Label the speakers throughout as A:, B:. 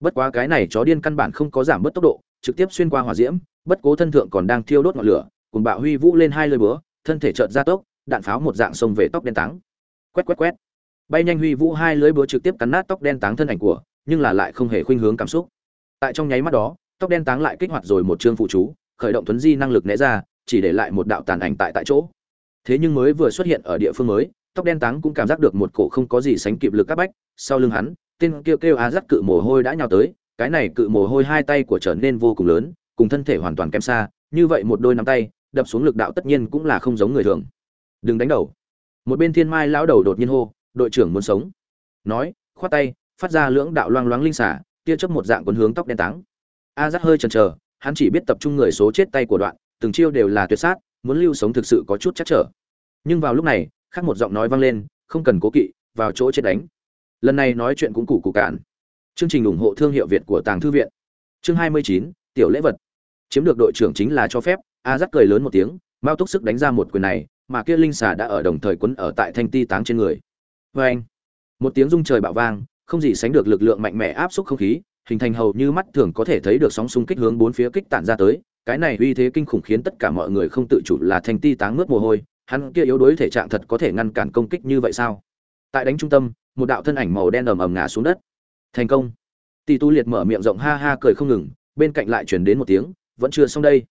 A: bất quá cái này chó điên căn bản không có giảm bớt tốc độ, trực tiếp xuyên qua hỏa diễm, bất cố thân thượng còn đang thiêu đốt ngọn lửa, cùng bạo huy vũ lên hai lơi búa, thân thể chợt ra tốc, đạn pháo một dạng xông về tóc đen táng. Quét quét quét. Bay nhanh huy vũ hai lưới búa trực tiếp cắn nát tóc đen táng thân ảnh của, nhưng là lại không hề khuynh hướng cảm xúc. Tại trong nháy mắt đó, tóc đen táng lại kích hoạt rồi một chương phụ chú, khởi động thuấn di năng lực né ra, chỉ để lại một đạo tàn ảnh tại tại chỗ. Thế nhưng mới vừa xuất hiện ở địa phương mới, tóc đen táng cũng cảm giác được một cổ không có gì sánh kịp lực các bách, sau lưng hắn tên kêu kêu á dắt cự mồ hôi đã nhào tới, cái này cự mồ hôi hai tay của trở nên vô cùng lớn, cùng thân thể hoàn toàn kém xa, như vậy một đôi nắm tay, đập xuống lực đạo tất nhiên cũng là không giống người thường. Đừng đánh đầu. Một bên thiên mai lão đầu đột nhiên hô, đội trưởng muốn sống. Nói, khoát tay, phát ra lưỡng đạo loang loáng linh xả, tia chớp một dạng cuốn hướng tóc đen táng. A dắt hơi chần chờ, hắn chỉ biết tập trung người số chết tay của đoạn, từng chiêu đều là tuyệt sát, muốn lưu sống thực sự có chút chắc trở. Nhưng vào lúc này, khác một giọng nói vang lên, không cần cố kỵ, vào chỗ chết đánh lần này nói chuyện cũng củ cụ cạn. Chương trình ủng hộ thương hiệu việt của tàng thư viện. Chương 29, tiểu lễ vật. Chiếm được đội trưởng chính là cho phép. A dắt cười lớn một tiếng mao túc sức đánh ra một quyền này mà kia linh xà đã ở đồng thời quấn ở tại thanh ti táng trên người. Vê anh một tiếng rung trời bạo vang không gì sánh được lực lượng mạnh mẽ áp xúc không khí hình thành hầu như mắt thường có thể thấy được sóng xung kích hướng bốn phía kích tản ra tới. Cái này uy thế kinh khủng khiến tất cả mọi người không tự chủ là thanh ti táng mướt mồ hôi. Hắn kia yếu đuối thể trạng thật có thể ngăn cản công kích như vậy sao? Tại đánh trung tâm, một đạo thân ảnh màu đen ầm ầm ngã xuống đất. Thành công. Tỷ tu liệt mở miệng rộng ha ha cười không ngừng, bên cạnh lại truyền đến một tiếng, vẫn chưa xong đây.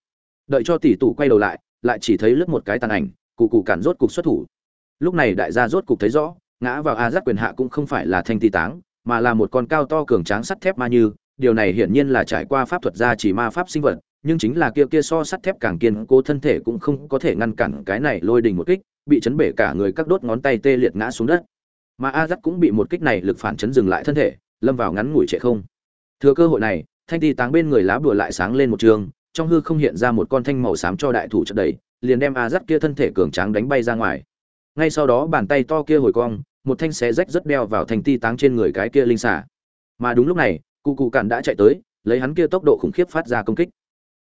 A: Đợi cho tỷ tụ quay đầu lại lại chỉ thấy lướt một cái tàn ảnh, cụ cụ cản rốt cục xuất thủ. Lúc này đại gia rốt cục thấy rõ, ngã vào a giác quyền hạ cũng không phải là thanh ti táng, mà là một con cao to cường tráng sắt thép ma như, điều này hiển nhiên là trải qua pháp thuật gia chỉ ma pháp sinh vật, nhưng chính là kia kia so sắt thép càng kiên cố thân thể cũng không có thể ngăn cản cái này lôi đình một kích, bị chấn bể cả người các đốt ngón tay tê liệt ngã xuống đất mà a dắt cũng bị một kích này lực phản chấn dừng lại thân thể, lâm vào ngắn ngủi trệ không. Thừa cơ hội này, thanh ti táng bên người lá bùa lại sáng lên một trường, trong hư không hiện ra một con thanh màu xám cho đại thủ trận đầy, liền đem a dắt kia thân thể cường tráng đánh bay ra ngoài. Ngay sau đó bàn tay to kia hồi cong, một thanh xé rách rất đeo vào thanh ti táng trên người cái kia linh xả mà đúng lúc này, cụ cụ cạn đã chạy tới, lấy hắn kia tốc độ khủng khiếp phát ra công kích.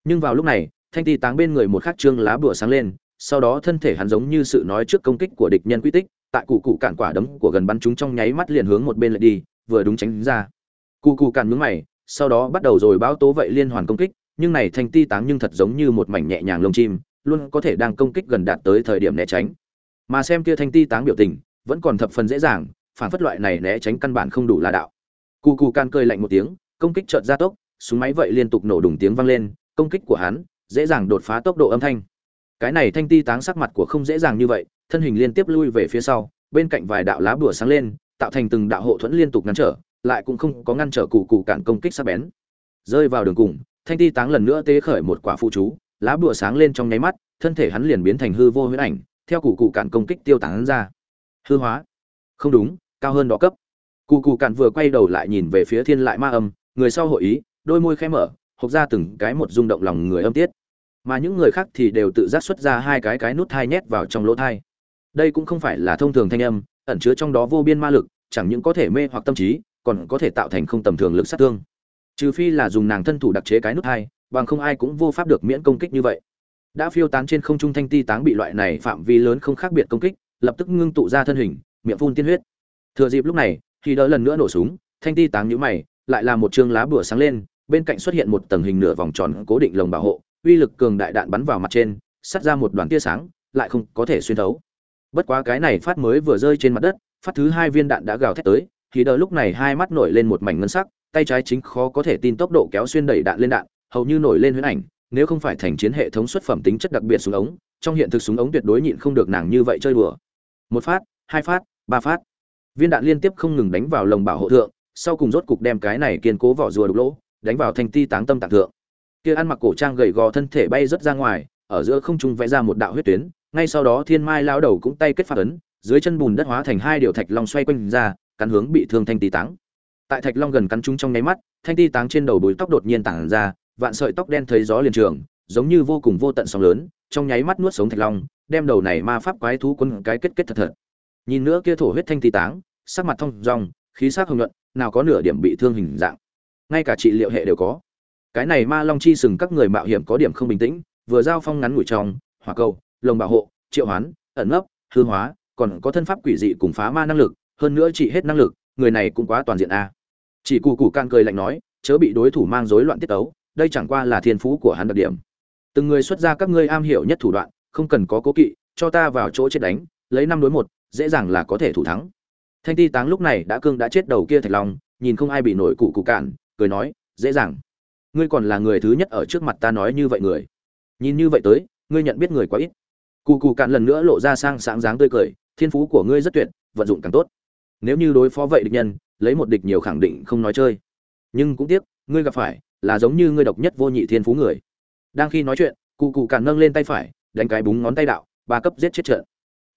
A: Nhưng vào lúc này, thanh ti táng bên người một khắc trương lá bùa sáng lên, sau đó thân thể hắn giống như sự nói trước công kích của địch nhân quy tích tại cụ cụ cản quả đấm của gần bắn chúng trong nháy mắt liền hướng một bên lại đi, vừa đúng tránh ra. Cụ cụ cản nhướng mày, sau đó bắt đầu rồi báo tố vậy liên hoàn công kích, nhưng này thanh ti táng nhưng thật giống như một mảnh nhẹ nhàng lông chim, luôn có thể đang công kích gần đạt tới thời điểm né tránh. Mà xem kia thanh ti táng biểu tình, vẫn còn thập phần dễ dàng, phản phất loại này né tránh căn bản không đủ là đạo. Cụ cụ can cười lạnh một tiếng, công kích chợt gia tốc, súng máy vậy liên tục nổ đùng tiếng vang lên, công kích của hắn dễ dàng đột phá tốc độ âm thanh. Cái này thanh ti táng sắc mặt của không dễ dàng như vậy thân hình liên tiếp lui về phía sau, bên cạnh vài đạo lá bùa sáng lên, tạo thành từng đạo hộ thuẫn liên tục ngăn trở, lại cũng không có ngăn trở cụ cụ cản công kích sắc bén. Rơi vào đường cùng, thanh ti táng lần nữa tế khởi một quả phụ chú, lá bùa sáng lên trong nháy mắt, thân thể hắn liền biến thành hư vô huyễn ảnh, theo cụ cụ cản công kích tiêu tán ra. Hư hóa. Không đúng, cao hơn đó cấp. Cụ cụ cản vừa quay đầu lại nhìn về phía thiên lại ma âm, người sau hội ý, đôi môi khẽ mở, hộc ra từng cái một rung động lòng người âm tiết. Mà những người khác thì đều tự giác xuất ra hai cái cái nút thai nhét vào trong lỗ thai đây cũng không phải là thông thường thanh âm, ẩn chứa trong đó vô biên ma lực, chẳng những có thể mê hoặc tâm trí, còn có thể tạo thành không tầm thường lực sát thương. Trừ phi là dùng nàng thân thủ đặc chế cái nút hai, bằng không ai cũng vô pháp được miễn công kích như vậy. Đã phiêu tán trên không trung thanh ti táng bị loại này phạm vi lớn không khác biệt công kích, lập tức ngưng tụ ra thân hình, miệng phun tiên huyết. Thừa dịp lúc này, khi đỡ lần nữa nổ súng, thanh ti táng nhũ mày, lại là một chương lá bùa sáng lên, bên cạnh xuất hiện một tầng hình nửa vòng tròn cố định lồng bảo hộ, uy lực cường đại đạn bắn vào mặt trên sắt ra một đoàn tia sáng, lại không có thể xuyên thấu bất quá cái này phát mới vừa rơi trên mặt đất, phát thứ hai viên đạn đã gào thét tới, thì đờ lúc này hai mắt nổi lên một mảnh ngân sắc, tay trái chính khó có thể tin tốc độ kéo xuyên đẩy đạn lên đạn, hầu như nổi lên huyễn ảnh, nếu không phải thành chiến hệ thống xuất phẩm tính chất đặc biệt súng ống, trong hiện thực súng ống tuyệt đối nhịn không được nàng như vậy chơi đùa. Một phát, hai phát, ba phát. Viên đạn liên tiếp không ngừng đánh vào lồng bảo hộ thượng, sau cùng rốt cục đem cái này kiên cố vỏ rùa đục lỗ, đánh vào thanh ti táng tâm tạng thượng. Kia ăn mặc cổ trang gầy gò thân thể bay rất ra ngoài, ở giữa không trung vẽ ra một đạo huyết tuyến ngay sau đó thiên mai lao đầu cũng tay kết phát ấn, dưới chân bùn đất hóa thành hai điều thạch long xoay quanh ra, cắn hướng bị thương thanh tí táng. Tại thạch long gần cắn chúng trong nháy mắt, thanh ti táng trên đầu bùi tóc đột nhiên tản ra, vạn sợi tóc đen thấy gió liền trường, giống như vô cùng vô tận sóng lớn, trong nháy mắt nuốt sống thạch long, đem đầu này ma pháp quái thú quân cái kết kết thật thật. Nhìn nữa kia thổ huyết thanh ti táng, sắc mặt thông dong, khí sắc hồng nhuận, nào có nửa điểm bị thương hình dạng. Ngay cả trị liệu hệ đều có. Cái này ma long chi sừng các người mạo hiểm có điểm không bình tĩnh, vừa giao phong ngắn ngủi trong, hỏa cầu lồng bảo hộ triệu hoán ẩn ngấp, hư hóa còn có thân pháp quỷ dị cùng phá ma năng lực hơn nữa chỉ hết năng lực người này cũng quá toàn diện a. Chỉ cụ cụ can cười lạnh nói chớ bị đối thủ mang rối loạn tiết tấu đây chẳng qua là thiên phú của hắn đặc điểm. Từng người xuất ra các ngươi am hiểu nhất thủ đoạn không cần có cố kỵ cho ta vào chỗ chết đánh lấy năm đối một dễ dàng là có thể thủ thắng. Thanh ti táng lúc này đã cương đã chết đầu kia thạch long nhìn không ai bị nổi cụ cụ cạn cười nói dễ dàng. Ngươi còn là người thứ nhất ở trước mặt ta nói như vậy người. Nhìn như vậy tới ngươi nhận biết người quá ít cụ cụ cạn lần nữa lộ ra sang sáng dáng tươi cười, thiên phú của ngươi rất tuyệt, vận dụng càng tốt. Nếu như đối phó vậy địch nhân, lấy một địch nhiều khẳng định không nói chơi. Nhưng cũng tiếc, ngươi gặp phải, là giống như ngươi độc nhất vô nhị thiên phú người. Đang khi nói chuyện, cụ cụ cạn nâng lên tay phải, đánh cái búng ngón tay đạo, ba cấp giết chết trận.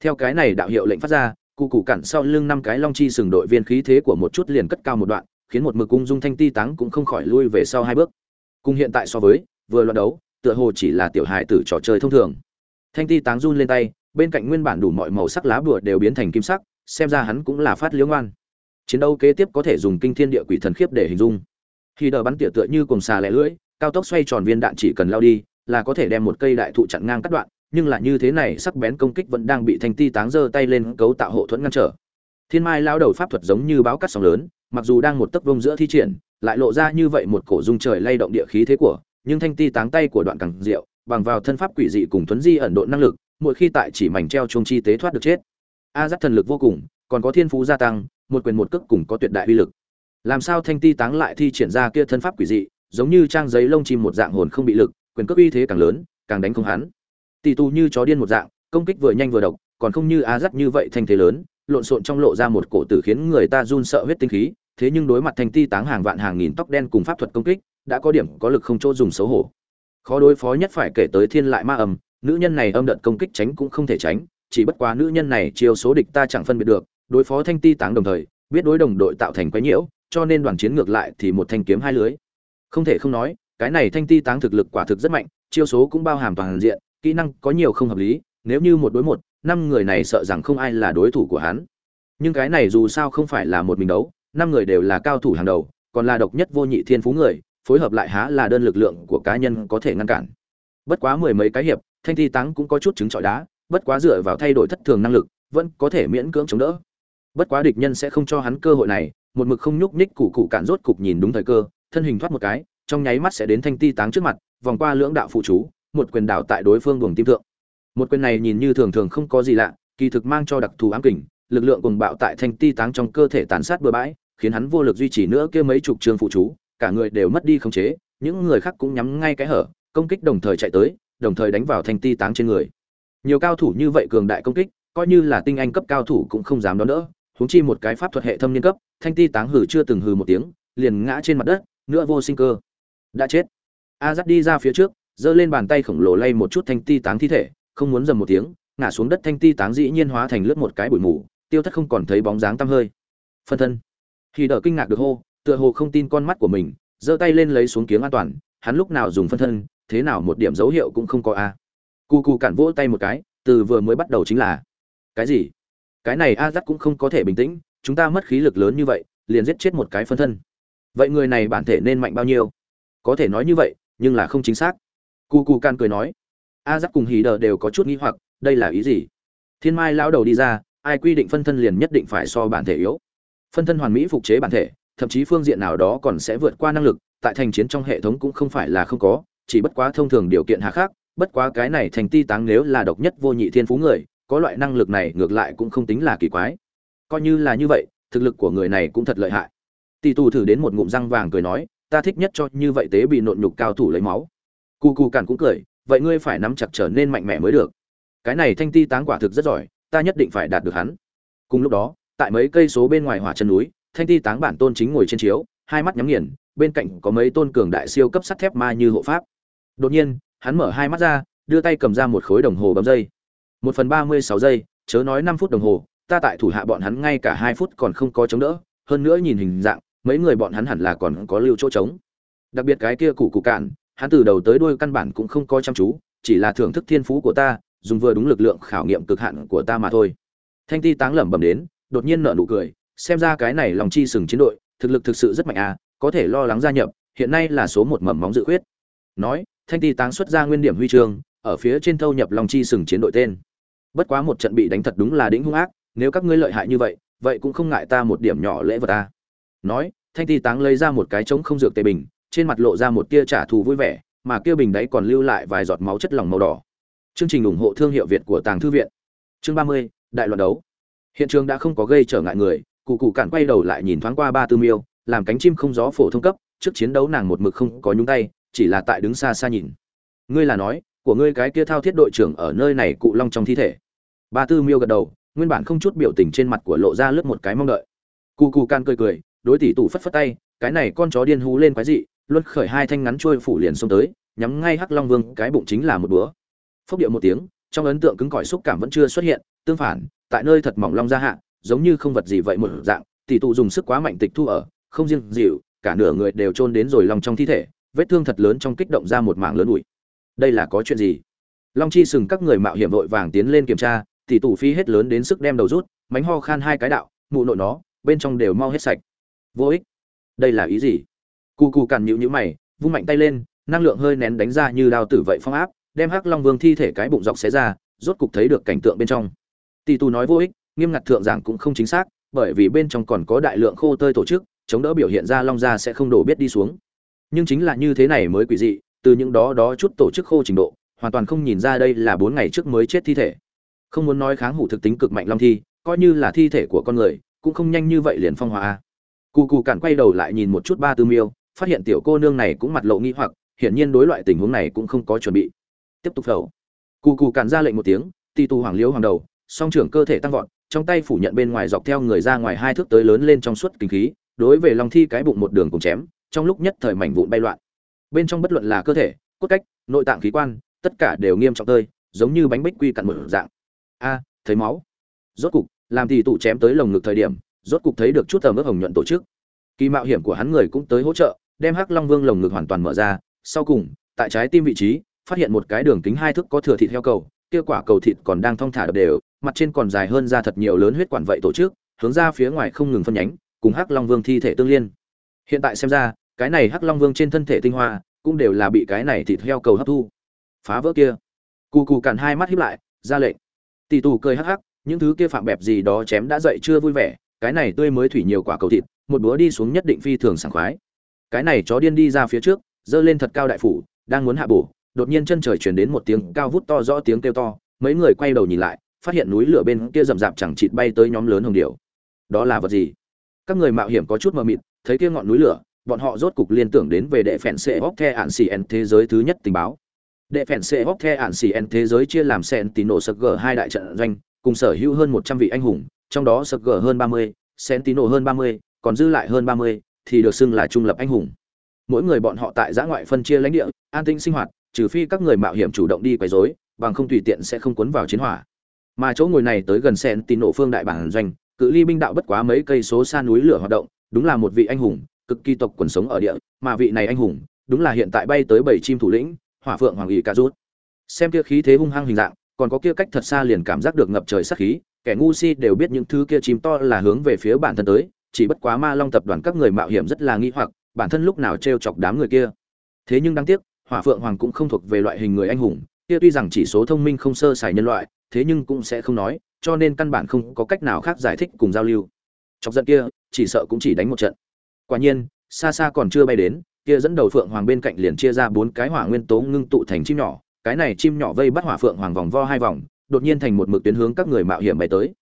A: Theo cái này đạo hiệu lệnh phát ra, cụ cụ cạn sau lưng năm cái long chi sừng đội viên khí thế của một chút liền cất cao một đoạn, khiến một mực cung dung thanh ti táng cũng không khỏi lui về sau hai bước. Cùng hiện tại so với, vừa loạt đấu, tựa hồ chỉ là tiểu hài tử trò chơi thông thường thanh ti táng run lên tay, bên cạnh nguyên bản đủ mọi màu sắc lá bùa đều biến thành kim sắc, xem ra hắn cũng là phát liễu ngoan. Chiến đấu kế tiếp có thể dùng kinh thiên địa quỷ thần khiếp để hình dung. Khi đờ bắn tỉa tựa như cùng xà lẻ lưỡi, cao tốc xoay tròn viên đạn chỉ cần lao đi, là có thể đem một cây đại thụ chặn ngang cắt đoạn, nhưng là như thế này sắc bén công kích vẫn đang bị thanh ti táng giơ tay lên cấu tạo hộ thuẫn ngăn trở. Thiên mai lao đầu pháp thuật giống như báo cắt sóng lớn, mặc dù đang một tấc vông giữa thi triển, lại lộ ra như vậy một cổ dung trời lay động địa khí thế của, nhưng thanh ti táng tay của đoạn càng diệu bằng vào thân pháp quỷ dị cùng tuấn di ẩn độ năng lực, mỗi khi tại chỉ mảnh treo chung chi tế thoát được chết. A giáp thần lực vô cùng, còn có thiên phú gia tăng, một quyền một cước cùng có tuyệt đại uy lực. Làm sao thanh ti táng lại thi triển ra kia thân pháp quỷ dị, giống như trang giấy lông chim một dạng hồn không bị lực, quyền cước uy thế càng lớn, càng đánh không hắn. Tỷ tu như chó điên một dạng, công kích vừa nhanh vừa độc, còn không như a giáp như vậy thanh thế lớn, lộn xộn trong lộ ra một cổ tử khiến người ta run sợ huyết tinh khí, thế nhưng đối mặt thanh ti táng hàng vạn hàng nghìn tóc đen cùng pháp thuật công kích, đã có điểm có lực không chỗ dùng xấu hổ khó đối phó nhất phải kể tới thiên lại ma âm, nữ nhân này âm đợt công kích tránh cũng không thể tránh, chỉ bất quá nữ nhân này chiêu số địch ta chẳng phân biệt được, đối phó thanh ti táng đồng thời, biết đối đồng đội tạo thành quái nhiễu, cho nên đoàn chiến ngược lại thì một thanh kiếm hai lưới. Không thể không nói, cái này thanh ti táng thực lực quả thực rất mạnh, chiêu số cũng bao hàm toàn diện, kỹ năng có nhiều không hợp lý, nếu như một đối một, năm người này sợ rằng không ai là đối thủ của hắn. Nhưng cái này dù sao không phải là một mình đấu, năm người đều là cao thủ hàng đầu, còn là độc nhất vô nhị thiên phú người phối hợp lại há là đơn lực lượng của cá nhân có thể ngăn cản. Bất quá mười mấy cái hiệp, thanh thi táng cũng có chút chứng trọi đá, bất quá dựa vào thay đổi thất thường năng lực, vẫn có thể miễn cưỡng chống đỡ. Bất quá địch nhân sẽ không cho hắn cơ hội này, một mực không nhúc nhích cụ cụ cạn rốt cục nhìn đúng thời cơ, thân hình thoát một cái, trong nháy mắt sẽ đến thanh ti táng trước mặt, vòng qua lưỡng đạo phụ chú, một quyền đảo tại đối phương buồng tim thượng. Một quyền này nhìn như thường thường không có gì lạ, kỳ thực mang cho đặc thù ám kình, lực lượng cùng bạo tại thanh ti táng trong cơ thể tàn sát bừa bãi, khiến hắn vô lực duy trì nữa kia mấy chục trường phụ chú cả người đều mất đi khống chế, những người khác cũng nhắm ngay cái hở, công kích đồng thời chạy tới, đồng thời đánh vào thanh ti táng trên người. Nhiều cao thủ như vậy cường đại công kích, coi như là tinh anh cấp cao thủ cũng không dám đón đỡ, huống chi một cái pháp thuật hệ thâm niên cấp, thanh ti táng hử chưa từng hừ một tiếng, liền ngã trên mặt đất, nữa vô sinh cơ. Đã chết. A dắt đi ra phía trước, giơ lên bàn tay khổng lồ lay một chút thanh ti táng thi thể, không muốn dầm một tiếng, ngã xuống đất thanh ti táng dĩ nhiên hóa thành lướt một cái bụi mù, tiêu thất không còn thấy bóng dáng tăm hơi. Phân thân. Khi đỡ kinh ngạc được hô tựa hồ không tin con mắt của mình, giơ tay lên lấy xuống kiếng an toàn, hắn lúc nào dùng phân thân, thế nào một điểm dấu hiệu cũng không có a. Cu cu cản vỗ tay một cái, từ vừa mới bắt đầu chính là, cái gì? Cái này a dắt cũng không có thể bình tĩnh, chúng ta mất khí lực lớn như vậy, liền giết chết một cái phân thân. Vậy người này bản thể nên mạnh bao nhiêu? Có thể nói như vậy, nhưng là không chính xác. Cu cu can cười nói, a dắt cùng hì đờ đều có chút nghi hoặc, đây là ý gì? Thiên mai lão đầu đi ra, ai quy định phân thân liền nhất định phải so bản thể yếu. Phân thân hoàn mỹ phục chế bản thể thậm chí phương diện nào đó còn sẽ vượt qua năng lực, tại thành chiến trong hệ thống cũng không phải là không có, chỉ bất quá thông thường điều kiện hạ khác bất quá cái này thành ti táng nếu là độc nhất vô nhị thiên phú người, có loại năng lực này ngược lại cũng không tính là kỳ quái. Coi như là như vậy, thực lực của người này cũng thật lợi hại. Tỷ tù thử đến một ngụm răng vàng cười nói, ta thích nhất cho như vậy tế bị nộn nhục cao thủ lấy máu. Cù cù cản cũng cười, vậy ngươi phải nắm chặt trở nên mạnh mẽ mới được. Cái này thanh ti táng quả thực rất giỏi, ta nhất định phải đạt được hắn. Cùng lúc đó, tại mấy cây số bên ngoài hỏa chân núi thanh ti táng bản tôn chính ngồi trên chiếu, hai mắt nhắm nghiền, bên cạnh có mấy tôn cường đại siêu cấp sắt thép ma như hộ pháp. Đột nhiên, hắn mở hai mắt ra, đưa tay cầm ra một khối đồng hồ bấm dây. Một phần ba mươi sáu giây, chớ nói năm phút đồng hồ, ta tại thủ hạ bọn hắn ngay cả hai phút còn không có chống đỡ, hơn nữa nhìn hình dạng, mấy người bọn hắn hẳn là còn có lưu chỗ trống. Đặc biệt cái kia củ cụ cạn, hắn từ đầu tới đuôi căn bản cũng không có chăm chú, chỉ là thưởng thức thiên phú của ta, dùng vừa đúng lực lượng khảo nghiệm cực hạn của ta mà thôi. Thanh ti táng lẩm bẩm đến, đột nhiên nở nụ cười xem ra cái này lòng chi sừng chiến đội, thực lực thực sự rất mạnh à có thể lo lắng gia nhập, hiện nay là số một mầm móng dự khuyết. Nói, thanh ti táng xuất ra nguyên điểm huy chương, ở phía trên thâu nhập lòng chi sừng chiến đội tên. Bất quá một trận bị đánh thật đúng là đỉnh hung ác, nếu các ngươi lợi hại như vậy vậy cũng không ngại ta một điểm nhỏ lễ vật ta. Nói, thanh ti táng lấy ra một cái trống không dược tề bình, trên mặt lộ ra một tia trả thù vui vẻ, mà kia bình đấy còn lưu lại vài giọt máu chất lỏng màu đỏ. Chương trình ủng hộ thương hiệu việt của tàng thư viện. Chương ba mươi, đại loạt đấu. Hiện trường đã không có gây trở ngại người cụ cụ cản quay đầu lại nhìn thoáng qua ba tư miêu, làm cánh chim không gió phổ thông cấp, trước chiến đấu nàng một mực không có nhúng tay, chỉ là tại đứng xa xa nhìn. Ngươi là nói, của ngươi cái kia thao thiết đội trưởng ở nơi này cụ long trong thi thể. Ba tư miêu gật đầu, nguyên bản không chút biểu tình trên mặt của lộ ra lướt một cái mong đợi. Cụ cụ can cười cười, đối tỷ tủ phất phất tay, cái này con chó điên hú lên quái dị, luân khởi hai thanh ngắn trôi phủ liền xông tới, nhắm ngay hắc long vương, cái bụng chính là một búa. Phốc điệu một tiếng, trong ấn tượng cứng cỏi xúc cảm vẫn chưa xuất hiện, tương phản, tại nơi thật mỏng long ra hạ giống như không vật gì vậy một dạng, tỷ tụ dùng sức quá mạnh tịch thu ở, không riêng dịu, cả nửa người đều chôn đến rồi lòng trong thi thể, vết thương thật lớn trong kích động ra một mảng lớn ủi đây là có chuyện gì? Long chi sừng các người mạo hiểm vội vàng tiến lên kiểm tra, tỷ tụ phi hết lớn đến sức đem đầu rút, mánh ho khan hai cái đạo, mụ nội nó, bên trong đều mau hết sạch. Vô ích. Đây là ý gì? Cù cù cằn nhịu nhữ mày, vung mạnh tay lên, năng lượng hơi nén đánh ra như đao tử vậy phong áp, đem hắc long vương thi thể cái bụng dọc xé ra, rốt cục thấy được cảnh tượng bên trong. Tỷ tù nói vô ích nghiêm ngặt thượng giảng cũng không chính xác, bởi vì bên trong còn có đại lượng khô tơi tổ chức, chống đỡ biểu hiện ra long gia sẽ không đổ biết đi xuống. Nhưng chính là như thế này mới quỷ dị, từ những đó đó chút tổ chức khô trình độ, hoàn toàn không nhìn ra đây là bốn ngày trước mới chết thi thể. Không muốn nói kháng hủ thực tính cực mạnh long thi, coi như là thi thể của con người, cũng không nhanh như vậy liền phong hòa cù cù cản quay đầu lại nhìn một chút ba tư miêu, phát hiện tiểu cô nương này cũng mặt lộ nghi hoặc, hiển nhiên đối loại tình huống này cũng không có chuẩn bị. Tiếp tục phẩu cù cù cản ra lệnh một tiếng tì tu hoàng liếu hoàng đầu, song trưởng cơ thể tăng vọt trong tay phủ nhận bên ngoài dọc theo người ra ngoài hai thước tới lớn lên trong suốt kinh khí, đối về long thi cái bụng một đường cùng chém, trong lúc nhất thời mảnh vụn bay loạn. Bên trong bất luận là cơ thể, cốt cách, nội tạng khí quan, tất cả đều nghiêm trọng tơi, giống như bánh bích quy cặn mở dạng. A, thấy máu. Rốt cục, làm thì tụ chém tới lồng ngực thời điểm, rốt cục thấy được chút tầm ướp hồng nhuận tổ chức. Kỳ mạo hiểm của hắn người cũng tới hỗ trợ, đem hắc long vương lồng ngực hoàn toàn mở ra. Sau cùng, tại trái tim vị trí, phát hiện một cái đường kính hai thước có thừa thịt heo cầu, kia quả cầu thịt còn đang thong thả đập đều mặt trên còn dài hơn ra thật nhiều lớn huyết quản vậy tổ chức, hướng ra phía ngoài không ngừng phân nhánh, cùng hắc long vương thi thể tương liên. Hiện tại xem ra, cái này hắc long vương trên thân thể tinh hoa, cũng đều là bị cái này thịt heo cầu hấp thu. Phá vỡ kia. Cù cù cản hai mắt híp lại, ra lệnh. Tỷ tù cười hắc hắc, những thứ kia phạm bẹp gì đó chém đã dậy chưa vui vẻ, cái này tươi mới thủy nhiều quả cầu thịt, một bữa đi xuống nhất định phi thường sảng khoái. Cái này chó điên đi ra phía trước, giơ lên thật cao đại phủ, đang muốn hạ bổ, đột nhiên chân trời truyền đến một tiếng cao vút to rõ tiếng kêu to, mấy người quay đầu nhìn lại phát hiện núi lửa bên kia rậm rạp chẳng chịt bay tới nhóm lớn hồng điểu. Đó là vật gì? Các người mạo hiểm có chút mờ mịt, thấy kia ngọn núi lửa, bọn họ rốt cục liên tưởng đến về đệ phèn xệ hóc the ạn xì thế giới thứ nhất tình báo. Đệ phèn xệ hóc the ạn xì thế giới chia làm sen tín nổ sực g hai đại trận doanh, cùng sở hữu hơn một trăm vị anh hùng, trong đó sực g hơn ba mươi sen tín nổ hơn ba mươi, còn dư lại hơn ba mươi, thì được xưng là trung lập anh hùng. Mỗi người bọn họ tại giã ngoại phân chia lãnh địa, an tĩnh sinh hoạt, trừ phi các người mạo hiểm chủ động đi quấy rối, bằng không tùy tiện sẽ không cuốn vào chiến hỏa mà chỗ ngồi này tới gần sen tín nổ phương đại bản doanh, cự ly binh đạo bất quá mấy cây số xa núi lửa hoạt động, đúng là một vị anh hùng, cực kỳ tộc quần sống ở địa, mà vị này anh hùng, đúng là hiện tại bay tới bảy chim thủ lĩnh, hỏa phượng hoàng ỵ cà rút. Xem kia khí thế hung hăng hình dạng, còn có kia cách thật xa liền cảm giác được ngập trời sát khí, kẻ ngu si đều biết những thứ kia chim to là hướng về phía bản thân tới, chỉ bất quá ma long tập đoàn các người mạo hiểm rất là nghi hoặc, bản thân lúc nào t chọc đám người kia. Thế nhưng đáng tiếc, hỏa phượng hoàng cũng không thuộc về loại hình người anh hùng, kia tuy rằng chỉ số thông minh không sơ sài nhân loại thế nhưng cũng sẽ không nói, cho nên căn bản không có cách nào khác giải thích cùng giao lưu. Chọc giận kia, chỉ sợ cũng chỉ đánh một trận. Quả nhiên, xa xa còn chưa bay đến, kia dẫn đầu phượng hoàng bên cạnh liền chia ra bốn cái hỏa nguyên tố ngưng tụ thành chim nhỏ, cái này chim nhỏ vây bắt hỏa phượng hoàng vòng vo hai vòng, đột nhiên thành một mực tuyến hướng các người mạo hiểm bay tới.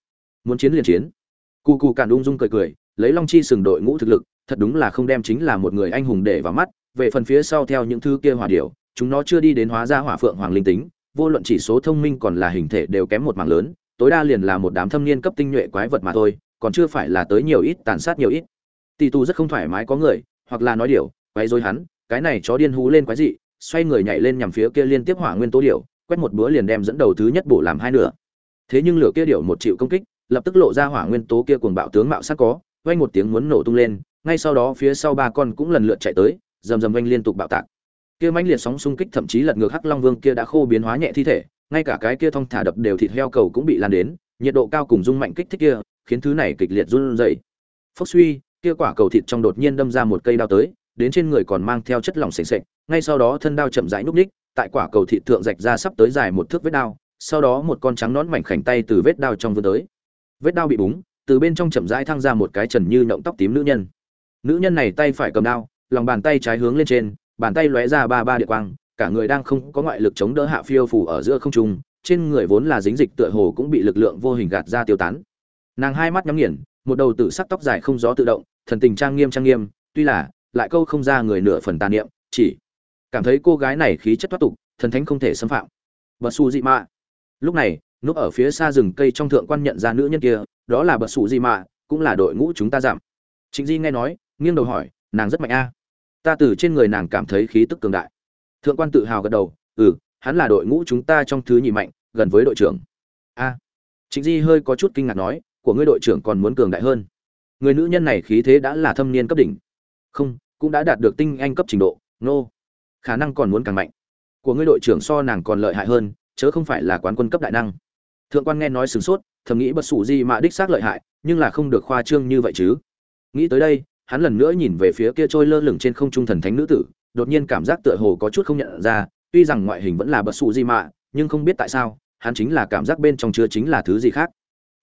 A: Muốn chiến liền chiến. Cù cù càn ung dung cười cười, lấy long chi sừng đội ngũ thực lực, thật đúng là không đem chính là một người anh hùng để vào mắt, về phần phía sau theo những thứ kia hỏa điểu, chúng nó chưa đi đến hóa ra hỏa phượng hoàng linh tính vô luận chỉ số thông minh còn là hình thể đều kém một mảng lớn, tối đa liền là một đám thâm niên cấp tinh nhuệ quái vật mà thôi, còn chưa phải là tới nhiều ít, tàn sát nhiều ít. Tỷ tu rất không thoải mái có người, hoặc là nói điều, quấy rối hắn, cái này chó điên hú lên quái dị, xoay người nhảy lên nhằm phía kia liên tiếp hỏa nguyên tố điểu, quét một bữa liền đem dẫn đầu thứ nhất bổ làm hai nửa. Thế nhưng lửa kia điểu một triệu công kích, lập tức lộ ra hỏa nguyên tố kia cuồng bạo tướng mạo sắc có, vang một tiếng muốn nổ tung lên, ngay sau đó phía sau ba con cũng lần lượt chạy tới, rầm rầm vang liên tục bạo tạc kia mãnh liệt sóng xung kích thậm chí lật ngược hắc long vương kia đã khô biến hóa nhẹ thi thể, ngay cả cái kia thong thả đập đều thịt heo cầu cũng bị lan đến, nhiệt độ cao cùng rung mạnh kích thích kia, khiến thứ này kịch liệt run rẩy. Phốc suy, kia quả cầu thịt trong đột nhiên đâm ra một cây đao tới, đến trên người còn mang theo chất lỏng sền sệt, ngay sau đó thân đao chậm rãi núp ních tại quả cầu thịt thượng rạch ra sắp tới dài một thước vết đao, sau đó một con trắng nón mảnh khảnh tay từ vết đao trong vươn tới. Vết đao bị búng, từ bên trong chậm rãi thăng ra một cái trần như nhộng tóc tím nữ nhân. Nữ nhân này tay phải cầm đao, lòng bàn tay trái hướng lên trên bàn tay lóe ra ba ba địa quang, cả người đang không có ngoại lực chống đỡ hạ phiêu phù ở giữa không trung, trên người vốn là dính dịch tựa hồ cũng bị lực lượng vô hình gạt ra tiêu tán. Nàng hai mắt nhắm nghiền, một đầu tử sắc tóc dài không gió tự động, thần tình trang nghiêm trang nghiêm, tuy là, lại câu không ra người nửa phần tàn niệm, chỉ cảm thấy cô gái này khí chất thoát tục, thần thánh không thể xâm phạm. Bờ xù dị mạ. Lúc này, núp ở phía xa rừng cây trong thượng quan nhận ra nữ nhân kia, đó là bờ xù dị mạ, cũng là đội ngũ chúng ta giảm. Trịnh di nghe nói, nghiêng đầu hỏi, nàng rất mạnh a ta từ trên người nàng cảm thấy khí tức cường đại. Thượng quan tự hào gật đầu ừ hắn là đội ngũ chúng ta trong thứ nhì mạnh, gần với đội trưởng. A. Trịnh di hơi có chút kinh ngạc nói, của ngươi đội trưởng còn muốn cường đại hơn. Người nữ nhân này khí thế đã là thâm niên cấp đỉnh. Không, cũng đã đạt được tinh anh cấp trình độ, nô、no. khả năng còn muốn càng mạnh. Của ngươi đội trưởng so nàng còn lợi hại hơn, chớ không phải là quán quân cấp đại năng. Thượng quan nghe nói sửng sốt, thầm nghĩ bất sủ gì mà đích xác lợi hại, nhưng là không được khoa trương như vậy chứ. Nghĩ tới đây hắn lần nữa nhìn về phía kia trôi lơ lửng trên không trung thần thánh nữ tử, đột nhiên cảm giác tựa hồ có chút không nhận ra, tuy rằng ngoại hình vẫn là bất sủ gì mà, nhưng không biết tại sao, hắn chính là cảm giác bên trong chứa chính là thứ gì khác.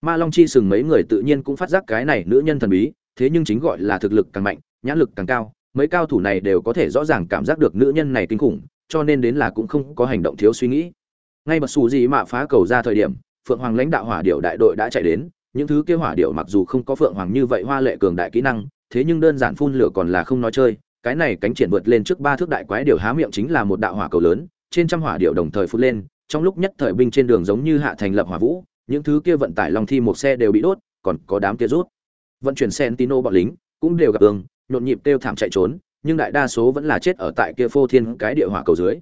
A: Ma long chi sừng mấy người tự nhiên cũng phát giác cái này nữ nhân thần bí, thế nhưng chính gọi là thực lực càng mạnh, nhãn lực càng cao, mấy cao thủ này đều có thể rõ ràng cảm giác được nữ nhân này kinh khủng, cho nên đến là cũng không có hành động thiếu suy nghĩ. Ngay bật xù gì mà phá cầu ra thời điểm, phượng hoàng lãnh đạo hỏa điệu đại đội đã chạy đến, những thứ kia hỏa điệu mặc dù không có phượng hoàng như vậy hoa lệ cường đại kỹ năng thế nhưng đơn giản phun lửa còn là không nói chơi, cái này cánh triển vượt lên trước ba thước đại quái điều há miệng chính là một đạo hỏa cầu lớn, trên trăm hỏa điệu đồng thời phun lên, trong lúc nhất thời binh trên đường giống như hạ thành lập hỏa vũ, những thứ kia vận tải long thi một xe đều bị đốt, còn có đám kia rút. Vận chuyển sentino bọn lính cũng đều gặp tường nhộn nhịp kêu thảm chạy trốn, nhưng đại đa số vẫn là chết ở tại kia phô thiên cái địa hỏa cầu dưới.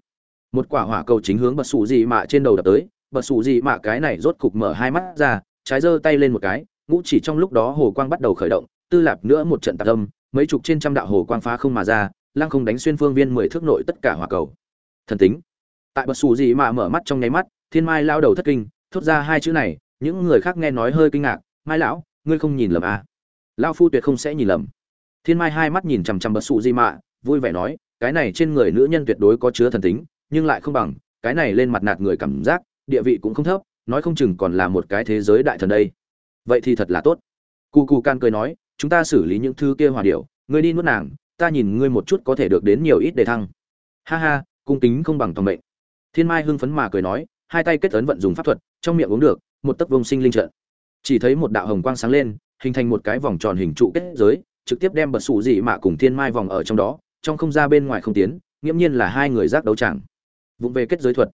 A: Một quả hỏa cầu chính hướng bật sủ gì mạ trên đầu đập tới, bật sủ gì mạ cái này rốt cục mở hai mắt ra, trái giơ tay lên một cái, ngũ chỉ trong lúc đó hồ quang bắt đầu khởi động tư lạp nữa một trận tạc âm, mấy chục trên trăm đạo hồ quang phá không mà ra, lăng không đánh xuyên phương viên mười thước nội tất cả hỏa cầu. Thần tính. Tại bật xù gì mà mở mắt trong nháy mắt, thiên mai lao đầu thất kinh, thốt ra hai chữ này, những người khác nghe nói hơi kinh ngạc, mai lão, ngươi không nhìn lầm à. lao phu tuyệt không sẽ nhìn lầm. Thiên mai hai mắt nhìn chằm chằm bật sụ gì mạ vui vẻ nói, cái này trên người nữ nhân tuyệt đối có chứa thần tính, nhưng lại không bằng, cái này lên mặt nạt người cảm giác, địa vị cũng không thấp, nói không chừng còn là một cái thế giới đại thần đây. Vậy thì thật là tốt. Cu cu can cười nói chúng ta xử lý những thứ kia hòa điệu, ngươi đi nuốt nàng, ta nhìn ngươi một chút có thể được đến nhiều ít đề thăng. Ha ha, cung kính không bằng toàn mệnh. Thiên mai hưng phấn mà cười nói, hai tay kết ấn vận dùng pháp thuật, trong miệng uống được, một tấc vông sinh linh trận. Chỉ thấy một đạo hồng quang sáng lên, hình thành một cái vòng tròn hình trụ kết giới, trực tiếp đem bật sủ dị mạ cùng thiên mai vòng ở trong đó, trong không ra bên ngoài không tiến, nghiễm nhiên là hai người giác đấu chẳng vụng về kết giới thuật.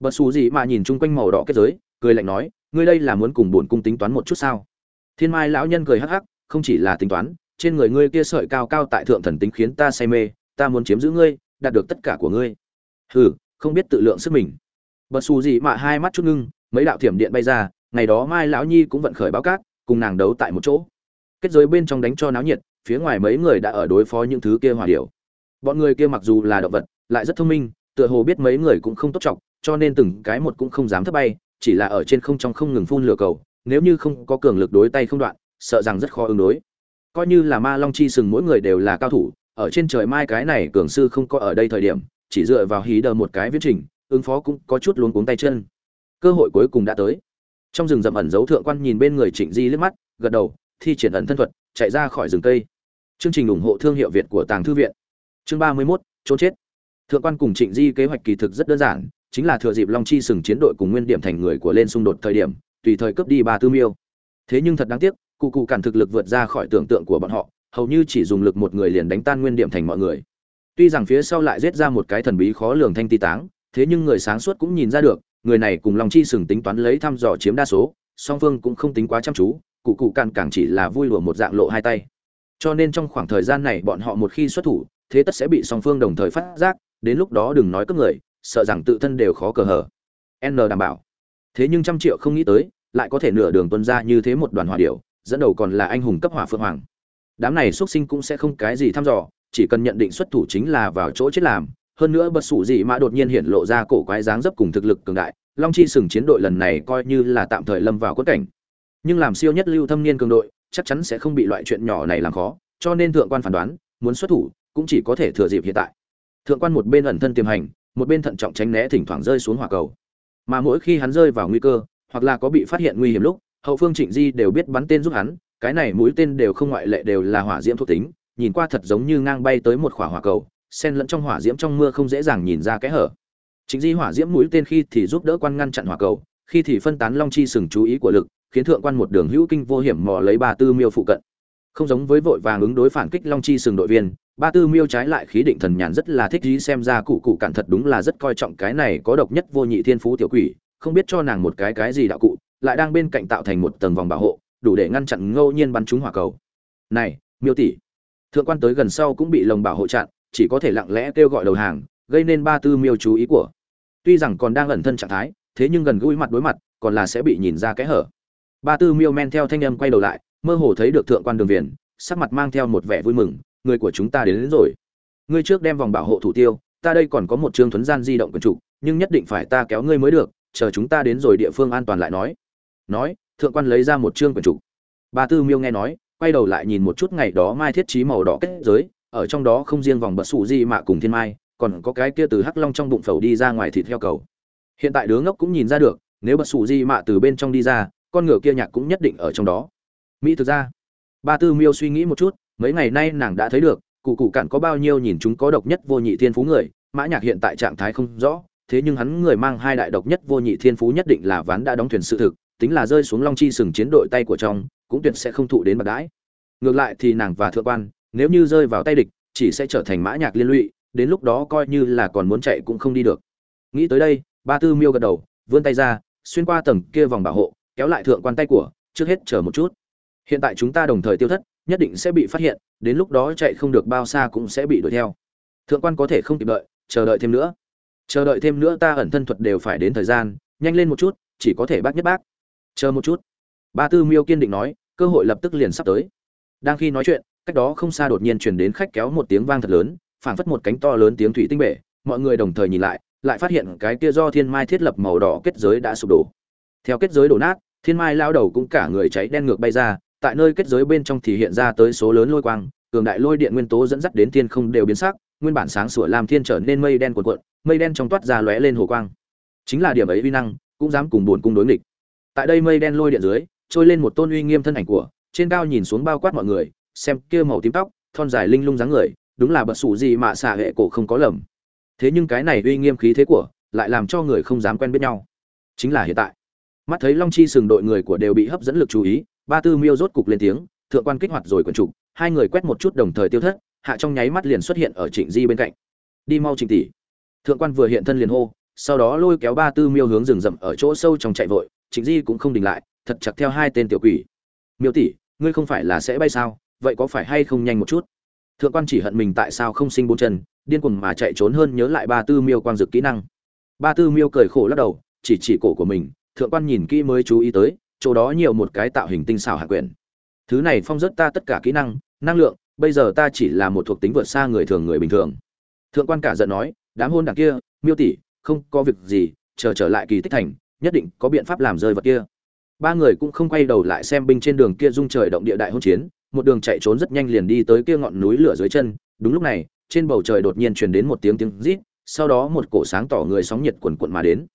A: Bật sủ dị mạ nhìn chung quanh màu đỏ kết giới, cười lạnh nói, ngươi đây là muốn cùng bổn cung tính toán một chút sao? Thiên mai lão nhân cười hắc hắc không chỉ là tính toán, trên người ngươi kia sợi cao cao tại thượng thần tính khiến ta say mê, ta muốn chiếm giữ ngươi, đạt được tất cả của ngươi. Hừ, không biết tự lượng sức mình. Bật xù gì mà hai mắt chút ngưng, mấy đạo thiểm điện bay ra, ngày đó mai lão nhi cũng vận khởi báo cát, cùng nàng đấu tại một chỗ. Kết giới bên trong đánh cho náo nhiệt, phía ngoài mấy người đã ở đối phó những thứ kia hòa điểu. Bọn người kia mặc dù là động vật, lại rất thông minh, tựa hồ biết mấy người cũng không tốt trọng cho nên từng cái một cũng không dám thấp bay, chỉ là ở trên không trong không ngừng phun lửa cầu, nếu như không có cường lực đối tay không đoạn sợ rằng rất khó ứng đối. Coi như là ma long chi sừng mỗi người đều là cao thủ ở trên trời mai cái này cường sư không có ở đây thời điểm chỉ dựa vào hí đờ một cái viết trình ứng phó cũng có chút luống cuống tay chân. Cơ hội cuối cùng đã tới. Trong rừng rậm ẩn dấu thượng quan nhìn bên người trịnh di liếc mắt gật đầu thi triển ẩn thân thuật chạy ra khỏi rừng cây. Chương trình ủng hộ thương hiệu việt của tàng thư viện. Chương ba mươi 31, trốn chết. Thượng quan cùng trịnh di kế hoạch kỳ thực rất đơn giản chính là thừa dịp long chi sừng chiến đội cùng nguyên điểm thành người của lên xung đột thời điểm tùy thời cướp đi ba tư miêu. Thế nhưng thật đáng tiếc cụ cụ cản thực lực vượt ra khỏi tưởng tượng của bọn họ, hầu như chỉ dùng lực một người liền đánh tan nguyên điểm thành mọi người. Tuy rằng phía sau lại giết ra một cái thần bí khó lường thanh ti táng, thế nhưng người sáng suốt cũng nhìn ra được, người này cùng long chi sừng tính toán lấy thăm dò chiếm đa số, song phương cũng không tính quá chăm chú, cụ cụ càn càng chỉ là vui lùa một dạng lộ hai tay. Cho nên trong khoảng thời gian này bọn họ một khi xuất thủ, thế tất sẽ bị song phương đồng thời phát giác, đến lúc đó đừng nói cướp người, sợ rằng tự thân đều khó cờ hở n đảm bảo. Thế nhưng trăm triệu không nghĩ tới, lại có thể nửa đường tuân ra như thế một đoàn hòa điệu dẫn đầu còn là anh hùng cấp hỏa phượng hoàng. Đám này xuất sinh cũng sẽ không cái gì thăm dò, chỉ cần nhận định xuất thủ chính là vào chỗ chết làm. Hơn nữa bật sủ gì mà đột nhiên hiện lộ ra cổ quái dáng dấp cùng thực lực cường đại, long chi sừng chiến đội lần này coi như là tạm thời lâm vào quất cảnh. Nhưng làm siêu nhất lưu thâm niên cường đội, chắc chắn sẽ không bị loại chuyện nhỏ này làm khó, cho nên thượng quan phán đoán, muốn xuất thủ cũng chỉ có thể thừa dịp hiện tại. Thượng quan một bên ẩn thân tiềm hành, một bên thận trọng tránh né thỉnh thoảng rơi xuống hỏa cầu. Mà mỗi khi hắn rơi vào nguy cơ, hoặc là có bị phát hiện nguy hiểm lúc hậu phương trịnh di đều biết bắn tên giúp hắn, cái này mũi tên đều không ngoại lệ đều là hỏa diễm thuộc tính, nhìn qua thật giống như ngang bay tới một khỏa hỏa cầu sen lẫn trong hỏa diễm trong mưa không dễ dàng nhìn ra kẽ hở. Chính di hỏa diễm mũi tên khi thì giúp đỡ quan ngăn chặn hỏa cầu, khi thì phân tán long chi sừng chú ý của lực, khiến thượng quan một đường hữu kinh vô hiểm mò lấy ba tư miêu phụ cận. Không giống với vội vàng ứng đối phản kích long chi sừng đội viên, ba tư miêu trái lại khí định thần nhàn rất là thích ý xem ra cụ cụ cản thật đúng là rất coi trọng cái này có độc nhất vô nhị thiên phú tiểu quỷ, không biết cho nàng một cái cái gì đạo cụ lại đang bên cạnh tạo thành một tầng vòng bảo hộ đủ để ngăn chặn ngẫu nhiên bắn trúng hỏa cầu. Này miêu tỷ thượng quan tới gần sau cũng bị lồng bảo hộ chặn chỉ có thể lặng lẽ kêu gọi đầu hàng gây nên ba tư miêu chú ý của. Tuy rằng còn đang ẩn thân trạng thái thế nhưng gần gũi mặt đối mặt còn là sẽ bị nhìn ra kẽ hở. Ba tư miêu men theo thanh âm quay đầu lại mơ hồ thấy được thượng quan đường viền sắc mặt mang theo một vẻ vui mừng người của chúng ta đến, đến rồi. Ngươi trước đem vòng bảo hộ thủ tiêu ta đây còn có một chương thuấn gian di động quần trục nhưng nhất định phải ta kéo ngươi mới được chờ chúng ta đến rồi địa phương an toàn lại nói nói, thượng quan lấy ra một chương quần trục. Ba tư miêu nghe nói, quay đầu lại nhìn một chút ngày đó mai thiết trí màu đỏ kết giới, ở trong đó không riêng vòng bật sụ di mạ cùng thiên mai, còn có cái kia từ hắc long trong bụng phẩu đi ra ngoài thịt heo cầu. Hiện tại đứa ngốc cũng nhìn ra được, nếu bật sụ di mạ từ bên trong đi ra, con ngựa kia nhạc cũng nhất định ở trong đó. Mỹ thực ra, ba tư miêu suy nghĩ một chút, mấy ngày nay nàng đã thấy được, cụ cụ cạn có bao nhiêu nhìn chúng có độc nhất vô nhị thiên phú người, mã nhạc hiện tại trạng thái không rõ, thế nhưng hắn người mang hai đại độc nhất vô nhị thiên phú nhất định là ván đã đóng thuyền sự thực tính là rơi xuống long chi sừng chiến đội tay của trong, cũng tuyệt sẽ không thụ đến bạc đãi. Ngược lại thì nàng và thượng quan, nếu như rơi vào tay địch, chỉ sẽ trở thành mã nhạc liên lụy, đến lúc đó coi như là còn muốn chạy cũng không đi được. Nghĩ tới đây, ba tư miêu gật đầu, vươn tay ra, xuyên qua tầng kia vòng bảo hộ, kéo lại thượng quan tay của, trước hết chờ một chút. Hiện tại chúng ta đồng thời tiêu thất, nhất định sẽ bị phát hiện, đến lúc đó chạy không được bao xa cũng sẽ bị đuổi theo. Thượng quan có thể không kịp đợi, chờ đợi thêm nữa. Chờ đợi thêm nữa ta ẩn thân thuật đều phải đến thời gian, nhanh lên một chút, chỉ có thể bác nhất bác chờ một chút. Ba tư miêu kiên định nói, cơ hội lập tức liền sắp tới. Đang khi nói chuyện, cách đó không xa đột nhiên truyền đến khách kéo một tiếng vang thật lớn, phảng phất một cánh to lớn tiếng thủy tinh bể. Mọi người đồng thời nhìn lại lại phát hiện cái kia do thiên mai thiết lập màu đỏ kết giới đã sụp đổ. Theo kết giới đổ nát, thiên mai lao đầu cũng cả người cháy đen ngược bay ra, tại nơi kết giới bên trong thì hiện ra tới số lớn lôi quang, cường đại lôi điện nguyên tố dẫn dắt đến thiên không đều biến sắc, nguyên bản sáng sủa làm thiên trở nên mây đen cuộn cuộn, mây đen trong toát ra lóe lên hồ quang. Chính là điểm ấy uy năng, cũng dám cùng buồn cung đối nghịch tại đây mây đen lôi điện dưới, trôi lên một tôn uy nghiêm thân ảnh của, trên cao nhìn xuống bao quát mọi người, xem kia màu tím tóc, thon dài linh lung dáng người, đúng là bật sủ gì mà xả hệ cổ không có lầm. Thế nhưng cái này uy nghiêm khí thế của, lại làm cho người không dám quen biết nhau. Chính là hiện tại. Mắt thấy long chi sừng đội người của đều bị hấp dẫn lực chú ý, ba tư miêu rốt cục lên tiếng, thượng quan kích hoạt rồi quần trục hai người quét một chút đồng thời tiêu thất, hạ trong nháy mắt liền xuất hiện ở trịnh di bên cạnh. Đi mau trịnh tỷ. Thượng quan vừa hiện thân liền hô, sau đó lôi kéo ba tư miêu hướng rừng rậm ở chỗ sâu trong chạy vội trịnh di cũng không đình lại, thật chặt theo hai tên tiểu quỷ. Miêu tỷ, ngươi không phải là sẽ bay sao? Vậy có phải hay không nhanh một chút? Thượng quan chỉ hận mình tại sao không sinh bốn chân, điên cuồng mà chạy trốn hơn nhớ lại ba tư miêu quang dực kỹ năng. Ba tư miêu cười khổ lắc đầu, chỉ chỉ cổ của mình, thượng quan nhìn kỹ mới chú ý tới, chỗ đó nhiều một cái tạo hình tinh xảo hạ quyển. Thứ này phong rất ta tất cả kỹ năng năng lượng, bây giờ ta chỉ là một thuộc tính vượt xa người thường người bình thường. Thượng quan cả giận nói, đám hôn đằng kia, miêu tỷ, không có việc gì, chờ trở lại kỳ tích thành nhất định có biện pháp làm rơi vật kia. Ba người cũng không quay đầu lại xem binh trên đường kia rung trời động địa đại hôn chiến, một đường chạy trốn rất nhanh liền đi tới kia ngọn núi lửa dưới chân. Đúng lúc này, trên bầu trời đột nhiên truyền đến một tiếng tiếng rít, sau đó một cổ sáng tỏ người sóng nhiệt quần quận mà đến.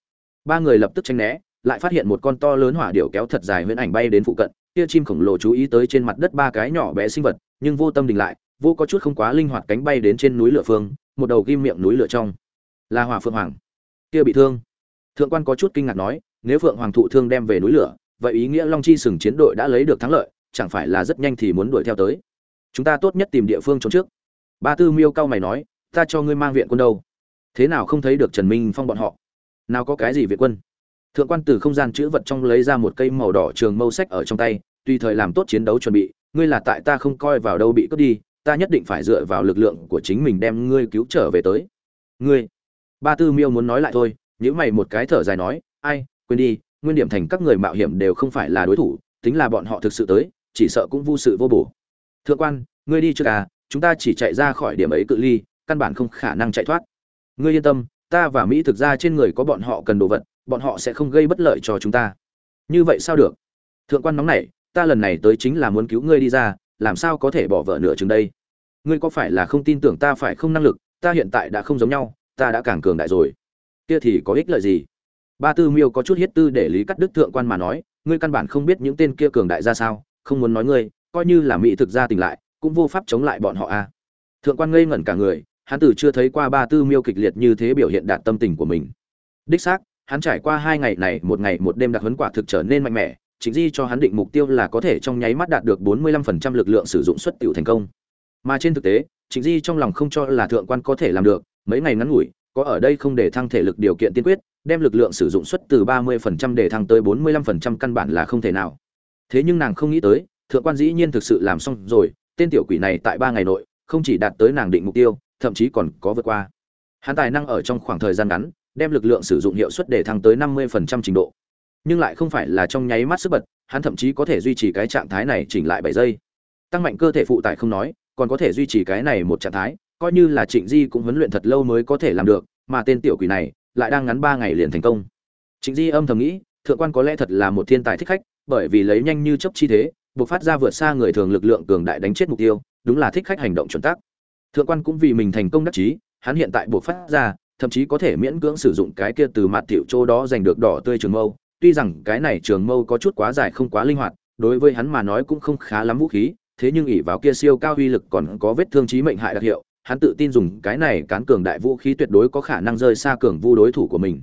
A: Ba người lập tức tranh né, lại phát hiện một con to lớn hỏa điểu kéo thật dài huyễn ảnh bay đến phụ cận. Kia chim khổng lồ chú ý tới trên mặt đất ba cái nhỏ bé sinh vật, nhưng vô tâm đình lại, vô có chút không quá linh hoạt cánh bay đến trên núi lửa phương, một đầu ghim miệng núi lửa trong. Là hỏa phượng hoàng. Kia bị thương thượng quan có chút kinh ngạc nói, nếu phượng hoàng thụ thương đem về núi lửa, vậy ý nghĩa long chi sừng chiến đội đã lấy được thắng lợi, chẳng phải là rất nhanh thì muốn đuổi theo tới? Chúng ta tốt nhất tìm địa phương trốn trước. Ba tư miêu cao mày nói, ta cho ngươi mang viện quân đâu? Thế nào không thấy được trần minh phong bọn họ? Nào có cái gì viện quân? Thượng quan từ không gian chữ vật trong lấy ra một cây màu đỏ trường mâu sách ở trong tay, tùy thời làm tốt chiến đấu chuẩn bị, ngươi là tại ta không coi vào đâu bị cướp đi, ta nhất định phải dựa vào lực lượng của chính mình đem ngươi cứu trở về tới. Ngươi. Ba tư miêu muốn nói lại thôi nếu mày một cái thở dài nói, ai, quên đi, nguyên điểm thành các người mạo hiểm đều không phải là đối thủ, tính là bọn họ thực sự tới, chỉ sợ cũng vô sự vô bổ. Thượng quan, ngươi đi trước à chúng ta chỉ chạy ra khỏi điểm ấy cự ly, căn bản không khả năng chạy thoát. Ngươi yên tâm, ta và mỹ thực ra trên người có bọn họ cần đồ vật, bọn họ sẽ không gây bất lợi cho chúng ta. Như vậy sao được? Thượng quan nóng nảy, ta lần này tới chính là muốn cứu ngươi đi ra, làm sao có thể bỏ vợ nửa chừng đây? Ngươi có phải là không tin tưởng ta phải không năng lực, ta hiện tại đã không giống nhau, ta đã càng cường đại rồi kia thì có ích lợi gì? Ba tư miêu có chút hiết tư để lý cắt đức thượng quan mà nói, ngươi căn bản không biết những tên kia cường đại ra sao, không muốn nói ngươi, coi như là mỹ thực ra tỉnh lại, cũng vô pháp chống lại bọn họ a thượng quan ngây ngẩn cả người, hắn từ chưa thấy qua ba tư miêu kịch liệt như thế biểu hiện đạt tâm tình của mình. Đích xác, hắn trải qua hai ngày này, một ngày một đêm đặc huấn quả thực trở nên mạnh mẽ, chính di cho hắn định mục tiêu là có thể trong nháy mắt đạt được 45% lực lượng sử dụng xuất tiểu thành công. Mà trên thực tế, chính di trong lòng không cho là thượng quan có thể làm được, mấy ngày ngắn ngủi có ở đây không để thăng thể lực điều kiện tiên quyết, đem lực lượng sử dụng suất từ 30% để thăng tới 45% căn bản là không thể nào. Thế nhưng nàng không nghĩ tới, thượng quan dĩ nhiên thực sự làm xong rồi, tên tiểu quỷ này tại ba ngày nội, không chỉ đạt tới nàng định mục tiêu, thậm chí còn có vượt qua. Hắn tài năng ở trong khoảng thời gian ngắn, đem lực lượng sử dụng hiệu suất để thăng tới 50% trình độ. Nhưng lại không phải là trong nháy mắt sức bật, hắn thậm chí có thể duy trì cái trạng thái này chỉnh lại bảy giây. Tăng mạnh cơ thể phụ tải không nói, còn có thể duy trì cái này một trạng thái coi như là trịnh di cũng huấn luyện thật lâu mới có thể làm được, mà tên tiểu quỷ này lại đang ngắn ba ngày liền thành công. Trịnh di âm thầm nghĩ, thượng quan có lẽ thật là một thiên tài thích khách, bởi vì lấy nhanh như chớp chi thế, buộc phát ra vượt xa người thường lực lượng cường đại đánh chết mục tiêu, đúng là thích khách hành động chuẩn tắc thượng quan cũng vì mình thành công đắc chí, hắn hiện tại buộc phát ra, thậm chí có thể miễn cưỡng sử dụng cái kia từ mặt tiểu châu đó giành được đỏ tươi trường mâu. Tuy rằng cái này trường mâu có chút quá dài không quá linh hoạt, đối với hắn mà nói cũng không khá lắm vũ khí, thế nhưng ỷ vào kia siêu cao uy lực còn có vết thương chí mệnh hại đặc hiệu hắn tự tin dùng cái này cán cường đại vũ khí tuyệt đối có khả năng rơi xa cường vu đối thủ của mình.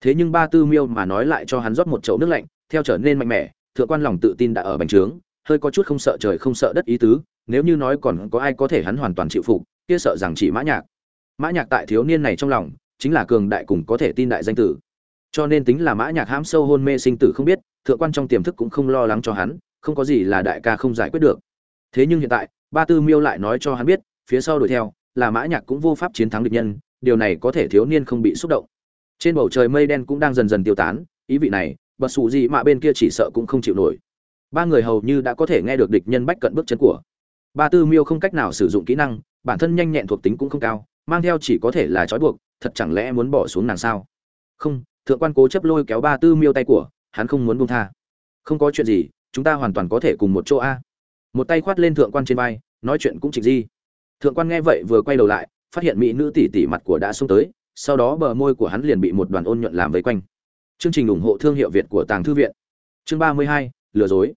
A: Thế nhưng ba tư miêu mà nói lại cho hắn rót một chậu nước lạnh, theo trở nên mạnh mẽ, thượng quan lòng tự tin đã ở bành trướng, hơi có chút không sợ trời không sợ đất ý tứ, nếu như nói còn có ai có thể hắn hoàn toàn chịu phục, kia sợ rằng chỉ mã nhạc. Mã nhạc tại thiếu niên này trong lòng, chính là cường đại cùng có thể tin đại danh tử. Cho nên tính là mã nhạc hãm sâu hôn mê sinh tử không biết, thượng quan trong tiềm thức cũng không lo lắng cho hắn, không có gì là đại ca không giải quyết được. Thế nhưng hiện tại, ba tư miêu lại nói cho hắn biết, phía sau đuổi theo là mã nhạc cũng vô pháp chiến thắng địch nhân, điều này có thể thiếu niên không bị xúc động. Trên bầu trời mây đen cũng đang dần dần tiêu tán, ý vị này, bật sụ gì mà bên kia chỉ sợ cũng không chịu nổi. Ba người hầu như đã có thể nghe được địch nhân bách cận bước chân của. Ba tư miêu không cách nào sử dụng kỹ năng, bản thân nhanh nhẹn thuộc tính cũng không cao, mang theo chỉ có thể là trói buộc, thật chẳng lẽ muốn bỏ xuống nàng sao? Không, thượng quan cố chấp lôi kéo ba tư miêu tay của, hắn không muốn buông tha. Không có chuyện gì, chúng ta hoàn toàn có thể cùng một chỗ a. Một tay khoát lên thượng quan trên vai, nói chuyện cũng chịch di thượng quan nghe vậy vừa quay đầu lại, phát hiện mỹ nữ tỷ tỷ mặt của đã xông tới, sau đó bờ môi của hắn liền bị một đoàn ôn nhuận làm vây quanh. Chương trình ủng hộ thương hiệu việt của tàng thư viện. Chương ba mươi hai, lừa dối.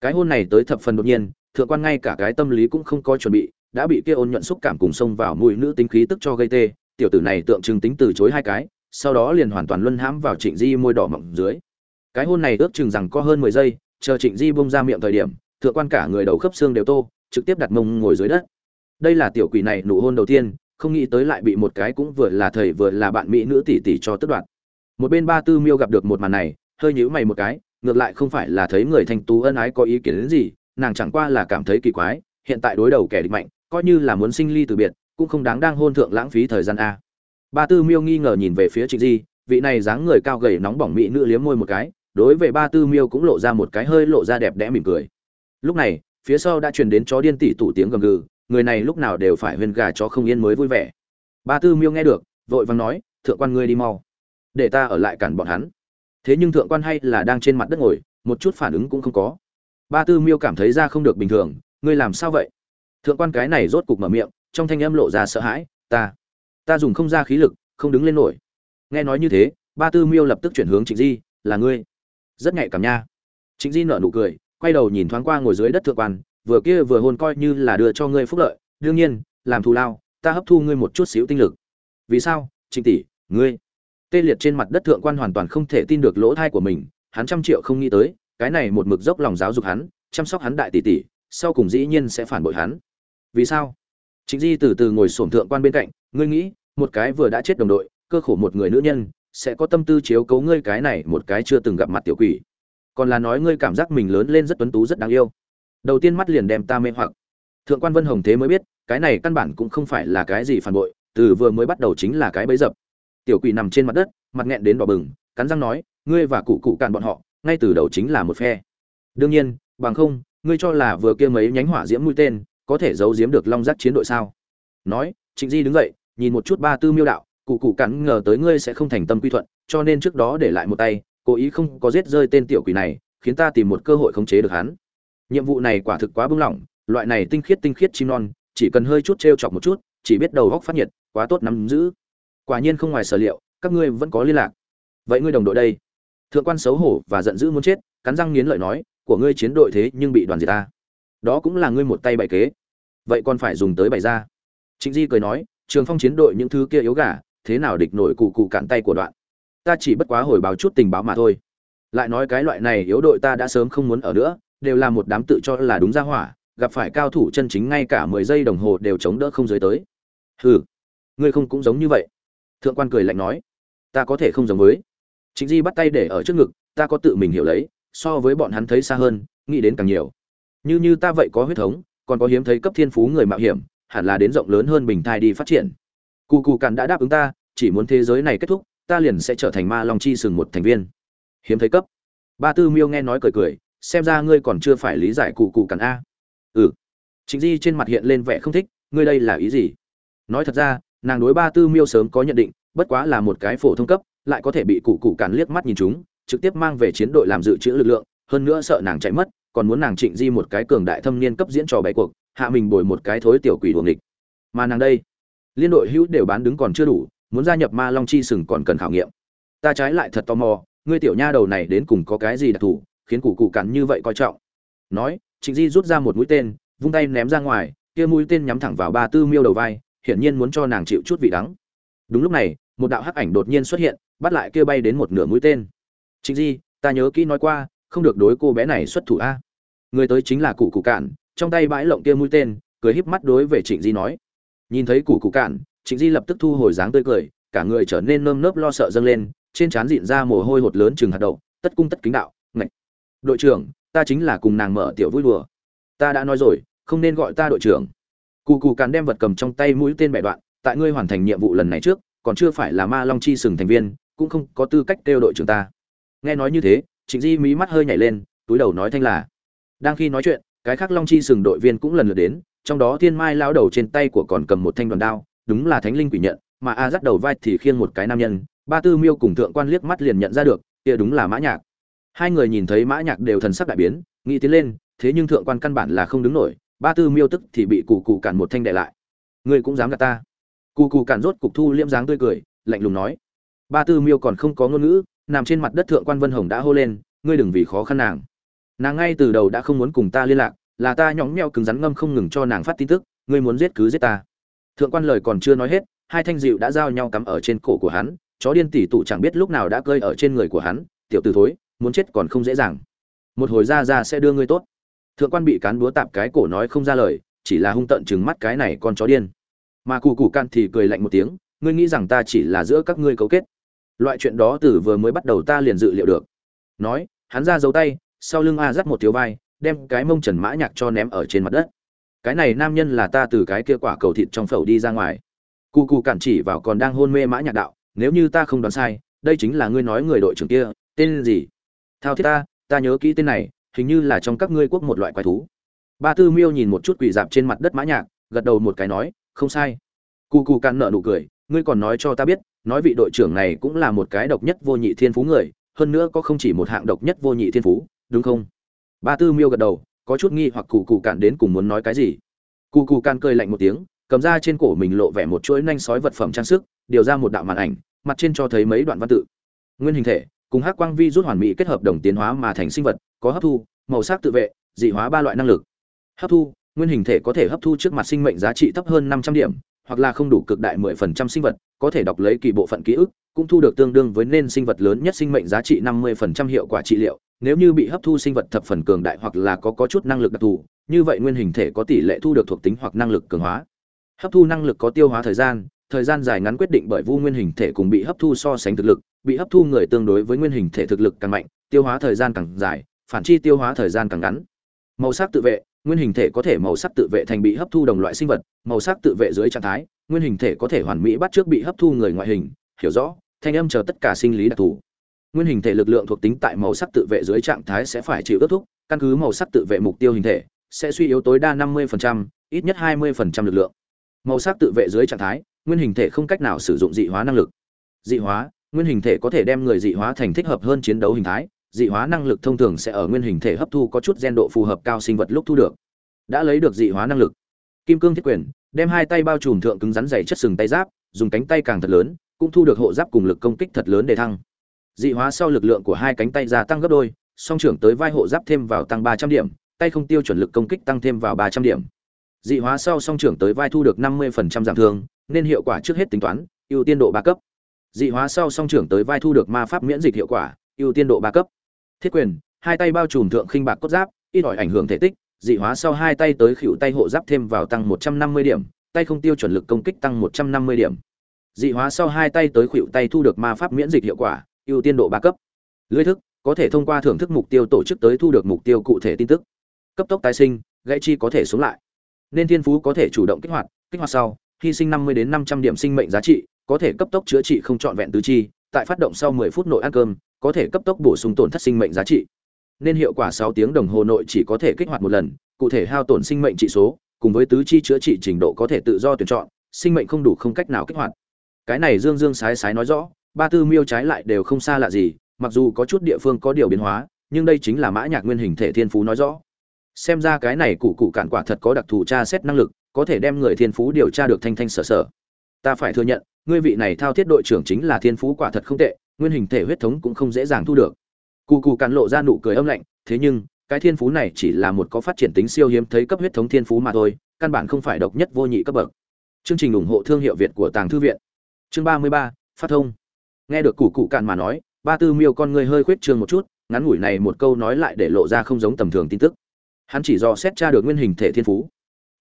A: Cái hôn này tới thập phần đột nhiên, thượng quan ngay cả cái tâm lý cũng không có chuẩn bị, đã bị kia ôn nhuận xúc cảm cùng xông vào mùi nữ tính khí tức cho gây tê, tiểu tử này tượng trưng tính từ chối hai cái, sau đó liền hoàn toàn luân hãm vào trịnh di môi đỏ mọng dưới. Cái hôn này ước chừng rằng có hơn mười giây, chờ trịnh di bông ra miệng thời điểm, thượng quan cả người đầu khớp xương đều tô, trực tiếp đặt mông ngồi dưới đất đây là tiểu quỷ này nụ hôn đầu tiên, không nghĩ tới lại bị một cái cũng vừa là thầy vừa là bạn mỹ nữ tỷ tỷ cho tức đoạt. Một bên ba tư miêu gặp được một màn này, hơi nhíu mày một cái, ngược lại không phải là thấy người thanh tú ân ái có ý kiến đến gì, nàng chẳng qua là cảm thấy kỳ quái, hiện tại đối đầu kẻ địch mạnh, coi như là muốn sinh ly từ biệt, cũng không đáng đang hôn thượng lãng phí thời gian a. Ba tư miêu nghi ngờ nhìn về phía trịnh di, vị này dáng người cao gầy nóng bỏng mỹ nữ liếm môi một cái, đối với ba tư miêu cũng lộ ra một cái hơi lộ ra đẹp đẽ mỉm cười. Lúc này, phía sau đã truyền đến chó điên tỷ tủ tiếng gầm gừ người này lúc nào đều phải huyên gà cho không yên mới vui vẻ. Ba tư miêu nghe được, vội vàng nói, thượng quan ngươi đi mau, để ta ở lại cản bọn hắn. Thế nhưng thượng quan hay là đang trên mặt đất ngồi, một chút phản ứng cũng không có. Ba tư miêu cảm thấy ra không được bình thường, ngươi làm sao vậy? Thượng quan cái này rốt cục mở miệng, trong thanh âm lộ ra sợ hãi, ta ta dùng không ra khí lực, không đứng lên nổi. Nghe nói như thế, ba tư miêu lập tức chuyển hướng trịnh di, là ngươi. Rất nhạy cảm nha. Trịnh di nở nụ cười, quay đầu nhìn thoáng qua ngồi dưới đất thượng quan vừa kia vừa hôn coi như là đưa cho ngươi phúc lợi, đương nhiên, làm thù lao, ta hấp thu ngươi một chút xíu tinh lực. Vì sao, trịnh tỷ, ngươi? Tê liệt trên mặt đất thượng quan hoàn toàn không thể tin được lỗ thai của mình, hắn trăm triệu không nghĩ tới, cái này một mực dốc lòng giáo dục hắn, chăm sóc hắn đại tỷ tỷ, sau cùng dĩ nhiên sẽ phản bội hắn. Vì sao? Chính di từ từ ngồi sổm thượng quan bên cạnh, ngươi nghĩ, một cái vừa đã chết đồng đội, cơ khổ một người nữ nhân, sẽ có tâm tư chiếu cấu ngươi cái này một cái chưa từng gặp mặt tiểu quỷ. Còn là nói ngươi cảm giác mình lớn lên rất tuấn tú rất đáng yêu đầu tiên mắt liền đem ta mê hoặc. Thượng quan vân hồng thế mới biết, cái này căn bản cũng không phải là cái gì phản bội, từ vừa mới bắt đầu chính là cái bẫy dập. Tiểu quỷ nằm trên mặt đất, mặt nghẹn đến đỏ bừng, cắn răng nói, ngươi và cụ cụ cạn bọn họ, ngay từ đầu chính là một phe. Đương nhiên, bằng không, ngươi cho là vừa kia mấy nhánh hỏa diễm mũi tên, có thể giấu giếm được long giác chiến đội sao? Nói, trịnh di đứng dậy, nhìn một chút ba tư miêu đạo, cụ cụ cắn ngờ tới ngươi sẽ không thành tâm quy thuận, cho nên trước đó để lại một tay, cố ý không có giết rơi tên tiểu quỷ này, khiến ta tìm một cơ hội khống chế được hắn nhiệm vụ này quả thực quá bưng lỏng, loại này tinh khiết tinh khiết chim non, chỉ cần hơi chút t chọc một chút, chỉ biết đầu góc phát nhiệt, quá tốt nắm giữ. Quả nhiên không ngoài sở liệu, các ngươi vẫn có liên lạc. Vậy ngươi đồng đội đây? Thượng quan xấu hổ và giận dữ muốn chết, cắn răng nghiến lợi nói, của ngươi chiến đội thế nhưng bị đoàn diệt ta. Đó cũng là ngươi một tay bày kế. Vậy còn phải dùng tới bày ra. Trịnh di cười nói, trường phong chiến đội những thứ kia yếu gà, thế nào địch nổi cụ cụ cạn tay của đoạn? Ta chỉ bất quá hồi báo chút tình báo mà thôi. Lại nói cái loại này yếu đội ta đã sớm không muốn ở nữa đều là một đám tự cho là đúng ra hỏa, gặp phải cao thủ chân chính ngay cả mười giây đồng hồ đều chống đỡ không dưới tới. Hừ, ngươi không cũng giống như vậy. Thượng quan cười lạnh nói, ta có thể không giống với. Chính di bắt tay để ở trước ngực, ta có tự mình hiểu lấy, so với bọn hắn thấy xa hơn, nghĩ đến càng nhiều. Như như ta vậy có huyết thống, còn có hiếm thấy cấp thiên phú người mạo hiểm, hẳn là đến rộng lớn hơn bình thai đi phát triển. Cù cù càn đã đáp ứng ta, chỉ muốn thế giới này kết thúc, ta liền sẽ trở thành ma long chi sừng một thành viên. Hiếm thấy cấp. Ba tư miêu nghe nói cười cười xem ra ngươi còn chưa phải lý giải cụ cụ càn a. Ừ. Chính di trên mặt hiện lên vẻ không thích, ngươi đây là ý gì? Nói thật ra, nàng đối ba tư miêu sớm có nhận định, bất quá là một cái phổ thông cấp, lại có thể bị cụ cụ càn liếc mắt nhìn chúng, trực tiếp mang về chiến đội làm dự trữ lực lượng, hơn nữa sợ nàng chạy mất, còn muốn nàng trịnh di một cái cường đại thâm niên cấp diễn trò bày cuộc, hạ mình bồi một cái thối tiểu quỷ đuồng địch mà nàng đây, liên đội hữu đều bán đứng còn chưa đủ, muốn gia nhập ma long chi sừng còn cần khảo nghiệm. Ta trái lại thật tò mò, ngươi tiểu nha đầu này đến cùng có cái gì đặc thù khiến cụ cụ cắn như vậy coi trọng. Nói, trịnh di rút ra một mũi tên, vung tay ném ra ngoài, kia mũi tên nhắm thẳng vào ba tư miêu đầu vai, hiển nhiên muốn cho nàng chịu chút vị đắng. Đúng lúc này, một đạo hắc ảnh đột nhiên xuất hiện, bắt lại kia bay đến một nửa mũi tên. Trịnh di, ta nhớ kỹ nói qua, không được đối cô bé này xuất thủ a. Người tới chính là cụ cụ cạn, trong tay bãi lộng kia mũi tên, cười híp mắt đối về trịnh di nói. Nhìn thấy cụ cụ cạn, trịnh di lập tức thu hồi dáng tươi cười, cả người trở nên nơm nớp lo sợ dâng lên, trên trán dịn ra mồ hôi hột lớn chừng hạt đậu, tất cung tất kính đạo đội trưởng, ta chính là cùng nàng mở tiểu vui đùa. Ta đã nói rồi, không nên gọi ta đội trưởng. Cụ cụ càn đem vật cầm trong tay mũi tên bẻ đoạn, tại ngươi hoàn thành nhiệm vụ lần này trước, còn chưa phải là ma long chi sừng thành viên, cũng không có tư cách kêu đội trưởng ta. Nghe nói như thế, trịnh di mí mắt hơi nhảy lên, túi đầu nói thanh là, đang khi nói chuyện, cái khác long chi sừng đội viên cũng lần lượt đến, trong đó thiên mai lao đầu trên tay của còn cầm một thanh đoàn đao, đúng là thánh linh quỷ nhận, mà a dắt đầu vai thì khiêng một cái nam nhân, ba tư miêu cùng thượng quan liếc mắt liền nhận ra được, kia đúng là mã nhạc hai người nhìn thấy mã nhạc đều thần sắc đại biến, nghĩ tiến lên, thế nhưng thượng quan căn bản là không đứng nổi, ba tư miêu tức thì bị cụ cụ cản một thanh đệ lại. Ngươi cũng dám gạt ta. Cụ cụ cản rốt cục thu liêm dáng tươi cười, lạnh lùng nói. Ba tư miêu còn không có ngôn ngữ, nằm trên mặt đất thượng quan vân hồng đã hô lên, ngươi đừng vì khó khăn nàng. Nàng ngay từ đầu đã không muốn cùng ta liên lạc, là ta nhõng nhẽo cứng rắn ngâm không ngừng cho nàng phát tin tức, ngươi muốn giết cứ giết ta. Thượng quan lời còn chưa nói hết, hai thanh dịu đã giao nhau cắm ở trên cổ của hắn, chó điên tỷ tụ chẳng biết lúc nào đã cơi ở trên người của hắn, tiểu t thối muốn chết còn không dễ dàng. Một hồi ra ra sẽ đưa ngươi tốt. Thượng quan bị cán búa tạp cái cổ nói không ra lời, chỉ là hung tận chừng mắt cái này con chó điên. Mà cụ cụ can thì cười lạnh một tiếng, ngươi nghĩ rằng ta chỉ là giữa các ngươi cấu kết. Loại chuyện đó từ vừa mới bắt đầu ta liền dự liệu được. Nói, hắn ra giấu tay, sau lưng a dắt một thiếu vai, đem cái mông trần mã nhạc cho ném ở trên mặt đất. Cái này nam nhân là ta từ cái kia quả cầu thịt trong phẩu đi ra ngoài. Cụ cụ cản chỉ vào còn đang hôn mê mã nhạc đạo, nếu như ta không đoán sai, đây chính là ngươi nói người đội trưởng kia, tên gì? Thao thiết ta ta nhớ kỹ tên này, hình như là trong các ngươi quốc một loại quái thú. Ba tư miêu nhìn một chút quỷ dạp trên mặt đất mã nhạc, gật đầu một cái nói, không sai. Cù cù cạn nợ nụ cười, ngươi còn nói cho ta biết, nói vị đội trưởng này cũng là một cái độc nhất vô nhị thiên phú người, hơn nữa có không chỉ một hạng độc nhất vô nhị thiên phú, đúng không? Ba tư miêu gật đầu, có chút nghi hoặc cù cù cạn đến cùng muốn nói cái gì. Cù cù cạn cười lạnh một tiếng, cầm ra trên cổ mình lộ vẻ một chuỗi nanh sói vật phẩm trang sức, điều ra một đạo màn ảnh, mặt trên cho thấy mấy đoạn văn tự. Nguyên hình thể cùng hắc quang vi rút hoàn mỹ kết hợp đồng tiến hóa mà thành sinh vật, có hấp thu, màu sắc tự vệ, dị hóa ba loại năng lực. Hấp thu, nguyên hình thể có thể hấp thu trước mặt sinh mệnh giá trị thấp hơn năm trăm điểm, hoặc là không đủ cực đại mười phần trăm sinh vật, có thể đọc lấy kỳ bộ phận ký ức, cũng thu được tương đương với nên sinh vật lớn nhất sinh mệnh giá trị năm mươi phần trăm hiệu quả trị liệu. Nếu như bị hấp thu sinh vật thập phần cường đại hoặc là có có chút năng lực đặc thù, như vậy nguyên hình thể có tỷ lệ thu được thuộc tính hoặc năng lực cường hóa. Hấp thu năng lực có tiêu hóa thời gian thời gian dài ngắn quyết định bởi vu nguyên hình thể cùng bị hấp thu so sánh thực lực bị hấp thu người tương đối với nguyên hình thể thực lực càng mạnh tiêu hóa thời gian càng dài phản chi tiêu hóa thời gian càng ngắn. Màu sắc tự vệ nguyên hình thể có thể màu sắc tự vệ thành bị hấp thu đồng loại sinh vật màu sắc tự vệ dưới trạng thái nguyên hình thể có thể hoàn mỹ bắt trước bị hấp thu người ngoại hình hiểu rõ thanh âm chờ tất cả sinh lý đặc thù. Nguyên hình thể lực lượng thuộc tính tại màu sắc tự vệ dưới trạng thái sẽ phải chịu ước thúc căn cứ màu sắc tự vệ mục tiêu hình thể sẽ suy yếu tối đa 50%, ít nhất 20% lực lượng. Màu sắc tự vệ dưới trạng thái nguyên hình thể không cách nào sử dụng dị hóa năng lực. Dị hóa, nguyên hình thể có thể đem người dị hóa thành thích hợp hơn chiến đấu hình thái, dị hóa năng lực thông thường sẽ ở nguyên hình thể hấp thu có chút gen độ phù hợp cao sinh vật lúc thu được. Đã lấy được dị hóa năng lực, kim cương thiết quyền, đem hai tay bao trùm thượng cứng rắn dày chất sừng tay giáp, dùng cánh tay càng thật lớn, cũng thu được hộ giáp cùng lực công kích thật lớn để thăng. Dị hóa sau lực lượng của hai cánh tay gia tăng gấp đôi, song trưởng tới vai hộ giáp thêm vào tăng ba trăm điểm, tay không tiêu chuẩn lực công kích tăng thêm vào ba trăm điểm. Dị hóa sau song trưởng tới vai thu được năm mươi phần trăm giảm thương nên hiệu quả trước hết tính toán, ưu tiên độ ba cấp. Dị hóa sau song trưởng tới vai thu được ma pháp miễn dịch hiệu quả, ưu tiên độ ba cấp. Thiết quyền, hai tay bao trùm thượng khinh bạc cốt giáp, ít ỏi ảnh hưởng thể tích, dị hóa sau hai tay tới khỉu tay hộ giáp thêm vào tăng một trăm năm mươi điểm, tay không tiêu chuẩn lực công kích tăng một trăm năm mươi điểm. Dị hóa sau hai tay tới khuỵu tay thu được ma pháp miễn dịch hiệu quả, ưu tiên độ ba cấp. Lưới thức, có thể thông qua thưởng thức mục tiêu tổ chức tới thu được mục tiêu cụ thể tin tức. Cấp tốc tái sinh, gãy chi có thể sống lại. Nên thiên phú có thể chủ động kích hoạt kích hoạt sau hy sinh năm mươi đến năm trăm điểm sinh mệnh giá trị, có thể cấp tốc chữa trị không trọn vẹn tứ chi, tại phát động sau 10 phút nội ăn cơm, có thể cấp tốc bổ sung tổn thất sinh mệnh giá trị. Nên hiệu quả 6 tiếng đồng hồ nội chỉ có thể kích hoạt một lần, cụ thể hao tổn sinh mệnh trị số, cùng với tứ chi chữa trị trình độ có thể tự do tuyển chọn, sinh mệnh không đủ không cách nào kích hoạt. Cái này dương dương sái sái nói rõ, ba tư miêu trái lại đều không xa lạ gì, mặc dù có chút địa phương có điều biến hóa, nhưng đây chính là mã nhạc nguyên hình thể thiên phú nói rõ. Xem ra cái này cụ cụ cản quả thật có đặc thù tra xét năng lực có thể đem người thiên phú điều tra được thanh thanh sở sở. Ta phải thừa nhận, ngươi vị này thao thiết đội trưởng chính là thiên phú quả thật không tệ, nguyên hình thể huyết thống cũng không dễ dàng thu được. Cụ cụ cản lộ ra nụ cười âm lạnh, thế nhưng, cái thiên phú này chỉ là một có phát triển tính siêu hiếm thấy cấp huyết thống thiên phú mà thôi, căn bản không phải độc nhất vô nhị cấp bậc. Chương trình ủng hộ thương hiệu việt của tàng thư viện. Chương ba mươi ba, phát thông. Nghe được cụ cụ cạn mà nói, ba tư miêu con ngươi hơi khuyết trường một chút, ngắn ngủi này một câu nói lại để lộ ra không giống tầm thường tin tức. Hắn chỉ do xét tra được nguyên hình thể thiên phú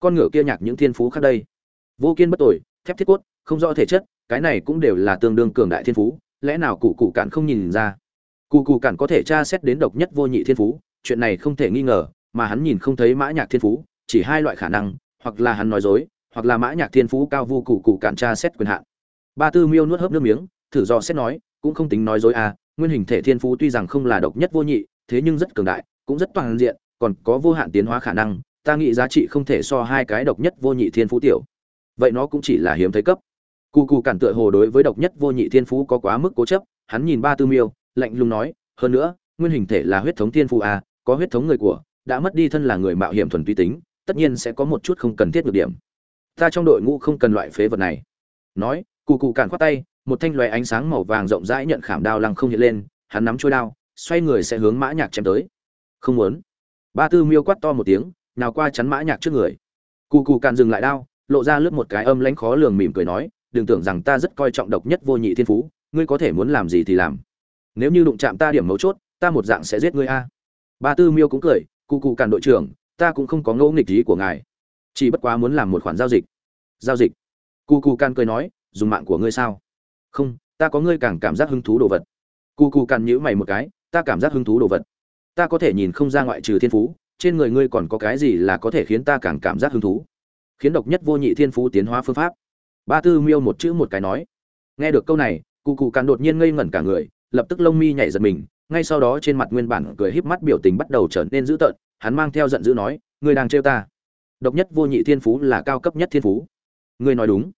A: con ngựa kia nhạc những thiên phú khác đây. Vô kiên bất tội thép thiết cốt, không rõ thể chất, cái này cũng đều là tương đương cường đại thiên phú, lẽ nào cụ cụ cạn không nhìn ra? Cụ cụ cạn có thể tra xét đến độc nhất vô nhị thiên phú, chuyện này không thể nghi ngờ, mà hắn nhìn không thấy mã nhạc thiên phú, chỉ hai loại khả năng, hoặc là hắn nói dối, hoặc là mã nhạc thiên phú cao vu cụ cụ cạn tra xét quyền hạn. Ba tư miêu nuốt hớp nước miếng, thử do xét nói, cũng không tính nói dối à nguyên hình thể thiên phú tuy rằng không là độc nhất vô nhị, thế nhưng rất cường đại, cũng rất toàn diện, còn có vô hạn tiến hóa khả năng ta nghĩ giá trị không thể so hai cái độc nhất vô nhị thiên phú tiểu. Vậy nó cũng chỉ là hiếm thấy cấp. Cu cu cản tựa hồ đối với độc nhất vô nhị thiên phú có quá mức cố chấp, hắn nhìn ba tư miêu, lạnh lùng nói, hơn nữa, nguyên hình thể là huyết thống thiên phú à có huyết thống người của, đã mất đi thân là người mạo hiểm thuần túy tính, tất nhiên sẽ có một chút không cần thiết được điểm. Ta trong đội ngũ không cần loại phế vật này. Nói cu cu cản khoát tay, một thanh loé ánh sáng màu vàng rộng rãi nhận khảm đao lăng không hiện lên, hắn nắm trôi đao, xoay người sẽ hướng mã nhạc chém tới. Không muốn. Ba tư miêu quát to một tiếng nào qua chắn mã nhạc trước người. Cù cù càn dừng lại đao, lộ ra lướt một cái âm lãnh khó lường mỉm cười nói, đừng tưởng rằng ta rất coi trọng độc nhất vô nhị thiên phú, ngươi có thể muốn làm gì thì làm. Nếu như đụng chạm ta điểm mấu chốt, ta một dạng sẽ giết ngươi a. Ba tư miêu cũng cười cụ cụ càn đội trưởng, ta cũng không có ngẫu nghịch ý của ngài. Chỉ bất quá muốn làm một khoản giao dịch. Giao dịch? Cụ cụ càn cười nói, dùng mạng của ngươi sao? Không, ta có ngươi càng cảm giác hứng thú đồ vật. Cụ cụ càn nhíu mày một cái, ta cảm giác hứng thú đồ vật. Ta có thể nhìn không ra ngoại trừ thiên phú trên người ngươi còn có cái gì là có thể khiến ta càng cảm giác hứng thú? Khiến độc nhất vô nhị thiên phú tiến hóa phương pháp. Ba tư miêu một chữ một cái nói. Nghe được câu này cụ cụ càn đột nhiên ngây ngẩn cả người, lập tức lông mi nhảy giật mình, ngay sau đó trên mặt nguyên bản cười híp mắt biểu tình bắt đầu trở nên dữ tợn, hắn mang theo giận dữ nói, ngươi đang trêu ta. Độc nhất vô nhị thiên phú là cao cấp nhất thiên phú. Ngươi nói đúng.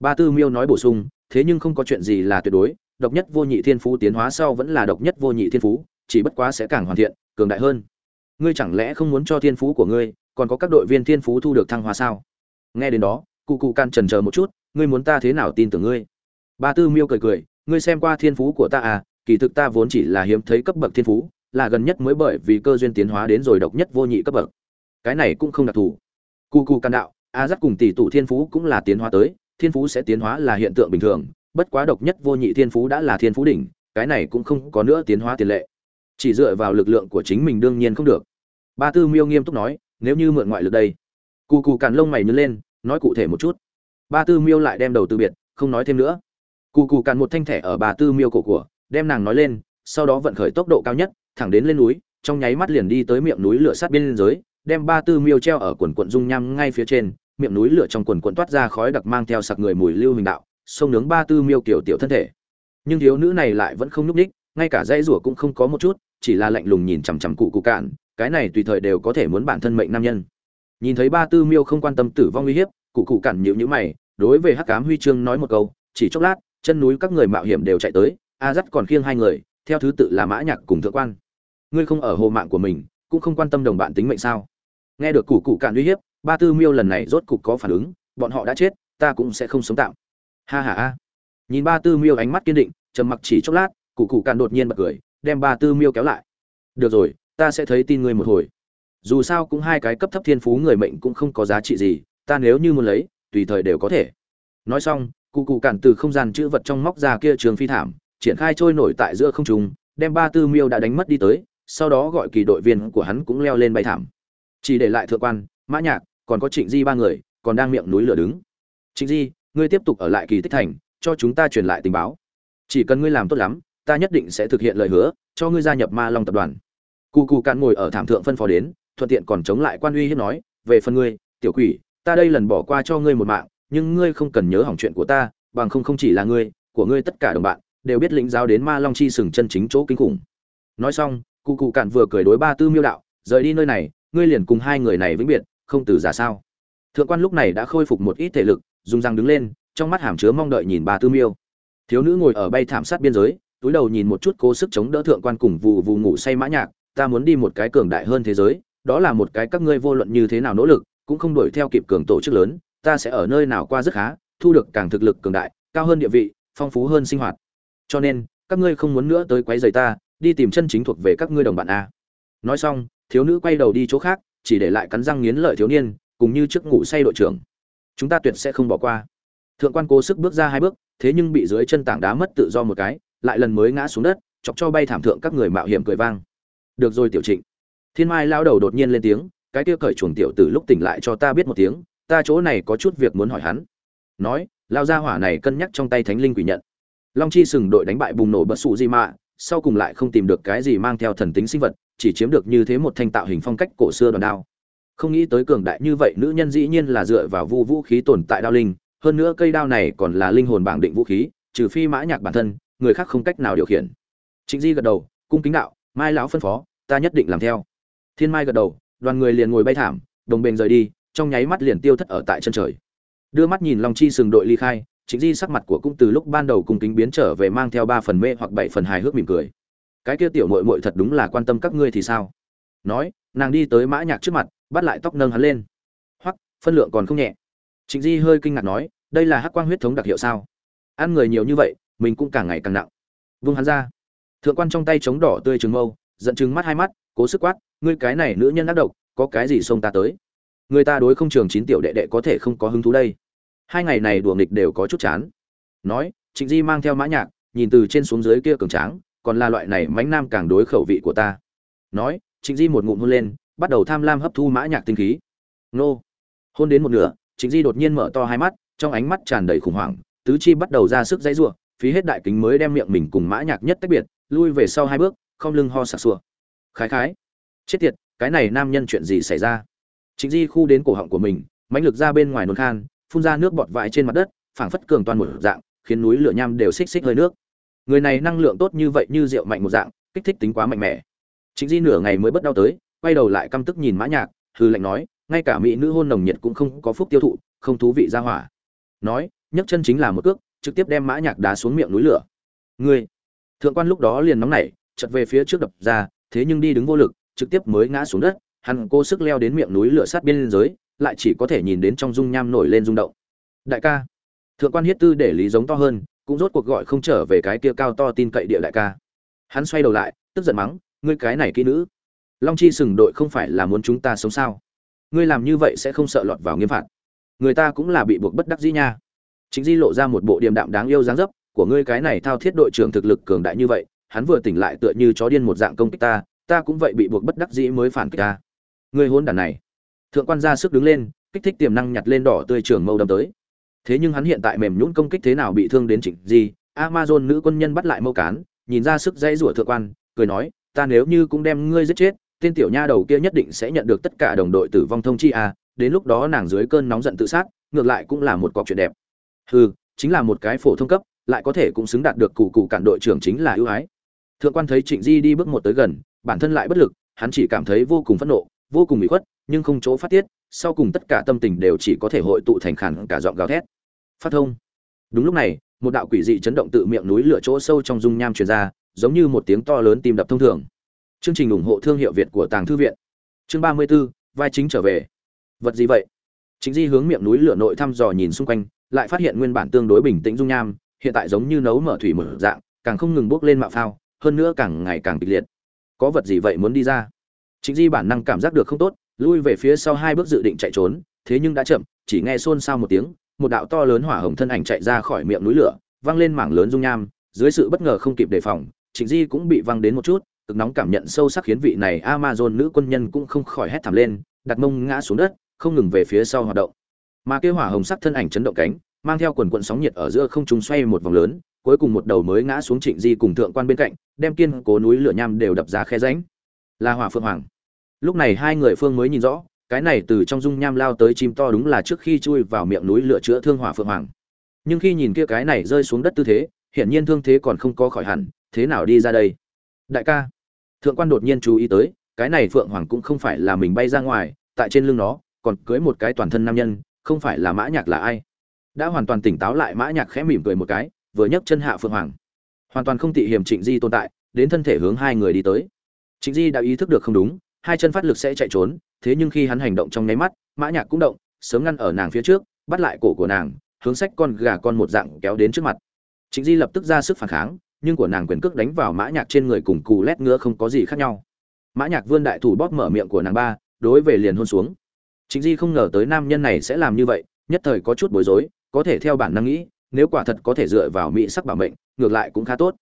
A: Ba tư miêu nói bổ sung, thế nhưng không có chuyện gì là tuyệt đối, độc nhất vô nhị thiên phú tiến hóa sau vẫn là độc nhất vô nhị thiên phú, chỉ bất quá sẽ càng hoàn thiện, cường đại hơn ngươi chẳng lẽ không muốn cho thiên phú của ngươi, còn có các đội viên thiên phú thu được thăng hoa sao? Nghe đến đó, cụ cụ can trần chờ một chút, ngươi muốn ta thế nào tin tưởng ngươi? Ba tư miêu cười cười, ngươi xem qua thiên phú của ta à kỳ thực ta vốn chỉ là hiếm thấy cấp bậc thiên phú, là gần nhất mới bởi vì cơ duyên tiến hóa đến rồi độc nhất vô nhị cấp bậc. Cái này cũng không đặc thù. Cụ cụ can đạo, a dắt cùng tỷ tụ thiên phú cũng là tiến hóa tới, thiên phú sẽ tiến hóa là hiện tượng bình thường, bất quá độc nhất vô nhị thiên phú đã là thiên phú đỉnh, cái này cũng không có nữa tiến hóa tiền lệ. Chỉ dựa vào lực lượng của chính mình đương nhiên không được ba tư miêu nghiêm túc nói, nếu như mượn ngoại lực đây. Cù Cù càn lông mày nhớ lên, nói cụ thể một chút. Ba tư miêu lại đem đầu từ biệt, không nói thêm nữa. Cù Cù càn một thanh thẻ ở bà tư miêu cổ của, đem nàng nói lên, sau đó vận khởi tốc độ cao nhất, thẳng đến lên núi, trong nháy mắt liền đi tới miệng núi lửa sát biên giới đem ba tư miêu treo ở quần quận dung nham ngay phía trên, miệng núi lửa trong quần quận toát ra khói đặc mang theo sặc người mùi lưu hình đạo, sông nướng ba tư miêu kiểu tiểu thân thể. Nhưng thiếu nữ này lại vẫn không nhúc ních ngay cả dãy rủa cũng không có một chút, chỉ là lạnh lùng nhìn chằm chằm cụ cụ cạn cái này tùy thời đều có thể muốn bản thân mệnh nam nhân. Nhìn thấy ba tư miêu không quan tâm tử vong uy hiếp, cụ cụ cản nhịu nhữ mày, đối với hắc cám huy chương nói một câu, chỉ chốc lát, chân núi các người mạo hiểm đều chạy tới, a dắt còn khiêng hai người, theo thứ tự là mã nhạc cùng thượng quan. Ngươi không ở hồ mạng của mình, cũng không quan tâm đồng bạn tính mệnh sao? Nghe được cụ cụ cản uy hiếp, ba tư miêu lần này rốt cục có phản ứng, bọn họ đã chết, ta cũng sẽ không sống tạm. Ha ha ha. Nhìn ba tư miêu ánh mắt kiên định, trầm mặc chỉ chốc lát, cụ cụ cản đột nhiên bật cười, đem ba tư miêu kéo lại. Được rồi ta sẽ thấy tin ngươi một hồi. Dù sao cũng hai cái cấp thấp thiên phú người mệnh cũng không có giá trị gì, ta nếu như muốn lấy, tùy thời đều có thể. Nói xong, cụ cụ cản từ không gian chữ vật trong móc ra kia trường phi thảm, triển khai trôi nổi tại giữa không trung, đem ba tư miêu đã đánh mất đi tới, sau đó gọi kỳ đội viên của hắn cũng leo lên bay thảm. Chỉ để lại thượng quan, mã nhạc, còn có trịnh di ba người, còn đang miệng núi lửa đứng. Trịnh di, ngươi tiếp tục ở lại kỳ tích thành, cho chúng ta truyền lại tình báo. Chỉ cần ngươi làm tốt lắm, ta nhất định sẽ thực hiện lời hứa, cho ngươi gia nhập ma long tập đoàn cụ cụ cạn ngồi ở thảm thượng phân phó đến, thuận tiện còn chống lại quan uy hiếp nói, về phần ngươi, tiểu quỷ, ta đây lần bỏ qua cho ngươi một mạng, nhưng ngươi không cần nhớ hỏng chuyện của ta, bằng không không chỉ là ngươi, của ngươi tất cả đồng bạn, đều biết lĩnh giáo đến ma long chi sừng chân chính chỗ kinh khủng. Nói xong, cụ cụ cạn vừa cười đối ba tư miêu đạo, rời đi nơi này, ngươi liền cùng hai người này vĩnh biệt, không từ giả sao? Thượng quan lúc này đã khôi phục một ít thể lực, dùng răng đứng lên, trong mắt hàm chứa mong đợi nhìn bà tư miêu. Thiếu nữ ngồi ở bay thảm sát biên giới, túi đầu nhìn một chút cố sức chống đỡ thượng quan cùng vụ vụ ngủ say mã nhạc ta muốn đi một cái cường đại hơn thế giới, đó là một cái các ngươi vô luận như thế nào nỗ lực, cũng không đuổi theo kịp cường tổ chức lớn, ta sẽ ở nơi nào qua rất khá, thu được càng thực lực cường đại, cao hơn địa vị, phong phú hơn sinh hoạt. Cho nên, các ngươi không muốn nữa tới quấy rầy ta, đi tìm chân chính thuộc về các ngươi đồng bạn a. Nói xong, thiếu nữ quay đầu đi chỗ khác, chỉ để lại cắn răng nghiến lợi thiếu niên, cùng như trước ngủ say đội trưởng. Chúng ta tuyệt sẽ không bỏ qua. Thượng quan cố sức bước ra hai bước, thế nhưng bị dưới chân tảng đá mất tự do một cái, lại lần mới ngã xuống đất, chọc cho bay thảm thượng các người mạo hiểm cười vang được rồi tiểu trịnh. Thiên mai lao đầu đột nhiên lên tiếng, cái kia cởi chuồng tiểu tử lúc tỉnh lại cho ta biết một tiếng, ta chỗ này có chút việc muốn hỏi hắn. Nói lao ra hỏa này cân nhắc trong tay thánh linh quỷ nhận. Long chi sừng đội đánh bại bùng nổ bất sụ di mạ sau cùng lại không tìm được cái gì mang theo thần tính sinh vật, chỉ chiếm được như thế một thanh tạo hình phong cách cổ xưa đòn đao. Không nghĩ tới cường đại như vậy, nữ nhân dĩ nhiên là dựa vào vu vũ khí tồn tại đao linh, hơn nữa cây đao này còn là linh hồn bảng định vũ khí, trừ phi mã nhạc bản thân, người khác không cách nào điều khiển. Trịnh di gật đầu, cung kính đạo, mai lão phân phó ta nhất định làm theo. Thiên mai gật đầu, đoàn người liền ngồi bay thảm, đồng bền rời đi, trong nháy mắt liền tiêu thất ở tại chân trời. Đưa mắt nhìn long chi sừng đội ly khai chính di sắc mặt của cũng từ lúc ban đầu cùng kính biến trở về mang theo ba phần mê hoặc bảy phần hài hước mỉm cười. Cái kia tiểu muội muội thật đúng là quan tâm các ngươi thì sao? Nói, nàng đi tới mã nhạc trước mặt, bắt lại tóc nâng hắn lên. Hoặc phân lượng còn không nhẹ. Trịnh di hơi kinh ngạc nói, đây là hắc quang huyết thống đặc hiệu sao? Ăn người nhiều như vậy, mình cũng càng ngày càng nặng. Vung hắn ra. Thượng quan trong tay chống đỏ tươi trường mâu giận chừng mắt hai mắt, cố sức quát, ngươi cái này nữ nhân ác độc, có cái gì xông ta tới? Người ta đối không trường chín tiểu đệ đệ có thể không có hứng thú đây. Hai ngày này đùa nghịch đều có chút chán. Nói, trịnh di mang theo mã nhạc, nhìn từ trên xuống dưới kia cường tráng, còn là loại này mánh nam càng đối khẩu vị của ta. Nói, trịnh di một ngụm hôn lên, bắt đầu tham lam hấp thu mã nhạc tinh khí. Nô. Hôn đến một nửa, trịnh di đột nhiên mở to hai mắt, trong ánh mắt tràn đầy khủng hoảng, tứ chi bắt đầu ra sức dãy rủa, phí hết đại kính mới đem miệng mình cùng mã nhạc nhất tách biệt, lui về sau hai bước không lưng ho sặc sủa khái khái. Chết tiệt, cái này nam nhân chuyện gì xảy ra? Trịnh di khu đến cổ họng của mình, mãnh lực ra bên ngoài nôn khan, phun ra nước bọt vãi trên mặt đất, phảng phất cường toàn một dạng, khiến núi lửa nham đều xích xích hơi nước. Người này năng lượng tốt như vậy, như rượu mạnh một dạng, kích thích tính quá mạnh mẽ. Trịnh di nửa ngày mới bất đau tới, quay đầu lại căm tức nhìn mã nhạc hư lệnh nói, ngay cả mỹ nữ hôn nồng nhiệt cũng không có phúc tiêu thụ, không thú vị ra hỏa. Nói, nhấc chân chính là một cước, trực tiếp đem mã nhạc đá xuống miệng núi lửa. Ngươi. Thượng quan lúc đó liền nóng nảy chật về phía trước đập ra, thế nhưng đi đứng vô lực, trực tiếp mới ngã xuống đất. Hắn cố sức leo đến miệng núi lửa sát biên giới, lại chỉ có thể nhìn đến trong dung nham nổi lên rung động. Đại ca, thượng quan hiết tư để lý giống to hơn, cũng rốt cuộc gọi không trở về cái kia cao to tin cậy địa đại ca. Hắn xoay đầu lại, tức giận mắng, ngươi cái này kỹ nữ, long chi sừng đội không phải là muốn chúng ta sống sao? Ngươi làm như vậy sẽ không sợ lọt vào nghiêm phạt. Người ta cũng là bị buộc bất đắc dĩ nha. Chính di lộ ra một bộ điềm đạm đáng yêu dáng dấp, của ngươi cái này thao thiết đội trưởng thực lực cường đại như vậy hắn vừa tỉnh lại tựa như chó điên một dạng công kích ta ta cũng vậy bị buộc bất đắc dĩ mới phản kích ta. Ngươi hôn đàn này. Thượng quan ra sức đứng lên, kích thích tiềm năng nhặt lên đỏ tươi trường mâu đâm tới. Thế nhưng hắn hiện tại mềm nhũn công kích thế nào bị thương đến chỉnh gì, amazon nữ quân nhân bắt lại mâu cán, nhìn ra sức dãy rủa thượng quan, cười nói, ta nếu như cũng đem ngươi giết chết, tên tiểu nha đầu kia nhất định sẽ nhận được tất cả đồng đội tử vong thông chi a đến lúc đó nàng dưới cơn nóng giận tự sát, ngược lại cũng là một cọc chuyện đẹp. Hừ, chính là một cái phổ thông cấp, lại có thể cũng xứng đạt được cụ cụ cản đội trưởng chính là ưu ái thượng quan thấy trịnh di đi bước một tới gần bản thân lại bất lực hắn chỉ cảm thấy vô cùng phẫn nộ vô cùng bị khuất nhưng không chỗ phát tiết sau cùng tất cả tâm tình đều chỉ có thể hội tụ thành khản cả giọng gào thét. Phát thông. Đúng lúc này một đạo quỷ dị chấn động tự miệng núi lửa chỗ sâu trong dung nham truyền ra giống như một tiếng to lớn tim đập thông thường. Chương trình ủng hộ thương hiệu việt của tàng thư viện. Chương ba mươi 34, vai chính trở về. Vật gì vậy? Chính di hướng miệng núi lửa nội thăm dò nhìn xung quanh lại phát hiện nguyên bản tương đối bình tĩnh dung nham hiện tại giống như nấu mở thủy mở dạng càng không ngừng bốc lên mạo phao hơn nữa càng ngày càng kịch liệt có vật gì vậy muốn đi ra Trịnh Di bản năng cảm giác được không tốt, lui về phía sau hai bước dự định chạy trốn, thế nhưng đã chậm, chỉ nghe xôn xao một tiếng, một đạo to lớn hỏa hồng thân ảnh chạy ra khỏi miệng núi lửa, văng lên mảng lớn dung nham, dưới sự bất ngờ không kịp đề phòng, Trịnh Di cũng bị văng đến một chút, cực nóng cảm nhận sâu sắc khiến vị này Amazon nữ quân nhân cũng không khỏi hét thảm lên, đặt mông ngã xuống đất, không ngừng về phía sau hoạt động. Mà kia hỏa hồng sắc thân ảnh chấn động cánh, mang theo quần quần sóng nhiệt ở giữa không trung xoay một vòng lớn, cuối cùng một đầu mới ngã xuống Trịnh Di cùng thượng quan bên cạnh, đem kiên cố núi lửa nham đều đập ra khe ránh, Là Hỏa Phượng Hoàng. Lúc này hai người phương mới nhìn rõ, cái này từ trong dung nham lao tới chim to đúng là trước khi chui vào miệng núi lửa chữa thương Hỏa Phượng Hoàng. Nhưng khi nhìn kia cái này rơi xuống đất tư thế, hiển nhiên thương thế còn không có khỏi hẳn, thế nào đi ra đây? Đại ca. Thượng quan đột nhiên chú ý tới, cái này Phượng Hoàng cũng không phải là mình bay ra ngoài, tại trên lưng nó còn cưới một cái toàn thân nam nhân, không phải là Mã Nhạc là ai? Đã hoàn toàn tỉnh táo lại Mã Nhạc khẽ mỉm cười một cái, vừa nhấc chân hạ phượng hoàng. Hoàn toàn không tị hiểm trịnh di tồn tại, đến thân thể hướng hai người đi tới. Trịnh di đã ý thức được không đúng, hai chân phát lực sẽ chạy trốn, thế nhưng khi hắn hành động trong nháy mắt, mã nhạc cũng động, sớm ngăn ở nàng phía trước, bắt lại cổ của nàng, hướng sách con gà con một dạng kéo đến trước mặt. Trịnh di lập tức ra sức phản kháng, nhưng của nàng quyền cước đánh vào mã nhạc trên người cùng cù lét ngứa không có gì khác nhau. Mã nhạc vươn đại thủ bóp mở miệng của nàng ba, đối về liền hôn xuống. Trịnh di không ngờ tới nam nhân này sẽ làm như vậy, nhất thời có chút bối rối, có thể theo bản năng nghĩ nếu quả thật có thể dựa vào mỹ sắc bảo mệnh, ngược lại cũng khá tốt.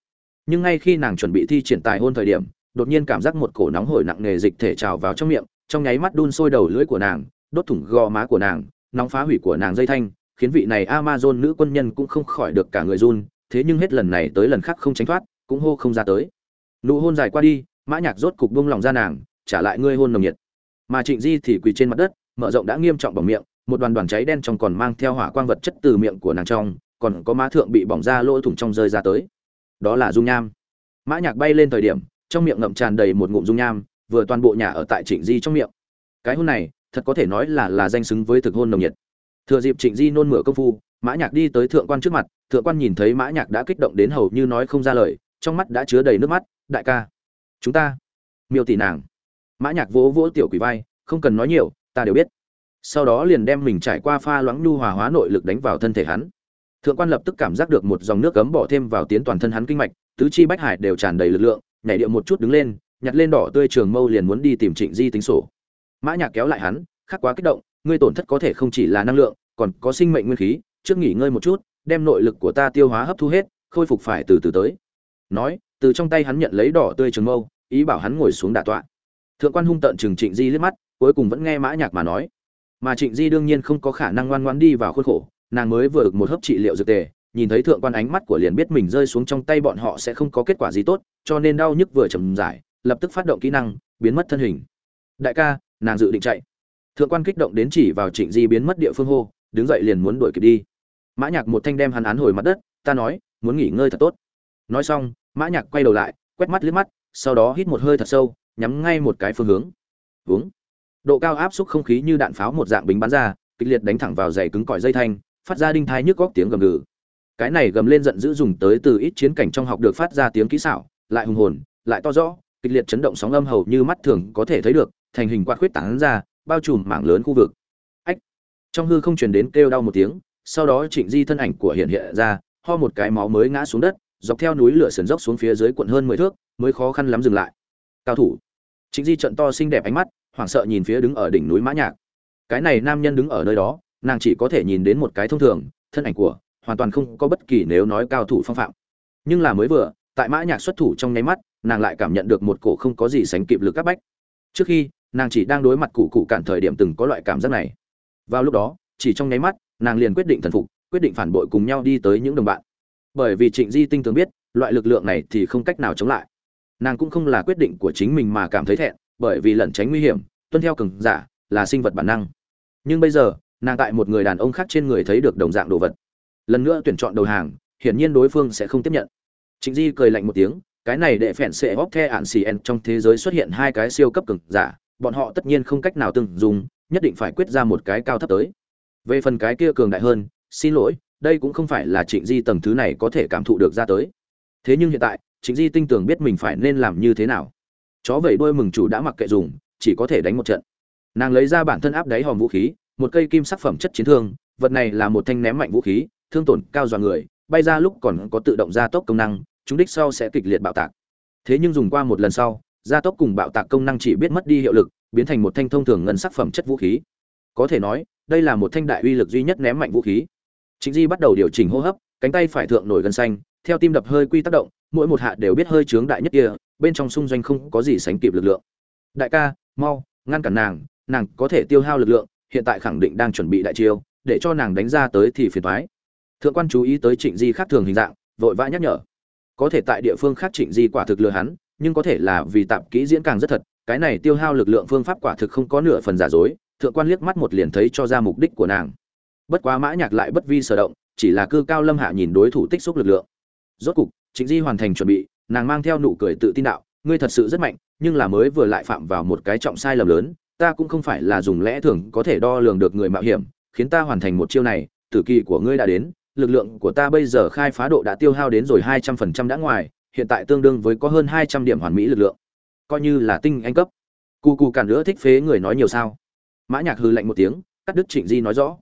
A: Nhưng ngay khi nàng chuẩn bị thi triển tài hôn thời điểm, đột nhiên cảm giác một cổ nóng hổi nặng nề dịch thể trào vào trong miệng, trong nháy mắt đun sôi đầu lưỡi của nàng, đốt thủng gò má của nàng, nóng phá hủy của nàng dây thanh, khiến vị này amazon nữ quân nhân cũng không khỏi được cả người run, thế nhưng hết lần này tới lần khác không tránh thoát, cũng hô không ra tới. Nụ hôn dài qua đi, mã nhạc rốt cục buông lòng ra nàng, trả lại ngươi hôn nồng nhiệt. Mà trịnh di thì quỳ trên mặt đất, mở rộng đã nghiêm trọng bằng miệng, một đoàn đoàn cháy đen trong còn mang theo hỏa quang vật chất từ miệng của nàng trong còn có má thượng bị bỏng ra lỗ thủng trong rơi ra tới. Đó là dung nham. Mã nhạc bay lên thời điểm, trong miệng ngậm tràn đầy một ngụm dung nham, vừa toàn bộ nhà ở tại trịnh di trong miệng. Cái hôn này, thật có thể nói là là danh xứng với thực hôn nồng nhiệt. Thừa dịp trịnh di nôn mửa công phu, mã nhạc đi tới thượng quan trước mặt, thượng quan nhìn thấy mã nhạc đã kích động đến hầu như nói không ra lời, trong mắt đã chứa đầy nước mắt, đại ca, chúng ta, miêu tỷ nàng. Mã nhạc vỗ vỗ tiểu quỷ vai, không cần nói nhiều, ta đều biết. Sau đó liền đem mình trải qua pha loãng nhu hòa hóa nội lực đánh vào thân thể hắn thượng quan lập tức cảm giác được một dòng nước cấm bỏ thêm vào tiến toàn thân hắn kinh mạch, tứ chi bách hải đều tràn đầy lực lượng, nhảy điệu một chút đứng lên, nhặt lên đỏ tươi trường mâu liền muốn đi tìm trịnh di tính sổ. Mã nhạc kéo lại hắn, khắc quá kích động, ngươi tổn thất có thể không chỉ là năng lượng, còn có sinh mệnh nguyên khí, trước nghỉ ngơi một chút, đem nội lực của ta tiêu hóa hấp thu hết, khôi phục phải từ từ tới. Nói, từ trong tay hắn nhận lấy đỏ tươi trường mâu, ý bảo hắn ngồi xuống đả tọa. Thượng quan hung tận trừng trịnh di liếc mắt, cuối cùng vẫn nghe mã nhạc mà nói. Mà trịnh di đương nhiên không có khả năng ngoan ngoãn đi vào khuôn khổ nàng mới vừa được một hớp trị liệu dược tề, nhìn thấy thượng quan ánh mắt của liền biết mình rơi xuống trong tay bọn họ sẽ không có kết quả gì tốt, cho nên đau nhức vừa chầm giải lập tức phát động kỹ năng, biến mất thân hình. Đại ca, nàng dự định chạy. Thượng quan kích động đến chỉ vào trịnh di biến mất địa phương hô, đứng dậy liền muốn đuổi kịp đi. Mã nhạc một thanh đem hắn án hồi mặt đất, ta nói, muốn nghỉ ngơi thật tốt. Nói xong, mã nhạc quay đầu lại, quét mắt liếc mắt, sau đó hít một hơi thật sâu, nhắm ngay một cái phương hướng. Uống độ cao áp suất không khí như đạn pháo một dạng bính bắn ra, kịch liệt đánh thẳng vào dày cứng cỏi dây thanh phát ra đinh thai nhức góc tiếng gầm gừ. Cái này gầm lên giận dữ dùng tới từ ít chiến cảnh trong học được phát ra tiếng kỹ xảo, lại hùng hồn, lại to rõ, kịch liệt chấn động sóng âm hầu như mắt thường có thể thấy được, thành hình quạt khuyết tán ra, bao trùm mảng lớn khu vực. Ách! Trong hư không truyền đến kêu đau một tiếng, sau đó trịnh di thân ảnh của hiện hiện ra, ho một cái máu mới ngã xuống đất, dọc theo núi lửa sườn dốc xuống phía dưới quận hơn mười thước, mới khó khăn lắm dừng lại. Cao thủ! Trịnh di trận to xinh đẹp ánh mắt, hoảng sợ nhìn phía đứng ở đỉnh núi mã nhạc. Cái này nam nhân đứng ở nơi đó nàng chỉ có thể nhìn đến một cái thông thường, thân ảnh của, hoàn toàn không có bất kỳ nếu nói cao thủ phong phạm. Nhưng là mới vừa, tại mã nhạc xuất thủ trong nháy mắt, nàng lại cảm nhận được một cổ không có gì sánh kịp lực các bách. Trước khi, nàng chỉ đang đối mặt cụ cụ cản thời điểm từng có loại cảm giác này. Vào lúc đó, chỉ trong nháy mắt, nàng liền quyết định thần phục, quyết định phản bội cùng nhau đi tới những đồng bạn. Bởi vì trịnh di tinh tường biết, loại lực lượng này thì không cách nào chống lại. Nàng cũng không là quyết định của chính mình mà cảm thấy thẹn, bởi vì lẩn tránh nguy hiểm, tuân theo cường giả là sinh vật bản năng. Nhưng bây giờ nàng tại một người đàn ông khác trên người thấy được đồng dạng đồ vật. Lần nữa tuyển chọn đầu hàng, hiển nhiên đối phương sẽ không tiếp nhận. Trịnh di cười lạnh một tiếng, cái này để phèn sẽ góp the ạn xì en trong thế giới xuất hiện hai cái siêu cấp cực giả, bọn họ tất nhiên không cách nào từng dùng, nhất định phải quyết ra một cái cao thấp tới. Về phần cái kia cường đại hơn, xin lỗi, đây cũng không phải là trịnh di tầng thứ này có thể cảm thụ được ra tới. Thế nhưng hiện tại, trịnh di tinh tường biết mình phải nên làm như thế nào. Chó vẩy đôi mừng chủ đã mặc kệ dùng, chỉ có thể đánh một trận. Nàng lấy ra bản thân áp đáy hòm vũ khí một cây kim sắc phẩm chất chiến thương, vật này là một thanh ném mạnh vũ khí, thương tổn cao dọa người, bay ra lúc còn có tự động gia tốc công năng, chúng đích sau sẽ kịch liệt bạo tạc. Thế nhưng dùng qua một lần sau, gia tốc cùng bạo tạc công năng chỉ biết mất đi hiệu lực biến thành một thanh thông thường ngân sắc phẩm chất vũ khí. Có thể nói đây là một thanh đại uy lực duy nhất ném mạnh vũ khí. Chính di bắt đầu điều chỉnh hô hấp cánh tay phải thượng nổi gần xanh theo tim đập hơi quy tác động mỗi một hạ đều biết hơi trướng đại nhất kia bên trong xung doanh không có gì sánh kịp lực lượng. Đại ca mau ngăn cản nàng nàng có thể tiêu hao lực lượng hiện tại khẳng định đang chuẩn bị đại chiêu, để cho nàng đánh ra tới thì phiền thoái thượng quan chú ý tới trịnh di khác thường hình dạng, vội vã nhắc nhở. Có thể tại địa phương khác trịnh di quả thực lừa hắn, nhưng có thể là vì tạp kỹ diễn càng rất thật, cái này tiêu hao lực lượng phương pháp quả thực không có nửa phần giả dối, thượng quan liếc mắt một liền thấy cho ra mục đích của nàng. Bất quá mã nhạc lại bất vi sở động, chỉ là cư cao lâm hạ nhìn đối thủ tích xúc lực lượng. Rốt cục, trịnh di hoàn thành chuẩn bị, nàng mang theo nụ cười tự tin đạo, ngươi thật sự rất mạnh, nhưng là mới vừa lại phạm vào một cái trọng sai lầm lớn ta cũng không phải là dùng lẽ thường có thể đo lường được người mạo hiểm, khiến ta hoàn thành một chiêu này, tử kỳ của ngươi đã đến, lực lượng của ta bây giờ khai phá độ đã tiêu hao đến rồi hai trăm phần trăm đã ngoài, hiện tại tương đương với có hơn hai trăm điểm hoàn mỹ lực lượng. Coi như là tinh anh cấp. Cù cù cản nữa thích phế người nói nhiều sao. Mã nhạc hừ lạnh một tiếng, cắt đứt trịnh di nói rõ.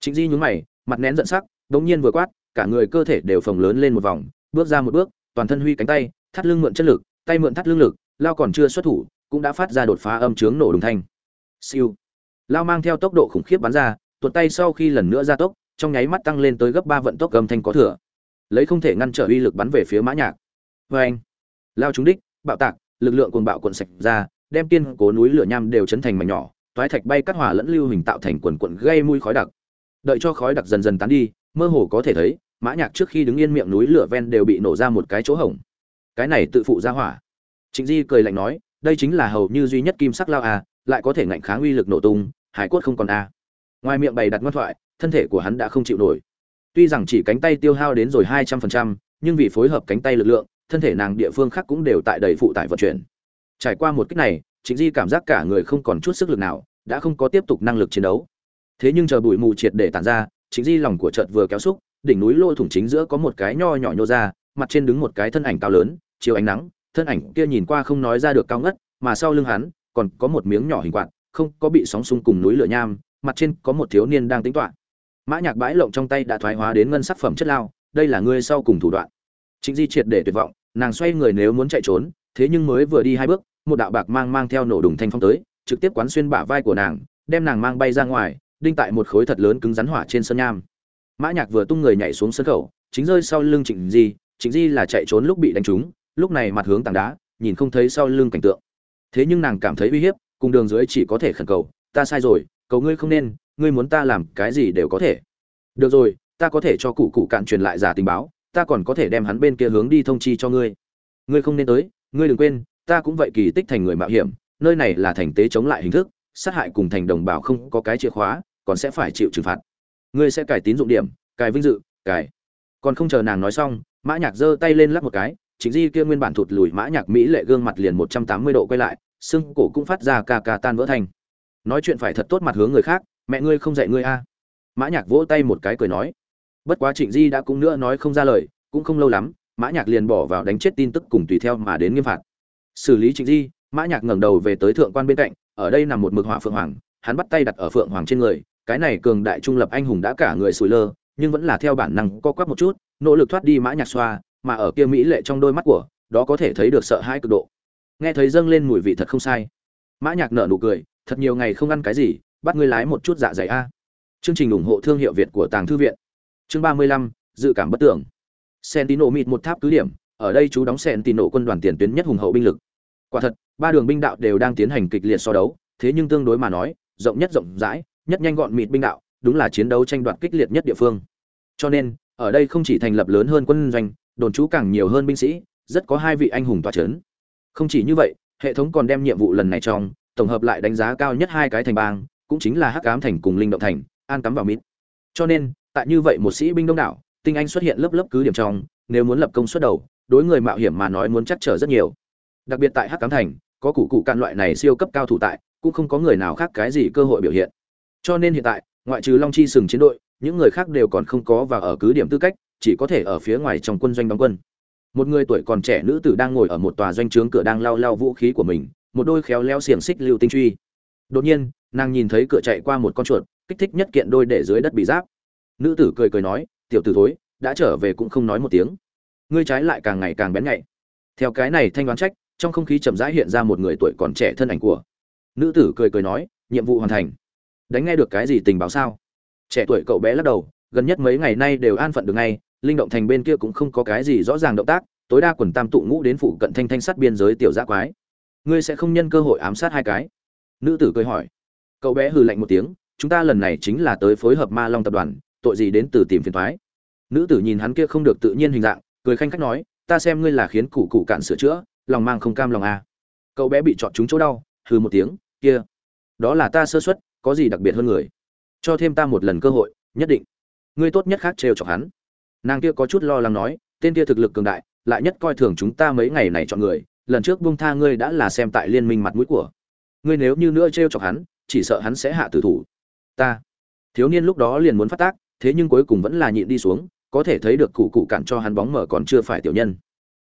A: Trịnh di nhún mày, mặt nén giận sắc, đống nhiên vừa quát, cả người cơ thể đều phồng lớn lên một vòng, bước ra một bước, toàn thân huy cánh tay, thắt lưng mượn chất lực, tay mượn thắt lưng lực, lao còn chưa xuất thủ, cũng đã phát ra đột phá âm trướng nổ đùng thanh siêu. Lao mang theo tốc độ khủng khiếp bắn ra, tuột tay sau khi lần nữa ra tốc, trong nháy mắt tăng lên tới gấp ba vận tốc gầm thanh có thừa. Lấy không thể ngăn trở uy lực bắn về phía mã nhạc. Vê anh, lao trúng đích, bạo tạc, lực lượng cuồng bạo cuộn sạch ra, đem tiên cố núi lửa nham đều chấn thành mảnh nhỏ, toái thạch bay cắt hỏa lẫn lưu hình tạo thành quần quần gây mùi khói đặc. Đợi cho khói đặc dần dần tán đi, mơ hồ có thể thấy, mã nhạc trước khi đứng yên miệng núi lửa ven đều bị nổ ra một cái chỗ hổng. Cái này tự phụ ra hỏa. Trịnh di cười lạnh nói, đây chính là hầu như duy nhất kim sắc lao à lại có thể ngạnh kháng uy lực nổ tung, hải cốt không còn a. Ngoài miệng bày đặt ngoan thoại, thân thể của hắn đã không chịu nổi. Tuy rằng chỉ cánh tay tiêu hao đến rồi hai trăm phần trăm, nhưng vì phối hợp cánh tay lực lượng, thân thể nàng địa phương khác cũng đều tại đầy phụ tải vận chuyển. Trải qua một cách này chính di cảm giác cả người không còn chút sức lực nào, đã không có tiếp tục năng lực chiến đấu. Thế nhưng chờ bụi mù triệt để tản ra chính di lòng của chợt vừa kéo xúc, đỉnh núi lôi thủng chính giữa có một cái nho nhỏ nhô ra, mặt trên đứng một cái thân ảnh cao lớn, chiếu ánh nắng, thân ảnh kia nhìn qua không nói ra được cao ngất, mà sau lưng hắn còn có một miếng nhỏ hình quạt, không có bị sóng xung cùng núi lửa nham, mặt trên có một thiếu niên đang tính toán. Mã nhạc bãi lộng trong tay đã thoái hóa đến ngân sắc phẩm chất lao, đây là ngươi sau cùng thủ đoạn. Trịnh di triệt để tuyệt vọng, nàng xoay người nếu muốn chạy trốn, thế nhưng mới vừa đi hai bước, một đạo bạc mang mang theo nổ đùng thanh phong tới, trực tiếp quán xuyên bả vai của nàng, đem nàng mang bay ra ngoài, đinh tại một khối thật lớn cứng rắn hỏa trên sân nham. Mã nhạc vừa tung người nhảy xuống sân khẩu, chính rơi sau lưng trịnh di trịnh di là chạy trốn lúc bị đánh trúng, lúc này mặt hướng tảng đá, nhìn không thấy sau lưng cảnh tượng thế nhưng nàng cảm thấy uy hiếp, cùng đường dưới chỉ có thể khẩn cầu, ta sai rồi, cầu ngươi không nên, ngươi muốn ta làm cái gì đều có thể. Được rồi, ta có thể cho cụ cụ cạn truyền lại giả tình báo, ta còn có thể đem hắn bên kia hướng đi thông chi cho ngươi. Ngươi không nên tới, ngươi đừng quên, ta cũng vậy kỳ tích thành người mạo hiểm, nơi này là thành tế chống lại hình thức, sát hại cùng thành đồng bào không có cái chìa khóa, còn sẽ phải chịu trừng phạt. Ngươi sẽ cải tín dụng điểm cài vinh dự cài còn không chờ nàng nói xong, mã nhạc giơ tay lên lắc một cái chính di kia nguyên bản thụt lùi mã nhạc mỹ lệ gương mặt liền một trăm tám mươi độ quay lại xương cổ cũng phát ra ca ca tan vỡ thành. Nói chuyện phải thật tốt mặt hướng người khác, mẹ ngươi không dạy ngươi a. Mã nhạc vỗ tay một cái cười nói. Bất quá trịnh di đã cũng nữa nói không ra lời, cũng không lâu lắm, mã nhạc liền bỏ vào đánh chết tin tức cùng tùy theo mà đến nghiêm phạt. Xử lý trịnh di, mã nhạc ngẩng đầu về tới thượng quan bên cạnh, ở đây nằm một mực hỏa phượng hoàng, hắn bắt tay đặt ở phượng hoàng trên người, cái này cường đại trung lập anh hùng đã cả người sùi lơ, nhưng vẫn là theo bản năng co quắp một chút, nỗ lực thoát đi mã nhạc xoa, mà ở kia mỹ lệ trong đôi mắt của, đó có thể thấy được sợ hãi cực độ nghe thấy dâng lên mùi vị thật không sai. Mã nhạc nở nụ cười, thật nhiều ngày không ăn cái gì, bắt ngươi lái một chút dạ dày a. Chương trình ủng hộ thương hiệu việt của tàng thư viện. Chương ba mươi lăm, dự cảm bất tưởng. Sentino mịt một tháp cứ điểm, ở đây chú đóng sentino quân đoàn tiền tuyến nhất hùng hậu binh lực. Quả thật, ba đường binh đạo đều đang tiến hành kịch liệt so đấu, thế nhưng tương đối mà nói, rộng nhất rộng rãi, nhất nhanh gọn mịt binh đạo, đúng là chiến đấu tranh đoạt kích liệt nhất địa phương. Cho nên, ở đây không chỉ thành lập lớn hơn quân doanh, đồn trú càng nhiều hơn binh sĩ, rất có hai vị anh hùng tọa chấn không chỉ như vậy, hệ thống còn đem nhiệm vụ lần này trong, tổng hợp lại đánh giá cao nhất hai cái thành bang, cũng chính là hắc ám thành cùng linh động thành, an cắm vào mít. Cho nên, tại như vậy một sĩ binh đông đảo, tinh anh xuất hiện lớp lớp cứ điểm trong, nếu muốn lập công xuất đầu, đối người mạo hiểm mà nói muốn chắc trở rất nhiều. Đặc biệt tại hắc ám thành, có cụ cụ can loại này siêu cấp cao thủ tại, cũng không có người nào khác cái gì cơ hội biểu hiện. Cho nên hiện tại, ngoại trừ long chi sừng chiến đội, những người khác đều còn không có và ở cứ điểm tư cách, chỉ có thể ở phía ngoài trong quân doanh đóng quân một người tuổi còn trẻ nữ tử đang ngồi ở một tòa doanh trướng cửa đang lau lau vũ khí của mình, một đôi khéo leo xiềng xích lưu tinh truy. Đột nhiên, nàng nhìn thấy cửa chạy qua một con chuột, kích thích nhất kiện đôi để dưới đất bị giáp. Nữ tử cười cười nói, tiểu tử thối, đã trở về cũng không nói một tiếng. Ngươi trái lại càng ngày càng bén nhạy. Theo cái này thanh đoán trách, trong không khí chậm rãi hiện ra một người tuổi còn trẻ thân ảnh của. Nữ tử cười cười nói, nhiệm vụ hoàn thành. Đánh nghe được cái gì tình báo sao? Trẻ tuổi cậu bé lắc đầu, gần nhất mấy ngày nay đều an phận được ngay linh động thành bên kia cũng không có cái gì rõ ràng động tác, tối đa quần tam tụ ngũ đến phụ cận thanh thanh sát biên giới tiểu giã quái. Ngươi sẽ không nhân cơ hội ám sát hai cái? Nữ tử cười hỏi. Cậu bé hừ lạnh một tiếng, chúng ta lần này chính là tới phối hợp ma long tập đoàn, tội gì đến từ tìm phiền thoái nữ tử nhìn hắn kia không được tự nhiên hình dạng, cười khanh khách nói, ta xem ngươi là khiến củ củ cạn sửa chữa, lòng mang không cam lòng à. cậu bé bị chọn chúng chỗ đau, hừ một tiếng, kia, đó là ta sơ suất, có gì đặc biệt hơn người? Cho thêm ta một lần cơ hội, nhất định. Ngươi tốt nhất khác trêu chọc hắn nàng kia có chút lo lắng nói, tên kia thực lực cường đại, lại nhất coi thường chúng ta mấy ngày này chọn người, lần trước buông tha ngươi đã là xem tại liên minh mặt mũi của. Ngươi nếu như nữa trêu chọc hắn, chỉ sợ hắn sẽ hạ tử thủ. Ta. Thiếu niên lúc đó liền muốn phát tác, thế nhưng cuối cùng vẫn là nhịn đi xuống, có thể thấy được cụ cụ cản cho hắn bóng mở còn chưa phải tiểu nhân.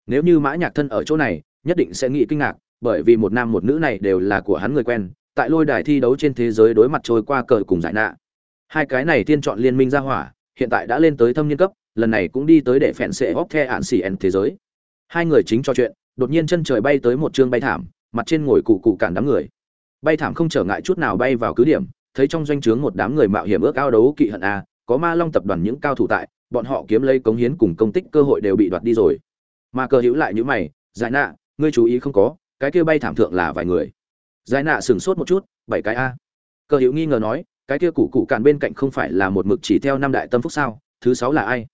A: Nếu như mã nhạc thân ở chỗ này, nhất định sẽ nghĩ kinh ngạc, bởi vì một nam một nữ này đều là của hắn người quen, tại lôi đài thi đấu trên thế giới đối mặt trôi qua cờ cùng giải nạ. Hai cái này tiên chọn liên minh ra hỏa, hiện tại đã lên tới thâm niên cấp lần này cũng đi tới để phèn xệ hóc the ạn xì ẩn thế giới. Hai người chính trò chuyện, đột nhiên chân trời bay tới một chương bay thảm, mặt trên ngồi cụ cụ cản đám người. Bay thảm không trở ngại chút nào bay vào cứ điểm, thấy trong doanh trướng một đám người mạo hiểm ước ao đấu kỵ hận a, có ma long tập đoàn những cao thủ tại, bọn họ kiếm lấy cống hiến cùng công tích cơ hội đều bị đoạt đi rồi. Mà cờ hữu lại như mày, giải nạ, ngươi chú ý không có, cái kia bay thảm thượng là vài người. Giải nạ sửng sốt một chút, bảy cái a. Cờ hữu nghi ngờ nói, cái kia cụ cụ cản bên cạnh không phải là một mực chỉ theo năm đại tâm phúc sao, thứ sáu là ai?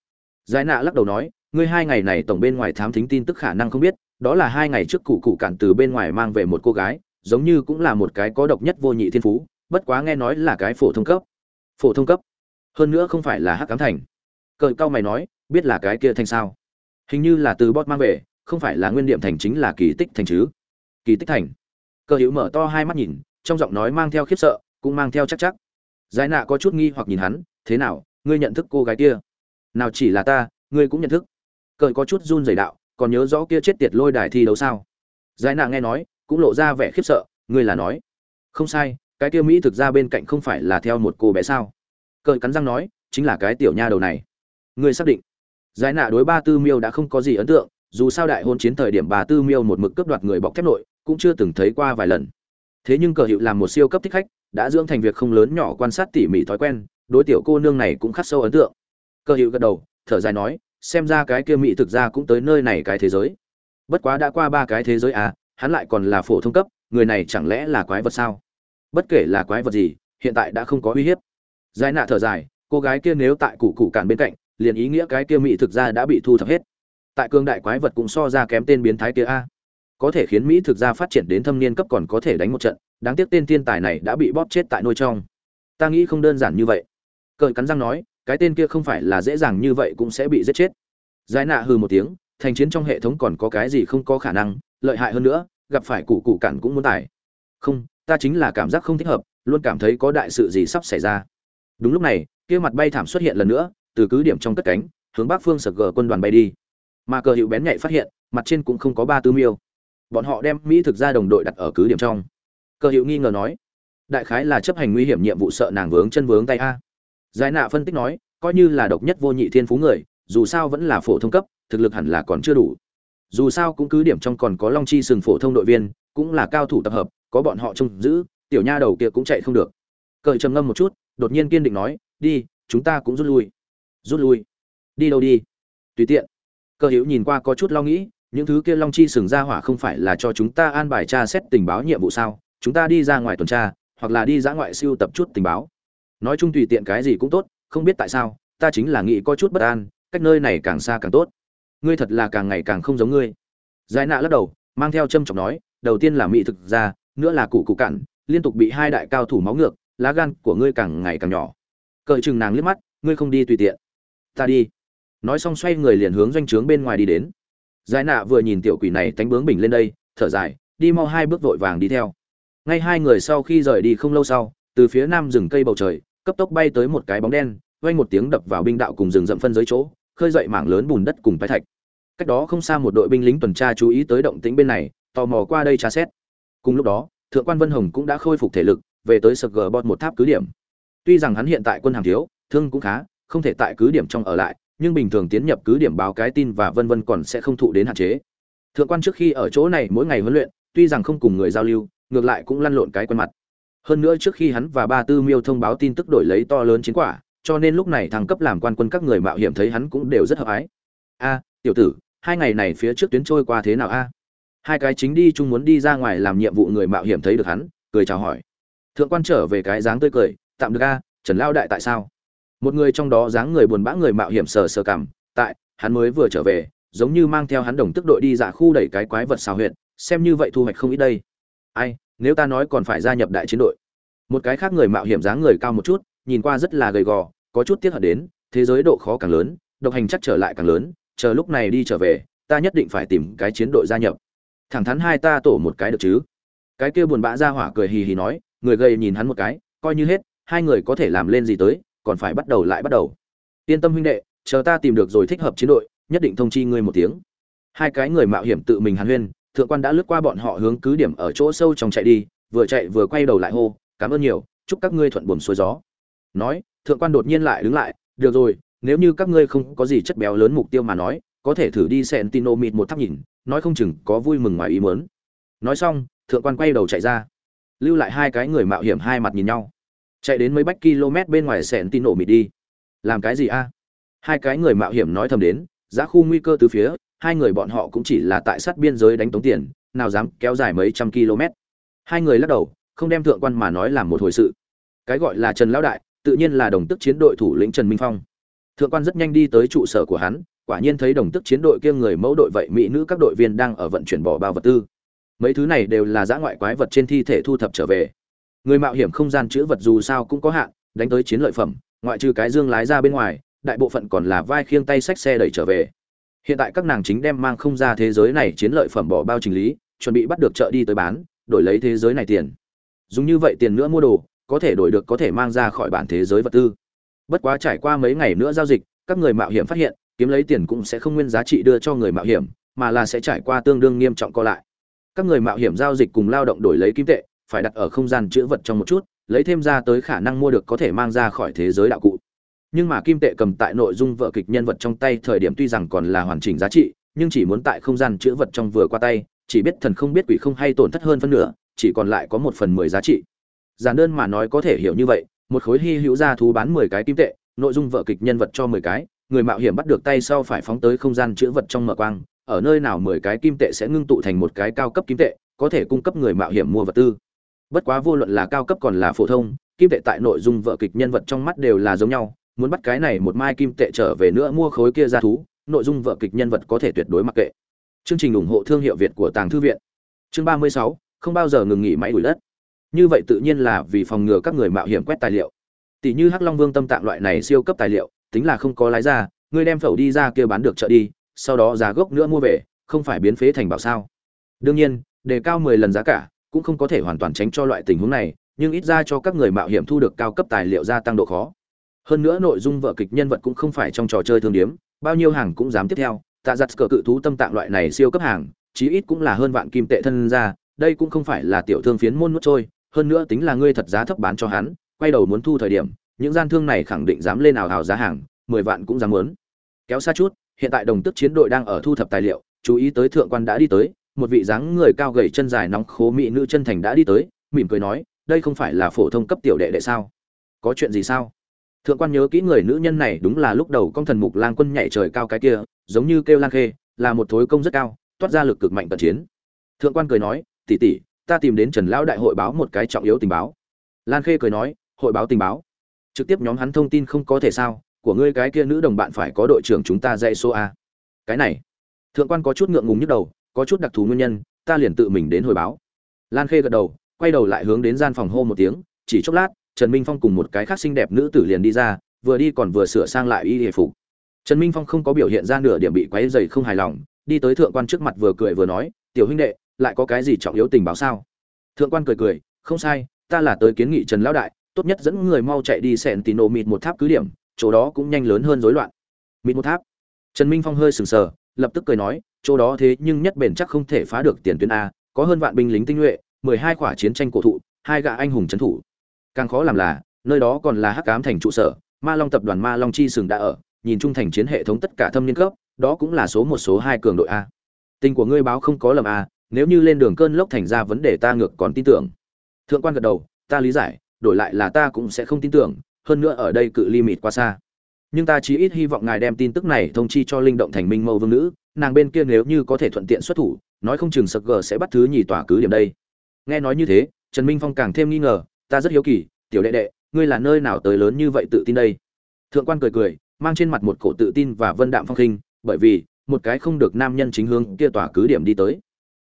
A: Giải nạ lắc đầu nói, ngươi hai ngày này tổng bên ngoài thám thính tin tức khả năng không biết, đó là hai ngày trước cụ cụ cản từ bên ngoài mang về một cô gái, giống như cũng là một cái có độc nhất vô nhị thiên phú, bất quá nghe nói là cái phổ thông cấp. Phổ thông cấp? Hơn nữa không phải là hắc cám thành. Cợi cao mày nói, biết là cái kia thành sao? Hình như là từ bot mang về, không phải là nguyên điểm thành chính là kỳ tích thành chứ? Kỳ tích thành. Cờ hữu mở to hai mắt nhìn, trong giọng nói mang theo khiếp sợ, cũng mang theo chắc chắc. Giải nạ có chút nghi hoặc nhìn hắn, thế nào, ngươi nhận thức cô gái kia? Nào chỉ là ta, ngươi cũng nhận thức. Cởi có chút run rẩy đạo, còn nhớ rõ kia chết tiệt lôi đài thi đấu sao? Giải nạ nghe nói, cũng lộ ra vẻ khiếp sợ, ngươi là nói. Không sai, cái kia mỹ thực ra bên cạnh không phải là theo một cô bé sao? Cởi cắn răng nói, chính là cái tiểu nha đầu này. Ngươi xác định. Giải nạ đối ba tư miêu đã không có gì ấn tượng, dù sao đại hôn chiến thời điểm bà tư miêu một mực cướp đoạt người bọc thép nội, cũng chưa từng thấy qua vài lần. Thế nhưng cờ hiệu làm một siêu cấp thích khách, đã dưỡng thành việc không lớn nhỏ quan sát tỉ mỉ thói quen, đối tiểu cô nương này cũng khắc sâu ấn tượng. Cơ hữu gật đầu, thở dài nói, xem ra cái kia mỹ thực ra cũng tới nơi này cái thế giới. Bất quá đã qua ba cái thế giới à hắn lại còn là phổ thông cấp, người này chẳng lẽ là quái vật sao? Bất kể là quái vật gì, hiện tại đã không có uy hiếp. Giải nạ thở dài, cô gái kia nếu tại củ củ cản bên cạnh, liền ý nghĩa cái kia mỹ thực ra đã bị thu thập hết. Tại cương đại quái vật cũng so ra kém tên biến thái kia a. Có thể khiến mỹ thực ra phát triển đến thâm niên cấp còn có thể đánh một trận, đáng tiếc tên thiên tài này đã bị bóp chết tại nôi trong. Ta nghĩ không đơn giản như vậy. Cởi cắn răng nói cái tên kia không phải là dễ dàng như vậy cũng sẽ bị giết chết. Giải nạ hừ một tiếng, thành chiến trong hệ thống còn có cái gì không có khả năng, lợi hại hơn nữa, gặp phải cụ cụ cản cũng muốn tải. không, ta chính là cảm giác không thích hợp, luôn cảm thấy có đại sự gì sắp xảy ra. Đúng lúc này, kia mặt bay thảm xuất hiện lần nữa, từ cứ điểm trong cất cánh, hướng bắc phương sập gờ quân đoàn bay đi. Mà cờ hiệu bén nhạy phát hiện, mặt trên cũng không có ba tư miêu. Bọn họ đem mỹ thực ra đồng đội đặt ở cứ điểm trong. Cờ hiệu nghi ngờ nói, đại khái là chấp hành nguy hiểm nhiệm vụ sợ nàng vướng chân vướng tay a giải nạ phân tích nói, coi như là độc nhất vô nhị thiên phú người, dù sao vẫn là phổ thông cấp, thực lực hẳn là còn chưa đủ. Dù sao cũng cứ điểm trong còn có long chi sừng phổ thông đội viên, cũng là cao thủ tập hợp, có bọn họ trông giữ, tiểu nha đầu kia cũng chạy không được. Cởi trầm ngâm một chút, đột nhiên kiên định nói, đi, chúng ta cũng rút lui. Rút lui? Đi đâu đi? Tùy tiện. Cơ hữu nhìn qua có chút lo nghĩ, những thứ kia long chi sừng ra hỏa không phải là cho chúng ta an bài tra xét tình báo nhiệm vụ sao? Chúng ta đi ra ngoài tuần tra, hoặc là đi ra ngoại siêu tập chút tình báo nói chung tùy tiện cái gì cũng tốt, không biết tại sao, ta chính là nghĩ có chút bất an, cách nơi này càng xa càng tốt. Ngươi thật là càng ngày càng không giống ngươi. Giải nạ lắc đầu, mang theo châm trọng nói, đầu tiên là mỹ thực ra, nữa là cụ cụ cạn, liên tục bị hai đại cao thủ máu ngược, lá gan của ngươi càng ngày càng nhỏ. Cởi chừng nàng liếc mắt, ngươi không đi tùy tiện. Ta đi. Nói xong xoay người liền hướng doanh trướng bên ngoài đi đến. Giải nạ vừa nhìn tiểu quỷ này tánh bướng bình lên đây, thở dài, đi mau hai bước vội vàng đi theo. Ngay hai người sau khi rời đi không lâu sau, từ phía nam rừng cây bầu trời cấp tốc bay tới một cái bóng đen, vang một tiếng đập vào binh đạo cùng rừng rậm phân giới chỗ, khơi dậy mảng lớn bùn đất cùng phái thạch. Cách đó không xa một đội binh lính tuần tra chú ý tới động tĩnh bên này, tò mò qua đây tra xét. Cùng lúc đó, thượng quan vân hồng cũng đã khôi phục thể lực, về tới sập gờ bọt một tháp cứ điểm. Tuy rằng hắn hiện tại quân hàng thiếu, thương cũng khá, không thể tại cứ điểm trong ở lại, nhưng bình thường tiến nhập cứ điểm báo cái tin và vân vân còn sẽ không thụ đến hạn chế. Thượng quan trước khi ở chỗ này mỗi ngày huấn luyện, tuy rằng không cùng người giao lưu, ngược lại cũng lăn lộn cái quen mặt hơn nữa trước khi hắn và ba tư miêu thông báo tin tức đổi lấy to lớn chiến quả, cho nên lúc này thăng cấp làm quan quân các người mạo hiểm thấy hắn cũng đều rất hợp ái. A, tiểu tử, hai ngày này phía trước tuyến trôi qua thế nào a? Hai cái chính đi chung muốn đi ra ngoài làm nhiệm vụ người mạo hiểm thấy được hắn, cười chào hỏi. Thượng quan trở về cái dáng tươi cười, tạm được a, trần lao đại tại sao? Một người trong đó dáng người buồn bã người mạo hiểm sờ sờ cảm, tại, hắn mới vừa trở về, giống như mang theo hắn đồng tức đội đi dạ khu đẩy cái quái vật xào huyện xem như vậy thu hoạch không ít đây. Ai nếu ta nói còn phải gia nhập đại chiến đội. Một cái khác người mạo hiểm dáng người cao một chút, nhìn qua rất là gầy gò, có chút tiếc hận đến, thế giới độ khó càng lớn, độc hành chắc trở lại càng lớn, chờ lúc này đi trở về, ta nhất định phải tìm cái chiến đội gia nhập. Thẳng thắn hai ta tổ một cái được chứ? Cái kia buồn bã ra hỏa cười hì hì nói, người gầy nhìn hắn một cái, coi như hết, hai người có thể làm lên gì tới, còn phải bắt đầu lại bắt đầu. Yên tâm huynh đệ, chờ ta tìm được rồi thích hợp chiến đội, nhất định thông chi ngươi một tiếng. Hai cái người mạo hiểm tự mình hàn huyên thượng quan đã lướt qua bọn họ hướng cứ điểm ở chỗ sâu trong chạy đi, vừa chạy vừa quay đầu lại hô, cảm ơn nhiều, chúc các ngươi thuận buồm xuôi gió. Nói, thượng quan đột nhiên lại đứng lại, được rồi, nếu như các ngươi không có gì chất béo lớn mục tiêu mà nói, có thể thử đi sentino mịt một tháp nhìn, nói không chừng có vui mừng ngoài ý muốn. Nói xong, thượng quan quay đầu chạy ra, lưu lại hai cái người mạo hiểm hai mặt nhìn nhau. Chạy đến mấy bách km bên ngoài sentino mịt đi. Làm cái gì a? Hai cái người mạo hiểm nói thầm đến, giá khu nguy cơ từ phía hai người bọn họ cũng chỉ là tại sát biên giới đánh tống tiền, nào dám kéo dài mấy trăm km. Hai người lắc đầu, không đem thượng quan mà nói làm một hồi sự. Cái gọi là trần lão đại, tự nhiên là đồng tức chiến đội thủ lĩnh trần minh phong. Thượng quan rất nhanh đi tới trụ sở của hắn, quả nhiên thấy đồng tức chiến đội kia người mẫu đội vậy, mỹ nữ các đội viên đang ở vận chuyển bỏ bao vật tư. Mấy thứ này đều là giã ngoại quái vật trên thi thể thu thập trở về. Người mạo hiểm không gian chữ vật dù sao cũng có hạn, đánh tới chiến lợi phẩm, ngoại trừ cái dương lái ra bên ngoài, đại bộ phận còn là vai khiêng tay xách xe đẩy trở về hiện tại các nàng chính đem mang không ra thế giới này chiến lợi phẩm bỏ bao trình lý, chuẩn bị bắt được chợ đi tới bán, đổi lấy thế giới này tiền. Dùng như vậy tiền nữa mua đồ, có thể đổi được có thể mang ra khỏi bản thế giới vật tư. Bất quá trải qua mấy ngày nữa giao dịch, các người mạo hiểm phát hiện, kiếm lấy tiền cũng sẽ không nguyên giá trị đưa cho người mạo hiểm, mà là sẽ trải qua tương đương nghiêm trọng co lại. Các người mạo hiểm giao dịch cùng lao động đổi lấy kim tệ, phải đặt ở không gian chữ vật trong một chút, lấy thêm ra tới khả năng mua được có thể mang ra khỏi thế giới đạo cụ nhưng mà kim tệ cầm tại nội dung vợ kịch nhân vật trong tay thời điểm tuy rằng còn là hoàn chỉnh giá trị, nhưng chỉ muốn tại không gian chữ vật trong vừa qua tay, chỉ biết thần không biết quỷ không hay tổn thất hơn phân nửa, chỉ còn lại có một phần mười giá trị. Giản đơn mà nói có thể hiểu như vậy, một khối hy hữu gia thú bán mười cái kim tệ, nội dung vợ kịch nhân vật cho mười cái, người mạo hiểm bắt được tay sau phải phóng tới không gian chữ vật trong mở quang, ở nơi nào mười cái kim tệ sẽ ngưng tụ thành một cái cao cấp kim tệ, có thể cung cấp người mạo hiểm mua vật tư. Bất quá vô luận là cao cấp còn là phổ thông, kim tệ tại nội dung vợ kịch nhân vật trong mắt đều là giống nhau muốn bắt cái này một mai kim tệ trở về nữa mua khối kia ra thú, nội dung vợ kịch nhân vật có thể tuyệt đối mặc kệ. Chương trình ủng hộ thương hiệu việt của tàng thư viện. Chương ba mươi sáu, không bao giờ ngừng nghỉ máy đuổi đất. Như vậy tự nhiên là vì phòng ngừa các người mạo hiểm quét tài liệu. Tỷ như hắc long vương tâm tạng loại này siêu cấp tài liệu, tính là không có lái ra ngươi đem phẩu đi ra kia bán được chợ đi, sau đó giá gốc nữa mua về, không phải biến phế thành bảo sao. Đương nhiên, đề cao mười lần giá cả cũng không có thể hoàn toàn tránh cho loại tình huống này, nhưng ít ra cho các người mạo hiểm thu được cao cấp tài liệu gia tăng độ khó hơn nữa nội dung vở kịch nhân vật cũng không phải trong trò chơi thương điếm, bao nhiêu hàng cũng dám tiếp theo. Tạ giặt cờ cự thú tâm tạng loại này siêu cấp hàng, chí ít cũng là hơn vạn kim tệ thân ra, đây cũng không phải là tiểu thương phiến môn nuốt trôi, hơn nữa tính là ngươi thật giá thấp bán cho hắn, quay đầu muốn thu thời điểm, những gian thương này khẳng định dám lên ảo hào giá hàng, mười vạn cũng dám muốn. Kéo xa chút, hiện tại đồng tức chiến đội đang ở thu thập tài liệu, chú ý tới thượng quan đã đi tới, một vị dáng người cao gầy chân dài nóng khố mỹ nữ chân thành đã đi tới, mỉm cười nói, đây không phải là phổ thông cấp tiểu đệ đệ sao? Có chuyện gì sao? Thượng quan nhớ kỹ người nữ nhân này đúng là lúc đầu con thần mục lang quân nhảy trời cao cái kia, giống như kêu lang khê, là một thối công rất cao, toát ra lực cực mạnh tận chiến. Thượng quan cười nói, tỷ tỷ, ta tìm đến trần lão đại hội báo một cái trọng yếu tình báo. Lan khê cười nói, hội báo tình báo? Trực tiếp nhóm hắn thông tin không có thể sao? Của ngươi cái kia nữ đồng bạn phải có đội trưởng chúng ta dạy số a. Cái này, thượng quan có chút ngượng ngùng nhức đầu, có chút đặc thù nguyên nhân, ta liền tự mình đến hồi báo. Lan khê gật đầu, quay đầu lại hướng đến gian phòng hô một tiếng, chỉ chốc lát trần minh phong cùng một cái khác xinh đẹp nữ tử liền đi ra, vừa đi còn vừa sửa sang lại y y phục. Trần minh phong không có biểu hiện ra nửa điểm bị quấy rầy không hài lòng, đi tới thượng quan trước mặt vừa cười vừa nói, tiểu huynh đệ, lại có cái gì trọng yếu tình báo sao? Thượng quan cười cười, không sai, ta là tới kiến nghị trần lão đại, tốt nhất dẫn người mau chạy đi xẹn tì nổ mịt một tháp cứ điểm, chỗ đó cũng nhanh lớn hơn rối loạn. Mịt một tháp? Trần minh phong hơi sửng sờ, lập tức cười nói, chỗ đó thế nhưng nhất bền chắc không thể phá được tiền tuyến a, có hơn vạn binh lính tinh nhuệ, mười hai chiến tranh cổ thụ, hai gã anh hùng trấn thủ càng khó làm là, nơi đó còn là hắc cám thành trụ sở, ma long tập đoàn ma long chi sừng đã ở, nhìn chung thành chiến hệ thống tất cả thâm niên cấp, đó cũng là số một, số hai cường đội a. Tình của ngươi báo không có lầm a, nếu như lên đường cơn lốc thành ra vấn đề ta ngược còn tin tưởng. Thượng quan gật đầu, ta lý giải, đổi lại là ta cũng sẽ không tin tưởng, hơn nữa ở đây cự ly mịt quá xa. Nhưng ta chí ít hy vọng ngài đem tin tức này thông chi cho linh động thành minh mâu vương nữ, nàng bên kia nếu như có thể thuận tiện xuất thủ, nói không chừng sực gờ sẽ bắt thứ nhì tỏa cứ điểm đây. Nghe nói như thế, trần minh phong càng thêm nghi ngờ ta rất hiếu kỳ tiểu đệ đệ ngươi là nơi nào tới lớn như vậy tự tin đây thượng quan cười cười mang trên mặt một cổ tự tin và vân đạm phong khinh bởi vì một cái không được nam nhân chính hướng kia tỏa cứ điểm đi tới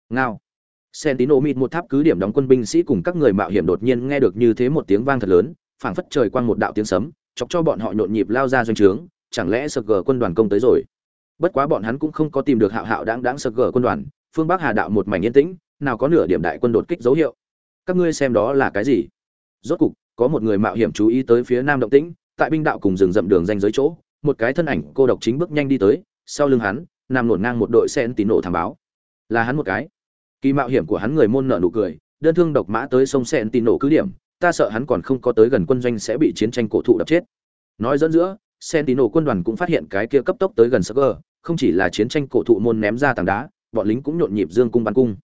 A: ngao Sentino mịt một tháp cứ điểm đóng quân binh sĩ cùng các người mạo hiểm đột nhiên nghe được như thế một tiếng vang thật lớn, phảng phất trời quang một đạo tiếng sấm, chọc cho bọn họ nhộn nhịp lao ra doanh trướng, chẳng lẽ sực gờ quân đoàn công tới rồi. Bất quá bọn hắn cũng không có tìm được hạo hạo đáng đáng sực gờ quân đoàn, phương Bắc Hà đạo một mảnh yên tĩnh, nào có nửa điểm đại quân đột kích dấu hiệu. Các ngươi xem đó là cái gì? Rốt cục, có một người mạo hiểm chú ý tới phía nam động tĩnh, tại binh đạo cùng rừng rậm đường danh giới chỗ, một cái thân ảnh cô độc chính bước nhanh đi tới, sau lưng hắn, nằm nổn ngang một đội sen tín nổ thảm báo. Là hắn một cái kỳ mạo hiểm của hắn người môn nợ nụ cười đơn thương độc mã tới sông sen Tín nổ cứ điểm ta sợ hắn còn không có tới gần quân doanh sẽ bị chiến tranh cổ thụ đập chết nói dẫn giữa Nổ quân đoàn cũng phát hiện cái kia cấp tốc tới gần Sugar, không chỉ là chiến tranh cổ thụ môn ném ra tảng đá, bọn lính cũng nhộn nhịp dương cung bắn cung.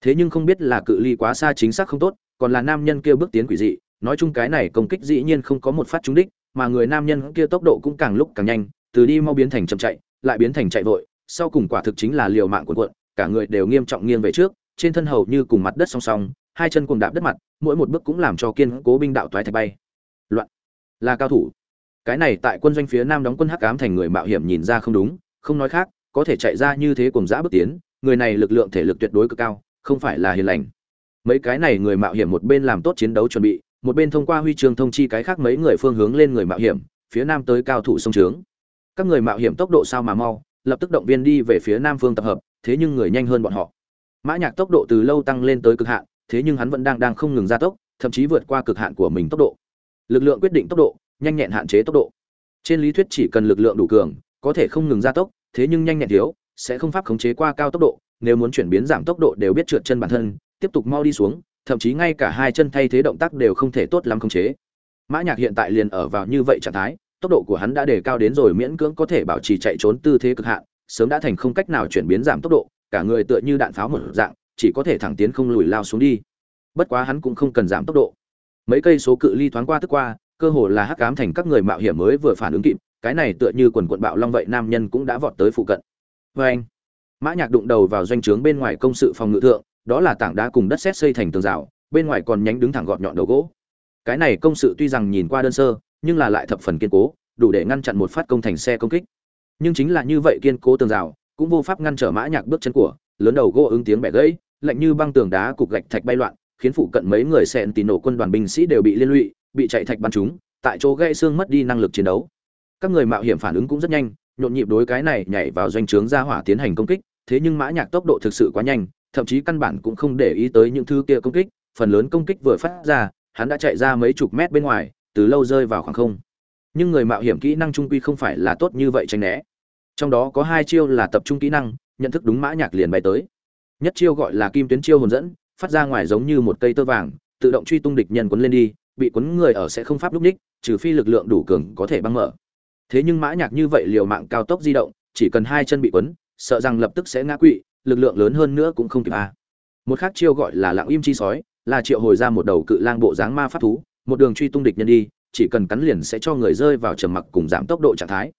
A: Thế nhưng không biết là cự ly quá xa chính xác không tốt, còn là nam nhân kia bước tiến quỷ dị, nói chung cái này công kích dĩ nhiên không có một phát trúng đích, mà người nam nhân kia tốc độ cũng càng lúc càng nhanh, từ đi mau biến thành chậm chạy, lại biến thành chạy vội, sau cùng quả thực chính là liều mạng của cuộn, cả người đều nghiêm trọng nghiêng về trước, trên thân hầu như cùng mặt đất song song, hai chân cùng đạp đất mặt, mỗi một bước cũng làm cho kiên cố binh đạo toái thạch bay. Loạn, là cao thủ. Cái này tại quân doanh phía nam đóng quân hắc ám thành người mạo hiểm nhìn ra không đúng, không nói khác, có thể chạy ra như thế cùng dã bước tiến, người này lực lượng thể lực tuyệt đối cực cao, không phải là hiền lành. Mấy cái này người mạo hiểm một bên làm tốt chiến đấu chuẩn bị, một bên thông qua huy chương thông chi cái khác mấy người phương hướng lên người mạo hiểm, phía nam tới cao thủ sông trướng. Các người mạo hiểm tốc độ sao mà mau, lập tức động viên đi về phía nam phương tập hợp, thế nhưng người nhanh hơn bọn họ. Mã nhạc tốc độ từ lâu tăng lên tới cực hạn thế nhưng hắn vẫn đang đang không ngừng gia tốc thậm chí vượt qua cực hạn của mình tốc độ. Lực lượng quyết định tốc độ nhanh nhẹn hạn chế tốc độ. Trên lý thuyết chỉ cần lực lượng đủ cường có thể không ngừng gia tốc thế nhưng nhanh nhẹn thiếu sẽ không pháp khống chế qua cao tốc độ nếu muốn chuyển biến giảm tốc độ đều biết trượt chân bản thân tiếp tục mau đi xuống thậm chí ngay cả hai chân thay thế động tác đều không thể tốt lắm khống chế mã nhạc hiện tại liền ở vào như vậy trạng thái tốc độ của hắn đã đề cao đến rồi miễn cưỡng có thể bảo trì chạy trốn tư thế cực hạn sớm đã thành không cách nào chuyển biến giảm tốc độ cả người tựa như đạn pháo một dạng, chỉ có thể thẳng tiến không lùi lao xuống đi. Bất quá hắn cũng không cần giảm tốc độ. Mấy cây số cự ly thoáng qua tức qua, cơ hồ là hắc ám thành các người mạo hiểm mới vừa phản ứng kịp, cái này tựa như quần cuộn bạo long vậy nam nhân cũng đã vọt tới phụ cận. với anh, Mã Nhạc đụng đầu vào doanh trướng bên ngoài công sự phòng ngự thượng, đó là tảng đá cùng đất sét xây thành tường rào, bên ngoài còn nhánh đứng thẳng gọt nhọn đầu gỗ. Cái này công sự tuy rằng nhìn qua đơn sơ, nhưng là lại thập phần kiên cố, đủ để ngăn chặn một phát công thành xe công kích. Nhưng chính là như vậy kiên cố tường rào, cũng vô pháp ngăn trở mã nhạc bước chân của lớn đầu gỗ ứng tiếng bẻ gãy lạnh như băng tường đá cục gạch thạch bay loạn khiến phụ cận mấy người xẹn tỉ nổ quân đoàn binh sĩ đều bị liên lụy bị chạy thạch bắn chúng tại chỗ gãy xương mất đi năng lực chiến đấu các người mạo hiểm phản ứng cũng rất nhanh nhộn nhịp đối cái này nhảy vào doanh trướng ra hỏa tiến hành công kích thế nhưng mã nhạc tốc độ thực sự quá nhanh thậm chí căn bản cũng không để ý tới những thứ kia công kích, phần lớn công kích vừa phát ra, hắn đã chạy ra mấy chục mét bên ngoài, từ lâu rơi vào khoảng không. Nhưng người mạo hiểm kỹ năng trung quy không phải là tốt như vậy tránh né. Trong đó có hai chiêu là tập trung kỹ năng, nhận thức đúng mã nhạc liền bay tới. Nhất chiêu gọi là kim tuyến chiêu hồn dẫn, phát ra ngoài giống như một cây tơ vàng, tự động truy tung địch nhân cuốn lên đi, bị cuốn người ở sẽ không pháp lúc ních trừ phi lực lượng đủ cường có thể băng mở. Thế nhưng mã nhạc như vậy liều mạng cao tốc di động, chỉ cần hai chân bị cuốn, sợ rằng lập tức sẽ ngã quỵ lực lượng lớn hơn nữa cũng không kịp a một khác chiêu gọi là lặng im chi sói, là triệu hồi ra một đầu cự lang bộ dáng ma pháp thú, một đường truy tung địch nhân đi, chỉ cần cắn liền sẽ cho người rơi vào trầm mặc cùng giảm tốc độ trạng thái.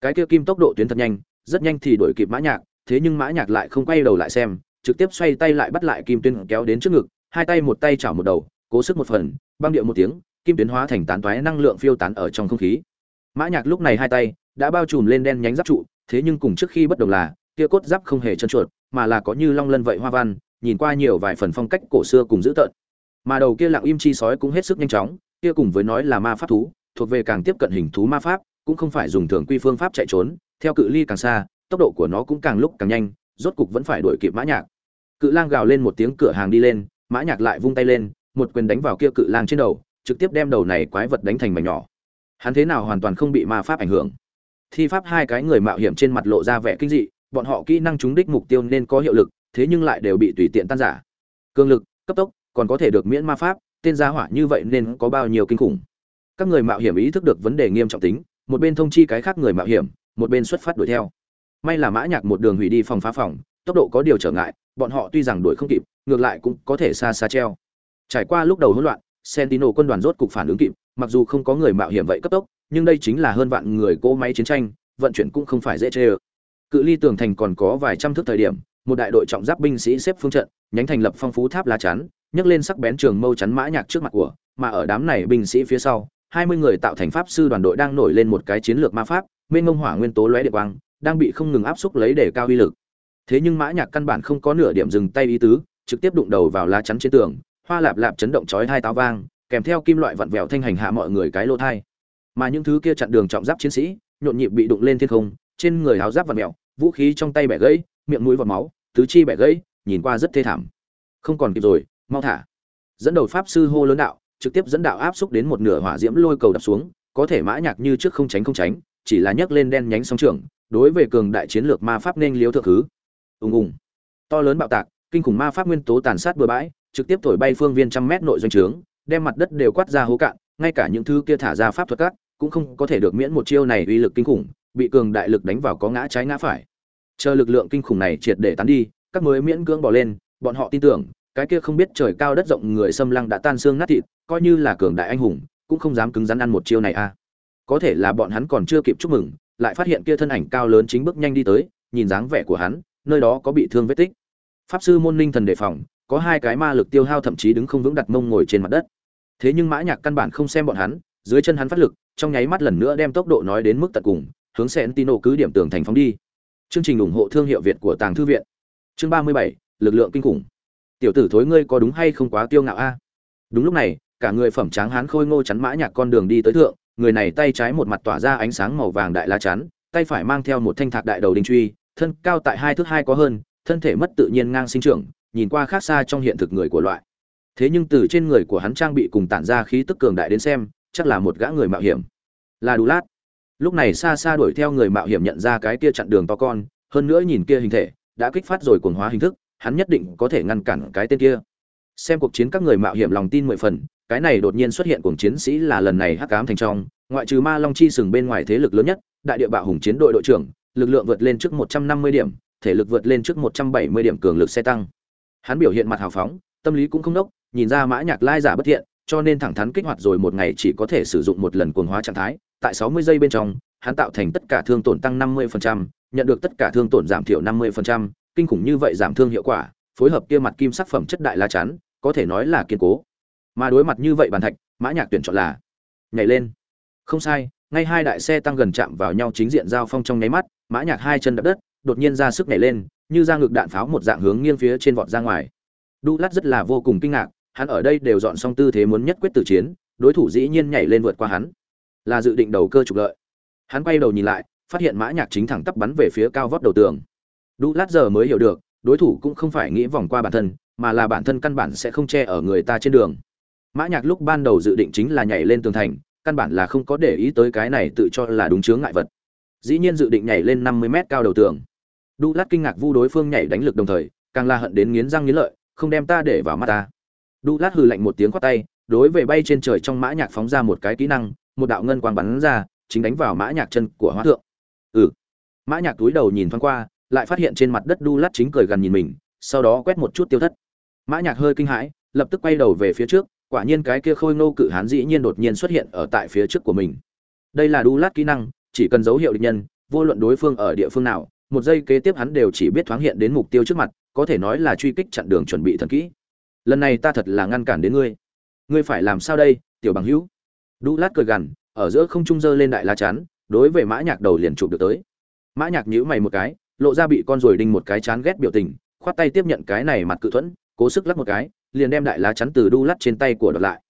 A: Cái kia kim tốc độ tuyến thật nhanh, rất nhanh thì đuổi kịp mã nhạc, thế nhưng mã nhạc lại không quay đầu lại xem, trực tiếp xoay tay lại bắt lại kim tuyến kéo đến trước ngực, hai tay một tay chảo một đầu, cố sức một phần, băng điệu một tiếng, kim tuyến hóa thành tán toái năng lượng phiêu tán ở trong không khí. Mã nhạc lúc này hai tay đã bao trùm lên đen nhánh giáp trụ, thế nhưng cùng trước khi bất đồng là, kia cốt giáp không hề trơn trượt mà là có như long lân vậy hoa văn, nhìn qua nhiều vài phần phong cách cổ xưa cùng dữ tợn. Mà đầu kia lặng im chi sói cũng hết sức nhanh chóng, kia cùng với nói là ma pháp thú, thuộc về càng tiếp cận hình thú ma pháp, cũng không phải dùng thường quy phương pháp chạy trốn, theo cự ly càng xa, tốc độ của nó cũng càng lúc càng nhanh, rốt cục vẫn phải đuổi kịp mã nhạc. Cự lang gào lên một tiếng cửa hàng đi lên, mã nhạc lại vung tay lên, một quyền đánh vào kia cự lang trên đầu, trực tiếp đem đầu này quái vật đánh thành mảnh nhỏ. Hắn thế nào hoàn toàn không bị ma pháp ảnh hưởng. Thi pháp hai cái người mạo hiểm trên mặt lộ ra vẻ kinh dị bọn họ kỹ năng trúng đích mục tiêu nên có hiệu lực thế nhưng lại đều bị tùy tiện tan giả cường lực cấp tốc còn có thể được miễn ma pháp tên gia hỏa như vậy nên có bao nhiêu kinh khủng. Các người mạo hiểm ý thức được vấn đề nghiêm trọng tính một bên thông chi cái khác người mạo hiểm một bên xuất phát đuổi theo. May là mã nhạc một đường hủy đi phòng phá phòng tốc độ có điều trở ngại bọn họ tuy rằng đuổi không kịp ngược lại cũng có thể xa xa treo. Trải qua lúc đầu hỗn loạn Sentinel quân đoàn rốt cục phản ứng kịp, mặc dù không có người mạo hiểm vậy cấp tốc, nhưng đây chính là hơn vạn người cỗ máy chiến tranh, vận chuyển cũng không phải dễ chơi. Cự ly tường thành còn có vài trăm thước thời điểm, một đại đội trọng giáp binh sĩ xếp phương trận, nhánh thành lập phong phú tháp lá chắn, nhấc lên sắc bén trường mâu chắn mã nhạc trước mặt của, mà ở đám này binh sĩ phía sau, 20 người tạo thành pháp sư đoàn đội đang nổi lên một cái chiến lược ma pháp, mênh ngông hỏa nguyên tố lóe địa quang, đang bị không ngừng áp xúc lấy để cao uy lực. Thế nhưng mã nhạc căn bản không có nửa điểm dừng tay ý tứ, trực tiếp đụng đầu vào lá chắn trên tường, hoa lạp lạp chấn động chói hai táo vang, kèm theo kim loại vặn vẹo thanh hành hạ mọi người cái lô thai. Mà những thứ kia chặn đường trọng giáp chiến sĩ, nhộn nhịp bị đụng lên thiên không, trên người áo giáp và mèo vũ khí trong tay bẻ gãy, miệng mũi vọt máu, tứ chi bẻ gãy, nhìn qua rất thê thảm. Không còn kịp rồi, mau thả. Dẫn đầu pháp sư hô lớn đạo, trực tiếp dẫn đạo áp xúc đến một nửa hỏa diễm lôi cầu đập xuống, có thể mã nhạc như trước không tránh không tránh, chỉ là nhấc lên đen nhánh song trường, đối với cường đại chiến lược ma pháp nên liếu thượng thứ. ung ung, To lớn bạo tạc, kinh khủng ma pháp nguyên tố tàn sát bừa bãi, trực tiếp thổi bay phương viên trăm mét nội doanh trướng, đem mặt đất đều quát ra hố cạn, ngay cả những thứ kia thả ra pháp thuật cát cũng không có thể được miễn một chiêu này uy lực kinh khủng, bị cường đại lực đánh vào có ngã trái ngã phải. Chờ lực lượng kinh khủng này triệt để tán đi, các mới miễn cưỡng bỏ lên, bọn họ tin tưởng, cái kia không biết trời cao đất rộng người xâm lăng đã tan xương nát thịt, coi như là cường đại anh hùng, cũng không dám cứng rắn ăn một chiêu này a. Có thể là bọn hắn còn chưa kịp chúc mừng, lại phát hiện kia thân ảnh cao lớn chính bước nhanh đi tới, nhìn dáng vẻ của hắn, nơi đó có bị thương vết tích. Pháp sư môn ninh thần đề phòng, có hai cái ma lực tiêu hao thậm chí đứng không vững đặt mông ngồi trên mặt đất. Thế nhưng Mã Nhạc căn bản không xem bọn hắn, dưới chân hắn phát lực, trong nháy mắt lần nữa đem tốc độ nói đến mức tận cùng, hướng Sentino cứ điểm tường thành phóng đi. Chương trình ủng hộ thương hiệu Việt của Tàng thư viện. Chương 37, lực lượng kinh khủng. Tiểu tử thối ngươi có đúng hay không quá tiêu ngạo a? Đúng lúc này, cả người phẩm tráng hán khôi ngô chắn Mã Nhạc con đường đi tới thượng, người này tay trái một mặt tỏa ra ánh sáng màu vàng đại la chắn, tay phải mang theo một thanh thạc đại đầu đinh truy, thân cao tại hai thước hai có hơn, thân thể mất tự nhiên ngang sinh trưởng, nhìn qua khác xa trong hiện thực người của loại thế nhưng từ trên người của hắn trang bị cùng tản ra khí tức cường đại đến xem chắc là một gã người mạo hiểm là đủ lát lúc này xa xa đuổi theo người mạo hiểm nhận ra cái kia chặn đường to con, hơn nữa nhìn kia hình thể, đã kích phát rồi cuồng hóa hình thức, hắn nhất định có thể ngăn cản cái tên kia. Xem cuộc chiến các người mạo hiểm lòng tin mười phần, cái này đột nhiên xuất hiện cuồng chiến sĩ là lần này hắc ám thành trong, ngoại trừ ma long chi sừng bên ngoài thế lực lớn nhất, đại địa bạo hùng chiến đội đội trưởng, lực lượng vượt lên trước một trăm năm mươi điểm, thể lực vượt lên trước một trăm bảy mươi điểm cường lực xe tăng. Hắn biểu hiện mặt hào phóng, tâm lý cũng không đốc, nhìn ra mã nhạc lai giả bất thiện, cho nên thẳng thắn kích hoạt rồi một ngày chỉ có thể sử dụng một lần cuồng hóa trạng thái tại 60 giây bên trong hắn tạo thành tất cả thương tổn tăng 50%, nhận được tất cả thương tổn giảm thiểu 50%, kinh khủng như vậy giảm thương hiệu quả phối hợp kia mặt kim sắc phẩm chất đại la chắn có thể nói là kiên cố. Mà đối mặt như vậy bản thạch mã nhạc tuyển chọn là nhảy lên. Không sai ngay hai đại xe tăng gần chạm vào nhau chính diện giao phong trong nháy mắt mã nhạc hai chân đạp đất đột nhiên ra sức nhảy lên như ra ngực đạn pháo một dạng hướng nghiêng phía trên vọt ra ngoài. Đu lát rất là vô cùng kinh ngạc hắn ở đây đều dọn xong tư thế muốn nhất quyết tử chiến đối thủ dĩ nhiên nhảy lên vượt qua hắn là dự định đầu cơ trục lợi. Hắn quay đầu nhìn lại, phát hiện mã nhạc chính thẳng tắp bắn về phía cao vót đầu tường. Đủ lát giờ mới hiểu được, đối thủ cũng không phải nghĩ vòng qua bản thân, mà là bản thân căn bản sẽ không che ở người ta trên đường. Mã nhạc lúc ban đầu dự định chính là nhảy lên tường thành, căn bản là không có để ý tới cái này tự cho là đúng chướng ngại vật. Dĩ nhiên dự định nhảy lên năm mươi mét cao đầu tường. Đủ lát kinh ngạc vu đối phương nhảy đánh lực đồng thời, càng là hận đến nghiến răng nghiến lợi, không đem ta để vào mắt ta. Đủ lát hừ lạnh một tiếng quát tay, đối về bay trên trời trong mã nhạc phóng ra một cái kỹ năng một đạo ngân quang bắn ra, chính đánh vào mã nhạc chân của hóa thượng. Ừ. Mã nhạc túi đầu nhìn thoáng qua, lại phát hiện trên mặt đất đu lát chính cười gần nhìn mình, sau đó quét một chút tiêu thất. Mã nhạc hơi kinh hãi, lập tức quay đầu về phía trước, quả nhiên cái kia khôi nô cự hán dĩ nhiên đột nhiên xuất hiện ở tại phía trước của mình. Đây là đu lát kỹ năng, chỉ cần dấu hiệu địch nhân, vô luận đối phương ở địa phương nào, một giây kế tiếp hắn đều chỉ biết thoáng hiện đến mục tiêu trước mặt, có thể nói là truy kích chặn đường chuẩn bị thần kỹ. Lần này ta thật là ngăn cản đến ngươi. Ngươi phải làm sao đây, tiểu bằng hữu? Đu lát cười gằn, ở giữa không trung dơ lên đại la chắn, đối với mã nhạc đầu liền chụp được tới. Mã nhạc nhíu mày một cái, lộ ra bị con rồi đinh một cái chán ghét biểu tình, khoát tay tiếp nhận cái này mặt cự thuẫn, cố sức lắc một cái, liền đem đại lá chắn từ đu lát trên tay của đợt lại.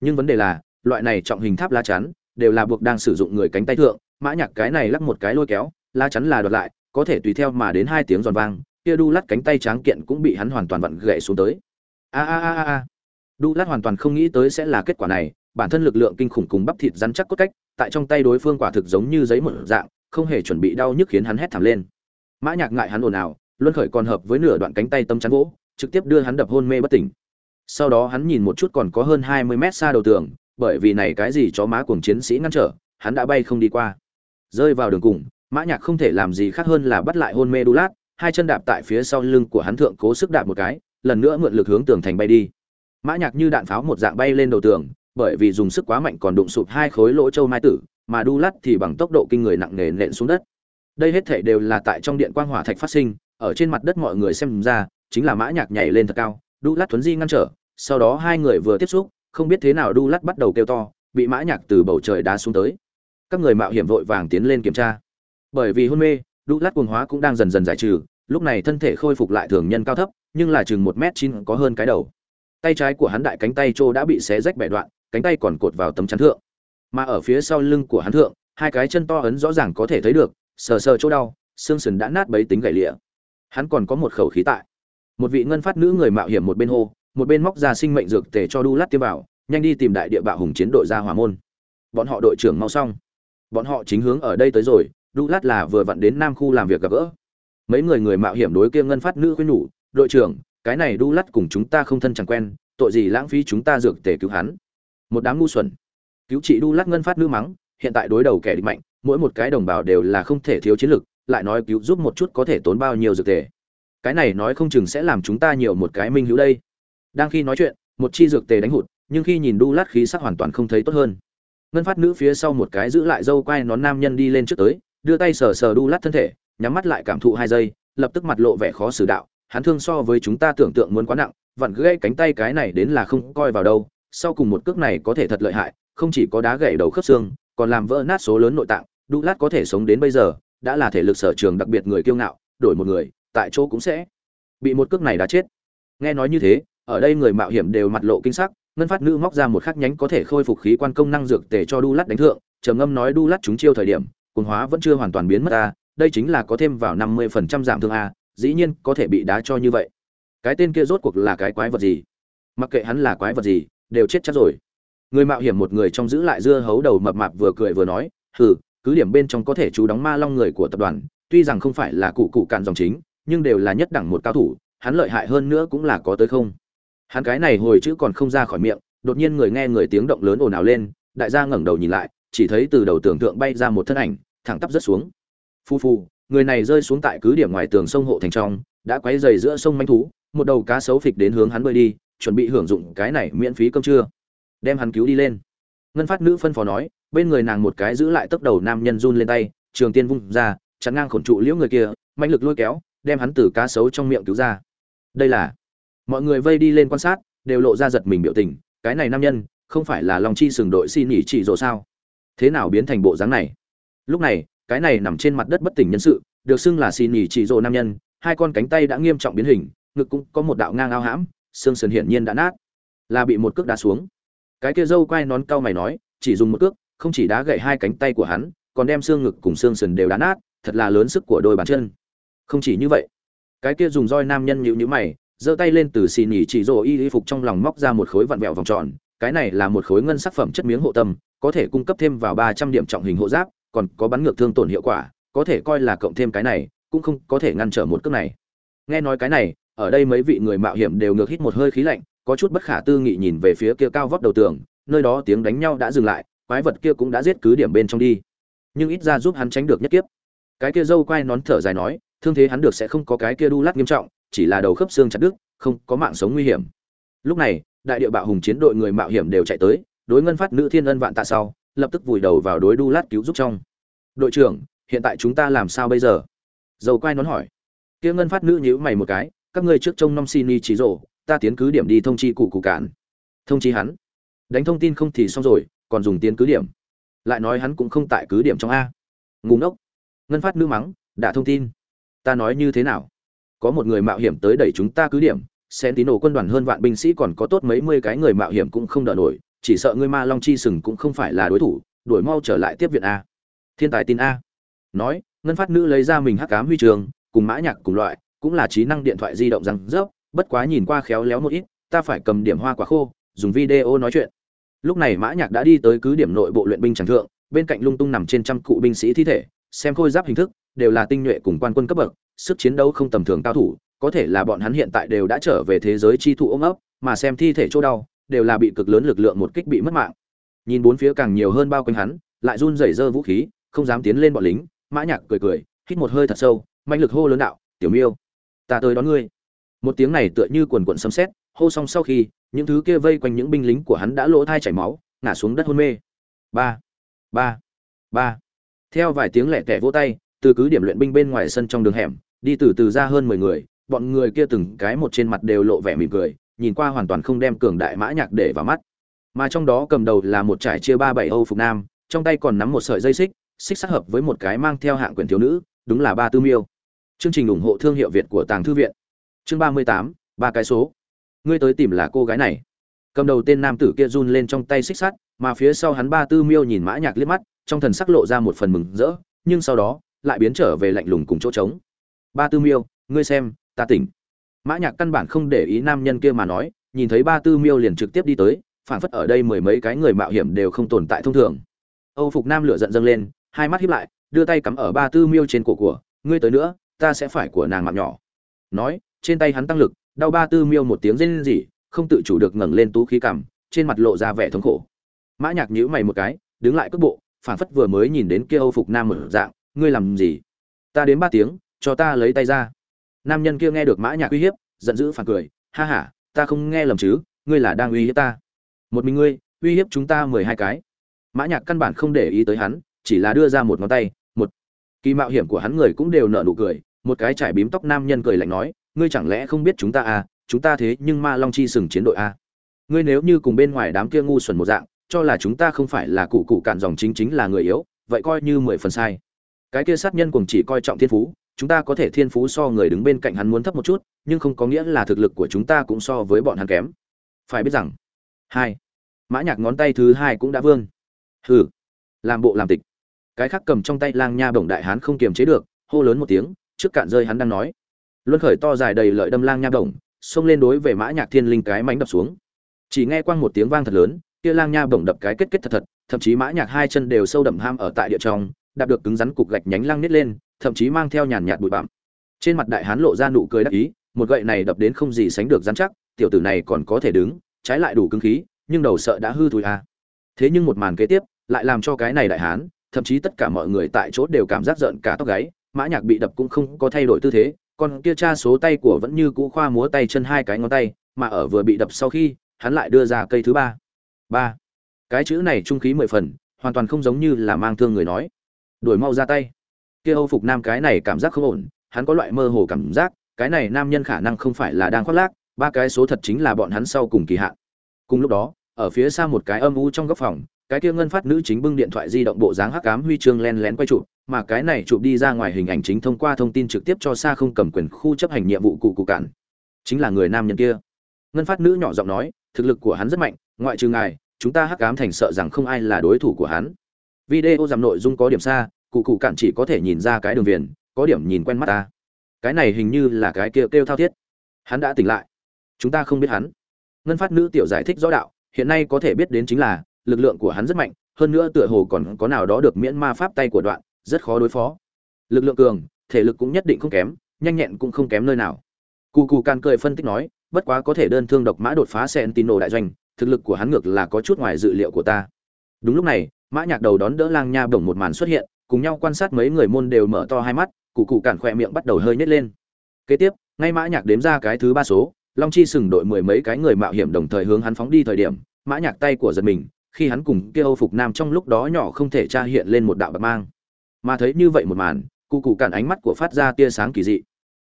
A: Nhưng vấn đề là, loại này trọng hình tháp lá chắn, đều là buộc đang sử dụng người cánh tay thượng, mã nhạc cái này lắc một cái lôi kéo, lá chắn là đợt lại, có thể tùy theo mà đến hai tiếng giòn vang, kia đu lát cánh tay tráng kiện cũng bị hắn hoàn toàn vặn gãy xuống tới. A a a a. Đu lát hoàn toàn không nghĩ tới sẽ là kết quả này bản thân lực lượng kinh khủng cùng bắp thịt rắn chắc cốt cách tại trong tay đối phương quả thực giống như giấy một dạng không hề chuẩn bị đau nhức khiến hắn hét thảm lên. Mã nhạc ngại hắn ồn ào luân khởi còn hợp với nửa đoạn cánh tay tâm chắn gỗ, trực tiếp đưa hắn đập hôn mê bất tỉnh. Sau đó hắn nhìn một chút còn có hơn hai mươi mét xa đầu tường bởi vì này cái gì chó má cuồng chiến sĩ ngăn trở hắn đã bay không đi qua. Rơi vào đường cùng mã nhạc không thể làm gì khác hơn là bắt lại hôn mê đu lát hai chân đạp tại phía sau lưng của hắn thượng cố sức đạp một cái lần nữa mượn lực hướng tường thành bay đi. Mã nhạc như đạn pháo một dạng bay lên đầu tường bởi vì dùng sức quá mạnh còn đụng sụp hai khối lỗ châu mai tử, mà đu lát thì bằng tốc độ kinh người nặng nề nện xuống đất. Đây hết thảy đều là tại trong điện quang hỏa thạch phát sinh, ở trên mặt đất mọi người xem ra, chính là mã nhạc nhảy lên thật cao, đu lát thuấn di ngăn trở, sau đó hai người vừa tiếp xúc, không biết thế nào đu lát bắt đầu kêu to, bị mã nhạc từ bầu trời đá xuống tới. Các người mạo hiểm vội vàng tiến lên kiểm tra. Bởi vì hôn mê, đu lát cuồng hóa cũng đang dần dần giải trừ, lúc này thân thể khôi phục lại thường nhân cao thấp, nhưng là chừng một m chín có hơn cái đầu. Tay trái của hắn đại cánh tay trô đã bị xé rách bẻ đoạn cánh tay còn cột vào tấm chắn thượng. Mà ở phía sau lưng của hắn thượng, hai cái chân to ấn rõ ràng có thể thấy được, sờ sờ chỗ đau, xương sườn đã nát bấy tính gãy lịa. Hắn còn có một khẩu khí tại. Một vị ngân phát nữ người mạo hiểm một bên hô, một bên móc ra sinh mệnh dược tề cho đu lát tiêm vào, nhanh đi tìm đại địa bạo hùng chiến đội ra hỏa môn. Bọn họ đội trưởng mau xong. Bọn họ chính hướng ở đây tới rồi, đu lát là vừa vặn đến nam khu làm việc gặp gỡ. Mấy người người mạo hiểm đối kia ngân phát nữ khuyên nhủ, đội trưởng, cái này đu lát cùng chúng ta không thân chẳng quen, tội gì lãng phí chúng ta dược tề cứu hắn một đám ngu xuẩn. Cứu trị đu lát ngân phát nữ mắng, hiện tại đối đầu kẻ địch mạnh, mỗi một cái đồng bào đều là không thể thiếu chiến lực, lại nói cứu giúp một chút có thể tốn bao nhiêu dược tề. Cái này nói không chừng sẽ làm chúng ta nhiều một cái minh hữu đây. Đang khi nói chuyện, một chi dược tề đánh hụt, nhưng khi nhìn đu lát khí sắc hoàn toàn không thấy tốt hơn. Ngân phát nữ phía sau một cái giữ lại dâu quai nón nam nhân đi lên trước tới, đưa tay sờ sờ đu lát thân thể, nhắm mắt lại cảm thụ hai giây, lập tức mặt lộ vẻ khó xử đạo, hắn thương so với chúng ta tưởng tượng muốn quá nặng, vặn gãy cánh tay cái này đến là không coi vào đâu sau cùng một cước này có thể thật lợi hại, không chỉ có đá gãy đầu khớp xương, còn làm vỡ nát số lớn nội tạng. Douglas lát có thể sống đến bây giờ, đã là thể lực sở trường đặc biệt người kiêu ngạo, đổi một người, tại chỗ cũng sẽ bị một cước này đá chết. Nghe nói như thế, ở đây người mạo hiểm đều mặt lộ kinh sắc, ngân phát nữ móc ra một khắc nhánh có thể khôi phục khí quan công năng dược tề cho Douglas lát đánh thượng, trầm ngâm nói Douglas lát chúng chiêu thời điểm, cuồng hóa vẫn chưa hoàn toàn biến mất a, đây chính là có thêm vào năm mươi phần trăm giảm thương a, dĩ nhiên có thể bị đá cho như vậy. Cái tên kia rốt cuộc là cái quái vật gì? Mặc kệ hắn là quái vật gì đều chết chắc rồi. Người mạo hiểm một người trong giữ lại dưa hấu đầu mập mạp vừa cười vừa nói, hừ, cứ điểm bên trong có thể chú đóng ma long người của tập đoàn, tuy rằng không phải là cụ cụ cạn dòng chính, nhưng đều là nhất đẳng một cao thủ, hắn lợi hại hơn nữa cũng là có tới không. Hắn cái này hồi chữ còn không ra khỏi miệng, đột nhiên người nghe người tiếng động lớn ồn ào lên, đại gia ngẩng đầu nhìn lại, chỉ thấy từ đầu tường tượng bay ra một thân ảnh, thẳng tắp rất xuống. Phu phu, người này rơi xuống tại cứ điểm ngoài tường sông hộ thành trong, đã quấy dày giữa sông manh thú, một đầu cá sấu phịch đến hướng hắn bơi đi chuẩn bị hưởng dụng cái này miễn phí cơm trưa. Đem hắn cứu đi lên. Ngân phát nữ phân phó nói, bên người nàng một cái giữ lại tốc đầu nam nhân run lên tay, trường tiên vung ra, chắn ngang khổn trụ liễu người kia mạnh lực lôi kéo, đem hắn từ cá sấu trong miệng cứu ra. Đây là, mọi người vây đi lên quan sát, đều lộ ra giật mình biểu tình, cái này nam nhân, không phải là lòng chi sừng đội xin nghỉ chỉ rộ sao? Thế nào biến thành bộ dáng này? Lúc này, cái này nằm trên mặt đất bất tỉnh nhân sự, được xưng là xin nghỉ chỉ rộ nam nhân, hai con cánh tay đã nghiêm trọng biến hình, ngực cũng có một đạo ngang ao hãm xương sườn hiển nhiên đã nát, là bị một cước đá xuống. Cái kia dâu quai nón cau mày nói, chỉ dùng một cước, không chỉ đá gậy hai cánh tay của hắn, còn đem xương ngực cùng xương sườn đều đá nát, thật là lớn sức của đôi bàn chân. Không chỉ như vậy, cái kia dùng roi nam nhân nhịu nhữ mày, giơ tay lên từ xì nhỉ chỉ rồ y y phục trong lòng móc ra một khối vặn vẹo vòng tròn, cái này là một khối ngân sắc phẩm chất miếng hộ tâm, có thể cung cấp thêm vào ba trăm điểm trọng hình hộ giáp, còn có bắn ngược thương tổn hiệu quả, có thể coi là cộng thêm cái này, cũng không có thể ngăn trở một cước này. Nghe nói cái này ở đây mấy vị người mạo hiểm đều ngược hít một hơi khí lạnh, có chút bất khả tư nghị nhìn về phía kia cao vóc đầu tường, nơi đó tiếng đánh nhau đã dừng lại, quái vật kia cũng đã giết cứ điểm bên trong đi. Nhưng ít ra giúp hắn tránh được nhất kiếp. Cái kia dâu quai nón thở dài nói, thương thế hắn được sẽ không có cái kia đu lát nghiêm trọng, chỉ là đầu khớp xương chặt đứt, không có mạng sống nguy hiểm. Lúc này, đại địa bạo hùng chiến đội người mạo hiểm đều chạy tới, đối ngân phát nữ thiên ân vạn tạ sau, lập tức vùi đầu vào đối đu lát cứu giúp trong. Đội trưởng, hiện tại chúng ta làm sao bây giờ? Dầu quai nón hỏi. Kia ngân phát nữ nhíu mày một cái các ngươi trước trông nom xin y trí rổ ta tiến cứ điểm đi thông chi cụ cụ cản thông chi hắn. Đánh thông tin không thì xong rồi còn dùng tiến cứ điểm. Lại nói hắn cũng không tại cứ điểm trong a. Ngủ ngốc. Ngân phát nữ mắng đã thông tin. Ta nói như thế nào? Có một người mạo hiểm tới đẩy chúng ta cứ điểm Sentinel quân đoàn hơn vạn binh sĩ còn có tốt mấy mươi cái người mạo hiểm cũng không đỡ nổi, chỉ sợ ngươi Ma Long chi sừng cũng không phải là đối thủ, đuổi mau trở lại tiếp viện a. Thiên tài tin a. Nói, ngân phát nữ lấy ra mình hắc ám huy trường, cùng mã nhạc cùng loại, cũng là trí năng điện thoại di động răng rớp, bất quá nhìn qua khéo léo một ít, ta phải cầm điểm hoa quả khô, dùng video nói chuyện. Lúc này mã nhạc đã đi tới cứ điểm nội bộ luyện binh chẳng thượng, bên cạnh lung tung nằm trên trăm cụ binh sĩ thi thể, xem khôi giáp hình thức, đều là tinh nhuệ cùng quan quân cấp bậc, sức chiến đấu không tầm thường cao thủ, có thể là bọn hắn hiện tại đều đã trở về thế giới chi thụ ôm ấp, mà xem thi thể chỗ đau, đều là bị cực lớn lực lượng một kích bị mất mạng. Nhìn bốn phía càng nhiều hơn bao quanh hắn, lại run rẩy giơ vũ khí, không dám tiến lên bọn lính, Mã Nhạc cười cười, hít một hơi thật sâu, mạnh lực hô lớn đạo, tiểu miêu ta tới đón ngươi. Một tiếng này tựa như quần quận sấm sét, hô xong sau khi, những thứ kia vây quanh những binh lính của hắn đã lỗ thai chảy máu, ngã xuống đất hôn mê. Ba ba ba. Theo vài tiếng lẹ tẻ vỗ tay, từ cứ điểm luyện binh bên ngoài sân trong đường hẻm, đi từ từ ra hơn mười người, bọn người kia từng cái một trên mặt đều lộ vẻ mỉm cười, nhìn qua hoàn toàn không đem cường đại mã nhạc để vào mắt. Mà trong đó cầm đầu là một trải chia ba bảy âu phục nam, trong tay còn nắm một sợi dây xích xích sát hợp với một cái mang theo hạng quyền thiếu nữ, đúng là ba tư miêu chương trình ủng hộ thương hiệu việt của tàng thư viện. Chương ba mươi tám, ba cái số. Ngươi tới tìm là cô gái này. Cầm đầu tên nam tử kia run lên trong tay xích sắt, mà phía sau hắn ba tư miêu nhìn mã nhạc liếc mắt, trong thần sắc lộ ra một phần mừng rỡ, nhưng sau đó, lại biến trở về lạnh lùng cùng chỗ trống. Ba tư miêu, ngươi xem, ta tỉnh. Mã nhạc căn bản không để ý nam nhân kia mà nói, nhìn thấy ba tư miêu liền trực tiếp đi tới phản phất ở đây mười mấy cái người mạo hiểm đều không tồn tại thông thường. Âu phục nam lửa giận dâng lên, hai mắt híp lại, đưa tay cắm ở ba tư miêu trên cổ của, ngươi tới nữa ta sẽ phải của nàng mạng nhỏ. Nói, trên tay hắn tăng lực, đau ba tư miêu một tiếng rên rỉ, không tự chủ được ngẩng lên tú khí cảm, trên mặt lộ ra vẻ thống khổ. Mã nhạc nhíu mày một cái, đứng lại cước bộ phản phất vừa mới nhìn đến kia âu phục nam mở dạng, ngươi làm gì? Ta đến ba tiếng, cho ta lấy tay ra. Nam nhân kia nghe được mã nhạc uy hiếp, giận dữ phản cười, ha ha, ta không nghe lầm chứ, ngươi là đang uy hiếp ta. Một mình ngươi, uy hiếp chúng ta mười hai cái. Mã nhạc căn bản không để ý tới hắn, chỉ là đưa ra một ngón tay kỳ mạo hiểm của hắn người cũng đều nở nụ cười, một cái trải bím tóc nam nhân cười lạnh nói, ngươi chẳng lẽ không biết chúng ta à chúng ta thế nhưng ma long chi sừng chiến đội a ngươi nếu như cùng bên ngoài đám kia ngu xuẩn một dạng, cho là chúng ta không phải là cụ cụ cạn dòng chính chính là người yếu, vậy coi như mười phần sai. Cái kia sát nhân cùng chỉ coi trọng thiên phú, chúng ta có thể thiên phú so người đứng bên cạnh hắn muốn thấp một chút, nhưng không có nghĩa là thực lực của chúng ta cũng so với bọn hắn kém. Phải biết rằng, hai, mã nhạc ngón tay thứ hai cũng đã vương. Hừ, làm bộ làm tịch cái khác cầm trong tay lang nha bổng đại hán không kiềm chế được, hô lớn một tiếng, trước cạn rơi hắn đang nói. Luân khởi to dài đầy lợi đâm lang nha bổng, xông lên đối về mã nhạc thiên linh cái mánh đập xuống. Chỉ nghe quang một tiếng vang thật lớn, kia lang nha bổng đập cái kết kết thật thật, thậm chí mã nhạc hai chân đều sâu đậm ham ở tại địa trong, đạp được cứng rắn cục gạch nhánh lăng nít lên, thậm chí mang theo nhàn nhạt bụi bặm. Trên mặt đại hán lộ ra nụ cười đắc ý, một gậy này đập đến không gì sánh được rắn chắc, tiểu tử này còn có thể đứng, trái lại đủ cứng khí, nhưng đầu sợ đã hư thùi a thế nhưng một màn kế tiếp, lại làm cho cái này đại hán thậm chí tất cả mọi người tại chỗ đều cảm giác giận cả tóc gáy, mã nhạc bị đập cũng không có thay đổi tư thế còn kia cha số tay của vẫn như cũ khoa múa tay chân hai cái ngón tay, mà ở vừa bị đập sau khi, hắn lại đưa ra cây thứ ba. Ba. Cái chữ này trung khí mười phần, hoàn toàn không giống như là mang thương người nói. Đuổi mau ra tay. Kia âu phục nam cái này cảm giác không ổn, hắn có loại mơ hồ cảm giác, cái này nam nhân khả năng không phải là đang khoác lác, ba cái số thật chính là bọn hắn sau cùng kỳ hạn. Cùng lúc đó, ở phía xa một cái âm u trong góc phòng cái kia ngân phát nữ chính bưng điện thoại di động bộ dáng hắc ám huy chương len lén quay chụp mà cái này chụp đi ra ngoài hình ảnh chính thông qua thông tin trực tiếp cho xa không cầm quyền khu chấp hành nhiệm vụ cụ cụ cản. Chính là người nam nhân kia. Ngân phát nữ nhỏ giọng nói thực lực của hắn rất mạnh ngoại trừ ngài chúng ta hắc ám thành sợ rằng không ai là đối thủ của hắn. Video giảm nội dung có điểm xa cụ cụ cản chỉ có thể nhìn ra cái đường viền có điểm nhìn quen mắt ta. Cái này hình như là cái kia kêu, kêu thao thiết. Hắn đã tỉnh lại. Chúng ta không biết hắn. Ngân phát nữ tiểu giải thích rõ đạo hiện nay có thể biết đến chính là lực lượng của hắn rất mạnh, hơn nữa tựa hồ còn có nào đó được miễn ma pháp tay của đoạn, rất khó đối phó. Lực lượng cường, thể lực cũng nhất định không kém, nhanh nhẹn cũng không kém nơi nào. Cù cù can cười phân tích nói, bất quá có thể đơn thương độc mã đột phá Sentinel đại doanh, thực lực của hắn ngược là có chút ngoài dự liệu của ta. Đúng lúc này, mã nhạc đầu đón đỡ lang nha bổng một màn xuất hiện, cùng nhau quan sát mấy người môn đều mở to hai mắt cụ cụ cản khẽ miệng bắt đầu hơi nhếch lên. Kế tiếp, ngay mã nhạc đếm ra cái thứ ba số, long chi sừng đội mười mấy cái người mạo hiểm đồng thời hướng hắn phóng đi thời điểm, mã nhạc tay của giật mình khi hắn cùng kia âu phục nam trong lúc đó nhỏ không thể tra hiện lên một đạo bạc mang. Mà thấy như vậy một màn, cụ cụ cản ánh mắt của phát ra tia sáng kỳ dị.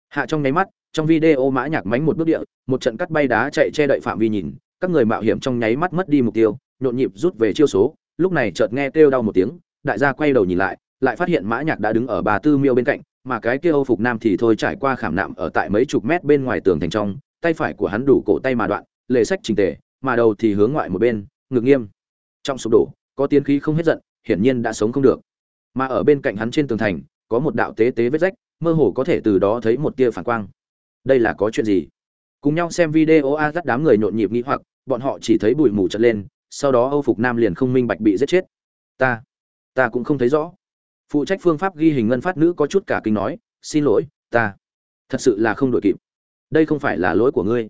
A: Hạ trong nháy mắt, trong video mã nhạc mánh một bước địa, một trận cắt bay đá chạy che đậy phạm vi nhìn, các người mạo hiểm trong nháy mắt mất đi mục tiêu, nhộn nhịp rút về chiêu số, lúc này chợt nghe kêu đau một tiếng, đại gia quay đầu nhìn lại lại phát hiện mã nhạc đã đứng ở bà tư miêu bên cạnh, mà cái kia âu phục nam thì thôi trải qua khảm nạm ở tại mấy chục mét bên ngoài tường thành trong, tay phải của hắn đủ cổ tay mà đoạn, lề sách chỉnh tề, mà đầu thì hướng ngoại một bên, ngực nghiêm trong sụp đổ, có tiến khí không hết giận, hiển nhiên đã sống không được. Mà ở bên cạnh hắn trên tường thành, có một đạo tế tế vết rách, mơ hồ có thể từ đó thấy một tia phản quang. Đây là có chuyện gì? Cùng nhau xem video a dắt đám người nhộn nhịp nghĩ hoặc, bọn họ chỉ thấy bụi mù chật lên, sau đó âu phục nam liền không minh bạch bị giết chết. Ta ta cũng không thấy rõ. Phụ trách phương pháp ghi hình ngân phát nữ có chút cả kinh nói, xin lỗi, ta, thật sự là không đội kịp. Đây không phải là lỗi của ngươi.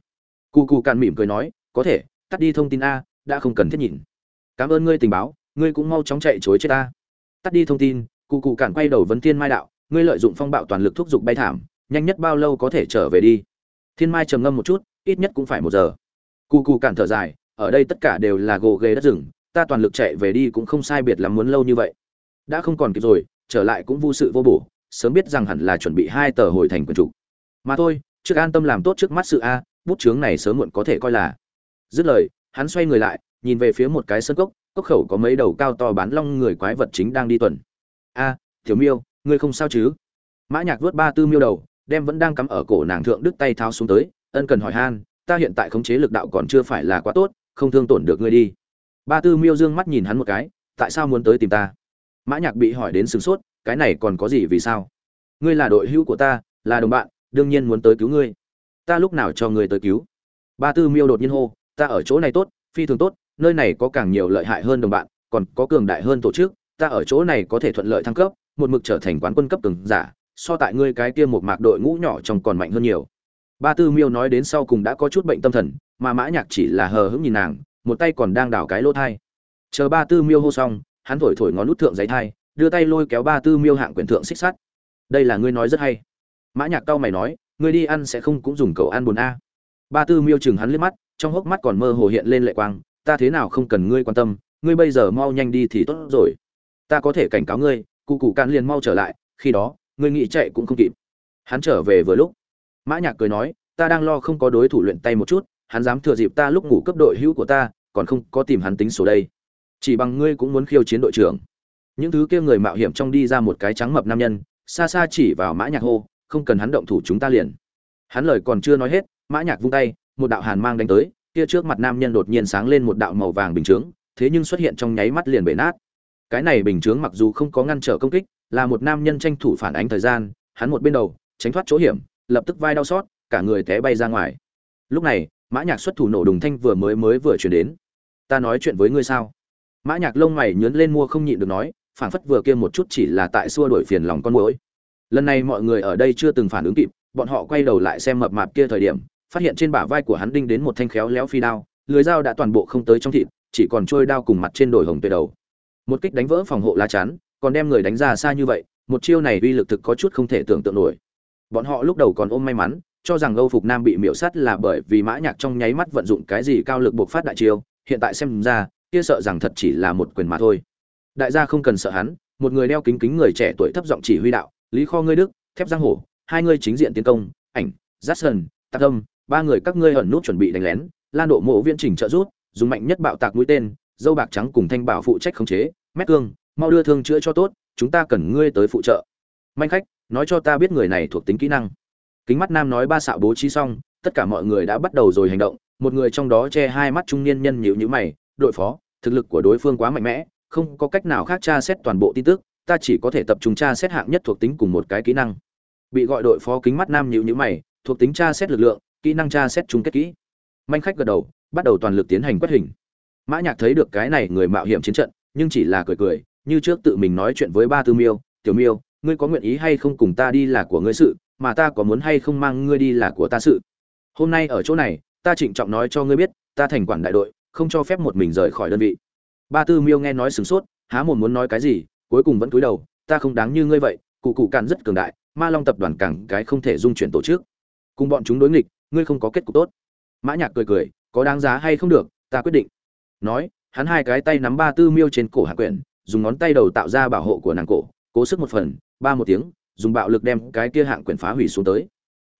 A: Cù cù càn mỉm cười nói, có thể, tắt đi thông tin a, đã không cần thiết nhìn cảm ơn ngươi tình báo, ngươi cũng mau chóng chạy chối chết ta. Tắt đi thông tin, cụ cụ cản quay đầu vấn Thiên mai đạo, ngươi lợi dụng phong bạo toàn lực thúc giục bay thảm, nhanh nhất bao lâu có thể trở về đi. Thiên mai trầm ngâm một chút, ít nhất cũng phải một giờ. Cụ cụ cản thở dài, ở đây tất cả đều là gồ ghề đất rừng, ta toàn lực chạy về đi cũng không sai biệt lắm muốn lâu như vậy. Đã không còn kịp rồi, trở lại cũng vô sự vô bổ, sớm biết rằng hẳn là chuẩn bị hai tờ hồi thành quần chủ. Mà thôi, trước an tâm làm tốt trước mắt sự a, bút chướng này sớm muộn có thể coi là. Dứt lời, hắn xoay người lại nhìn về phía một cái sân cốc cốc khẩu có mấy đầu cao to bán long người quái vật chính đang đi tuần. A, tiểu miêu, ngươi không sao chứ? Mã nhạc vớt ba tư miêu đầu, đem vẫn đang cắm ở cổ nàng thượng đứt tay tháo xuống tới, ân cần hỏi han, ta hiện tại khống chế lực đạo còn chưa phải là quá tốt, không thương tổn được ngươi đi. Ba tư miêu dương mắt nhìn hắn một cái, tại sao muốn tới tìm ta? Mã nhạc bị hỏi đến sừng sốt, cái này còn có gì vì sao? Ngươi là đội hữu của ta, là đồng bạn, đương nhiên muốn tới cứu ngươi. Ta lúc nào cho ngươi tới cứu? Ba tư miêu đột nhiên hô, ta ở chỗ này tốt, phi thường tốt nơi này có càng nhiều lợi hại hơn đồng bạn, còn có cường đại hơn tổ chức, ta ở chỗ này có thể thuận lợi thăng cấp, một mực trở thành quán quân cấp cường giả, so tại ngươi cái kia một mạc đội ngũ nhỏ trong còn mạnh hơn nhiều. Ba tư miêu nói đến sau cùng đã có chút bệnh tâm thần, mà mã nhạc chỉ là hờ hững nhìn nàng, một tay còn đang đảo cái lỗ thai. Chờ ba tư miêu hô xong, hắn thổi thổi ngón nút thượng giấy thai, đưa tay lôi kéo ba tư miêu hạng quyền thượng xích sắt. Đây là ngươi nói rất hay. Mã nhạc cao mày nói, ngươi đi ăn sẽ không cũng dùng cầu ăn buồn a. Ba tư miêu chừng hắn liếc mắt, trong hốc mắt còn mơ hồ hiện lên lệ quang ta thế nào không cần ngươi quan tâm, ngươi bây giờ mau nhanh đi thì tốt rồi. Ta có thể cảnh cáo ngươi, cụ cụ can liền mau trở lại, khi đó, ngươi nghĩ chạy cũng không kịp. Hắn trở về vừa lúc. Mã nhạc cười nói, ta đang lo không có đối thủ luyện tay một chút, hắn dám thừa dịp ta lúc ngủ cấp đội hữu của ta, còn không có tìm hắn tính số đây. Chỉ bằng ngươi cũng muốn khiêu chiến đội trưởng. Những thứ kia người mạo hiểm trong đi ra một cái trắng mập nam nhân, xa xa chỉ vào mã nhạc hô, không cần hắn động thủ chúng ta liền. Hắn lời còn chưa nói hết, mã nhạc vung tay, một đạo hàn mang đánh tới kia trước mặt nam nhân đột nhiên sáng lên một đạo màu vàng bình chướng, thế nhưng xuất hiện trong nháy mắt liền bể nát. Cái này bình chướng mặc dù không có ngăn trở công kích, là một nam nhân tranh thủ phản ánh thời gian, hắn một bên đầu, tránh thoát chỗ hiểm, lập tức vai đau xót, cả người té bay ra ngoài. Lúc này, mã nhạc xuất thủ nổ đùng thanh vừa mới mới vừa truyền đến. Ta nói chuyện với ngươi sao? Mã nhạc lông mày nhướng lên mua không nhịn được nói phản phất vừa kia một chút chỉ là tại xua đuổi phiền lòng con muỗi. Lần này mọi người ở đây chưa từng phản ứng kịp, bọn họ quay đầu lại xem mập mạp kia thời điểm phát hiện trên bả vai của hắn đinh đến một thanh khéo léo phi đao, lưới dao đã toàn bộ không tới trong thịt, chỉ còn trôi đao cùng mặt trên đồi hồng tuyệt đầu. Một kích đánh vỡ phòng hộ lá chắn, còn đem người đánh ra xa như vậy, một chiêu này uy lực thực có chút không thể tưởng tượng nổi. Bọn họ lúc đầu còn ôm may mắn, cho rằng âu phục nam bị miểu sát là bởi vì mã nhạc trong nháy mắt vận dụng cái gì cao lực buộc phát đại chiêu, hiện tại xem ra, kia sợ rằng thật chỉ là một quyền mà thôi. Đại gia không cần sợ hắn, một người đeo kính kính người trẻ tuổi thấp giọng chỉ huy đạo, lý kho ngươi đức, thép giang hổ hai ngươi chính diện tiến công, ảnh jackson tạc âm ba người các ngươi ẩn nút chuẩn bị đánh lén, lan độ mộ viễn chỉnh trợ rút dùng mạnh nhất bạo tạc mũi tên, dâu bạc trắng cùng thanh bảo phụ trách khống chế, mét cương, mau đưa thương chữa cho tốt, chúng ta cần ngươi tới phụ trợ. Manh khách, nói cho ta biết người này thuộc tính kỹ năng. Kính mắt nam nói ba xạo bố trí xong, tất cả mọi người đã bắt đầu rồi hành động, một người trong đó che hai mắt trung niên nhân nhịu nhữ mày, đội phó, thực lực của đối phương quá mạnh mẽ, không có cách nào khác tra xét toàn bộ tin tức, ta chỉ có thể tập trung tra xét hạng nhất thuộc tính cùng một cái kỹ năng. Bị gọi đội phó kính mắt nam nhịu nhữ mày, thuộc tính tra xét lực lượng kỹ năng tra xét chung kết kỹ. Manh khách gật đầu, bắt đầu toàn lực tiến hành quét hình. Mã nhạc thấy được cái này người mạo hiểm chiến trận, nhưng chỉ là cười cười, như trước tự mình nói chuyện với ba tư miêu, tiểu miêu, ngươi có nguyện ý hay không cùng ta đi là của ngươi sự, mà ta có muốn hay không mang ngươi đi là của ta sự? Hôm nay ở chỗ này, ta trịnh trọng nói cho ngươi biết, ta thành quản đại đội, không cho phép một mình rời khỏi đơn vị. Ba tư miêu nghe nói sửng sốt, há mồm muốn nói cái gì, cuối cùng vẫn cúi đầu, ta không đáng như ngươi vậy, cụ cụ càn rất cường đại, ma long tập đoàn càng cái không thể dung chuyển tổ chức. Cùng bọn chúng đối nghịch ngươi không có kết cục tốt. Mã nhạc cười cười, có đáng giá hay không được, ta quyết định. Nói, hắn hai cái tay nắm ba tư miêu trên cổ hạ quyển, dùng ngón tay đầu tạo ra bảo hộ của nàng cổ, cố sức một phần, ba một tiếng, dùng bạo lực đem cái kia hạng quyển phá hủy xuống tới.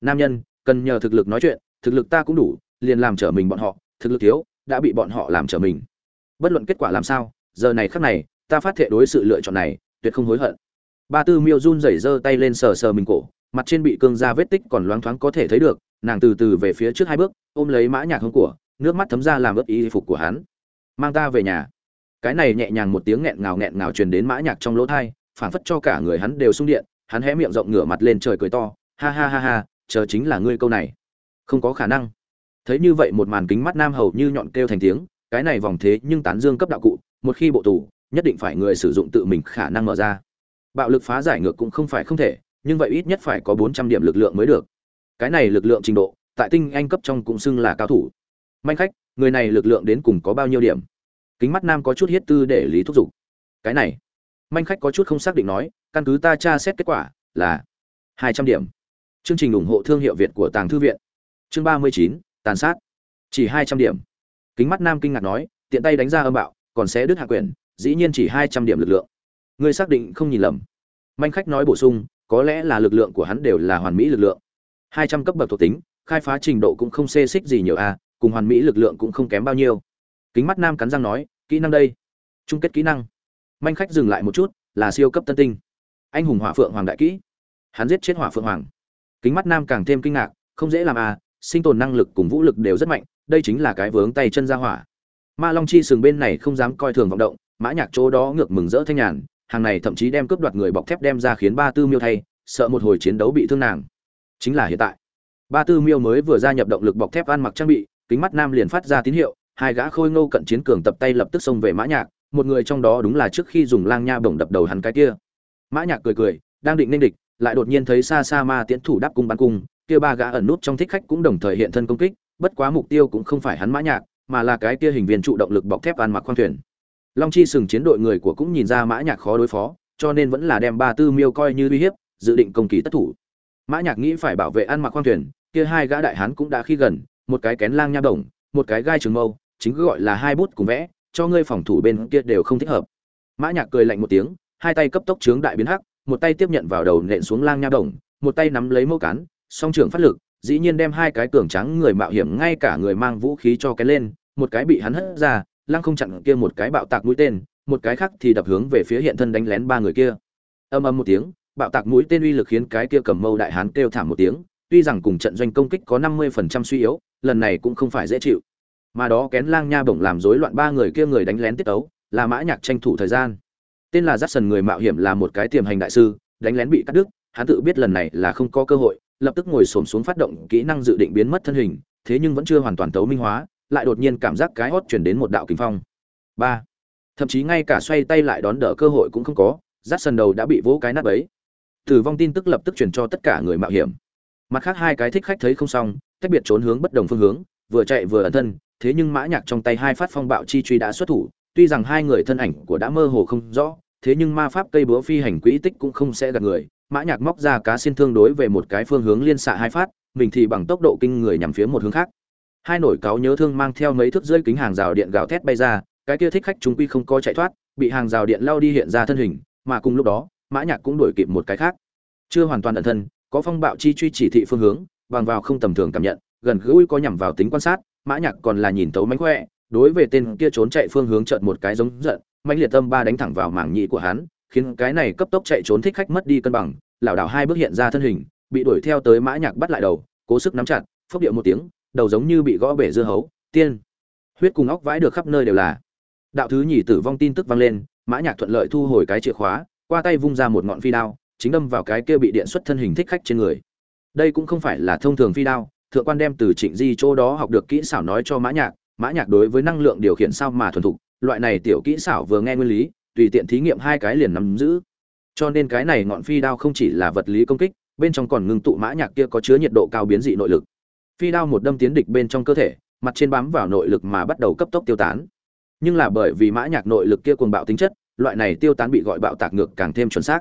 A: Nam nhân, cần nhờ thực lực nói chuyện, thực lực ta cũng đủ, liền làm trở mình bọn họ, thực lực thiếu, đã bị bọn họ làm trở mình. Bất luận kết quả làm sao, giờ này khắc này, ta phát thệ đối sự lựa chọn này, tuyệt không hối hận. Ba tư miêu run rẩy giơ tay lên sờ sờ mình cổ mặt trên bị cương ra vết tích còn loáng thoáng có thể thấy được, nàng từ từ về phía trước hai bước, ôm lấy mã nhạc hông của, nước mắt thấm ra làm ướt y phục của hắn. Mang ta về nhà. Cái này nhẹ nhàng một tiếng nghẹn ngào nghẹn ngào truyền đến mã nhạc trong lỗ tai phảng phất cho cả người hắn đều sung điện, hắn hé miệng rộng ngửa mặt lên trời cười to, ha ha ha ha, chờ chính là ngươi câu này. Không có khả năng. Thấy như vậy một màn kính mắt nam hầu như nhọn kêu thành tiếng, cái này vòng thế nhưng tán dương cấp đạo cụ, một khi bộ tù, nhất định phải người sử dụng tự mình khả năng mở ra. Bạo lực phá giải ngược cũng không phải không thể nhưng vậy ít nhất phải có bốn trăm điểm lực lượng mới được. Cái này lực lượng trình độ, tại tinh anh cấp trong cũng xưng là cao thủ. Manh khách, người này lực lượng đến cùng có bao nhiêu điểm? Kính mắt nam có chút hiết tư để lý thúc giục cái này, manh khách có chút không xác định nói, căn cứ ta tra xét kết quả, là hai trăm điểm. Chương trình ủng hộ thương hiệu việt của tàng thư viện. Chương ba mươi chín, tàn sát. Chỉ hai trăm điểm. Kính mắt nam kinh ngạc nói, tiện tay đánh ra âm bạo, còn sẽ đứt hạ quyển dĩ nhiên chỉ hai trăm điểm lực lượng. Ngươi xác định không nhìn lầm. Manh khách nói bổ sung có lẽ là lực lượng của hắn đều là hoàn mỹ lực lượng. Hai trăm cấp bậc thuộc tính, khai phá trình độ cũng không xê xích gì nhiều a, cùng hoàn mỹ lực lượng cũng không kém bao nhiêu. Kính mắt nam cắn răng nói, kỹ năng đây. Chung kết kỹ năng. Manh khách dừng lại một chút, là siêu cấp tân tinh. Anh hùng hỏa phượng hoàng đại kỹ. Hắn giết chết hỏa phượng hoàng. Kính mắt nam càng thêm kinh ngạc, không dễ làm à sinh tồn năng lực cùng vũ lực đều rất mạnh, đây chính là cái vướng tay chân ra hỏa. Ma long chi sừng bên này không dám coi thường vọng động, mã nhạc chỗ đó ngược mừng rỡ thanh nhàn hàng này thậm chí đem cướp đoạt người bọc thép đem ra khiến ba tư miêu thay, sợ một hồi chiến đấu bị thương nàng. Chính là hiện tại, ba tư miêu mới vừa gia nhập động lực bọc thép ăn mặc trang bị, kính mắt nam liền phát ra tín hiệu, hai gã khôi ngô cận chiến cường tập tay lập tức xông về mã nhạc, một người trong đó đúng là trước khi dùng lang nha bổng đập đầu hắn cái kia. Mã nhạc cười cười, đang định nên địch, lại đột nhiên thấy xa xa ma tiễn thủ đáp cung bắn cung, kia ba gã ẩn nút trong thích khách cũng đồng thời hiện thân công kích, bất quá mục tiêu cũng không phải hắn mã nhạc, mà là cái kia hình viên trụ động lực bọc thép ăn mặc khoang thuyền long chi sừng chiến đội người của cũng nhìn ra mã nhạc khó đối phó, cho nên vẫn là đem ba tư miêu coi như uy hiếp, dự định công kỳ tất thủ. Mã nhạc nghĩ phải bảo vệ ăn mặc khoang thuyền, kia hai gã đại hán cũng đã khi gần, một cái kén lang nha đồng, một cái gai trường mâu, chính cứ gọi là hai bút cùng vẽ, cho ngươi phòng thủ bên kia đều không thích hợp. Mã nhạc cười lạnh một tiếng, hai tay cấp tốc trướng đại biến hắc, một tay tiếp nhận vào đầu nện xuống lang nha đồng, một tay nắm lấy mâu cán, song trưởng phát lực, dĩ nhiên đem hai cái cường trắng người mạo hiểm, ngay cả người mang vũ khí cho cái lên, một cái bị hắn hất ra lăng không chặn kia một cái bạo tạc mũi tên, một cái khác thì đập hướng về phía hiện thân đánh lén ba người kia. Âm âm một tiếng, bạo tạc mũi tên uy lực khiến cái kia cầm mâu đại hán kêu thảm một tiếng, tuy rằng cùng trận doanh công kích có năm mươi phần trăm suy yếu, lần này cũng không phải dễ chịu. Mà đó kén lang nha bổng làm rối loạn ba người kia người đánh lén tiết tấu, là mã nhạc tranh thủ thời gian. Tên là Jackson người mạo hiểm là một cái tiềm hành đại sư, đánh lén bị cắt đứt, hắn tự biết lần này là không có cơ hội, lập tức ngồi xổm xuống phát động kỹ năng dự định biến mất thân hình, thế nhưng vẫn chưa hoàn toàn tấu minh hóa lại đột nhiên cảm giác cái hót chuyển đến một đạo kinh phong. Ba. Thậm chí ngay cả xoay tay lại đón đỡ cơ hội cũng không có Jackson đầu đã bị vỗ cái nát ấy tử vong tin tức lập tức truyền cho tất cả người mạo hiểm. Mặt khác hai cái thích khách thấy không xong, tách biệt trốn hướng bất đồng phương hướng, vừa chạy vừa ẩn thân, thế nhưng mã nhạc trong tay hai phát phong bạo chi truy đã xuất thủ, tuy rằng hai người thân ảnh của đã mơ hồ không rõ, thế nhưng ma pháp cây búa phi hành quỹ tích cũng không sẽ gạt người, mã nhạc móc ra cá xin thương đối về một cái phương hướng liên xạ hai phát, mình thì bằng tốc độ kinh người nhằm phía một hướng khác hai nổi cáo nhớ thương mang theo mấy thước rơi kính hàng rào điện gào thét bay ra, cái kia thích khách chúng quy không có chạy thoát, bị hàng rào điện lao đi hiện ra thân hình, mà cùng lúc đó, mã nhạc cũng đuổi kịp một cái khác. Chưa hoàn toàn ẩn thân, có phong bạo chi truy chỉ thị phương hướng, bằng vào không tầm thường cảm nhận, gần gũi có nhằm vào tính quan sát, mã nhạc còn là nhìn tấu mánh khoe đối về tên kia trốn chạy phương hướng chợt một cái giống giận, mãnh liệt tâm ba đánh thẳng vào mảng nhĩ của hắn, khiến cái này cấp tốc chạy trốn thích khách mất đi cân bằng, lảo đảo hai bước hiện ra thân hình, bị đuổi theo tới mã nhạc bắt lại đầu, cố sức nắm chặt, phốc điệu một tiếng đầu giống như bị gõ bể dưa hấu, tiên. Huyết cùng óc vãi được khắp nơi đều là. Đạo thứ nhì tử vong tin tức vang lên, mã nhạc thuận lợi thu hồi cái chìa khóa, qua tay vung ra một ngọn phi đao, chính đâm vào cái kia bị điện xuất thân hình thích khách trên người. Đây cũng không phải là thông thường phi đao, thượng quan đem từ trịnh di chỗ đó học được kỹ xảo nói cho mã nhạc mã nhạc đối với năng lượng điều khiển sao mà thuần thục, loại này tiểu kỹ xảo vừa nghe nguyên lý, tùy tiện thí nghiệm hai cái liền nắm giữ. Cho nên cái này ngọn phi đao không chỉ là vật lý công kích, bên trong còn ngưng tụ mã nhạc kia có chứa nhiệt độ cao biến dị nội lực phi đao một đâm tiến địch bên trong cơ thể, mặt trên bám vào nội lực mà bắt đầu cấp tốc tiêu tán. Nhưng là bởi vì mã nhạc nội lực kia cuồng bạo tính chất, loại này tiêu tán bị gọi bạo tạc ngược càng thêm chuẩn xác.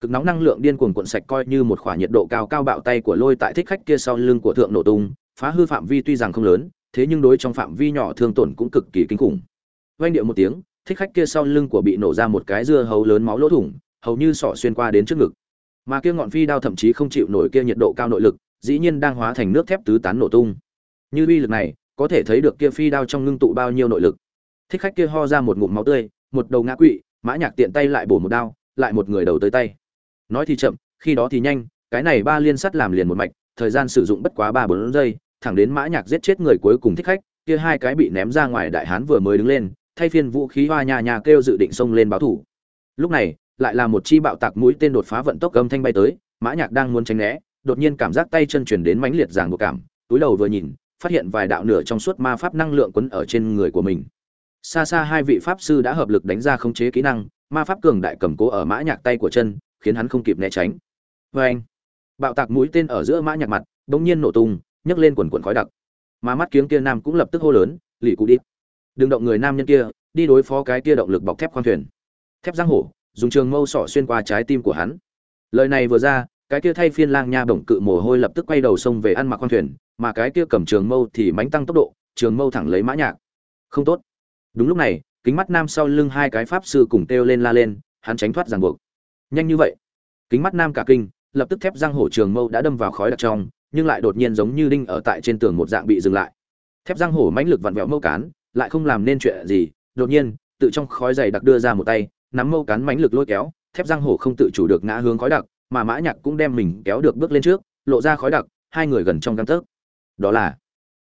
A: Cực nóng năng lượng điên cuồng cuộn sạch coi như một khỏa nhiệt độ cao cao bạo tay của lôi tại thích khách kia sau lưng của thượng nổ tung, phá hư phạm vi tuy rằng không lớn, thế nhưng đối trong phạm vi nhỏ thương tổn cũng cực kỳ kinh khủng. Vang điệu một tiếng, thích khách kia sau lưng của bị nổ ra một cái dưa hấu lớn máu lỗ thủng, hầu như sọ xuyên qua đến trước ngực. Mà kia ngọn phi đao thậm chí không chịu nổi kia nhiệt độ cao nội lực dĩ nhiên đang hóa thành nước thép tứ tán nổ tung. Như uy lực này, có thể thấy được kia phi đao trong ngưng tụ bao nhiêu nội lực. Thích khách kia ho ra một ngụm máu tươi, một đầu ngã quỵ, mã nhạc tiện tay lại bổ một đao, lại một người đầu tới tay. Nói thì chậm, khi đó thì nhanh, cái này ba liên sắt làm liền một mạch, thời gian sử dụng bất quá ba bốn giây, thẳng đến mã nhạc giết chết người cuối cùng thích khách, kia hai cái bị ném ra ngoài đại hán vừa mới đứng lên, thay phiên vũ khí hoa nhà nhà kêu dự định xông lên báo thủ. Lúc này, lại là một chi bạo tạc mũi tên đột phá vận tốc âm thanh bay tới, mã nhạc đang muốn tránh né đột nhiên cảm giác tay chân truyền đến mãnh liệt giằng buộc cảm, túi đầu vừa nhìn, phát hiện vài đạo nửa trong suốt ma pháp năng lượng quấn ở trên người của mình. Xa xa hai vị pháp sư đã hợp lực đánh ra khống chế kỹ năng, ma pháp cường đại cầm cố ở mã nhạc tay của chân, khiến hắn không kịp né tránh. Vê anh bạo tạc mũi tên ở giữa mã nhạc mặt, bỗng nhiên nổ tung, nhấc lên quần quần khói đặc. Mà mắt kiếng kia nam cũng lập tức hô lớn, lì cụ đi đừng động người nam nhân kia, đi đối phó cái kia động lực bọc thép khoang thuyền. Thép giang hổ, dùng trường mâu sỏ xuyên qua trái tim của hắn. Lời này vừa ra cái kia thay phiên lang nha bổng cự mồ hôi lập tức quay đầu xông về ăn mặc khoang thuyền, mà cái kia cầm trường mâu thì mánh tăng tốc độ, trường mâu thẳng lấy mã nhạc. Không tốt. Đúng lúc này, kính mắt nam sau lưng hai cái pháp sư cùng kêu lên la lên, hắn tránh thoát ràng buộc. Nhanh như vậy. Kính mắt nam cả kinh, lập tức thép răng hổ trường mâu đã đâm vào khói đặc trong, nhưng lại đột nhiên giống như đinh ở tại trên tường một dạng bị dừng lại. Thép răng hổ mãnh lực vặn vẹo mâu cán, lại không làm nên chuyện gì, đột nhiên, tự trong khói dày đặc đưa ra một tay, nắm mâu cán mãnh lực lôi kéo, thép răng hổ không tự chủ được ngã hướng khói đặc mà mã nhạc cũng đem mình kéo được bước lên trước, lộ ra khói đặc, hai người gần trong gang tấc. Đó là,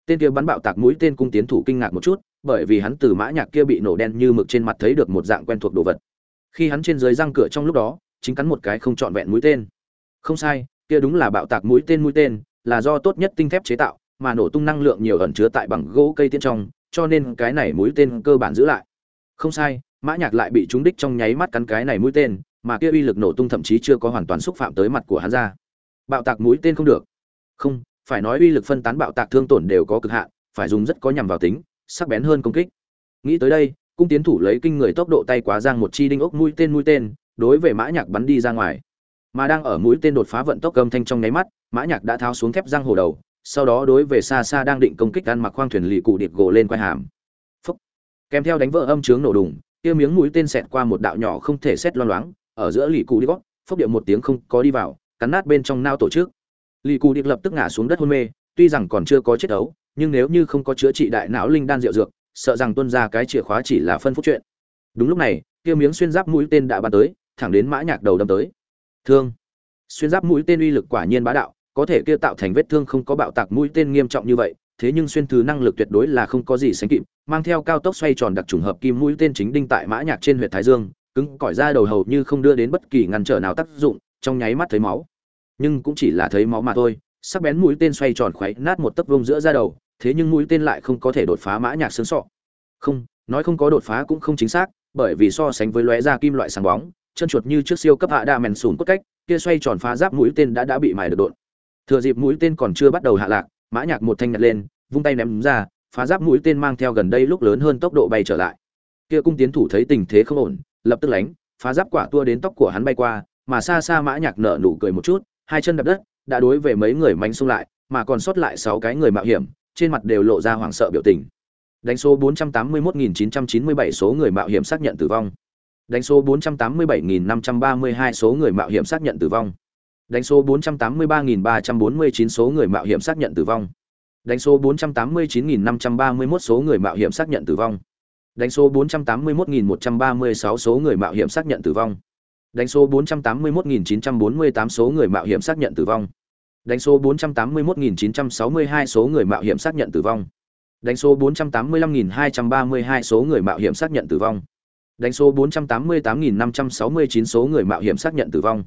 A: tên kia bắn bạo tạc mũi tên cung tiến thủ kinh ngạc một chút, bởi vì hắn từ mã nhạc kia bị nổ đen như mực trên mặt thấy được một dạng quen thuộc đồ vật. Khi hắn trên dưới răng cửa trong lúc đó, chính cắn một cái không trọn vẹn mũi tên. Không sai, kia đúng là bạo tạc mũi tên mũi tên, là do tốt nhất tinh thép chế tạo, mà nổ tung năng lượng nhiều ẩn chứa tại bằng gỗ cây tiên trong, cho nên cái này mũi tên cơ bản giữ lại. Không sai, mã nhạc lại bị trúng đích trong nháy mắt cắn cái này mũi tên mà kia uy lực nổ tung thậm chí chưa có hoàn toàn xúc phạm tới mặt của hắn ra. Bạo tạc mũi tên không được. Không, phải nói uy lực phân tán bạo tạc thương tổn đều có cực hạn, phải dùng rất có nhằm vào tính, sắc bén hơn công kích. Nghĩ tới đây, cung tiến thủ lấy kinh người tốc độ tay quá giang một chi đinh ốc mũi tên mũi tên, đối về mã nhạc bắn đi ra ngoài. Mà đang ở mũi tên đột phá vận tốc cầm thanh trong nháy mắt, mã nhạc đã tháo xuống thép răng hồ đầu, sau đó đối về xa xa đang định công kích ăn mặc khoang thuyền lì cụ điệp gỗ lên quai hàm. Phúc. kèm theo đánh vỡ âm trướng nổ đùng, kia miếng mũi tên xẹt qua một đạo nhỏ không thể xét loang loáng ở giữa lì cụ đi gót, phốc điệu một tiếng không có đi vào, cắn nát bên trong nao tổ chức. Lì cụ điệp lập tức ngã xuống đất hôn mê, tuy rằng còn chưa có chết đấu, nhưng nếu như không có chữa trị đại não linh đan rượu dược, sợ rằng tuân ra cái chìa khóa chỉ là phân phúc chuyện. Đúng lúc này, kia miếng xuyên giáp mũi tên đã bắn tới, thẳng đến mã nhạc đầu đâm tới. Thương. Xuyên giáp mũi tên uy lực quả nhiên bá đạo, có thể kia tạo thành vết thương không có bạo tạc mũi tên nghiêm trọng như vậy, thế nhưng xuyên thứ năng lực tuyệt đối là không có gì sánh kịp, mang theo cao tốc xoay tròn đặc trùng hợp kim mũi tên chính đinh tại mã nhạc trên huyệt thái dương cứng cỏi ra đầu hầu như không đưa đến bất kỳ ngăn trở nào tác dụng, trong nháy mắt thấy máu. Nhưng cũng chỉ là thấy máu mà thôi, sắc bén mũi tên xoay tròn khoáy nát một tấc vông giữa da đầu, thế nhưng mũi tên lại không có thể đột phá mã nhạc xương sọ. Không, nói không có đột phá cũng không chính xác, bởi vì so sánh với lóe ra kim loại sáng bóng, chân chuột như trước siêu cấp hạ đa mèn sùn cốt cách, kia xoay tròn phá giáp mũi tên đã đã bị mài được đột. Thừa dịp mũi tên còn chưa bắt đầu hạ lạc, mã nhạc một thanh nhặt lên, vung tay ném ra, phá giáp mũi tên mang theo gần đây lúc lớn hơn tốc độ bay trở lại. Kia cung tiến thủ thấy tình thế không ổn lập tức lánh, phá giáp quả tua đến tóc của hắn bay qua, mà xa xa mã nhạc nở nụ cười một chút, hai chân đập đất, đã đối về mấy người mánh xung lại, mà còn sót lại sáu cái người mạo hiểm, trên mặt đều lộ ra hoảng sợ biểu tình. Đánh số 481.997 số người mạo hiểm xác nhận tử vong. Đánh số 487.532 số người mạo hiểm xác nhận tử vong. Đánh số 483.349 số người mạo hiểm xác nhận tử vong. Đánh số 489.531 số người mạo hiểm xác nhận tử vong đánh số 481.136 số người mạo hiểm xác nhận tử vong. Đánh số 481.948 số người mạo hiểm xác nhận tử vong. Đánh số 481.962 số người mạo hiểm xác nhận tử vong. Đánh số 485.232 số người mạo hiểm xác nhận tử vong. Đánh số 488.569 số người mạo hiểm xác nhận tử vong.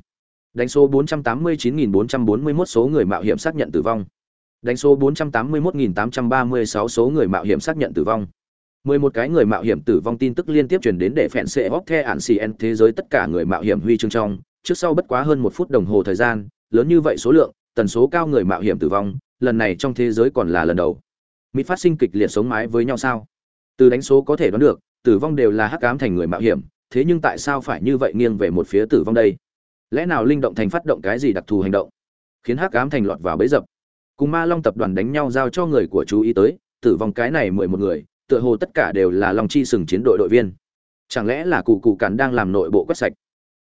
A: Đánh số 489.441 số người mạo hiểm xác nhận tử vong. Đánh số 481.836 số người mạo hiểm xác nhận tử vong. 11 cái người mạo hiểm tử vong tin tức liên tiếp truyền đến để phèn xệ hóc the ản cn thế giới tất cả người mạo hiểm huy chương trong. Trước sau bất quá hơn một phút đồng hồ thời gian, lớn như vậy số lượng, tần số cao người mạo hiểm tử vong, lần này trong thế giới còn là lần đầu. Mỹ phát sinh kịch liệt sống mái với nhau sao? Từ đánh số có thể đoán được, tử vong đều là hắc ám thành người mạo hiểm, thế nhưng tại sao phải như vậy nghiêng về một phía tử vong đây? Lẽ nào linh động thành phát động cái gì đặc thù hành động? Khiến hắc ám thành lọt vào bẫy dập. Cùng ma long tập đoàn đánh nhau giao cho người của chú ý tới, tử vong cái này mười một người tựa hồ tất cả đều là long chi sừng chiến đội đội viên. Chẳng lẽ là cụ cụ cản đang làm nội bộ quét sạch?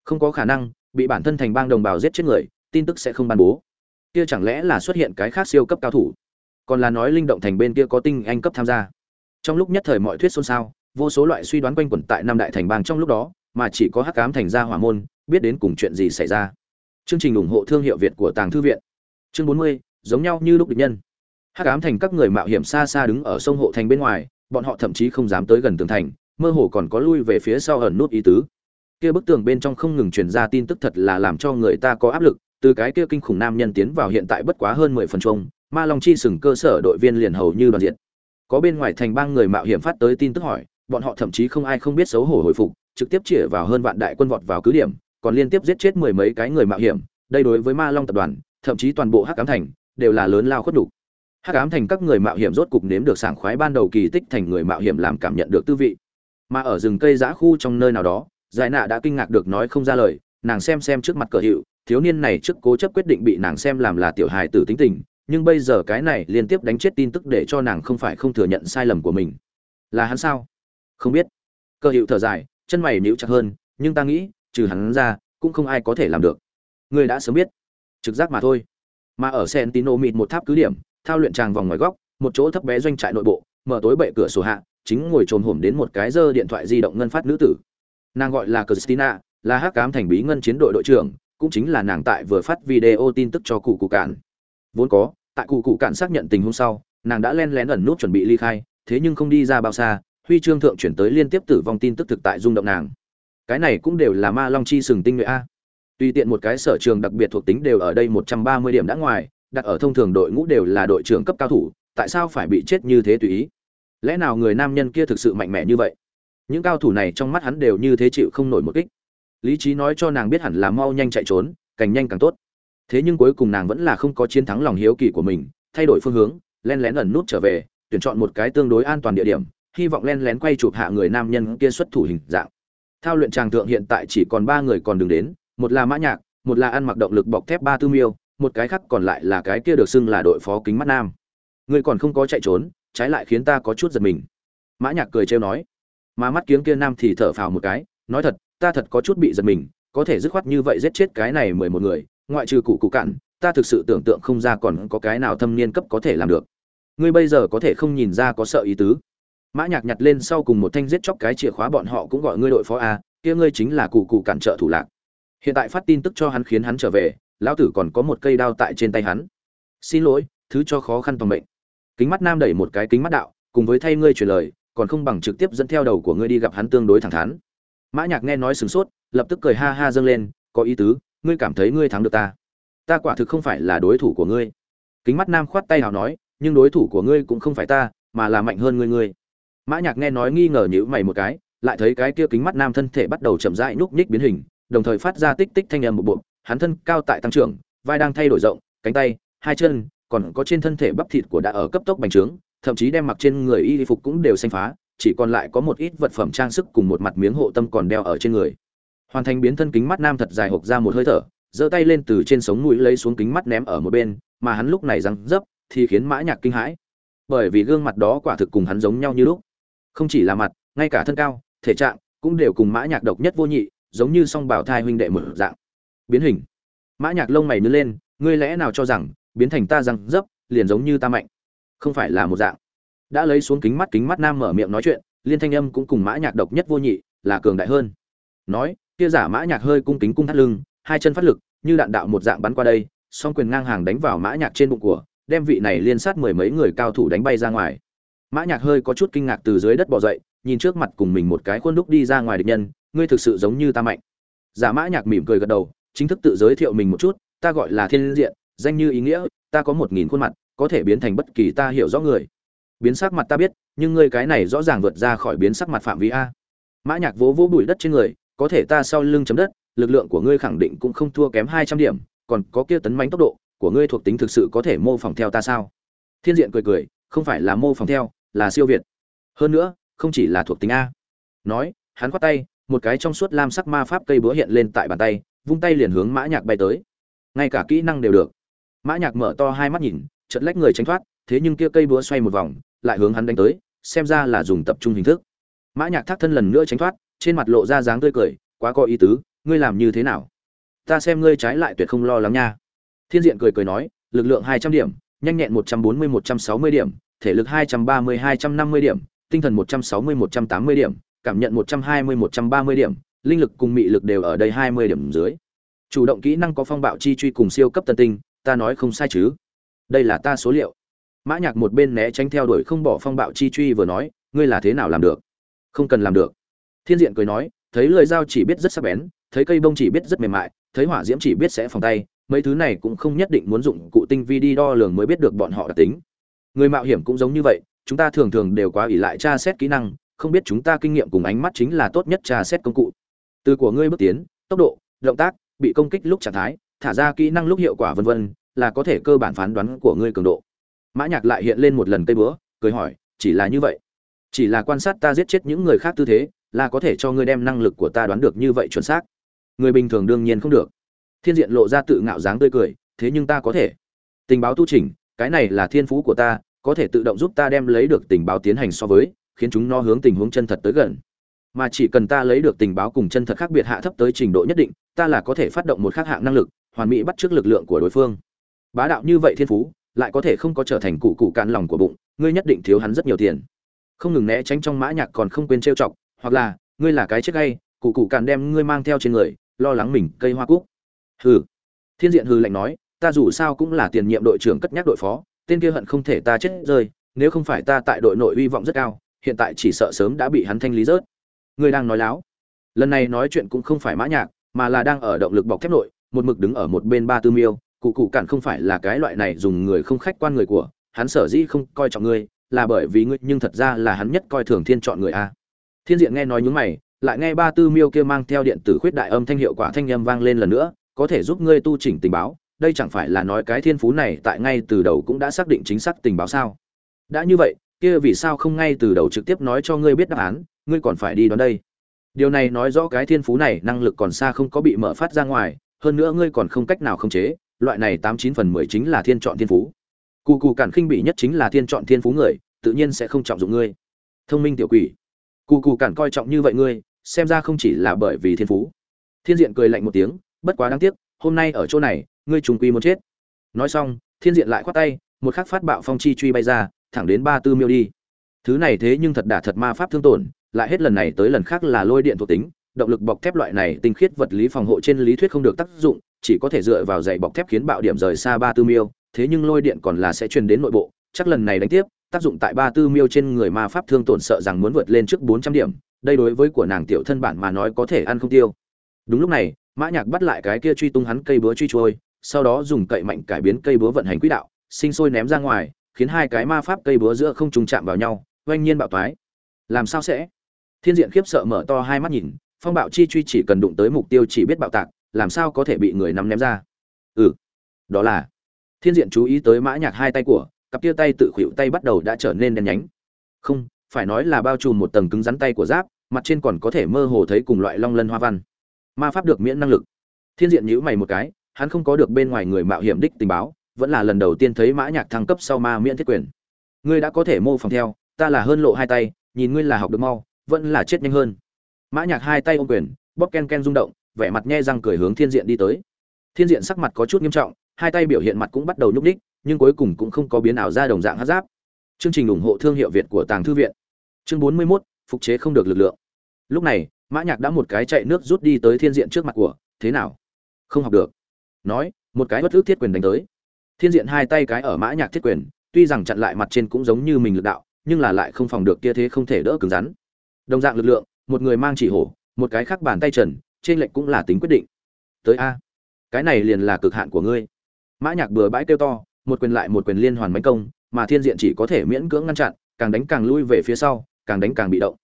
A: Không có khả năng, bị bản thân thành bang đồng bào giết chết người, tin tức sẽ không ban bố. Kia chẳng lẽ là xuất hiện cái khác siêu cấp cao thủ? Còn là nói linh động thành bên kia có tinh anh cấp tham gia. Trong lúc nhất thời mọi thuyết xôn xao, vô số loại suy đoán quanh quẩn tại năm đại thành bang trong lúc đó, mà chỉ có hắc cám thành ra hỏa môn, biết đến cùng chuyện gì xảy ra. Chương trình ủng hộ thương hiệu việt của tàng thư viện. Chương bốn mươi, giống nhau như lúc địch nhân. Hắc ám thành các người mạo hiểm xa xa đứng ở sông hộ thành bên ngoài bọn họ thậm chí không dám tới gần tường thành, mơ hồ còn có lui về phía sau ẩn nút ý tứ. Kia bức tường bên trong không ngừng truyền ra tin tức thật là làm cho người ta có áp lực, từ cái kia kinh khủng nam nhân tiến vào hiện tại bất quá hơn mười phần chung, ma long chi sừng cơ sở đội viên liền hầu như đoàn diện. Có bên ngoài thành bang người mạo hiểm phát tới tin tức hỏi, bọn họ thậm chí không ai không biết xấu hổ hồi phục, trực tiếp chĩa vào hơn vạn đại quân vọt vào cứ điểm, còn liên tiếp giết chết mười mấy cái người mạo hiểm, đây đối với ma long tập đoàn, thậm chí toàn bộ hắc cám thành, đều là lớn lao khuất đủ hắc ám thành các người mạo hiểm rốt cục nếm được sảng khoái ban đầu kỳ tích thành người mạo hiểm làm cảm nhận được tư vị. Mà ở rừng cây giã khu trong nơi nào đó, giải nạ đã kinh ngạc được nói không ra lời, nàng xem xem trước mặt cờ hiệu, thiếu niên này trước cố chấp quyết định bị nàng xem làm là tiểu hài tử tính tình, nhưng bây giờ cái này liên tiếp đánh chết tin tức để cho nàng không phải không thừa nhận sai lầm của mình. Là hắn sao? Không biết. Cơ hiệu thở dài, chân mày níu chặt hơn, nhưng ta nghĩ, trừ hắn ra, cũng không ai có thể làm được. Người đã sớm biết. Trực giác mà thôi. Mà ở sentino mịt một tháp cứ điểm thao luyện tràng vòng ngoài góc, một chỗ thấp bé doanh trại nội bộ, mở tối bệ cửa sổ hạ, chính ngồi trồm hổm đến một cái dơ điện thoại di động ngân phát nữ tử. Nàng gọi là christina, là hắc cám thành bí ngân chiến đội đội trưởng, cũng chính là nàng tại vừa phát video tin tức cho cụ cụ cản vốn có, tại cụ cụ cản xác nhận tình hôm sau, nàng đã len lén ẩn nút chuẩn bị ly khai, thế nhưng không đi ra bao xa, huy chương thượng chuyển tới liên tiếp tử vong tin tức thực tại rung động nàng. Cái này cũng đều là ma long chi sừng tinh nhuệ a. Tùy tiện một cái sở trường đặc biệt thuộc tính đều ở đây một trăm ba mươi điểm đã ngoài đặt ở thông thường đội ngũ đều là đội trưởng cấp cao thủ, tại sao phải bị chết như thế tùy ý? Lẽ nào người nam nhân kia thực sự mạnh mẽ như vậy? Những cao thủ này trong mắt hắn đều như thế chịu không nổi một kích. Lý trí nói cho nàng biết hẳn là mau nhanh chạy trốn, càng nhanh càng tốt. Thế nhưng cuối cùng nàng vẫn là không có chiến thắng lòng hiếu kỳ của mình, thay đổi phương hướng, len lén ẩn nút trở về, tuyển chọn một cái tương đối an toàn địa điểm, hy vọng len lén quay chụp hạ người nam nhân kia xuất thủ hình dạng. Thao luyện tràng thượng hiện tại chỉ còn ba người còn đường đến, một là mã nhạc, một là ăn mặc động lực bọc thép ba tư miêu một cái khác còn lại là cái kia được xưng là đội phó kính mắt nam. Người còn không có chạy trốn, trái lại khiến ta có chút giật mình. Mã nhạc cười trêu nói. Mà mắt kiếng kia nam thì thở phào một cái, nói thật, ta thật có chút bị giật mình, có thể dứt khoát như vậy giết chết cái này mười một người, ngoại trừ cụ cụ cạn, ta thực sự tưởng tượng không ra còn có cái nào thâm niên cấp có thể làm được. Ngươi bây giờ có thể không nhìn ra có sợ ý tứ. Mã nhạc nhặt lên sau cùng một thanh giết chóc cái chìa khóa bọn họ cũng gọi ngươi đội phó a, kia ngươi chính là cụ cụ cản trợ thủ lạc. Hiện tại phát tin tức cho hắn khiến hắn trở về lão tử còn có một cây đao tại trên tay hắn. Xin lỗi, thứ cho khó khăn toàn mệnh. Kính mắt nam đẩy một cái kính mắt đạo, cùng với thay ngươi truyền lời, còn không bằng trực tiếp dẫn theo đầu của ngươi đi gặp hắn tương đối thẳng thắn. Mã nhạc nghe nói sửng sốt, lập tức cười ha ha dâng lên, có ý tứ, ngươi cảm thấy ngươi thắng được ta. Ta quả thực không phải là đối thủ của ngươi. Kính mắt nam khoát tay hào nói, nhưng đối thủ của ngươi cũng không phải ta, mà là mạnh hơn ngươi ngươi. Mã nhạc nghe nói nghi ngờ nhíu mày một cái, lại thấy cái kia kính mắt nam thân thể bắt đầu chậm rãi nhúc nhích biến hình, đồng thời phát ra tích tích thanh âm một bộ hắn thân cao tại tăng trưởng, vai đang thay đổi rộng, cánh tay, hai chân, còn có trên thân thể bắp thịt của đã ở cấp tốc bành trướng, thậm chí đem mặc trên người y phục cũng đều xanh phá, chỉ còn lại có một ít vật phẩm trang sức cùng một mặt miếng hộ tâm còn đeo ở trên người. Hoàn thành biến thân kính mắt nam thật dài hộc ra một hơi thở, giơ tay lên từ trên sống mũi lấy xuống kính mắt ném ở một bên, mà hắn lúc này răng dấp, thì khiến mã nhạc kinh hãi. Bởi vì gương mặt đó quả thực cùng hắn giống nhau như lúc. Không chỉ là mặt, ngay cả thân cao, thể trạng, cũng đều cùng mã nhạc độc nhất vô nhị, giống như song bảo thai huynh đệ mở dạng biến hình. Mã nhạc lông mày nhướng lên, ngươi lẽ nào cho rằng biến thành ta răng dấp liền giống như ta mạnh? Không phải là một dạng. Đã lấy xuống kính mắt kính mắt nam mở miệng nói chuyện, liên thanh âm cũng cùng mã nhạc độc nhất vô nhị là cường đại hơn. Nói, kia giả mã nhạc hơi cung kính cung thắt lưng, hai chân phát lực, như đạn đạo một dạng bắn qua đây, song quyền ngang hàng đánh vào mã nhạc trên bụng của, đem vị này liên sát mười mấy người cao thủ đánh bay ra ngoài. Mã nhạc hơi có chút kinh ngạc từ dưới đất bò dậy, nhìn trước mặt cùng mình một cái khuôn đúc đi ra ngoài địch nhân, ngươi thực sự giống như ta mạnh. Giả mã nhạc mỉm cười gật đầu chính thức tự giới thiệu mình một chút, ta gọi là thiên diện, danh như ý nghĩa, ta có một nghìn khuôn mặt, có thể biến thành bất kỳ ta hiểu rõ người. Biến sắc mặt ta biết, nhưng ngươi cái này rõ ràng vượt ra khỏi biến sắc mặt phạm vi a. Mã nhạc vỗ vỗ bụi đất trên người, có thể ta sau lưng chấm đất, lực lượng của ngươi khẳng định cũng không thua kém hai trăm điểm, còn có kia tấn mãnh tốc độ của ngươi thuộc tính thực sự có thể mô phỏng theo ta sao? Thiên diện cười cười, không phải là mô phỏng theo, là siêu việt. Hơn nữa, không chỉ là thuộc tính a. Nói, hắn khoát tay, một cái trong suốt lam sắc ma pháp cây búa hiện lên tại bàn tay vung tay liền hướng mã nhạc bay tới. Ngay cả kỹ năng đều được. Mã nhạc mở to hai mắt nhìn, chợt lách người tránh thoát, thế nhưng kia cây búa xoay một vòng, lại hướng hắn đánh tới, xem ra là dùng tập trung hình thức. Mã nhạc thác thân lần nữa tránh thoát, trên mặt lộ ra dáng tươi cười, quá có ý tứ, ngươi làm như thế nào? Ta xem ngươi trái lại tuyệt không lo lắng nha. Thiên diện cười cười nói, lực lượng hai trăm điểm, nhanh nhẹn một trăm bốn mươi, một trăm sáu mươi điểm, thể lực hai trăm ba mươi, hai trăm năm mươi điểm, tinh thần một trăm sáu mươi, một trăm tám mươi điểm, cảm nhận một trăm hai mươi, một trăm ba mươi điểm linh lực cùng mị lực đều ở đây hai mươi điểm dưới. Chủ động kỹ năng có phong bạo chi truy cùng siêu cấp tân tinh, ta nói không sai chứ? Đây là ta số liệu. Mã nhạc một bên né tránh theo đuổi không bỏ phong bạo chi truy vừa nói, ngươi là thế nào làm được? Không cần làm được. Thiên diện cười nói, thấy lời dao chỉ biết rất sắc bén, thấy cây bông chỉ biết rất mềm mại, thấy hỏa diễm chỉ biết sẽ phòng tay, mấy thứ này cũng không nhất định muốn dụng cụ tinh vi đi đo lường mới biết được bọn họ đặc tính. Người mạo hiểm cũng giống như vậy, chúng ta thường thường đều quá ỷ lại tra xét kỹ năng, không biết chúng ta kinh nghiệm cùng ánh mắt chính là tốt nhất tra xét công cụ từ của ngươi bước tiến, tốc độ, động tác, bị công kích lúc trạng thái, thả ra kỹ năng lúc hiệu quả vân vân, là có thể cơ bản phán đoán của ngươi cường độ. Mã nhạc lại hiện lên một lần tay búa, cười hỏi, chỉ là như vậy? Chỉ là quan sát ta giết chết những người khác tư thế, là có thể cho ngươi đem năng lực của ta đoán được như vậy chuẩn xác? Người bình thường đương nhiên không được. Thiên diện lộ ra tự ngạo dáng tươi cười, thế nhưng ta có thể. Tình báo tu chỉnh, cái này là thiên phú của ta, có thể tự động giúp ta đem lấy được tình báo tiến hành so với, khiến chúng nó hướng tình huống chân thật tới gần mà chỉ cần ta lấy được tình báo cùng chân thật khác biệt hạ thấp tới trình độ nhất định, ta là có thể phát động một khác hạng năng lực, hoàn mỹ bắt trước lực lượng của đối phương. Bá đạo như vậy thiên phú, lại có thể không có trở thành cụ cụ cạn lòng của bụng, ngươi nhất định thiếu hắn rất nhiều tiền. Không ngừng né tránh trong mã nhạc còn không quên trêu chọc, hoặc là, ngươi là cái chết gay, cụ cụ cạn đem ngươi mang theo trên người, lo lắng mình cây hoa cúc. Hừ. Thiên diện hừ lạnh nói, ta dù sao cũng là tiền nhiệm đội trưởng cất nhắc đội phó, tên kia hận không thể ta chết rơi, nếu không phải ta tại đội nội uy vọng rất cao, hiện tại chỉ sợ sớm đã bị hắn thanh lý rớt ngươi đang nói láo. Lần này nói chuyện cũng không phải mã nhạc, mà là đang ở động lực bọc thép nội, một mực đứng ở một bên ba tư miêu, cụ cụ cản không phải là cái loại này dùng người không khách quan người của, hắn sở dĩ không coi trọng ngươi, là bởi vì ngươi, nhưng thật ra là hắn nhất coi thường thiên chọn người a. Thiên diện nghe nói nhúng mày, lại nghe ba tư miêu kia mang theo điện tử khuyết đại âm thanh hiệu quả thanh âm vang lên lần nữa, có thể giúp ngươi tu chỉnh tình báo, đây chẳng phải là nói cái thiên phú này tại ngay từ đầu cũng đã xác định chính xác tình báo sao? Đã như vậy kia vì sao không ngay từ đầu trực tiếp nói cho ngươi biết đáp án, ngươi còn phải đi đón đây. Điều này nói rõ cái thiên phú này năng lực còn xa không có bị mở phát ra ngoài, hơn nữa ngươi còn không cách nào khống chế, loại này tám chín phần mười chính là thiên chọn thiên phú. Cù cù cản khinh bị nhất chính là thiên chọn thiên phú người, tự nhiên sẽ không trọng dụng ngươi. Thông minh tiểu quỷ. Cù cù cản coi trọng như vậy ngươi, xem ra không chỉ là bởi vì thiên phú. Thiên diện cười lạnh một tiếng, bất quá đáng tiếc, hôm nay ở chỗ này, ngươi trùng quy muốn chết. Nói xong, thiên diện lại khoát tay, một khắc phát bạo phong chi truy bay ra thẳng đến ba tư miêu đi. Thứ này thế nhưng thật đả thật ma pháp thương tổn, lại hết lần này tới lần khác là lôi điện thuộc tính, động lực bọc thép loại này tinh khiết vật lý phòng hộ trên lý thuyết không được tác dụng, chỉ có thể dựa vào dạy bọc thép khiến bạo điểm rời xa ba tư miêu, thế nhưng lôi điện còn là sẽ truyền đến nội bộ, chắc lần này đánh tiếp, tác dụng tại ba tư miêu trên người ma pháp thương tổn sợ rằng muốn vượt lên trước bốn trăm điểm, đây đối với của nàng tiểu thân bản mà nói có thể ăn không tiêu. Đúng lúc này, mã nhạc bắt lại cái kia truy tung hắn cây búa truy trôi, sau đó dùng cậy mạnh cải biến cây búa vận hành quỹ đạo, sinh sôi ném ra ngoài khiến hai cái ma pháp cây búa giữa không trùng chạm vào nhau, oanh nhiên bạo toái. Làm sao sẽ? Thiên diện khiếp sợ mở to hai mắt nhìn, phong bạo chi truy chỉ cần đụng tới mục tiêu chỉ biết bạo tạc, làm sao có thể bị người nắm ném ra? Ừ đó là. Thiên diện chú ý tới mã nhạc hai tay của, cặp tia tay tự khuỵu tay bắt đầu đã trở nên đen nhánh. Không, phải nói là bao trùm một tầng cứng rắn tay của giáp, mặt trên còn có thể mơ hồ thấy cùng loại long lân hoa văn. Ma pháp được miễn năng lực. Thiên diện nhíu mày một cái, hắn không có được bên ngoài người mạo hiểm đích tình báo vẫn là lần đầu tiên thấy mã nhạc thăng cấp sau ma miễn thiết quyền. Ngươi đã có thể mô phỏng theo ta là hơn lộ hai tay nhìn ngươi là học được mau vẫn là chết nhanh hơn. Mã nhạc hai tay ôm quyền bóp ken ken rung động vẻ mặt nhe răng cười hướng thiên diện đi tới. Thiên diện sắc mặt có chút nghiêm trọng hai tay biểu hiện mặt cũng bắt đầu nhúc nhích nhưng cuối cùng cũng không có biến ảo ra đồng dạng hắc giáp. Chương trình ủng hộ thương hiệu việt của tàng thư viện. Chương bốn mươi 41, phục chế không được lực lượng. Lúc này mã nhạc đã một cái chạy nước rút đi tới thiên diện trước mặt của thế nào? Không học được. Nói một cái bất ước thiết quyền đánh tới thiên diện hai tay cái ở mã nhạc thiết quyền, tuy rằng chặn lại mặt trên cũng giống như mình lực đạo, nhưng là lại không phòng được kia thế không thể đỡ cứng rắn. Đồng dạng lực lượng, một người mang chỉ hổ, một cái khác bàn tay trần, trên lệnh cũng là tính quyết định. Tới a, cái này liền là cực hạn của ngươi. Mã nhạc bừa bãi kêu to, một quyền lại một quyền liên hoàn mãnh công, mà thiên diện chỉ có thể miễn cưỡng ngăn chặn, càng đánh càng lui về phía sau, càng đánh càng bị động.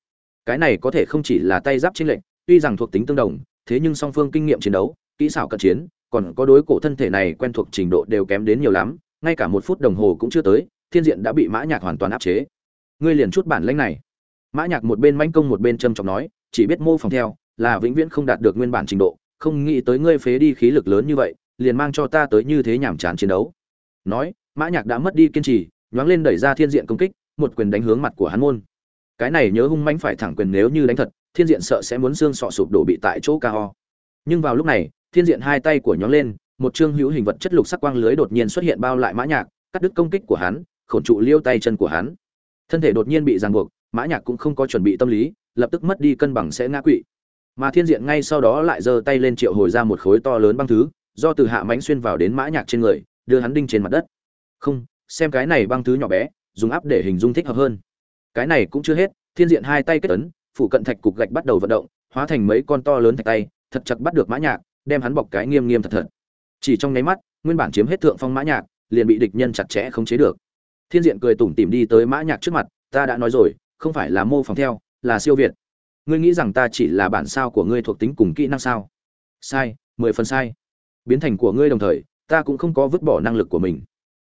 A: Cái này có thể không chỉ là tay giáp trên lệnh tuy rằng thuộc tính tương đồng, thế nhưng song phương kinh nghiệm chiến đấu, kỹ xảo cận chiến còn có đối cổ thân thể này quen thuộc trình độ đều kém đến nhiều lắm, ngay cả một phút đồng hồ cũng chưa tới, thiên diện đã bị mã nhạc hoàn toàn áp chế. Ngươi liền chút bản lĩnh này. Mã nhạc một bên manh công một bên châm trọng nói, chỉ biết mô phỏng theo, là vĩnh viễn không đạt được nguyên bản trình độ, không nghĩ tới ngươi phế đi khí lực lớn như vậy, liền mang cho ta tới như thế nhảm chán chiến đấu. Nói, mã nhạc đã mất đi kiên trì, nhoáng lên đẩy ra thiên diện công kích, một quyền đánh hướng mặt của hắn môn. Cái này nhớ hung mãnh phải thẳng quyền nếu như đánh thật, thiên diện sợ sẽ muốn xương sọ sụp đổ bị tại chỗ ca ho. Nhưng vào lúc này thiên diện hai tay của nhóm lên, một trương hữu hình vật chất lục sắc quang lưới đột nhiên xuất hiện bao lại mã nhạc, cắt đứt công kích của hắn, khổn trụ liêu tay chân của hắn. Thân thể đột nhiên bị ràng buộc, mã nhạc cũng không có chuẩn bị tâm lý, lập tức mất đi cân bằng sẽ ngã quỵ. Mà thiên diện ngay sau đó lại giơ tay lên triệu hồi ra một khối to lớn băng thứ, do từ hạ mãnh xuyên vào đến mã nhạc trên người, đưa hắn đinh trên mặt đất. Không, xem cái này băng thứ nhỏ bé, dùng áp để hình dung thích hợp hơn. Cái này cũng chưa hết, thiên diện hai tay kết ấn, phủ cận thạch cục gạch bắt đầu vận động, hóa thành mấy con to lớn thạch tay, thật chặt bắt được mã nhạc đem hắn bọc cái nghiêm nghiêm thật thật. Chỉ trong nháy mắt, nguyên bản chiếm hết thượng phong mã nhạc, liền bị địch nhân chặt chẽ không chế được. Thiên diện cười tủm tỉm đi tới mã nhạc trước mặt, ta đã nói rồi, không phải là mô phỏng theo, là siêu việt. Ngươi nghĩ rằng ta chỉ là bản sao của ngươi thuộc tính cùng kỹ năng sao? Sai, mười phần sai. Biến thành của ngươi đồng thời, ta cũng không có vứt bỏ năng lực của mình.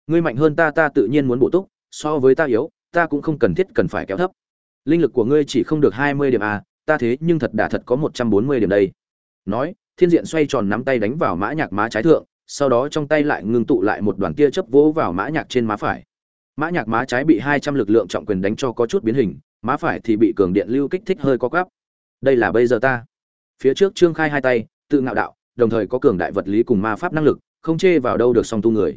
A: Ngươi mạnh hơn ta ta tự nhiên muốn bổ túc, so với ta yếu, ta cũng không cần thiết cần phải kéo thấp. Linh lực của ngươi chỉ không được hai mươi điểm a ta thế nhưng thật đã thật có một trăm bốn mươi điểm đây. Nói thiên diện xoay tròn nắm tay đánh vào mã nhạc má trái thượng, sau đó trong tay lại ngưng tụ lại một đoàn tia chớp vỗ vào mã nhạc trên má phải. Mã nhạc má trái bị hai trăm lực lượng trọng quyền đánh cho có chút biến hình, má phải thì bị cường điện lưu kích thích hơi co quắp. đây là bây giờ ta. Phía trước trương khai hai tay, tự ngạo đạo, đồng thời có cường đại vật lý cùng ma pháp năng lực, không chê vào đâu được song tu người.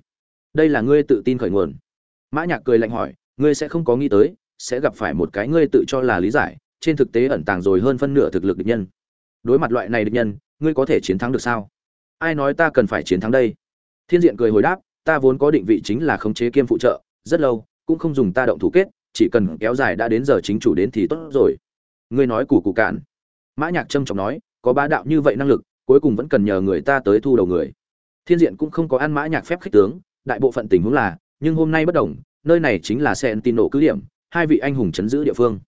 A: Đây là ngươi tự tin khởi nguồn. Mã nhạc cười lạnh hỏi, ngươi sẽ không có nghĩ tới, sẽ gặp phải một cái ngươi tự cho là lý giải, trên thực tế ẩn tàng rồi hơn phân nửa thực lực địch nhân đối mặt loại này địch nhân, ngươi có thể chiến thắng được sao? Ai nói ta cần phải chiến thắng đây? Thiên diện cười hồi đáp, ta vốn có định vị chính là khống chế kiêm phụ trợ, rất lâu, cũng không dùng ta động thủ kết, chỉ cần kéo dài đã đến giờ chính chủ đến thì tốt rồi. Ngươi nói củ cụ cạn. Mã nhạc trâm trọng nói, có bá đạo như vậy năng lực, cuối cùng vẫn cần nhờ người ta tới thu đầu người. Thiên diện cũng không có ăn mã nhạc phép khích tướng, đại bộ phận tình huống là, nhưng hôm nay bất đồng, nơi này chính là sẽ tin nổ cứ điểm, hai vị anh hùng chấn giữ địa phương.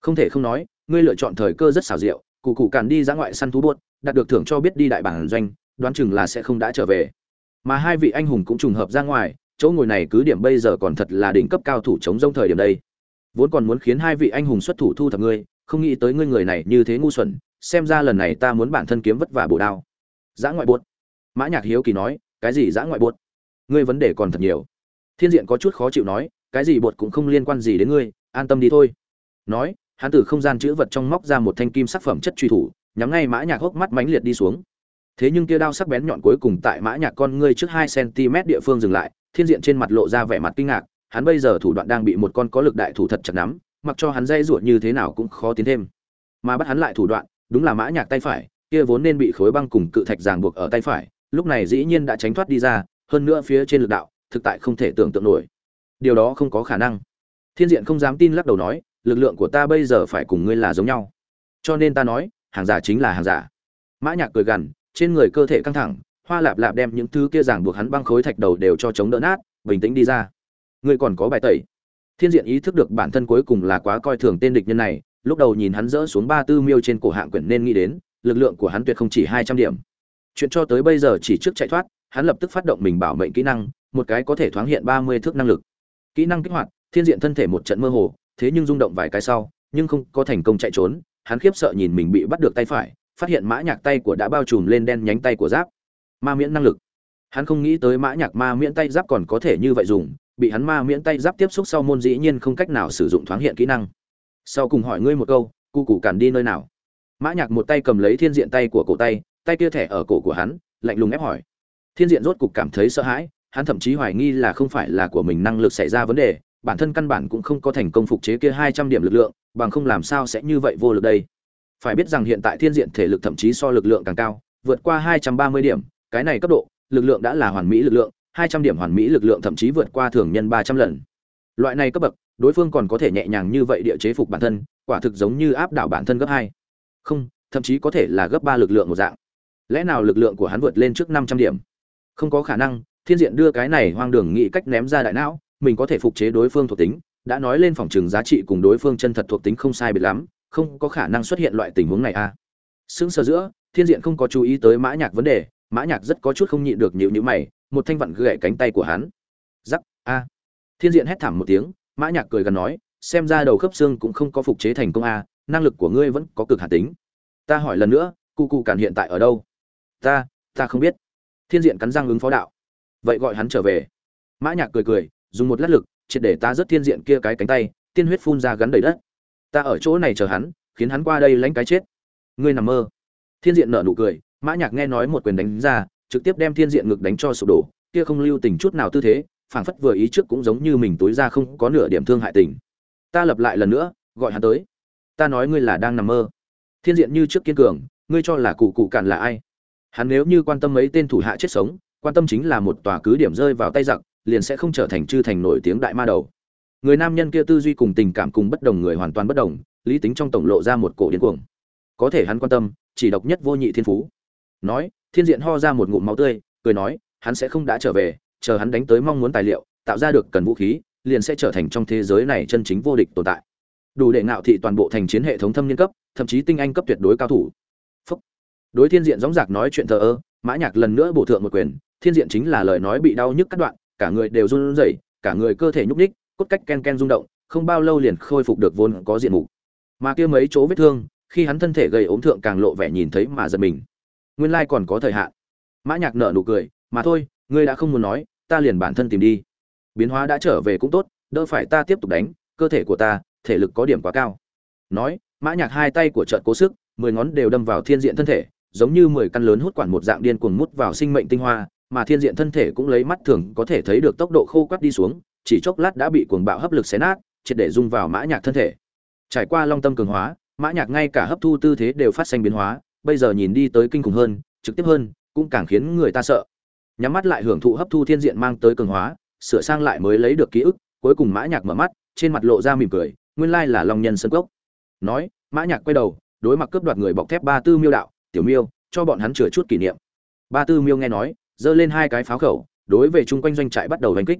A: Không thể không nói, ngươi lựa chọn thời cơ rất xảo diệu cụ cụ càn đi ra ngoại săn thú buốt, đạt được thưởng cho biết đi đại bản doanh, đoán chừng là sẽ không đã trở về. Mà hai vị anh hùng cũng trùng hợp ra ngoài, chỗ ngồi này cứ điểm bây giờ còn thật là đỉnh cấp cao thủ chống rông thời điểm đây. Vốn còn muốn khiến hai vị anh hùng xuất thủ thu thập ngươi, không nghĩ tới ngươi người này như thế ngu xuẩn, xem ra lần này ta muốn bản thân kiếm vất vả bổ đao. Giã ngoại buốt. Mã nhạc hiếu kỳ nói, cái gì giã ngoại buốt? Ngươi vấn đề còn thật nhiều. Thiên diện có chút khó chịu nói, cái gì buột cũng không liên quan gì đến ngươi, an tâm đi thôi. Nói hắn từ không gian chữ vật trong móc ra một thanh kim sắc phẩm chất truy thủ, nhắm ngay mã nhạc hốc mắt mãnh liệt đi xuống. Thế nhưng kia đao sắc bén nhọn cuối cùng tại mã nhạc con ngươi trước hai cm địa phương dừng lại, thiên diện trên mặt lộ ra vẻ mặt kinh ngạc, hắn bây giờ thủ đoạn đang bị một con có lực đại thủ thật chặt nắm, mặc cho hắn dây ruột như thế nào cũng khó tiến thêm. Mà bắt hắn lại thủ đoạn, đúng là mã nhạc tay phải, kia vốn nên bị khối băng cùng cự thạch ràng buộc ở tay phải, lúc này dĩ nhiên đã tránh thoát đi ra, hơn nữa phía trên lực đạo, thực tại không thể tưởng tượng nổi. Điều đó không có khả năng. Thiên diện không dám tin lắc đầu nói lực lượng của ta bây giờ phải cùng ngươi là giống nhau. Cho nên ta nói, hàng giả chính là hàng giả. Mã nhạc cười gằn, trên người cơ thể căng thẳng, hoa lạp lạp đem những thứ kia giảng buộc hắn băng khối thạch đầu đều cho chống đỡ nát, bình tĩnh đi ra. Ngươi còn có bài tẩy. Thiên diện ý thức được bản thân cuối cùng là quá coi thường tên địch nhân này, lúc đầu nhìn hắn dỡ xuống ba tư miêu trên cổ hạng quyển nên nghĩ đến, lực lượng của hắn tuyệt không chỉ hai trăm điểm. Chuyện cho tới bây giờ chỉ trước chạy thoát, hắn lập tức phát động mình bảo mệnh kỹ năng, một cái có thể thoáng hiện ba mươi thước năng lực. Kỹ năng kích hoạt, thiên diện thân thể một trận mơ hồ thế nhưng rung động vài cái sau, nhưng không có thành công chạy trốn, hắn khiếp sợ nhìn mình bị bắt được tay phải, phát hiện mã nhạc tay của đã bao trùm lên đen nhánh tay của giáp. Ma miễn năng lực. Hắn không nghĩ tới mã nhạc ma miễn tay giáp còn có thể như vậy dùng, bị hắn ma miễn tay giáp tiếp xúc sau môn dĩ nhiên không cách nào sử dụng thoáng hiện kỹ năng. Sau cùng hỏi ngươi một câu, cu cụ cản đi nơi nào? Mã nhạc một tay cầm lấy thiên diện tay của cổ tay tay kia thẻ ở cổ của hắn, lạnh lùng ép hỏi. Thiên diện rốt cục cảm thấy sợ hãi, hắn thậm chí hoài nghi là không phải là của mình năng lực xảy ra vấn đề bản thân căn bản cũng không có thành công phục chế kia hai trăm điểm lực lượng, bằng không làm sao sẽ như vậy vô lực đây? Phải biết rằng hiện tại thiên diện thể lực thậm chí so lực lượng càng cao, vượt qua hai trăm ba mươi điểm, cái này cấp độ, lực lượng đã là hoàn mỹ lực lượng, hai trăm điểm hoàn mỹ lực lượng thậm chí vượt qua thường nhân ba trăm lần. Loại này cấp bậc, đối phương còn có thể nhẹ nhàng như vậy địa chế phục bản thân, quả thực giống như áp đảo bản thân gấp hai. Không, thậm chí có thể là gấp ba lực lượng một dạng. Lẽ nào lực lượng của hắn vượt lên trước năm trăm điểm? Không có khả năng, thiên diện đưa cái này hoang đường nghĩ cách ném ra đại não mình có thể phục chế đối phương thuộc tính, đã nói lên phòng trường giá trị cùng đối phương chân thật thuộc tính không sai biệt lắm, không có khả năng xuất hiện loại tình huống này a à. sững sờ giữa, thiên diện không có chú ý tới mã nhạc vấn đề, mã nhạc rất có chút không nhịn được nhíu nhíu mày, một thanh vặn gãy cánh tay của hắn. Giắc a. Thiên diện hét thảm một tiếng, mã nhạc cười gần nói, xem ra đầu khớp xương cũng không có phục chế thành công a năng lực của ngươi vẫn có cực hạn tính. Ta hỏi lần nữa, cụ cụ cản hiện tại ở đâu? Ta ta không biết. Thiên diện cắn răng ứng phó đạo. Vậy gọi hắn trở về. Mã nhạc cười cười dùng một lát lực, triệt để ta rất thiên diện kia cái cánh tay, tiên huyết phun ra gắn đầy đất. Ta ở chỗ này chờ hắn, khiến hắn qua đây lãnh cái chết. Ngươi nằm mơ. Thiên diện nở nụ cười, mã nhạc nghe nói một quyền đánh ra, trực tiếp đem thiên diện ngực đánh cho sụp đổ, kia không lưu tình chút nào tư thế, phảng phất vừa ý trước cũng giống như mình tối ra không có nửa điểm thương hại tình. Ta lập lại lần nữa, gọi hắn tới. Ta nói ngươi là đang nằm mơ. Thiên diện như trước kiên cường, ngươi cho là cụ cụ cản là ai? Hắn nếu như quan tâm mấy tên thủ hạ chết sống, quan tâm chính là một tòa cứ điểm rơi vào tay giặc liền sẽ không trở thành chư thành nổi tiếng đại ma đầu. Người nam nhân kia tư duy cùng tình cảm cùng bất đồng người hoàn toàn bất đồng, lý tính trong tổng lộ ra một cổ điên cuồng. Có thể hắn quan tâm, chỉ độc nhất vô nhị thiên phú. Nói, thiên diện ho ra một ngụm máu tươi, cười nói, hắn sẽ không đã trở về, chờ hắn đánh tới mong muốn tài liệu, tạo ra được cần vũ khí, liền sẽ trở thành trong thế giới này chân chính vô địch tồn tại. Đủ để ngạo thị toàn bộ thành chiến hệ thống thâm niên cấp, thậm chí tinh anh cấp tuyệt đối cao thủ. Phúc. đối thiên diện dõng dạc nói chuyện thờ ơ, mã nhạc lần nữa bổ thượng một quyền, thiên diện chính là lời nói bị đau nhức cắt đoạn cả người đều run rẩy, cả người cơ thể nhúc nhích, cốt cách ken ken rung động, không bao lâu liền khôi phục được vốn có diện mục. Mà kia mấy chỗ vết thương, khi hắn thân thể gầy ốm thượng càng lộ vẻ nhìn thấy mà giật mình. Nguyên lai còn có thời hạn. Mã nhạc nở nụ cười, mà thôi, ngươi đã không muốn nói, ta liền bản thân tìm đi. Biến hóa đã trở về cũng tốt, đỡ phải ta tiếp tục đánh, cơ thể của ta, thể lực có điểm quá cao. Nói, mã nhạc hai tay của trận cố sức, mười ngón đều đâm vào thiên diện thân thể, giống như mười căn lớn hút quản một dạng điên cuồng mút vào sinh mệnh tinh hoa mà thiên diện thân thể cũng lấy mắt thường có thể thấy được tốc độ khô quắt đi xuống, chỉ chốc lát đã bị cuồng bạo hấp lực xé nát, triệt để dung vào mã nhạc thân thể. Trải qua long tâm cường hóa, mã nhạc ngay cả hấp thu tư thế đều phát sinh biến hóa, bây giờ nhìn đi tới kinh khủng hơn, trực tiếp hơn, cũng càng khiến người ta sợ. Nhắm mắt lại hưởng thụ hấp thu thiên diện mang tới cường hóa, sửa sang lại mới lấy được ký ức, cuối cùng mã nhạc mở mắt, trên mặt lộ ra mỉm cười, nguyên lai là long nhân sơn cốc. Nói, mã nhạc quay đầu, đối mặt cướp đoạt người bọc thép ba tư miêu đạo, tiểu miêu, cho bọn hắn chừa chút kỷ niệm. Ba tư miêu nghe nói giơ lên hai cái pháo khẩu, đối về chung quanh doanh trại bắt đầu đánh kích.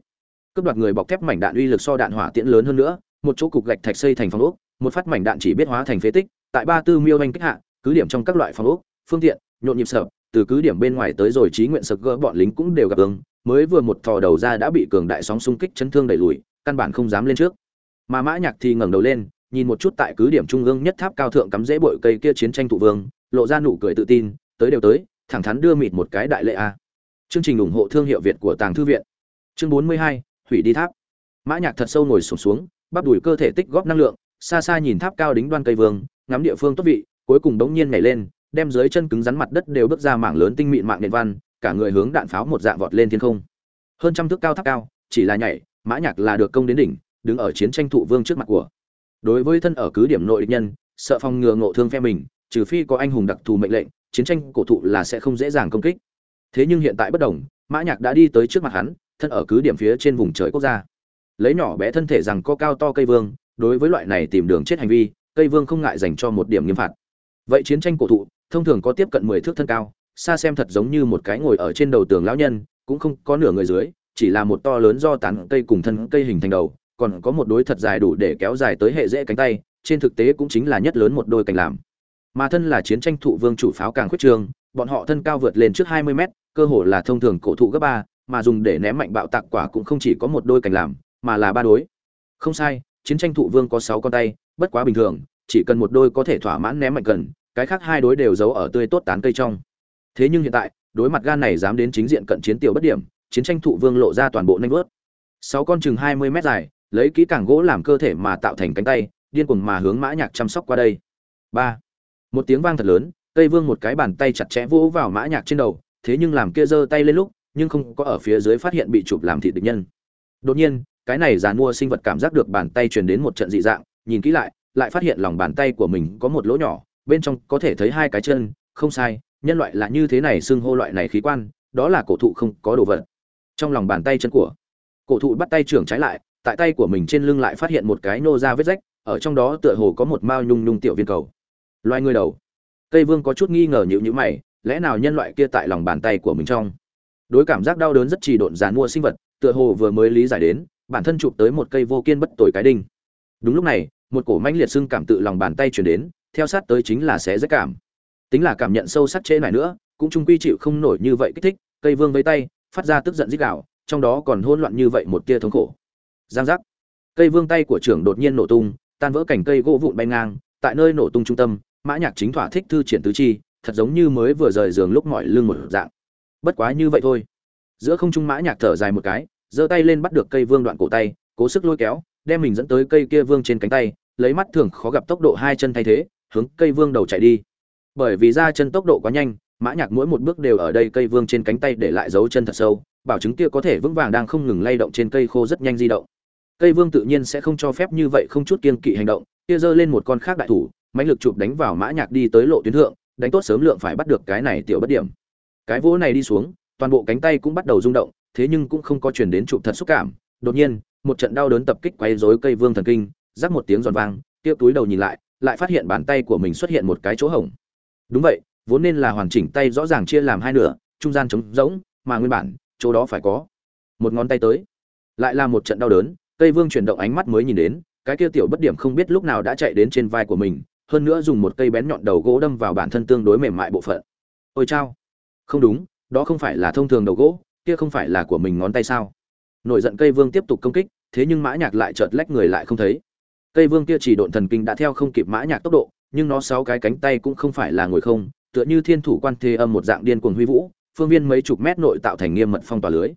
A: Cướp đoạt người bọc thép mảnh đạn uy lực so đạn hỏa tiễn lớn hơn nữa, một chỗ cục gạch thạch xây thành phòng ốc, một phát mảnh đạn chỉ biết hóa thành phế tích, tại ba tư miêu đánh kích hạ, cứ điểm trong các loại phòng ốc, phương tiện, nhộn nhịp sợ từ cứ điểm bên ngoài tới rồi trí nguyện sực gỡ bọn lính cũng đều gặp ứng, mới vừa một thò đầu ra đã bị cường đại sóng xung kích chấn thương đẩy lùi, căn bản không dám lên trước. Mà mã nhạc thì ngẩng đầu lên, nhìn một chút tại cứ điểm trung ương nhất tháp cao thượng cắm rễ bụi cây kia chiến tranh thụ vương, lộ ra nụ cười tự tin, tới đều tới, thẳng thắn đưa mịt một cái đại lệ a chương trình ủng hộ thương hiệu việt của tàng thư viện. Chương 42, hủy đi tháp. Mã nhạc thật sâu ngồi sụp xuống, xuống bắp đùi cơ thể tích góp năng lượng xa xa nhìn tháp cao đính đoan cây vương ngắm địa phương tốt vị cuối cùng đống nhiên nhảy lên đem dưới chân cứng rắn mặt đất đều bước ra mảng lớn tinh mịn mạng nền văn cả người hướng đạn pháo một dạng vọt lên thiên không. Hơn trăm thước cao tháp cao chỉ là nhảy mã nhạc là được công đến đỉnh đứng ở chiến tranh thụ vương trước mặt của. Đối với thân ở cứ điểm nội địch nhân sợ phòng ngừa ngộ thương phe mình trừ phi có anh hùng đặc thù mệnh lệnh chiến tranh cổ thụ là sẽ không dễ dàng công kích thế nhưng hiện tại bất đồng, mã nhạc đã đi tới trước mặt hắn, thân ở cứ điểm phía trên vùng trời quốc gia. Lấy nhỏ bé thân thể rằng co cao to cây vương, đối với loại này tìm đường chết hành vi, cây vương không ngại dành cho một điểm nghiêm phạt. Vậy chiến tranh cổ thụ, thông thường có tiếp cận mười thước thân cao, xa xem thật giống như một cái ngồi ở trên đầu tường lão nhân, cũng không có nửa người dưới, chỉ là một to lớn do tán cây cùng thân cây hình thành đầu, còn có một đối thật dài đủ để kéo dài tới hệ dễ cánh tay, trên thực tế cũng chính là nhất lớn một đôi cành làm. Mà thân là chiến tranh thụ vương chủ pháo càng khuyết trương, bọn họ thân cao vượt lên trước 20 mét cơ hồ là thông thường cổ thụ gấp ba, mà dùng để ném mạnh bạo tạc quả cũng không chỉ có một đôi cành làm, mà là ba đối. Không sai, chiến tranh thụ vương có 6 con tay, bất quá bình thường, chỉ cần một đôi có thể thỏa mãn ném mạnh cần cái khác hai đối đều giấu ở tươi tốt tán cây trong. Thế nhưng hiện tại, đối mặt gan này dám đến chính diện cận chiến tiểu bất điểm, chiến tranh thụ vương lộ ra toàn bộ nanh vớt sáu con chừng 20 mét dài, lấy kỹ càng gỗ làm cơ thể mà tạo thành cánh tay, điên cuồng mà hướng mã nhạc chăm sóc qua đây. Ba. Một tiếng vang thật lớn cây vương một cái bàn tay chặt chẽ vỗ vào mã nhạc trên đầu thế nhưng làm kia giơ tay lên lúc, nhưng không có ở phía dưới phát hiện bị chụp làm thịt địch nhân. Đột nhiên, cái này giàn mua sinh vật cảm giác được bàn tay truyền đến một trận dị dạng, nhìn kỹ lại lại phát hiện lòng bàn tay của mình có một lỗ nhỏ, bên trong có thể thấy hai cái chân, không sai, nhân loại là như thế này xưng hô loại này khí quan, đó là cổ thụ không có đồ vật. Trong lòng bàn tay chân của, cổ thụ bắt tay trưởng trái lại, tại tay của mình trên lưng lại phát hiện một cái nô ra vết rách, ở trong đó tựa hồ có một mao nhung nhung tiểu viên cầu. Loài người đầu. Cây vương có chút nghi ngờ nhịu nhữ mày lẽ nào nhân loại kia tại lòng bàn tay của mình trong? Đối cảm giác đau đớn rất trì độn dàn mua sinh vật, tựa hồ vừa mới lý giải đến, bản thân chụp tới một cây vô kiên bất tồi cái đinh. Đúng lúc này, một cổ manh liệt xương cảm tự lòng bàn tay chuyển đến, theo sát tới chính là xé rách cảm. Tính là cảm nhận sâu sắc trễ này nữa, cũng trung quy chịu không nổi như vậy kích thích, cây vương với tay, phát ra tức giận dích đạo trong đó còn hỗn loạn như vậy một tia thống khổ. Giang giác. Cây vương tay của trưởng đột nhiên nổ tung, tan vỡ cành cây gỗ vụn bay ngang, tại nơi nổ tung trung tâm, mã nhạc chính thỏa thích thư triển tứ chi thật giống như mới vừa rời giường lúc mọi lưng một dạng. Bất quá như vậy thôi. Giữa không trung mã nhạc thở dài một cái, giơ tay lên bắt được cây vương đoạn cổ tay, cố sức lôi kéo, đem mình dẫn tới cây kia vương trên cánh tay, lấy mắt thường khó gặp tốc độ hai chân thay thế, hướng cây vương đầu chạy đi. Bởi vì ra chân tốc độ quá nhanh, mã nhạc mỗi một bước đều ở đây cây vương trên cánh tay để lại dấu chân thật sâu, bảo chứng kia có thể vững vàng đang không ngừng lay động trên cây khô rất nhanh di động. Cây vương tự nhiên sẽ không cho phép như vậy không chút kiên kỵ hành động, kia giơ lên một con khác đại thủ, mãnh lực chụp đánh vào mã nhạc đi tới lộ tuyến thượng đánh tốt sớm lượng phải bắt được cái này tiểu bất điểm. Cái vỗ này đi xuống, toàn bộ cánh tay cũng bắt đầu rung động, thế nhưng cũng không có truyền đến chụp thật xúc cảm. Đột nhiên, một trận đau đớn tập kích quấy rối cây vương thần kinh, rắc một tiếng giòn vang tiêu túi đầu nhìn lại lại phát hiện bàn tay của mình xuất hiện một cái chỗ hổng. Đúng vậy, vốn nên là hoàn chỉnh tay rõ ràng chia làm hai nửa, trung gian trống rỗng, mà nguyên bản, chỗ đó phải có một ngón tay tới. Lại là một trận đau đớn, cây vương chuyển động ánh mắt mới nhìn đến, cái kia tiểu bất điểm không biết lúc nào đã chạy đến trên vai của mình hơn nữa dùng một cây bén nhọn đầu gỗ đâm vào bản thân tương đối mềm mại bộ phận. Ôi chao. Không đúng, đó không phải là thông thường đầu gỗ, kia không phải là của mình ngón tay sao? Nổi giận cây vương tiếp tục công kích, thế nhưng mã nhạc lại chợt lách người lại không thấy. Cây vương kia chỉ độn thần kinh đã theo không kịp mã nhạc tốc độ, nhưng nó sáu cái cánh tay cũng không phải là ngồi không, tựa như thiên thủ quan thế âm một dạng điên cuồng huy vũ, phương viên mấy chục mét nội tạo thành nghiêm mật phong tỏa lưới.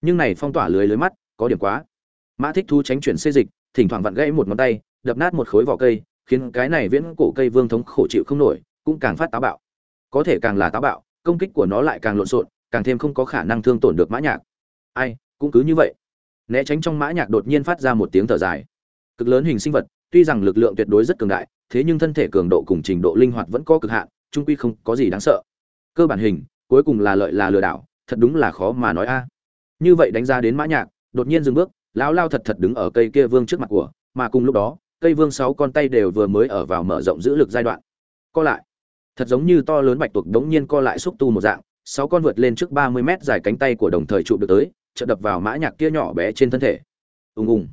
A: Nhưng này phong tỏa lưới lưới mắt, có điểm quá. Mã thích thú tránh chuyển xê dịch, thỉnh thoảng vặn gãy một ngón tay, đập nát một khối vỏ cây khiến cái này viễn cổ cây vương thống khổ chịu không nổi, cũng càng phát táo bạo. Có thể càng là táo bạo, công kích của nó lại càng lộn xộn, càng thêm không có khả năng thương tổn được mã nhạc. Ai, cũng cứ như vậy. Né tránh trong mã nhạc đột nhiên phát ra một tiếng thở dài. Cực lớn hình sinh vật, tuy rằng lực lượng tuyệt đối rất cường đại, thế nhưng thân thể cường độ cùng trình độ linh hoạt vẫn có cực hạn, trung quy không có gì đáng sợ. Cơ bản hình, cuối cùng là lợi là lừa đảo, thật đúng là khó mà nói a. Như vậy đánh ra đến mã nhạc, đột nhiên dừng bước, lão lao thật thật đứng ở cây kia vương trước mặt của, mà cùng lúc đó cây vương sáu con tay đều vừa mới ở vào mở rộng giữ lực giai đoạn. Co lại. Thật giống như to lớn bạch tuộc đống nhiên co lại xúc tu một dạng, sáu con vượt lên trước ba mươi mét dài cánh tay của đồng thời trụ được tới, chợt đập vào mã nhạc kia nhỏ bé trên thân thể. Ùng ùng.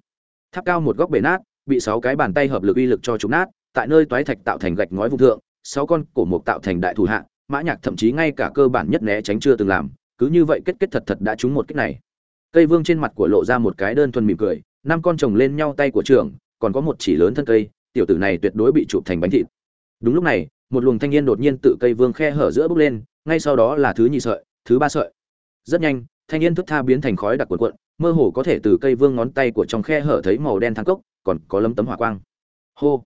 A: Tháp cao một góc bể nát, bị sáu cái bàn tay hợp lực uy lực cho chúng nát, tại nơi toái thạch tạo thành gạch ngói vùng thượng, sáu con cổ mục tạo thành đại thủ hạ, mã nhạc thậm chí ngay cả cơ bản nhất né tránh chưa từng làm, cứ như vậy kết kết thật thật đã trúng một kích này. Cây vương trên mặt của lộ ra một cái đơn thuần mỉm cười, năm con chồng lên nhau tay của trưởng còn có một chỉ lớn thân cây, tiểu tử này tuyệt đối bị chụp thành bánh thịt. Đúng lúc này, một luồng thanh niên đột nhiên tự cây vương khe hở giữa bốc lên, ngay sau đó là thứ nhị sợi, thứ ba sợi. Rất nhanh, thanh niên thức tha biến thành khói đặc cuộn cuộn, mơ hồ có thể từ cây vương ngón tay của trong khe hở thấy màu đen thang cốc, còn có lấm tấm hỏa quang. Hô!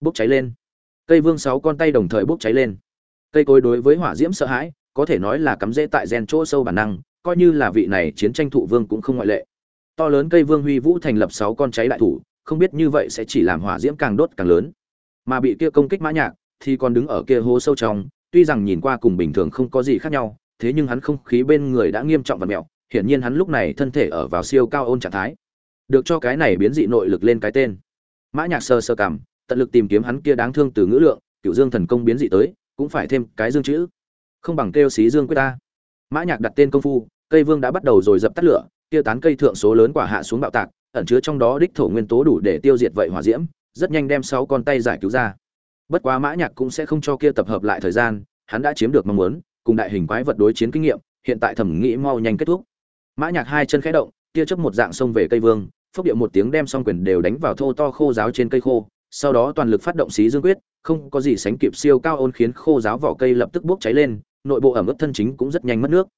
A: Bốc cháy lên. Cây vương sáu con tay đồng thời bốc cháy lên. Cây cối đối với hỏa diễm sợ hãi, có thể nói là cắm rễ tại gen chỗ sâu bản năng, coi như là vị này chiến tranh thụ vương cũng không ngoại lệ. To lớn cây vương huy vũ thành lập sáu con cháy đại thủ không biết như vậy sẽ chỉ làm hỏa diễm càng đốt càng lớn. Mà bị kia công kích mã nhạc thì còn đứng ở kia hố sâu trong, tuy rằng nhìn qua cùng bình thường không có gì khác nhau, thế nhưng hắn không khí bên người đã nghiêm trọng và mèo hiển nhiên hắn lúc này thân thể ở vào siêu cao ôn trạng thái. Được cho cái này biến dị nội lực lên cái tên. Mã nhạc sơ sơ cảm, tận lực tìm kiếm hắn kia đáng thương từ ngữ lượng, cựu dương thần công biến dị tới, cũng phải thêm cái dương chữ. Không bằng kêu xí dương quyết ta. Mã nhạc đặt tên công phu, cây vương đã bắt đầu rồi dập tắt lửa, kia tán cây thượng số lớn quả hạ xuống bạo tạc ẩn chứa trong đó đích thổ nguyên tố đủ để tiêu diệt vậy hỏa diễm, rất nhanh đem sáu con tay giải cứu ra. Bất quá mã nhạc cũng sẽ không cho kia tập hợp lại thời gian, hắn đã chiếm được mong muốn, cùng đại hình quái vật đối chiến kinh nghiệm, hiện tại thẩm nghĩ mau nhanh kết thúc. Mã nhạc hai chân khẽ động kia chớp một dạng xông về cây vương, phốc điệu một tiếng đem song quyền đều đánh vào thô to khô giáo trên cây khô, sau đó toàn lực phát động xí dương quyết, không có gì sánh kịp siêu cao ôn khiến khô giáo vỏ cây lập tức bốc cháy lên, nội bộ ẩm ướt thân chính cũng rất nhanh mất nước.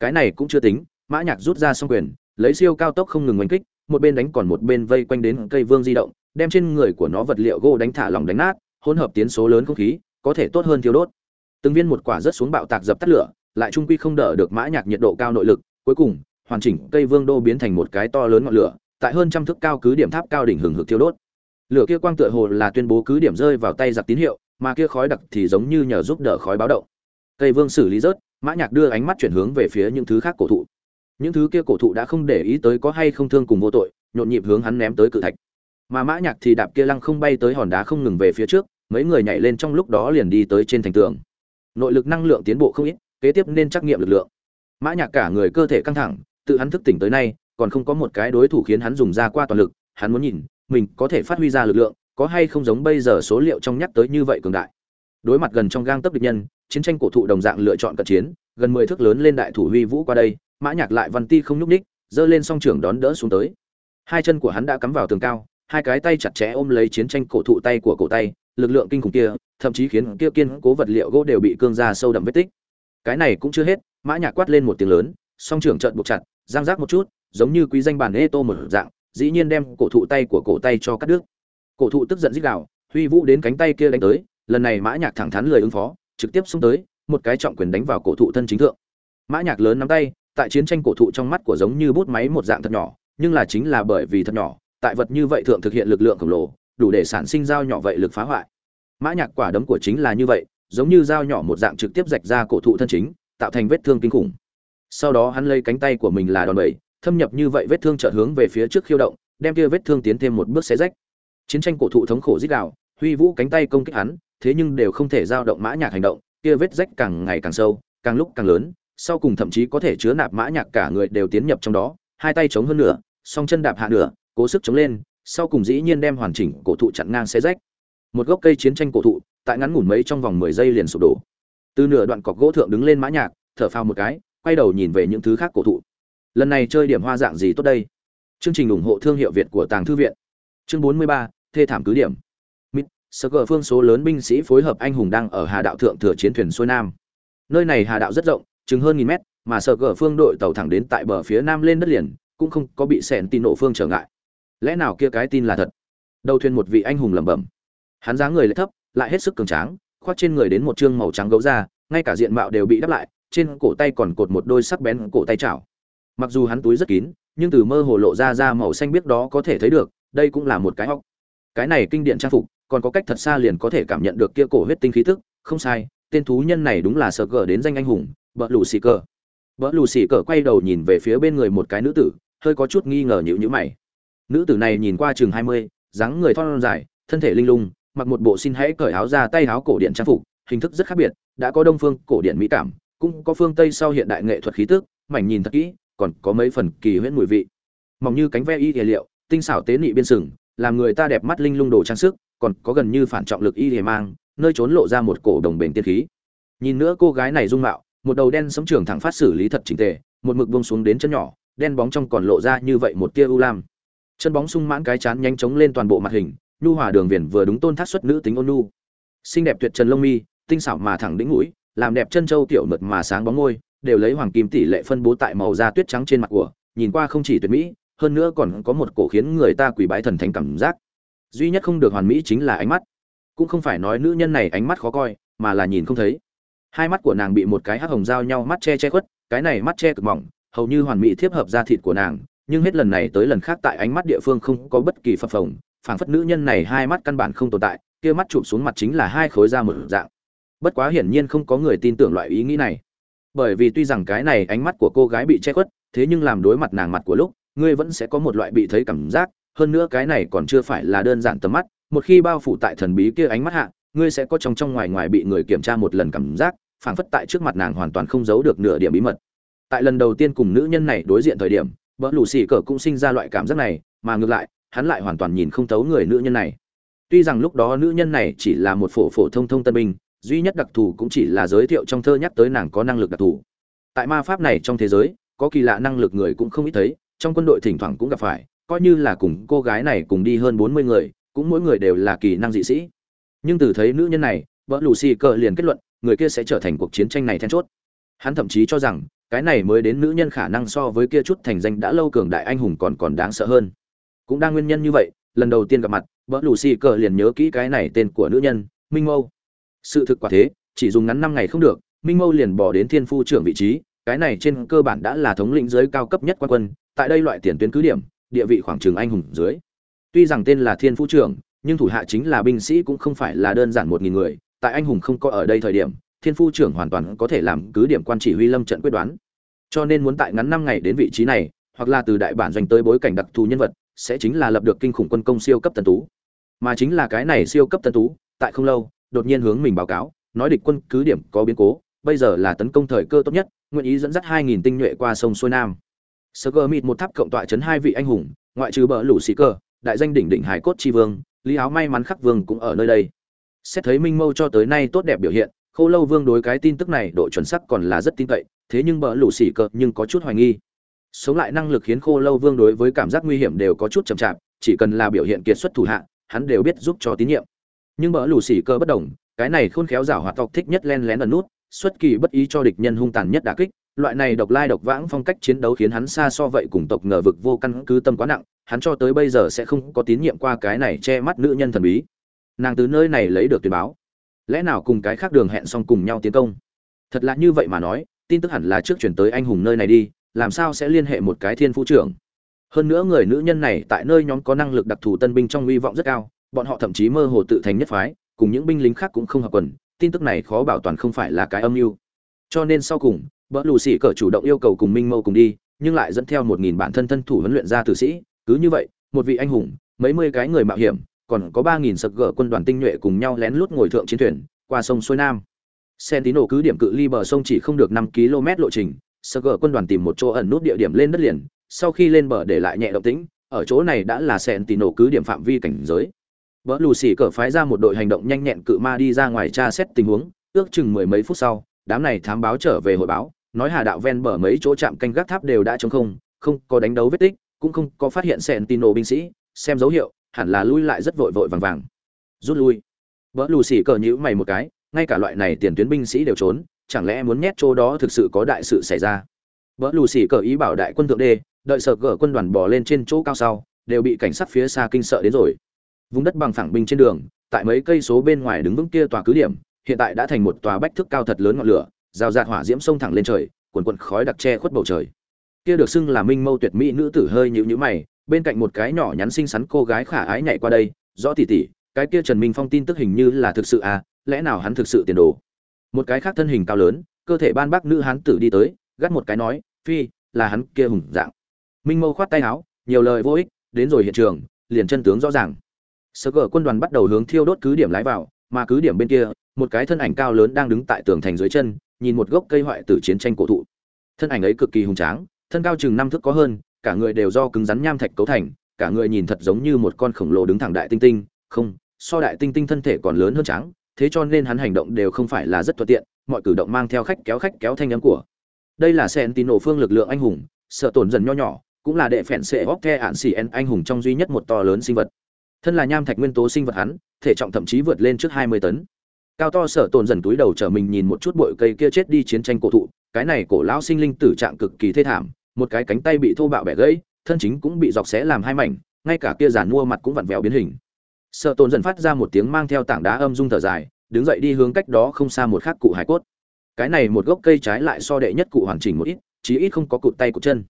A: Cái này cũng chưa tính, mã nhạc rút ra song quyền, lấy siêu cao tốc không ngừng oanh kích một bên đánh còn một bên vây quanh đến cây vương di động, đem trên người của nó vật liệu gỗ đánh thả lỏng đánh nát, hỗn hợp tiến số lớn không khí, có thể tốt hơn thiêu đốt. Từng viên một quả rất xuống bạo tạc dập tắt lửa, lại trung quy không đỡ được mã nhạc nhiệt độ cao nội lực, cuối cùng, hoàn chỉnh cây vương đô biến thành một cái to lớn ngọn lửa, tại hơn trăm thước cao cứ điểm tháp cao đỉnh hừng hực thiêu đốt. Lửa kia quang tựa hồ là tuyên bố cứ điểm rơi vào tay giặc tín hiệu, mà kia khói đặc thì giống như nhờ giúp đỡ khói báo động. Cây vương xử lý rớt, mã nhạc đưa ánh mắt chuyển hướng về phía những thứ khác cổ thụ những thứ kia cổ thụ đã không để ý tới có hay không thương cùng vô tội, nhộn nhịp hướng hắn ném tới cự thạch. Mà mã nhạc thì đạp kia lăng không bay tới hòn đá không ngừng về phía trước, mấy người nhảy lên trong lúc đó liền đi tới trên thành tường. Nội lực năng lượng tiến bộ không ít, kế tiếp nên trắc nghiệm lực lượng. Mã nhạc cả người cơ thể căng thẳng, tự hắn thức tỉnh tới nay, còn không có một cái đối thủ khiến hắn dùng ra qua toàn lực, hắn muốn nhìn, mình có thể phát huy ra lực lượng, có hay không giống bây giờ số liệu trong nhắc tới như vậy cường đại đối mặt gần trong gang tấc địch nhân, chiến tranh cổ thụ đồng dạng lựa chọn cận chiến, gần mười thước lớn lên đại thủ huy vũ qua đây, mã nhạc lại văn ti không nhúc ních giơ lên song trưởng đón đỡ xuống tới. Hai chân của hắn đã cắm vào tường cao, hai cái tay chặt chẽ ôm lấy chiến tranh cổ thụ tay của cổ tay, lực lượng kinh khủng kia, thậm chí khiến kia kiên cố vật liệu gỗ đều bị cương ra sâu đậm vết tích. Cái này cũng chưa hết, mã nhạc quát lên một tiếng lớn, song trưởng trợn buộc chặt, giang giác một chút, giống như quý danh bản ê tô một dạng, dĩ nhiên đem cổ thụ tay của cổ tay cho cắt đứt. Cổ thụ tức giận rít gào, huy vũ đến cánh tay kia đánh tới lần này mã nhạc thẳng thắn lời ứng phó, trực tiếp xung tới, một cái trọng quyền đánh vào cổ thụ thân chính thượng. Mã nhạc lớn nắm tay, tại chiến tranh cổ thụ trong mắt của giống như bút máy một dạng thật nhỏ, nhưng là chính là bởi vì thật nhỏ, tại vật như vậy thượng thực hiện lực lượng khổng lồ, đủ để sản sinh dao nhỏ vậy lực phá hoại. Mã nhạc quả đấm của chính là như vậy, giống như dao nhỏ một dạng trực tiếp rạch ra cổ thụ thân chính, tạo thành vết thương kinh khủng. Sau đó hắn lấy cánh tay của mình là đòn bẩy, thâm nhập như vậy vết thương chợt hướng về phía trước khiêu động, đem kia vết thương tiến thêm một bước xé rách. Chiến tranh cổ thụ thống khổ rít gào, huy vũ cánh tay công kích hắn thế nhưng đều không thể giao động mã nhạc hành động, kia vết rách càng ngày càng sâu, càng lúc càng lớn, sau cùng thậm chí có thể chứa nạp mã nhạc cả người đều tiến nhập trong đó, hai tay chống hơn nửa, song chân đạp hạ nửa, cố sức chống lên, sau cùng dĩ nhiên đem hoàn chỉnh cổ thụ chặn ngang xé rách. Một gốc cây chiến tranh cổ thụ, tại ngắn ngủn mấy trong vòng mười giây liền sụp đổ. Từ nửa đoạn cọc gỗ thượng đứng lên mã nhạc, thở phào một cái, quay đầu nhìn về những thứ khác cổ thụ. Lần này chơi điểm hoa dạng gì tốt đây? Chương trình ủng hộ thương hiệu việt của tàng thư viện. Chương bốn mươi ba, thê thảm cứ điểm sơ cờ phương số lớn binh sĩ phối hợp anh hùng đang ở hà đạo thượng thừa chiến thuyền xuôi nam. Nơi này hà đạo rất rộng, chừng hơn nghìn mét, mà sơ cờ phương đội tàu thẳng đến tại bờ phía nam lên đất liền, cũng không có bị sẹn tin nổ phương trở ngại. Lẽ nào kia cái tin là thật? Đầu thuyền một vị anh hùng lẩm bẩm. Hắn dáng người lại thấp, lại hết sức cường tráng, khoác trên người đến một trương màu trắng gấu da, ngay cả diện mạo đều bị đắp lại, trên cổ tay còn cột một đôi sắc bén cổ tay chảo. Mặc dù hắn túi rất kín, nhưng từ mơ hồ lộ ra ra màu xanh biết đó có thể thấy được, đây cũng là một cái hóc cái này kinh điển trang phục còn có cách thật xa liền có thể cảm nhận được kia cổ huyết tinh khí tức, không sai, tên thú nhân này đúng là sợ gở đến danh anh hùng bỡ lù xì cờ. Bỡ lù xì cờ quay đầu nhìn về phía bên người một cái nữ tử, hơi có chút nghi ngờ nhíu nhíu mày. Nữ tử này nhìn qua chừng hai mươi, dáng người thon dài, thân thể linh lung, mặc một bộ xin hãy cởi áo ra tay áo cổ điện trang phục, hình thức rất khác biệt, đã có đông phương cổ điện mỹ cảm, cũng có phương tây sau hiện đại nghệ thuật khí tức, mảnh nhìn thật kỹ, còn có mấy phần kỳ huyễn mùi vị. Mỏng như cánh ve y liệu, tinh xảo tế nị biên sừng, làm người ta đẹp mắt linh lung đồ trang sức còn có gần như phản trọng lực y hề mang, nơi trốn lộ ra một cổ đồng bền tiên khí. Nhìn nữa cô gái này dung mạo, một đầu đen sống trường thẳng phát xử lý thật chính tề, một mực buông xuống đến chân nhỏ, đen bóng trong còn lộ ra như vậy một tia u lam. Chân bóng sung mãn cái chán nhanh chóng lên toàn bộ mặt hình, nhu hòa đường viền vừa đúng tôn thác xuất nữ tính ôn nhu. Xinh đẹp tuyệt trần lông mi, tinh xảo mà thẳng đỉnh mũi, làm đẹp chân châu tiểu mượt mà sáng bóng ngôi, đều lấy hoàng kim tỷ lệ phân bố tại màu da tuyết trắng trên mặt của, nhìn qua không chỉ tuyệt mỹ, hơn nữa còn có một cổ khiến người ta quỳ bái thần thánh cảm giác duy nhất không được hoàn mỹ chính là ánh mắt. Cũng không phải nói nữ nhân này ánh mắt khó coi, mà là nhìn không thấy. Hai mắt của nàng bị một cái hắc hồng giao nhau mắt che che khuất, cái này mắt che cực mỏng, hầu như hoàn mỹ thiếp hợp da thịt của nàng, nhưng hết lần này tới lần khác tại ánh mắt địa phương không có bất kỳ phập phồng, phảng phất nữ nhân này hai mắt căn bản không tồn tại, kia mắt chụp xuống mặt chính là hai khối da một dạng. Bất quá hiển nhiên không có người tin tưởng loại ý nghĩ này. Bởi vì tuy rằng cái này ánh mắt của cô gái bị che khuất, thế nhưng làm đối mặt nàng mặt của lúc, ngươi vẫn sẽ có một loại bị thấy cảm giác hơn nữa cái này còn chưa phải là đơn giản tầm mắt, một khi bao phủ tại thần bí kia ánh mắt hạ, ngươi sẽ có trong trong ngoài ngoài bị người kiểm tra một lần cảm giác, phảng phất tại trước mặt nàng hoàn toàn không giấu được nửa điểm bí mật. Tại lần đầu tiên cùng nữ nhân này đối diện thời điểm, vợ lù xì cờ cũng sinh ra loại cảm giác này, mà ngược lại, hắn lại hoàn toàn nhìn không thấu người nữ nhân này. Tuy rằng lúc đó nữ nhân này chỉ là một phổ phổ thông thông tân binh, duy nhất đặc thù cũng chỉ là giới thiệu trong thơ nhắc tới nàng có năng lực đặc thù. Tại ma pháp này trong thế giới, có kỳ lạ năng lực người cũng không ít thấy, trong quân đội thỉnh thoảng cũng gặp phải coi như là cùng cô gái này cùng đi hơn bốn mươi người, cũng mỗi người đều là kỳ năng dị sĩ. Nhưng từ thấy nữ nhân này, vợ Lucy cờ liền kết luận, người kia sẽ trở thành cuộc chiến tranh này then chốt. Hắn thậm chí cho rằng, cái này mới đến nữ nhân khả năng so với kia chút thành danh đã lâu cường đại anh hùng còn còn đáng sợ hơn. Cũng đang nguyên nhân như vậy, lần đầu tiên gặp mặt, vợ Lucy cờ liền nhớ kỹ cái này tên của nữ nhân, minh mâu. Sự thực quả thế, chỉ dùng ngắn năm ngày không được, minh mâu liền bỏ đến thiên phu trưởng vị trí, cái này trên cơ bản đã là thống lĩnh giới cao cấp nhất quan quân, tại đây loại tiền tuyến cứ điểm địa vị khoảng trường anh hùng dưới. Tuy rằng tên là thiên phú trưởng, nhưng thủ hạ chính là binh sĩ cũng không phải là đơn giản một nghìn người. Tại anh hùng không có ở đây thời điểm, thiên phu trưởng hoàn toàn có thể làm cứ điểm quan chỉ huy lâm trận quyết đoán. Cho nên muốn tại ngắn năm ngày đến vị trí này, hoặc là từ đại bản doanh tới bối cảnh đặc thù nhân vật, sẽ chính là lập được kinh khủng quân công siêu cấp tân tú. Mà chính là cái này siêu cấp tân tú, tại không lâu, đột nhiên hướng mình báo cáo, nói địch quân cứ điểm có biến cố, bây giờ là tấn công thời cơ tốt nhất, nguyện ý dẫn dắt hai nghìn tinh nhuệ qua sông xuôi nam sơ cơ mịt một tháp cộng tọa chấn hai vị anh hùng, ngoại trừ bờ lũ sĩ cơ đại danh đỉnh đỉnh hải cốt tri vương, lý áo may mắn khắc vương cũng ở nơi đây. Xét thấy minh mâu cho tới nay tốt đẹp biểu hiện, khô lâu vương đối cái tin tức này độ chuẩn sắc còn là rất tin cậy, thế nhưng bờ lũ sĩ cơ nhưng có chút hoài nghi. Sống lại năng lực khiến khô lâu vương đối với cảm giác nguy hiểm đều có chút chậm chạp, chỉ cần là biểu hiện kiệt xuất thủ hạ, hắn đều biết giúp cho tín nhiệm. Nhưng bỡ lũ xỉ cơ bất đồng, cái này khôn khéo giả hoạt tộc thích nhất len lén ẩn nút, xuất kỳ bất ý cho địch nhân hung tàn nhất đả kích loại này độc lai độc vãng phong cách chiến đấu khiến hắn xa so vậy cùng tộc ngờ vực vô căn cứ tâm quá nặng, hắn cho tới bây giờ sẽ không có tín nhiệm qua cái này che mắt nữ nhân thần bí. Nàng từ nơi này lấy được tuyệt báo. Lẽ nào cùng cái khác đường hẹn xong cùng nhau tiến công? Thật là như vậy mà nói, tin tức hẳn là trước chuyển tới anh hùng nơi này đi, làm sao sẽ liên hệ một cái thiên phú trưởng? Hơn nữa người nữ nhân này tại nơi nhóm có năng lực đặc thù tân binh trong hy vọng rất cao, bọn họ thậm chí mơ hồ tự thành nhất phái, cùng những binh lính khác cũng không hợp quần, tin tức này khó bảo toàn không phải là cái âm mưu. Cho nên sau cùng bỡ lù xì cờ chủ động yêu cầu cùng minh mâu cùng đi nhưng lại dẫn theo một nghìn bản thân thân thủ huấn luyện ra tử sĩ. Cứ như vậy một vị anh hùng mấy mươi cái người mạo hiểm còn có ba nghìn sập gỡ quân đoàn tinh nhuệ cùng nhau lén lút ngồi thượng chiến thuyền qua sông xuôi nam. Sentino cứ điểm cự ly bờ sông chỉ không được năm km lộ trình, sập gỡ quân đoàn tìm một chỗ ẩn nút địa điểm lên đất liền, sau khi lên bờ để lại nhẹ động tĩnh, ở chỗ này đã là Sentino cứ điểm phạm vi cảnh giới. Bỡ lù xỉ cờ phái ra một đội hành động nhanh nhẹn cự ma đi ra ngoài tra xét tình huống, ước chừng mười mấy phút sau, đám này thám báo trở về hội báo, nói Hà đạo ven bờ mấy chỗ chạm canh gác tháp đều đã trống không, không có đánh đấu vết tích, cũng không có phát hiện Sentinel binh sĩ, xem dấu hiệu, hẳn là lui lại rất vội vội vàng vàng. Rút lui. vỡ lù xì cờ nhữ mày một cái ngay cả loại này tiền tuyến binh sĩ đều trốn chẳng lẽ muốn nhét chỗ đó thực sự có đại sự xảy ra vỡ lù xì cờ ý bảo đại quân thượng đê đợi sợ gỡ quân đoàn bò lên trên chỗ cao sau đều bị cảnh sát phía xa kinh sợ đến rồi vùng đất bằng phẳng binh trên đường tại mấy cây số bên ngoài đứng vững kia tòa cứ điểm hiện tại đã thành một tòa bách thước cao thật lớn ngọn lửa rào rạt dạ hỏa diễm sông thẳng lên trời quần quần khói đặc che khuất bầu trời. Kia được xưng là minh mâu tuyệt mỹ nữ tử hơi nhíu nhíu mày, bên cạnh một cái nhỏ nhắn xinh xắn cô gái khả ái nhảy qua đây, rõ tỉ tỉ cái kia trần minh phong tin tức hình như là thực sự à lẽ nào hắn thực sự tiền đồ? Một cái khác thân hình cao lớn, cơ thể ban bác nữ hán tử đi tới, gắt một cái nói, phi, là hắn kia hùng dạng. Minh mâu khoát tay áo, nhiều lời vô ích, đến rồi hiện trường, liền chân tướng rõ ràng. Sơ cờ quân đoàn bắt đầu hướng thiêu đốt cứ điểm lái vào, mà cứ điểm bên kia, một cái thân ảnh cao lớn đang đứng tại tường thành dưới chân nhìn một gốc cây hoại tử chiến tranh cổ thụ. Thân ảnh ấy cực kỳ hùng tráng, thân cao chừng năm thước có hơn, cả người đều do cứng rắn nham thạch cấu thành, cả người nhìn thật giống như một con khổng lồ đứng thẳng đại tinh tinh. Không, so đại tinh tinh thân thể còn lớn hơn trắng thế cho nên hắn hành động đều không phải là rất thuận tiện, mọi cử động mang theo khách kéo khách kéo thanh âm của. Đây là sen tín nổ phương lực lượng anh hùng, sợ tổn dần nho nhỏ, cũng là đệ phèn sệ hóc the ạn xỉ en anh hùng trong duy nhất một to lớn sinh vật. Thân là nham thạch nguyên tố sinh vật hắn, thể trọng thậm chí vượt lên trước hai mươi tấn cao to sở tồn dần túi đầu trở mình nhìn một chút bụi cây kia chết đi chiến tranh cổ thụ, cái này cổ lão sinh linh tử trạng cực kỳ thê thảm, một cái cánh tay bị thô bạo bẻ gãy, thân chính cũng bị dọc xé làm hai mảnh, ngay cả kia giàn mua mặt cũng vặn vẹo biến hình. Sở tồn dần phát ra một tiếng mang theo tảng đá âm dung thở dài, đứng dậy đi hướng cách đó không xa một khắc cụ hải cốt. Cái này một gốc cây trái lại so đệ nhất cụ hoàn chỉnh một ít, chí ít không có cụt tay cụt chân.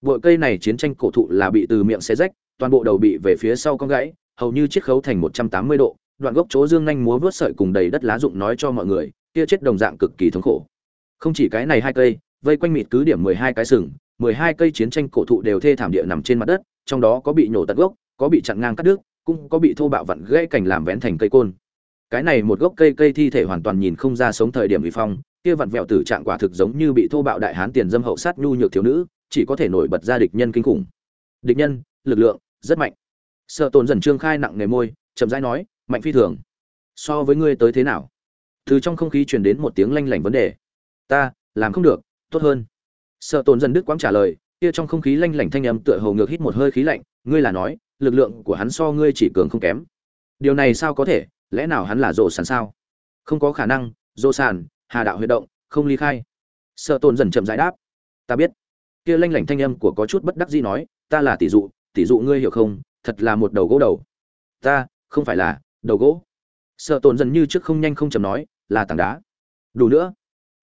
A: Bụi cây này chiến tranh cổ thụ là bị từ miệng xé rách, toàn bộ đầu bị về phía sau con gãy, hầu như chiết khấu thành một trăm tám mươi độ đoạn gốc chỗ dương nhanh múa vớt sợi cùng đầy đất lá rụng nói cho mọi người, kia chết đồng dạng cực kỳ thống khổ. Không chỉ cái này hai cây, vây quanh mịt cứ điểm mười hai cái sừng, mười hai cây chiến tranh cổ thụ đều thê thảm địa nằm trên mặt đất, trong đó có bị nhổ tận gốc, có bị chặn ngang cắt đứt, cũng có bị thô bạo vặn gãy cành làm vén thành cây côn. Cái này một gốc cây cây thi thể hoàn toàn nhìn không ra sống thời điểm bị phong, kia vặn vẹo tử trạng quả thực giống như bị thô bạo đại hán tiền dâm hậu sát nhu nhược thiếu nữ, chỉ có thể nổi bật ra địch nhân kinh khủng. Địch nhân, lực lượng, rất mạnh. Sợ tồn dần trương khai nặng nề môi, chậm rãi nói mạnh phi thường, so với ngươi tới thế nào? Từ trong không khí truyền đến một tiếng lanh lảnh vấn đề. Ta, làm không được, tốt hơn. Sợ tồn dần đức Quang trả lời, kia trong không khí lanh lảnh thanh âm tựa hồ ngược hít một hơi khí lạnh, ngươi là nói, lực lượng của hắn so ngươi chỉ cường không kém. Điều này sao có thể, lẽ nào hắn là rộ sàn sao? Không có khả năng rộ sàn, hà đạo huyệt động, không ly khai. Sợ tồn dần chậm giải đáp, ta biết. Kia lanh lảnh thanh âm của có chút bất đắc dĩ nói, ta là tỷ dụ tỷ dụ ngươi hiểu không, thật là một đầu gỗ đầu. Ta, không phải là đầu gỗ. Sợ tồn dần như trước không nhanh không chầm nói, là tảng đá. Đủ nữa.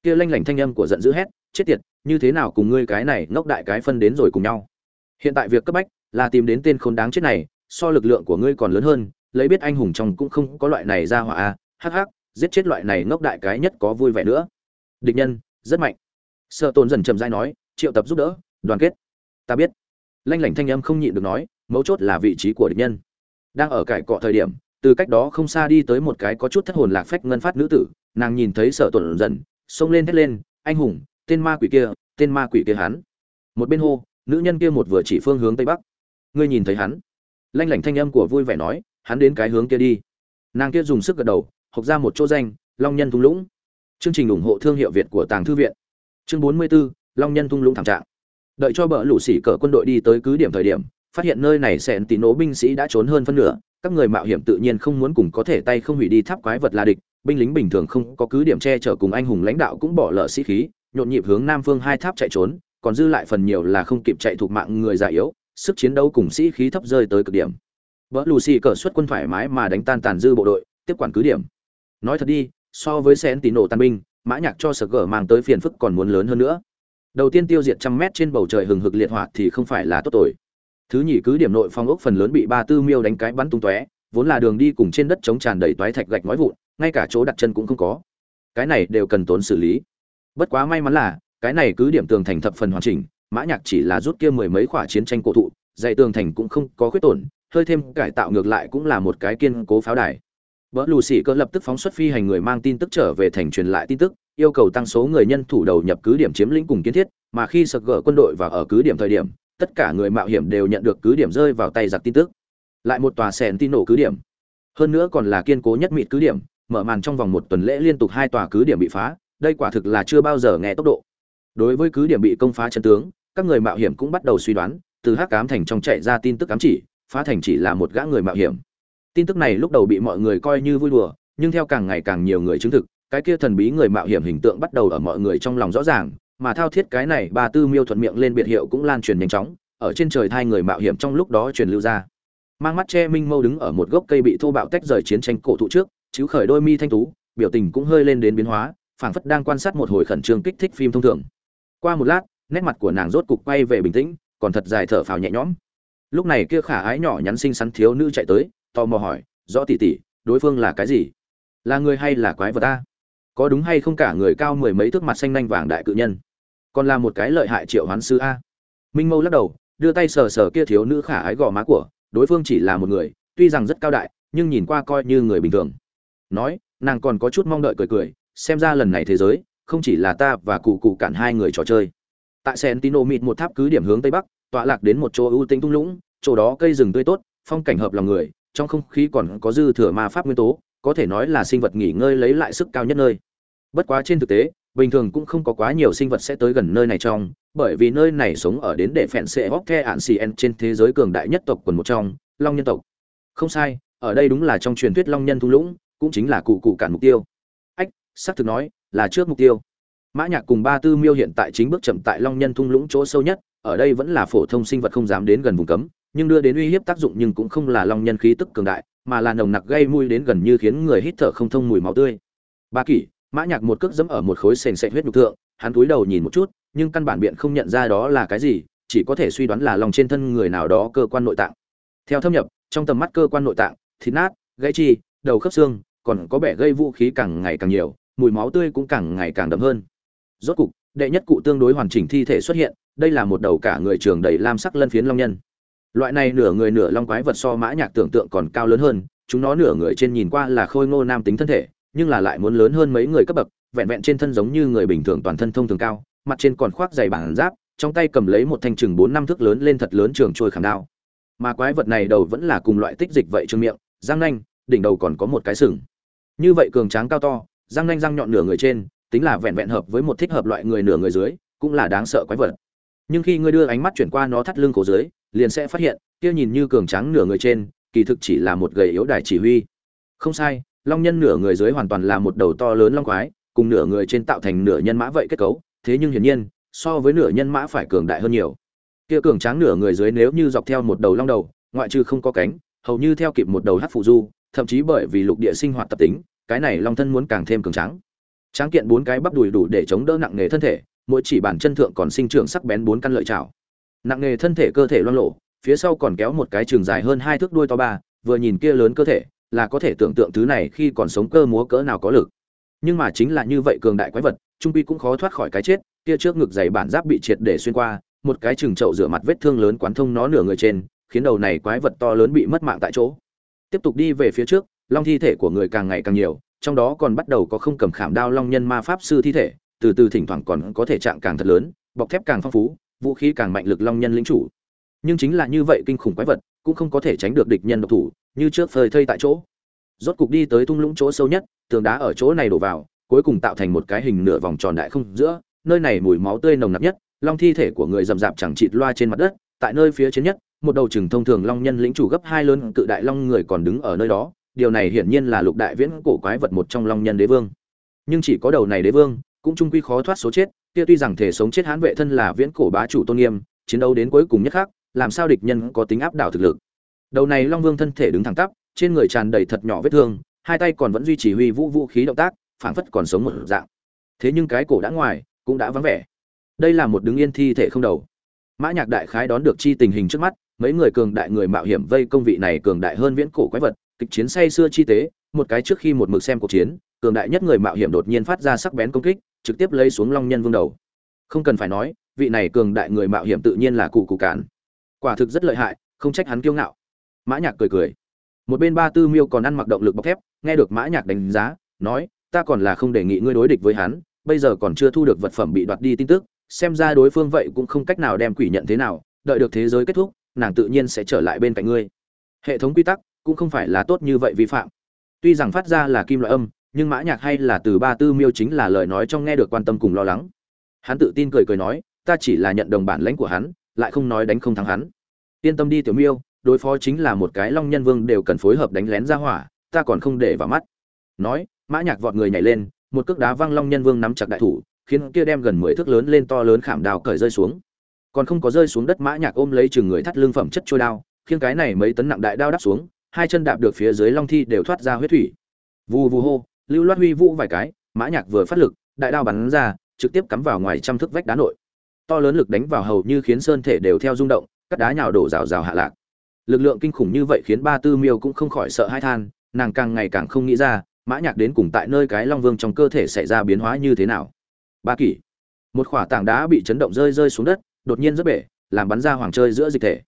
A: Kia lanh lảnh thanh âm của giận dữ hét, chết tiệt, như thế nào cùng ngươi cái này ngốc đại cái phân đến rồi cùng nhau. Hiện tại việc cấp bách là tìm đến tên khốn đáng chết này, so lực lượng của ngươi còn lớn hơn, lấy biết anh hùng trong cũng không có loại này ra hỏa a hắc hắc, giết chết loại này ngốc đại cái nhất có vui vẻ nữa. Địch nhân, rất mạnh. Sợ tồn dần chậm dai nói, triệu tập giúp đỡ, đoàn kết. Ta biết. Lanh lảnh thanh âm không nhịn được nói, mấu chốt là vị trí của địch nhân. Đang ở cải cọ thời điểm từ cách đó không xa đi tới một cái có chút thất hồn lạc phách ngân phát nữ tử nàng nhìn thấy sở tuần dần xông lên thét lên anh hùng tên ma quỷ kia tên ma quỷ kia hắn. Một bên hô nữ nhân kia một vừa chỉ phương hướng tây bắc. Ngươi nhìn thấy hắn? Lanh lảnh thanh âm của vui vẻ nói hắn đến cái hướng kia đi. Nàng kia dùng sức gật đầu học ra một chỗ danh long nhân thung lũng. Chương trình ủng hộ thương hiệu việt của tàng thư viện. Chương bốn mươi 44, long nhân thung lũng thảm trạng. Đợi cho bờ lũ xỉ cờ quân đội đi tới cứ điểm thời điểm phát hiện nơi này sẹn tín nổ binh sĩ đã trốn hơn phân nửa các người mạo hiểm tự nhiên không muốn cùng có thể tay không hủy đi tháp quái vật là địch, binh lính bình thường không có cứ điểm che chở cùng anh hùng lãnh đạo cũng bỏ lỡ sĩ khí, nhộn nhịp hướng nam phương hai tháp chạy trốn, còn dư lại phần nhiều là không kịp chạy thuộc mạng người già yếu, sức chiến đấu cùng sĩ khí thấp rơi tới cực điểm. Vợ lù xì cờ xuất quân thoải mái mà đánh tan tàn dư bộ đội, tiếp quản cứ điểm. Nói thật đi, so với sen tín nổ tàn binh, mã nhạc cho sở gở mang tới phiền phức còn muốn lớn hơn nữa. Đầu tiên tiêu diệt trăm mét trên bầu trời hừng hực liệt hỏa thì không phải là tốt tội thứ nhì cứ điểm nội phong ốc phần lớn bị ba tư miêu đánh cái bắn tung tóe, vốn là đường đi cùng trên đất chống tràn đầy toái thạch gạch nói vụn, ngay cả chỗ đặt chân cũng không có. Cái này đều cần tốn xử lý. Bất quá may mắn là, cái này cứ điểm tường thành thập phần hoàn chỉnh, mã nhạc chỉ là rút kia mười mấy khỏa chiến tranh cổ thụ dạy tường thành cũng không có khuyết tổn, hơi thêm cải tạo ngược lại cũng là một cái kiên cố pháo đài. Vợ lù xì cơ lập tức phóng xuất phi hành người mang tin tức trở về thành truyền lại tin tức, yêu cầu tăng số người nhân thủ đầu nhập cứ điểm chiếm lĩnh cùng kiến thiết, mà khi sực gỡ quân đội vào ở cứ điểm thời điểm tất cả người mạo hiểm đều nhận được cứ điểm rơi vào tay giặc tin tức. Lại một tòa sèn tin nổ cứ điểm. Hơn nữa còn là kiên cố nhất mịt cứ điểm, mở màn trong vòng một tuần lễ liên tục hai tòa cứ điểm bị phá, đây quả thực là chưa bao giờ nghe tốc độ. Đối với cứ điểm bị công phá chân tướng, các người mạo hiểm cũng bắt đầu suy đoán, từ hắc cám thành trong chạy ra tin tức cám chỉ, phá thành chỉ là một gã người mạo hiểm. Tin tức này lúc đầu bị mọi người coi như vui đùa, nhưng theo càng ngày càng nhiều người chứng thực, cái kia thần bí người mạo hiểm hình tượng bắt đầu ở mọi người trong lòng rõ ràng mà thao thiết cái này ba tư miêu thuận miệng lên biệt hiệu cũng lan truyền nhanh chóng, ở trên trời thai người mạo hiểm trong lúc đó truyền lưu ra. Mang mắt che minh mâu đứng ở một gốc cây bị thô bạo tách rời chiến tranh cổ thụ trước chiếu khởi đôi mi thanh tú, biểu tình cũng hơi lên đến biến hóa, phảng phất đang quan sát một hồi khẩn trương kích thích phim thông thường. Qua một lát, nét mặt của nàng rốt cục quay về bình tĩnh, còn thật dài thở phào nhẹ nhõm. Lúc này kia khả ái nhỏ nhắn xinh xắn thiếu nữ chạy tới, tò mò hỏi, rõ tỉ tỉ đối phương là cái gì? Là người hay là quái vật ta? Có đúng hay không cả người cao mười mấy thước mặt xanh nanh vàng đại cự nhân? Còn là một cái lợi hại triệu hoán sư a. Minh mâu lắc đầu, đưa tay sờ sờ kia thiếu nữ khả ái gò má của, đối phương chỉ là một người, tuy rằng rất cao đại, nhưng nhìn qua coi như người bình thường. Nói, nàng còn có chút mong đợi cười cười, xem ra lần này thế giới, không chỉ là ta và cụ cụ cản hai người trò chơi. Tại sentino mịt một tháp cứ điểm hướng tây bắc, tọa lạc đến một chỗ ưu tinh thung lũng, chỗ đó cây rừng tươi tốt, phong cảnh hợp lòng người, trong không khí còn có dư thừa ma pháp nguyên tố, có thể nói là sinh vật nghỉ ngơi lấy lại sức cao nhất nơi. Bất quá trên thực tế bình thường cũng không có quá nhiều sinh vật sẽ tới gần nơi này trong, bởi vì nơi này sống ở đến để phèn xệ hóc the ạn xì trên thế giới cường đại nhất tộc quần một trong, long nhân tộc. Không sai, ở đây đúng là trong truyền thuyết long nhân thung lũng, cũng chính là cụ cụ cản mục tiêu. Ách, xác thực nói, là trước mục tiêu. Mã nhạc cùng ba tư miêu hiện tại chính bước chậm tại long nhân thung lũng chỗ sâu nhất, ở đây vẫn là phổ thông sinh vật không dám đến gần vùng cấm, nhưng đưa đến uy hiếp tác dụng nhưng cũng không là long nhân khí tức cường đại, mà là nồng nặc gây mùi đến gần như khiến người hít thở không thông mùi máu tươi. Ba kỷ mã nhạc một cước dẫm ở một khối sền sệt huyết nhục thượng, hắn cúi đầu nhìn một chút, nhưng căn bản biện không nhận ra đó là cái gì, chỉ có thể suy đoán là lòng trên thân người nào đó cơ quan nội tạng. Theo thâm nhập, trong tầm mắt cơ quan nội tạng, thịt nát, gãy chi, đầu khớp xương, còn có bẻ gây vũ khí càng ngày càng nhiều, mùi máu tươi cũng càng ngày càng đậm hơn. Rốt cục, đệ nhất cụ tương đối hoàn chỉnh thi thể xuất hiện, đây là một đầu cả người trường đầy lam sắc lân phiến long nhân. Loại này nửa người nửa long quái vật so mã nhạc tưởng tượng còn cao lớn hơn, chúng nó nửa người trên nhìn qua là khôi ngô nam tính thân thể nhưng là lại muốn lớn hơn mấy người cấp bậc, vẹn vẹn trên thân giống như người bình thường toàn thân thông thường cao, mặt trên còn khoác dày bản giáp, trong tay cầm lấy một thanh chừng bốn năm thước lớn lên thật lớn trường trôi khảm đao. Mà quái vật này đầu vẫn là cùng loại tích dịch vậy trương miệng, răng nanh, đỉnh đầu còn có một cái sừng. Như vậy cường tráng cao to, răng nanh răng nhọn nửa người trên, tính là vẹn vẹn hợp với một thích hợp loại người nửa người dưới, cũng là đáng sợ quái vật. Nhưng khi ngươi đưa ánh mắt chuyển qua nó thắt lưng cổ dưới, liền sẽ phát hiện, kia nhìn như cường tráng nửa người trên, kỳ thực chỉ là một gầy yếu đài chỉ huy. Không sai long nhân nửa người dưới hoàn toàn là một đầu to lớn long quái, cùng nửa người trên tạo thành nửa nhân mã vậy kết cấu, thế nhưng hiển nhiên, so với nửa nhân mã phải cường đại hơn nhiều. Kia cường tráng nửa người dưới nếu như dọc theo một đầu long đầu, ngoại trừ không có cánh, hầu như theo kịp một đầu hát phụ du, thậm chí bởi vì lục địa sinh hoạt tập tính, cái này long thân muốn càng thêm cường tráng. Tráng kiện bốn cái bắp đùi đủ để chống đỡ nặng nề thân thể, mỗi chỉ bàn chân thượng còn sinh trưởng sắc bén bốn căn lợi chảo nặng nề thân thể cơ thể loang lộ phía sau còn kéo một cái trường dài hơn hai thước đuôi to ba, vừa nhìn kia lớn cơ thể là có thể tưởng tượng thứ này khi còn sống cơ múa cỡ nào có lực. Nhưng mà chính là như vậy cường đại quái vật, trung quy cũng khó thoát khỏi cái chết, kia trước ngực dày bản giáp bị triệt để xuyên qua, một cái chừng chậu rửa mặt vết thương lớn quán thông nó nửa người trên, khiến đầu này quái vật to lớn bị mất mạng tại chỗ. Tiếp tục đi về phía trước, long thi thể của người càng ngày càng nhiều, trong đó còn bắt đầu có không cầm khảm đao long nhân ma pháp sư thi thể, từ từ thỉnh thoảng còn có thể trạng càng thật lớn, bọc thép càng phong phú, vũ khí càng mạnh lực long nhân lĩnh chủ. Nhưng chính là như vậy kinh khủng quái vật cũng không có thể tránh được địch nhân độc thủ, như trước phơi thây tại chỗ. Rốt cục đi tới thung lũng chỗ sâu nhất, tường đá ở chỗ này đổ vào, cuối cùng tạo thành một cái hình nửa vòng tròn đại không giữa, nơi này mùi máu tươi nồng nặc nhất, long thi thể của người rậm rạp chẳng chịt loa trên mặt đất, tại nơi phía trên nhất, một đầu chừng thông thường long nhân lĩnh chủ gấp hai lớn cự đại long người còn đứng ở nơi đó, điều này hiển nhiên là lục đại viễn cổ quái vật một trong long nhân đế vương. Nhưng chỉ có đầu này đế vương, cũng trung quy khó thoát số chết, kia tuy rằng thể sống chết hãn vệ thân là viễn cổ bá chủ tôn nghiêm, chiến đấu đến cuối cùng nhất khác làm sao địch nhân có tính áp đảo thực lực. Đầu này long vương thân thể đứng thẳng tắp, trên người tràn đầy thật nhỏ vết thương, hai tay còn vẫn duy trì huy vũ vũ khí động tác, phảng phất còn sống một dạng. Thế nhưng cái cổ đã ngoài, cũng đã vắng vẻ. Đây là một đứng yên thi thể không đầu. Mã nhạc đại khái đón được chi tình hình trước mắt, mấy người cường đại người mạo hiểm vây công vị này cường đại hơn viễn cổ quái vật, kịch chiến say xưa chi tế, một cái trước khi một mực xem cuộc chiến, cường đại nhất người mạo hiểm đột nhiên phát ra sắc bén công kích, trực tiếp lấy xuống long nhân vương đầu. Không cần phải nói, vị này cường đại người mạo hiểm tự nhiên là cụ cụ cản quả thực rất lợi hại, không trách hắn kiêu ngạo. Mã nhạc cười cười. Một bên ba tư miêu còn ăn mặc động lực bọc thép, nghe được mã nhạc đánh giá, nói, ta còn là không đề nghị ngươi đối địch với hắn, bây giờ còn chưa thu được vật phẩm bị đoạt đi tin tức, xem ra đối phương vậy cũng không cách nào đem quỷ nhận thế nào, đợi được thế giới kết thúc, nàng tự nhiên sẽ trở lại bên cạnh ngươi. Hệ thống quy tắc cũng không phải là tốt như vậy vi phạm. Tuy rằng phát ra là kim loại âm, nhưng mã nhạc hay là từ ba tư miêu chính là lời nói trong nghe được quan tâm cùng lo lắng. Hắn tự tin cười cười nói, ta chỉ là nhận đồng bản lãnh của hắn, lại không nói đánh không thắng hắn yên tâm đi tiểu miêu, đối phó chính là một cái long nhân vương đều cần phối hợp đánh lén ra hỏa, ta còn không để vào mắt. Nói, mã nhạc vọt người nhảy lên, một cước đá văng long nhân vương nắm chặt đại thủ, khiến kia đem gần mười thước lớn lên to lớn khảm đào cởi rơi xuống. Còn không có rơi xuống đất, mã nhạc ôm lấy chừng người thắt lưng phẩm chất trôi đao, khiến cái này mấy tấn nặng đại đao đắp xuống, hai chân đạp được phía dưới long thi đều thoát ra huyết thủy. Vù vù hô, lưu loát huy vũ vài cái, mã nhạc vừa phát lực, đại đao bắn ra, trực tiếp cắm vào ngoài trăm thước vách đá nội. To lớn lực đánh vào hầu như khiến sơn thể đều theo rung động cắt đá nhào đổ rào rào hạ lạc. Lực lượng kinh khủng như vậy khiến ba tư miêu cũng không khỏi sợ hãi than, nàng càng ngày càng không nghĩ ra, mã nhạc đến cùng tại nơi cái long vương trong cơ thể xảy ra biến hóa như thế nào. Ba kỷ, một khỏa tảng đá bị chấn động rơi rơi xuống đất, đột nhiên rất bể, làm bắn ra hoàng chơi giữa dịch thể.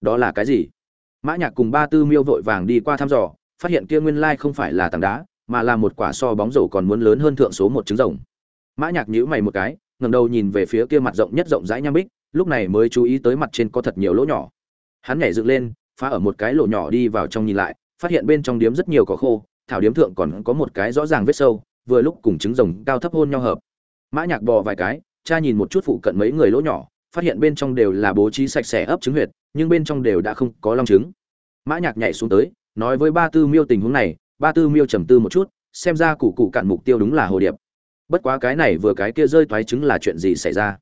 A: Đó là cái gì? Mã nhạc cùng ba tư miêu vội vàng đi qua thăm dò, phát hiện kia nguyên lai không phải là tảng đá, mà là một quả so bóng rổ còn muốn lớn hơn thượng số một trứng rồng. Mã nhạc nhíu mày một cái, ngẩng đầu nhìn về phía kia mặt rộng nhất rộng rãi nham bích lúc này mới chú ý tới mặt trên có thật nhiều lỗ nhỏ. Hắn nhảy dựng lên, phá ở một cái lỗ nhỏ đi vào trong nhìn lại, phát hiện bên trong điếm rất nhiều cỏ khô, thảo điếm thượng còn có một cái rõ ràng vết sâu, vừa lúc cùng trứng rồng cao thấp hôn nhau hợp. Mã nhạc bò vài cái, cha nhìn một chút phụ cận mấy người lỗ nhỏ, phát hiện bên trong đều là bố trí sạch sẽ ấp trứng huyệt, nhưng bên trong đều đã không có long trứng. Mã nhạc nhảy xuống tới, nói với ba tư miêu tình huống này, ba tư miêu trầm tư một chút, xem ra cụ cụ cạn mục tiêu đúng là hồ điệp. Bất quá cái này vừa cái kia rơi toái trứng là chuyện gì xảy ra?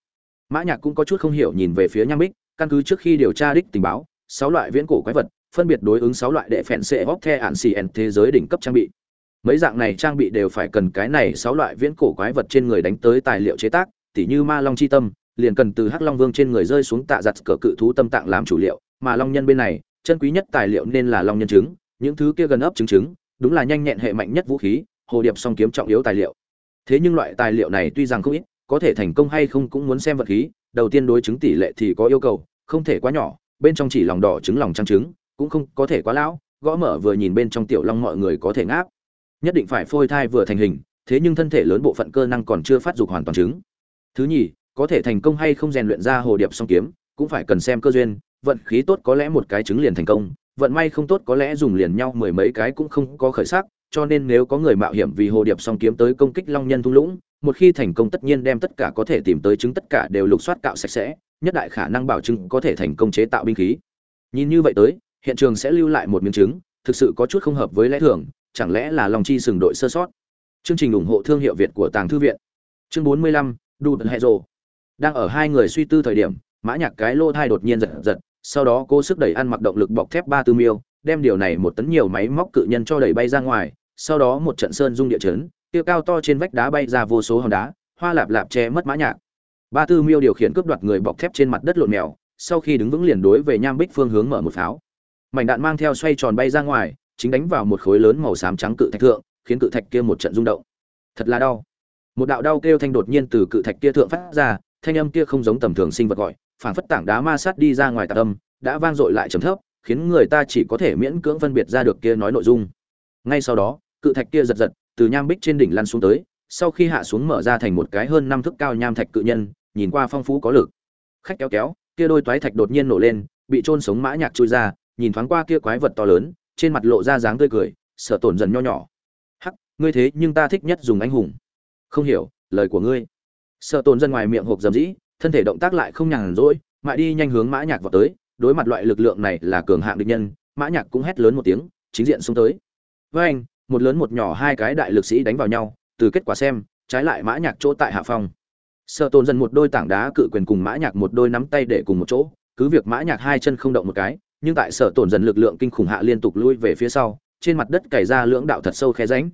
A: Mã nhạc cũng có chút không hiểu nhìn về phía nham bích, căn cứ trước khi điều tra đích tình báo, sáu loại viễn cổ quái vật, phân biệt đối ứng sáu loại đệ phèn xệ hóc the ạn xì ẩn thế giới đỉnh cấp trang bị. Mấy dạng này trang bị đều phải cần cái này sáu loại viễn cổ quái vật trên người đánh tới tài liệu chế tác, tỉ như ma long chi tâm, liền cần từ hắc long vương trên người rơi xuống tạ giặt cỡ cự thú tâm tạng làm chủ liệu, mà long nhân bên này, chân quý nhất tài liệu nên là long nhân trứng, những thứ kia gần ấp trứng trứng, đúng là nhanh nhẹn hệ mạnh nhất vũ khí, hồ điệp song kiếm trọng yếu tài liệu. Thế nhưng loại tài liệu này tuy rằng không ít có thể thành công hay không cũng muốn xem vật khí, đầu tiên đối chứng tỷ lệ thì có yêu cầu, không thể quá nhỏ, bên trong chỉ lòng đỏ trứng lòng trắng trứng, cũng không có thể quá lão, gõ mở vừa nhìn bên trong tiểu long mọi người có thể ngáp. Nhất định phải phôi thai vừa thành hình, thế nhưng thân thể lớn bộ phận cơ năng còn chưa phát dục hoàn toàn trứng. Thứ nhì, có thể thành công hay không rèn luyện ra hồ điệp song kiếm, cũng phải cần xem cơ duyên, vận khí tốt có lẽ một cái trứng liền thành công, vận may không tốt có lẽ dùng liền nhau mười mấy cái cũng không có khởi sắc, cho nên nếu có người mạo hiểm vì hồ điệp song kiếm tới công kích long nhân thung lũng một khi thành công tất nhiên đem tất cả có thể tìm tới chứng tất cả đều lục soát cạo sạch sẽ nhất đại khả năng bảo chứng có thể thành công chế tạo binh khí. Nhìn như vậy tới hiện trường sẽ lưu lại một miếng chứng, thực sự có chút không hợp với lẽ thường chẳng lẽ là lòng chi sừng đội sơ sót? Chương trình ủng hộ thương hiệu việt của tàng thư viện. Chương bốn mươi lăm đu hệ rồ. Đang ở hai người suy tư thời điểm mã nhạc cái lô thai đột nhiên giật giật sau đó cô sức đẩy ăn mặc động lực bọc thép ba tư miêu đem điều này một tấn nhiều máy móc cự nhân cho đẩy bay ra ngoài sau đó một trận sơn dung địa chấn tiêu cao to trên vách đá bay ra vô số hòn đá, hoa lạp lạp che mất mã nhạc. Ba tư miêu điều khiển cướp đoạt người bọc thép trên mặt đất lộn mèo, sau khi đứng vững liền đối về nham bích phương hướng mở một pháo. Mảnh đạn mang theo xoay tròn bay ra ngoài, chính đánh vào một khối lớn màu xám trắng cự thạch thượng, khiến cự thạch kia một trận rung động. Thật là đau. Một đạo đau kêu thanh đột nhiên từ cự thạch kia thượng phát ra, thanh âm kia không giống tầm thường sinh vật gọi, phảng phất tảng đá ma sát đi ra ngoài tạc âm, đã vang dội lại trầm thấp, khiến người ta chỉ có thể miễn cưỡng phân biệt ra được kia nói nội dung. Ngay sau đó, cự thạch kia giật giật từ nham bích trên đỉnh lăn xuống tới, sau khi hạ xuống mở ra thành một cái hơn năm thước cao nham thạch cự nhân, nhìn qua phong phú có lực. Khách kéo kéo, kia đôi toái thạch đột nhiên nổ lên, bị trôn sống mã nhạc chui ra, nhìn thoáng qua kia quái vật to lớn, trên mặt lộ ra dáng tươi cười, sợ tổn dần nho nhỏ. Hắc, ngươi thế nhưng ta thích nhất dùng anh hùng. Không hiểu, lời của ngươi. Sợ tổn dần ngoài miệng hộp dầm dĩ, thân thể động tác lại không nhàn rỗi, mãi đi nhanh hướng mã nhạc vào tới, đối mặt loại lực lượng này là cường hạng địch nhân, mã nhạc cũng hét lớn một tiếng, chính diện xông tới. Với anh một lớn một nhỏ hai cái đại lực sĩ đánh vào nhau, từ kết quả xem, trái lại mã nhạc chỗ tại hạ phong. Sợ tồn dần một đôi tảng đá cự quyền cùng mã nhạc một đôi nắm tay để cùng một chỗ, cứ việc mã nhạc hai chân không động một cái, nhưng tại sở tổn dần lực lượng kinh khủng hạ liên tục lui về phía sau, trên mặt đất cày ra lưỡng đạo thật sâu khe rãnh.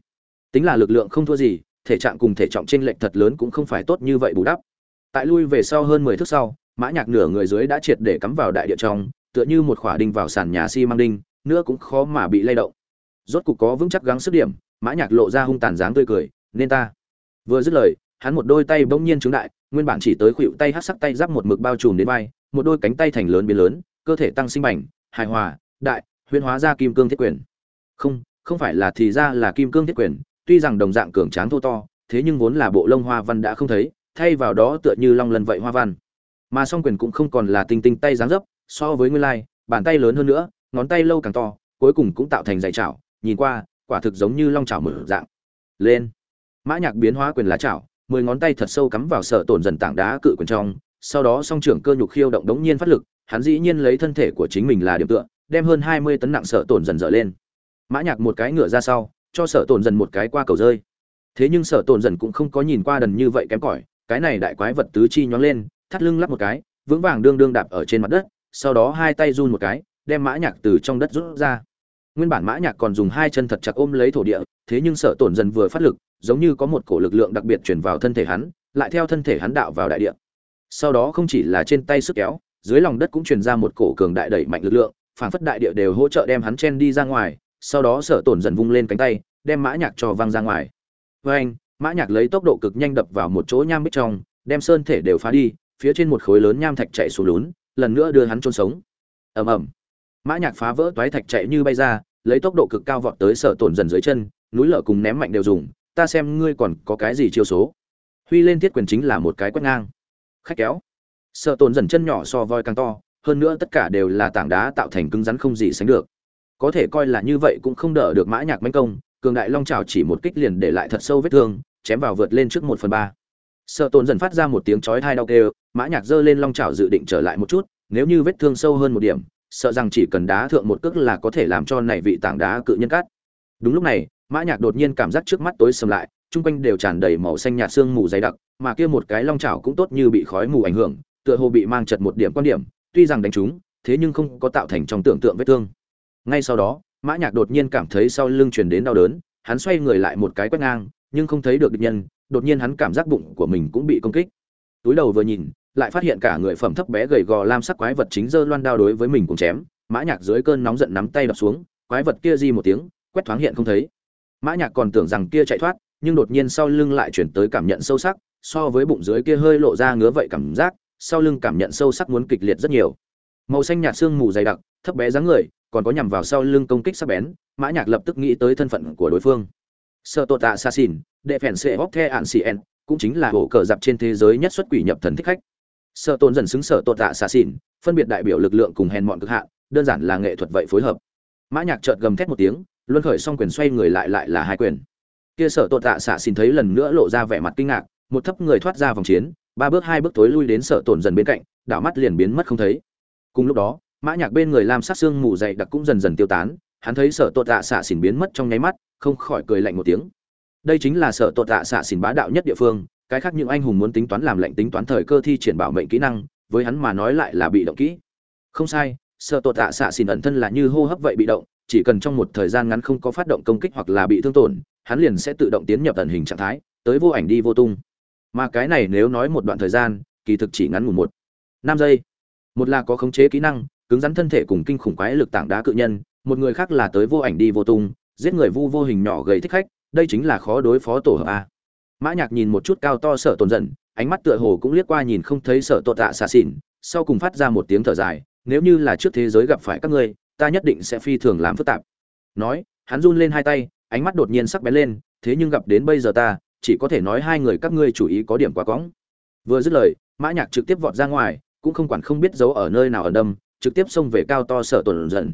A: Tính là lực lượng không thua gì, thể trạng cùng thể trọng trên lệnh thật lớn cũng không phải tốt như vậy bù đắp. Tại lui về sau hơn mười thước sau, mã nhạc nửa người dưới đã triệt để cắm vào đại địa trong, tựa như một khỏa đinh vào sàn nhà xi măng đinh, nữa cũng khó mà bị lay động rốt cục có vững chắc gắng sức điểm, mã nhạc lộ ra hung tàn dáng tươi cười, nên ta. Vừa dứt lời, hắn một đôi tay bỗng nhiên trứng đại, nguyên bản chỉ tới khuỵu tay hất sắc tay giáp một mực bao trùm đến vai, một đôi cánh tay thành lớn biến lớn, cơ thể tăng sinh bành, hài hòa, đại, huyễn hóa ra kim cương thiết quyền. Không không phải là thì ra là kim cương thiết quyền, tuy rằng đồng dạng cường tráng thô to, thế nhưng vốn là bộ lông hoa văn đã không thấy, thay vào đó tựa như long lần vậy hoa văn. Mà song quyền cũng không còn là tinh tinh tay dáng dấp, so với nguyên lai, bàn tay lớn hơn nữa, ngón tay lâu càng to, cuối cùng cũng tạo thành dày chảo nhìn qua, quả thực giống như long chảo mở dạng. Lên. Mã nhạc biến hóa quyền lá chảo, mười ngón tay thật sâu cắm vào sở tổn dần tảng đá cự quyền trong, sau đó song trưởng cơ nhục khiêu động đống nhiên phát lực, hắn dĩ nhiên lấy thân thể của chính mình là điểm tựa, đem hơn hai mươi tấn nặng sở tổn dần dở lên. Mã nhạc một cái ngựa ra sau, cho sở tổn dần một cái qua cầu rơi. Thế nhưng sở tổn dần cũng không có nhìn qua đần như vậy kém cỏi, cái này đại quái vật tứ chi nhón lên, thắt lưng lắp một cái, vững vàng đương đương đạp ở trên mặt đất, sau đó hai tay run một cái, đem mã nhạc từ trong đất rút ra nguyên bản mã nhạc còn dùng hai chân thật chặt ôm lấy thổ địa, thế nhưng sở tổn dần vừa phát lực, giống như có một cổ lực lượng đặc biệt truyền vào thân thể hắn, lại theo thân thể hắn đạo vào đại địa. Sau đó không chỉ là trên tay sức kéo, dưới lòng đất cũng truyền ra một cổ cường đại đẩy mạnh lực lượng, phảng phất đại địa đều hỗ trợ đem hắn chen đi ra ngoài, sau đó sở tổn dần vung lên cánh tay, đem mã nhạc cho văng ra ngoài. Với anh, mã nhạc lấy tốc độ cực nhanh đập vào một chỗ nham bích trong, đem sơn thể đều phá đi, phía trên một khối lớn nham thạch chạy xuống lún, lần nữa đưa hắn chôn sống. Ầm ầm mã nhạc phá vỡ toái thạch chạy như bay ra, lấy tốc độ cực cao vọt tới sở tổn dần dưới chân, núi lở cùng ném mạnh đều dùng, ta xem ngươi còn có cái gì chiêu số. Huy lên thiết quyền chính là một cái quét ngang. Khách kéo. Sợ tổn dần chân nhỏ so voi càng to, hơn nữa tất cả đều là tảng đá tạo thành cứng rắn không gì sánh được. Có thể coi là như vậy cũng không đỡ được mã nhạc mãnh công, cường đại long trào chỉ một kích liền để lại thật sâu vết thương, chém vào vượt lên trước một phần ba. Sợ tổn dần phát ra một tiếng chói tai đau kêu, mã nhạc giơ lên long trào dự định trở lại một chút, nếu như vết thương sâu hơn một điểm sợ rằng chỉ cần đá thượng một cước là có thể làm cho này vị tảng đá cự nhân cát. đúng lúc này, mã nhạc đột nhiên cảm giác trước mắt tối sầm lại trung quanh đều tràn đầy màu xanh nhạt sương mù dày đặc, mà kia một cái long chảo cũng tốt như bị khói mù ảnh hưởng, tựa hồ bị mang chật một điểm quan điểm, tuy rằng đánh trúng, thế nhưng không có tạo thành trong tưởng tượng vết thương ngay sau đó, mã nhạc đột nhiên cảm thấy sau lưng truyền đến đau đớn, hắn xoay người lại một cái quét ngang, nhưng không thấy được địch nhân, đột nhiên hắn cảm giác bụng của mình cũng bị công kích túi đầu vừa nhìn lại phát hiện cả người phẩm thấp bé gầy gò lam sắc quái vật chính giơ loan đao đối với mình cùng chém, mã nhạc dưới cơn nóng giận nắm tay đập xuống, quái vật kia di một tiếng, quét thoáng hiện không thấy. Mã nhạc còn tưởng rằng kia chạy thoát, nhưng đột nhiên sau lưng lại chuyển tới cảm nhận sâu sắc, so với bụng dưới kia hơi lộ ra ngứa vậy cảm giác, sau lưng cảm nhận sâu sắc muốn kịch liệt rất nhiều. Màu xanh nhạt xương mù dày đặc, thấp bé dáng người, còn có nhằm vào sau lưng công kích sắc bén, mã nhạc lập tức nghĩ tới thân phận của đối phương. Sở tội tạ sa đệ phèn sẽ hóc the ạn cn cũng chính là bộ cờ dạp trên thế giới nhất xuất quỷ nhập thần thích khách sợ Tồn dần xứng sở tội tạ dạ xỉn, phân biệt đại biểu lực lượng cùng hèn mọn cực hạn đơn giản là nghệ thuật vậy phối hợp. Mã nhạc chợt gầm thét một tiếng luân khởi song quyền xoay người lại lại là hai quyền. Kia sở tội tạ dạ xạ xin thấy lần nữa lộ ra vẻ mặt kinh ngạc một thấp người thoát ra vòng chiến ba bước hai bước tối lui đến sở tổn dần bên cạnh đảo mắt liền biến mất không thấy. Cùng lúc đó mã nhạc bên người lam sát xương mù dày đặc cũng dần dần tiêu tán hắn thấy sở tội tạ dạ xạ xỉn biến mất trong nháy mắt không khỏi cười lạnh một tiếng. Đây chính là sở tội tạ xạ xỉn bá đạo nhất địa phương cái khác những anh hùng muốn tính toán làm lệnh tính toán thời cơ thi triển bảo mệnh kỹ năng, với hắn mà nói lại là bị động kỹ. Không sai, sợ tột tạ xạ xỉn ẩn thân là như hô hấp vậy bị động, chỉ cần trong một thời gian ngắn không có phát động công kích hoặc là bị thương tổn, hắn liền sẽ tự động tiến nhập ẩn hình trạng thái, tới vô ảnh đi vô tung. Mà cái này nếu nói một đoạn thời gian, kỳ thực chỉ ngắn ngủn một, năm giây. Một là có khống chế kỹ năng, cứng rắn thân thể cùng kinh khủng quái lực tảng đá cự nhân, một người khác là tới vô ảnh đi vô tung, giết người vu vô hình nhỏ gầy thích khách, đây chính là khó đối phó tổ hợp a mã nhạc nhìn một chút cao to sợ tồn giận, ánh mắt tựa hồ cũng liếc qua nhìn không thấy sợ tột dạ tạ xà xỉn, sau cùng phát ra một tiếng thở dài, nếu như là trước thế giới gặp phải các ngươi, ta nhất định sẽ phi thường làm phức tạp. Nói, hắn run lên hai tay, ánh mắt đột nhiên sắc bén lên, thế nhưng gặp đến bây giờ ta, chỉ có thể nói hai người các ngươi chủ ý có điểm quá cóng vừa dứt lời, mã nhạc trực tiếp vọt ra ngoài, cũng không quản không biết giấu ở nơi nào ở đâm, trực tiếp xông về cao to sở tồn dần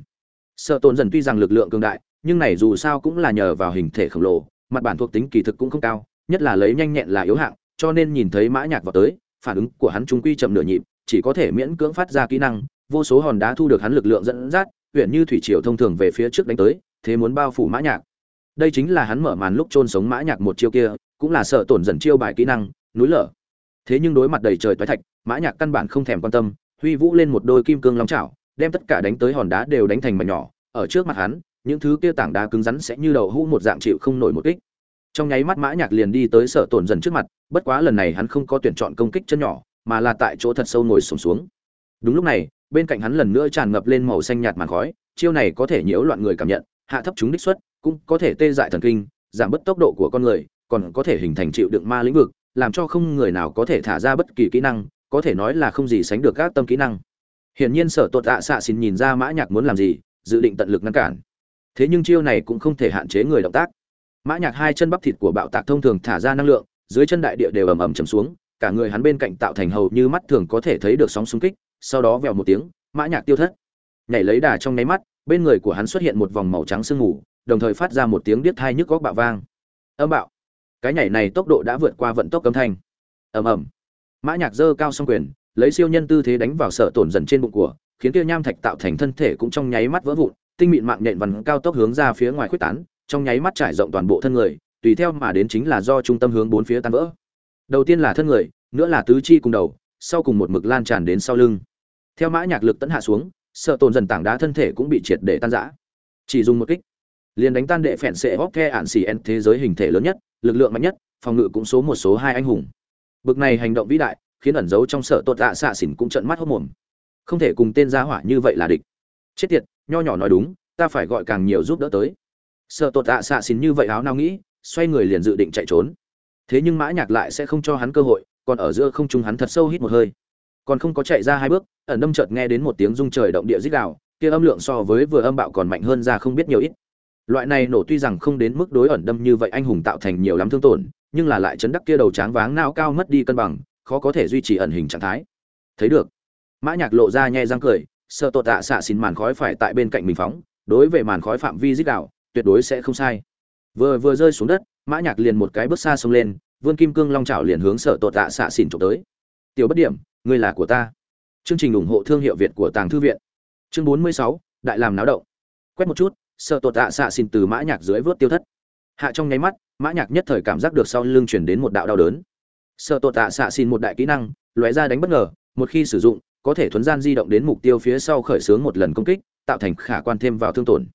A: sở tồn dần tuy rằng lực lượng cường đại, nhưng này dù sao cũng là nhờ vào hình thể khổng lồ, mặt bản thuộc tính kỳ thực cũng không cao nhất là lấy nhanh nhẹn là yếu hạng, cho nên nhìn thấy mã nhạc vào tới, phản ứng của hắn trung quy chậm nửa nhịp, chỉ có thể miễn cưỡng phát ra kỹ năng, vô số hòn đá thu được hắn lực lượng dẫn dắt huyện như thủy triều thông thường về phía trước đánh tới, thế muốn bao phủ mã nhạc. Đây chính là hắn mở màn lúc trôn sống mã nhạc một chiêu kia, cũng là sợ tổn dần chiêu bài kỹ năng, núi lở. Thế nhưng đối mặt đầy trời toái thạch, mã nhạc căn bản không thèm quan tâm, huy vũ lên một đôi kim cương long chảo, đem tất cả đánh tới hòn đá đều đánh thành mảnh nhỏ, ở trước mặt hắn, những thứ kia tảng đá cứng rắn sẽ như đầu hũ một dạng chịu không nổi một kích trong nháy mắt mã nhạc liền đi tới sở tổn dần trước mặt bất quá lần này hắn không có tuyển chọn công kích chân nhỏ mà là tại chỗ thật sâu ngồi sụp xuống, xuống đúng lúc này bên cạnh hắn lần nữa tràn ngập lên màu xanh nhạt màn khói chiêu này có thể nhiễu loạn người cảm nhận hạ thấp chúng đích xuất cũng có thể tê dại thần kinh giảm bớt tốc độ của con người còn có thể hình thành chịu đựng ma lĩnh vực làm cho không người nào có thể thả ra bất kỳ kỹ năng có thể nói là không gì sánh được các tâm kỹ năng. Hiển nhiên sở tuột tạ dạ xạ xin nhìn ra mã nhạc muốn làm gì dự định tận lực ngăn cản. Thế nhưng chiêu này cũng không thể hạn chế người động tác mã nhạc hai chân bắp thịt của bạo tạc thông thường thả ra năng lượng, dưới chân đại địa đều ầm ầm chầm xuống, cả người hắn bên cạnh tạo thành hầu như mắt thường có thể thấy được sóng xung kích, sau đó vèo một tiếng, mã nhạc tiêu thất. Nhảy lấy đà trong nháy mắt, bên người của hắn xuất hiện một vòng màu trắng sương mù, đồng thời phát ra một tiếng điếc thai nhức góc bạo vang. Âm bạo. Cái nhảy này tốc độ đã vượt qua vận tốc âm thanh. Ầm ầm. Mã nhạc giơ cao song quyền, lấy siêu nhân tư thế đánh vào sở tổn dần trên bụng của, khiến kia nham thạch tạo thành thân thể cũng trong nháy mắt vỡ vụn, tinh mịn mạng nhện vằn cao tốc hướng ra phía ngoài khuếch tán trong nháy mắt trải rộng toàn bộ thân người, tùy theo mà đến chính là do trung tâm hướng bốn phía tan vỡ. Đầu tiên là thân người, nữa là tứ chi cùng đầu, sau cùng một mực lan tràn đến sau lưng. Theo mã nhạc lực tấn hạ xuống, sợ tồn dần tảng đá thân thể cũng bị triệt để tan rã. Chỉ dùng một kích, liền đánh tan đệ phèn sệ hóc the ản xì en thế giới hình thể lớn nhất, lực lượng mạnh nhất, phòng ngự cũng số một, số hai anh hùng. Bực này hành động vĩ đại, khiến ẩn giấu trong sợ tột tạ xạ xỉn cũng trợn mắt hốt mồm. Không thể cùng tên gia hỏa như vậy là địch. Chết tiệt, nho nhỏ nói đúng, ta phải gọi càng nhiều giúp đỡ tới sợ tột tạ xạ xỉn như vậy áo nào nghĩ, xoay người liền dự định chạy trốn. Thế nhưng mã nhạc lại sẽ không cho hắn cơ hội, còn ở giữa không trung hắn thật sâu hít một hơi. Còn không có chạy ra hai bước, ẩn đâm chợt nghe đến một tiếng rung trời động địa rít gào, kia âm lượng so với vừa âm bạo còn mạnh hơn ra không biết nhiều ít. Loại này nổ tuy rằng không đến mức đối ẩn đâm như vậy anh hùng tạo thành nhiều lắm thương tổn, nhưng là lại chấn đắc kia đầu tráng váng não cao mất đi cân bằng, khó có thể duy trì ẩn hình trạng thái. Thấy được, mã nhạc lộ ra nhẹ răng cười, sợ tột tạ xạ xin màn khói phải tại bên cạnh mình phóng, đối với màn khói phạm vi dích gào tuyệt đối sẽ không sai. Vừa vừa rơi xuống đất mã nhạc liền một cái bước xa xông lên vươn kim cương long chảo liền hướng sở tột tạ xạ xỉn chụp tới. Tiểu bất điểm ngươi là của ta. Chương trình ủng hộ thương hiệu việt của tàng thư viện. Chương 46, đại làm náo động. Quét một chút sở tột tạ xạ xỉn từ mã nhạc dưới vớt tiêu thất. Hạ trong nháy mắt mã nhạc nhất thời cảm giác được sau lưng truyền đến một đạo đau đớn. Sở tột tạ xạ xỉn một đại kỹ năng lóe ra đánh bất ngờ một khi sử dụng có thể thuấn gian di động đến mục tiêu phía sau khởi xướng một lần công kích tạo thành khả quan thêm vào thương tổn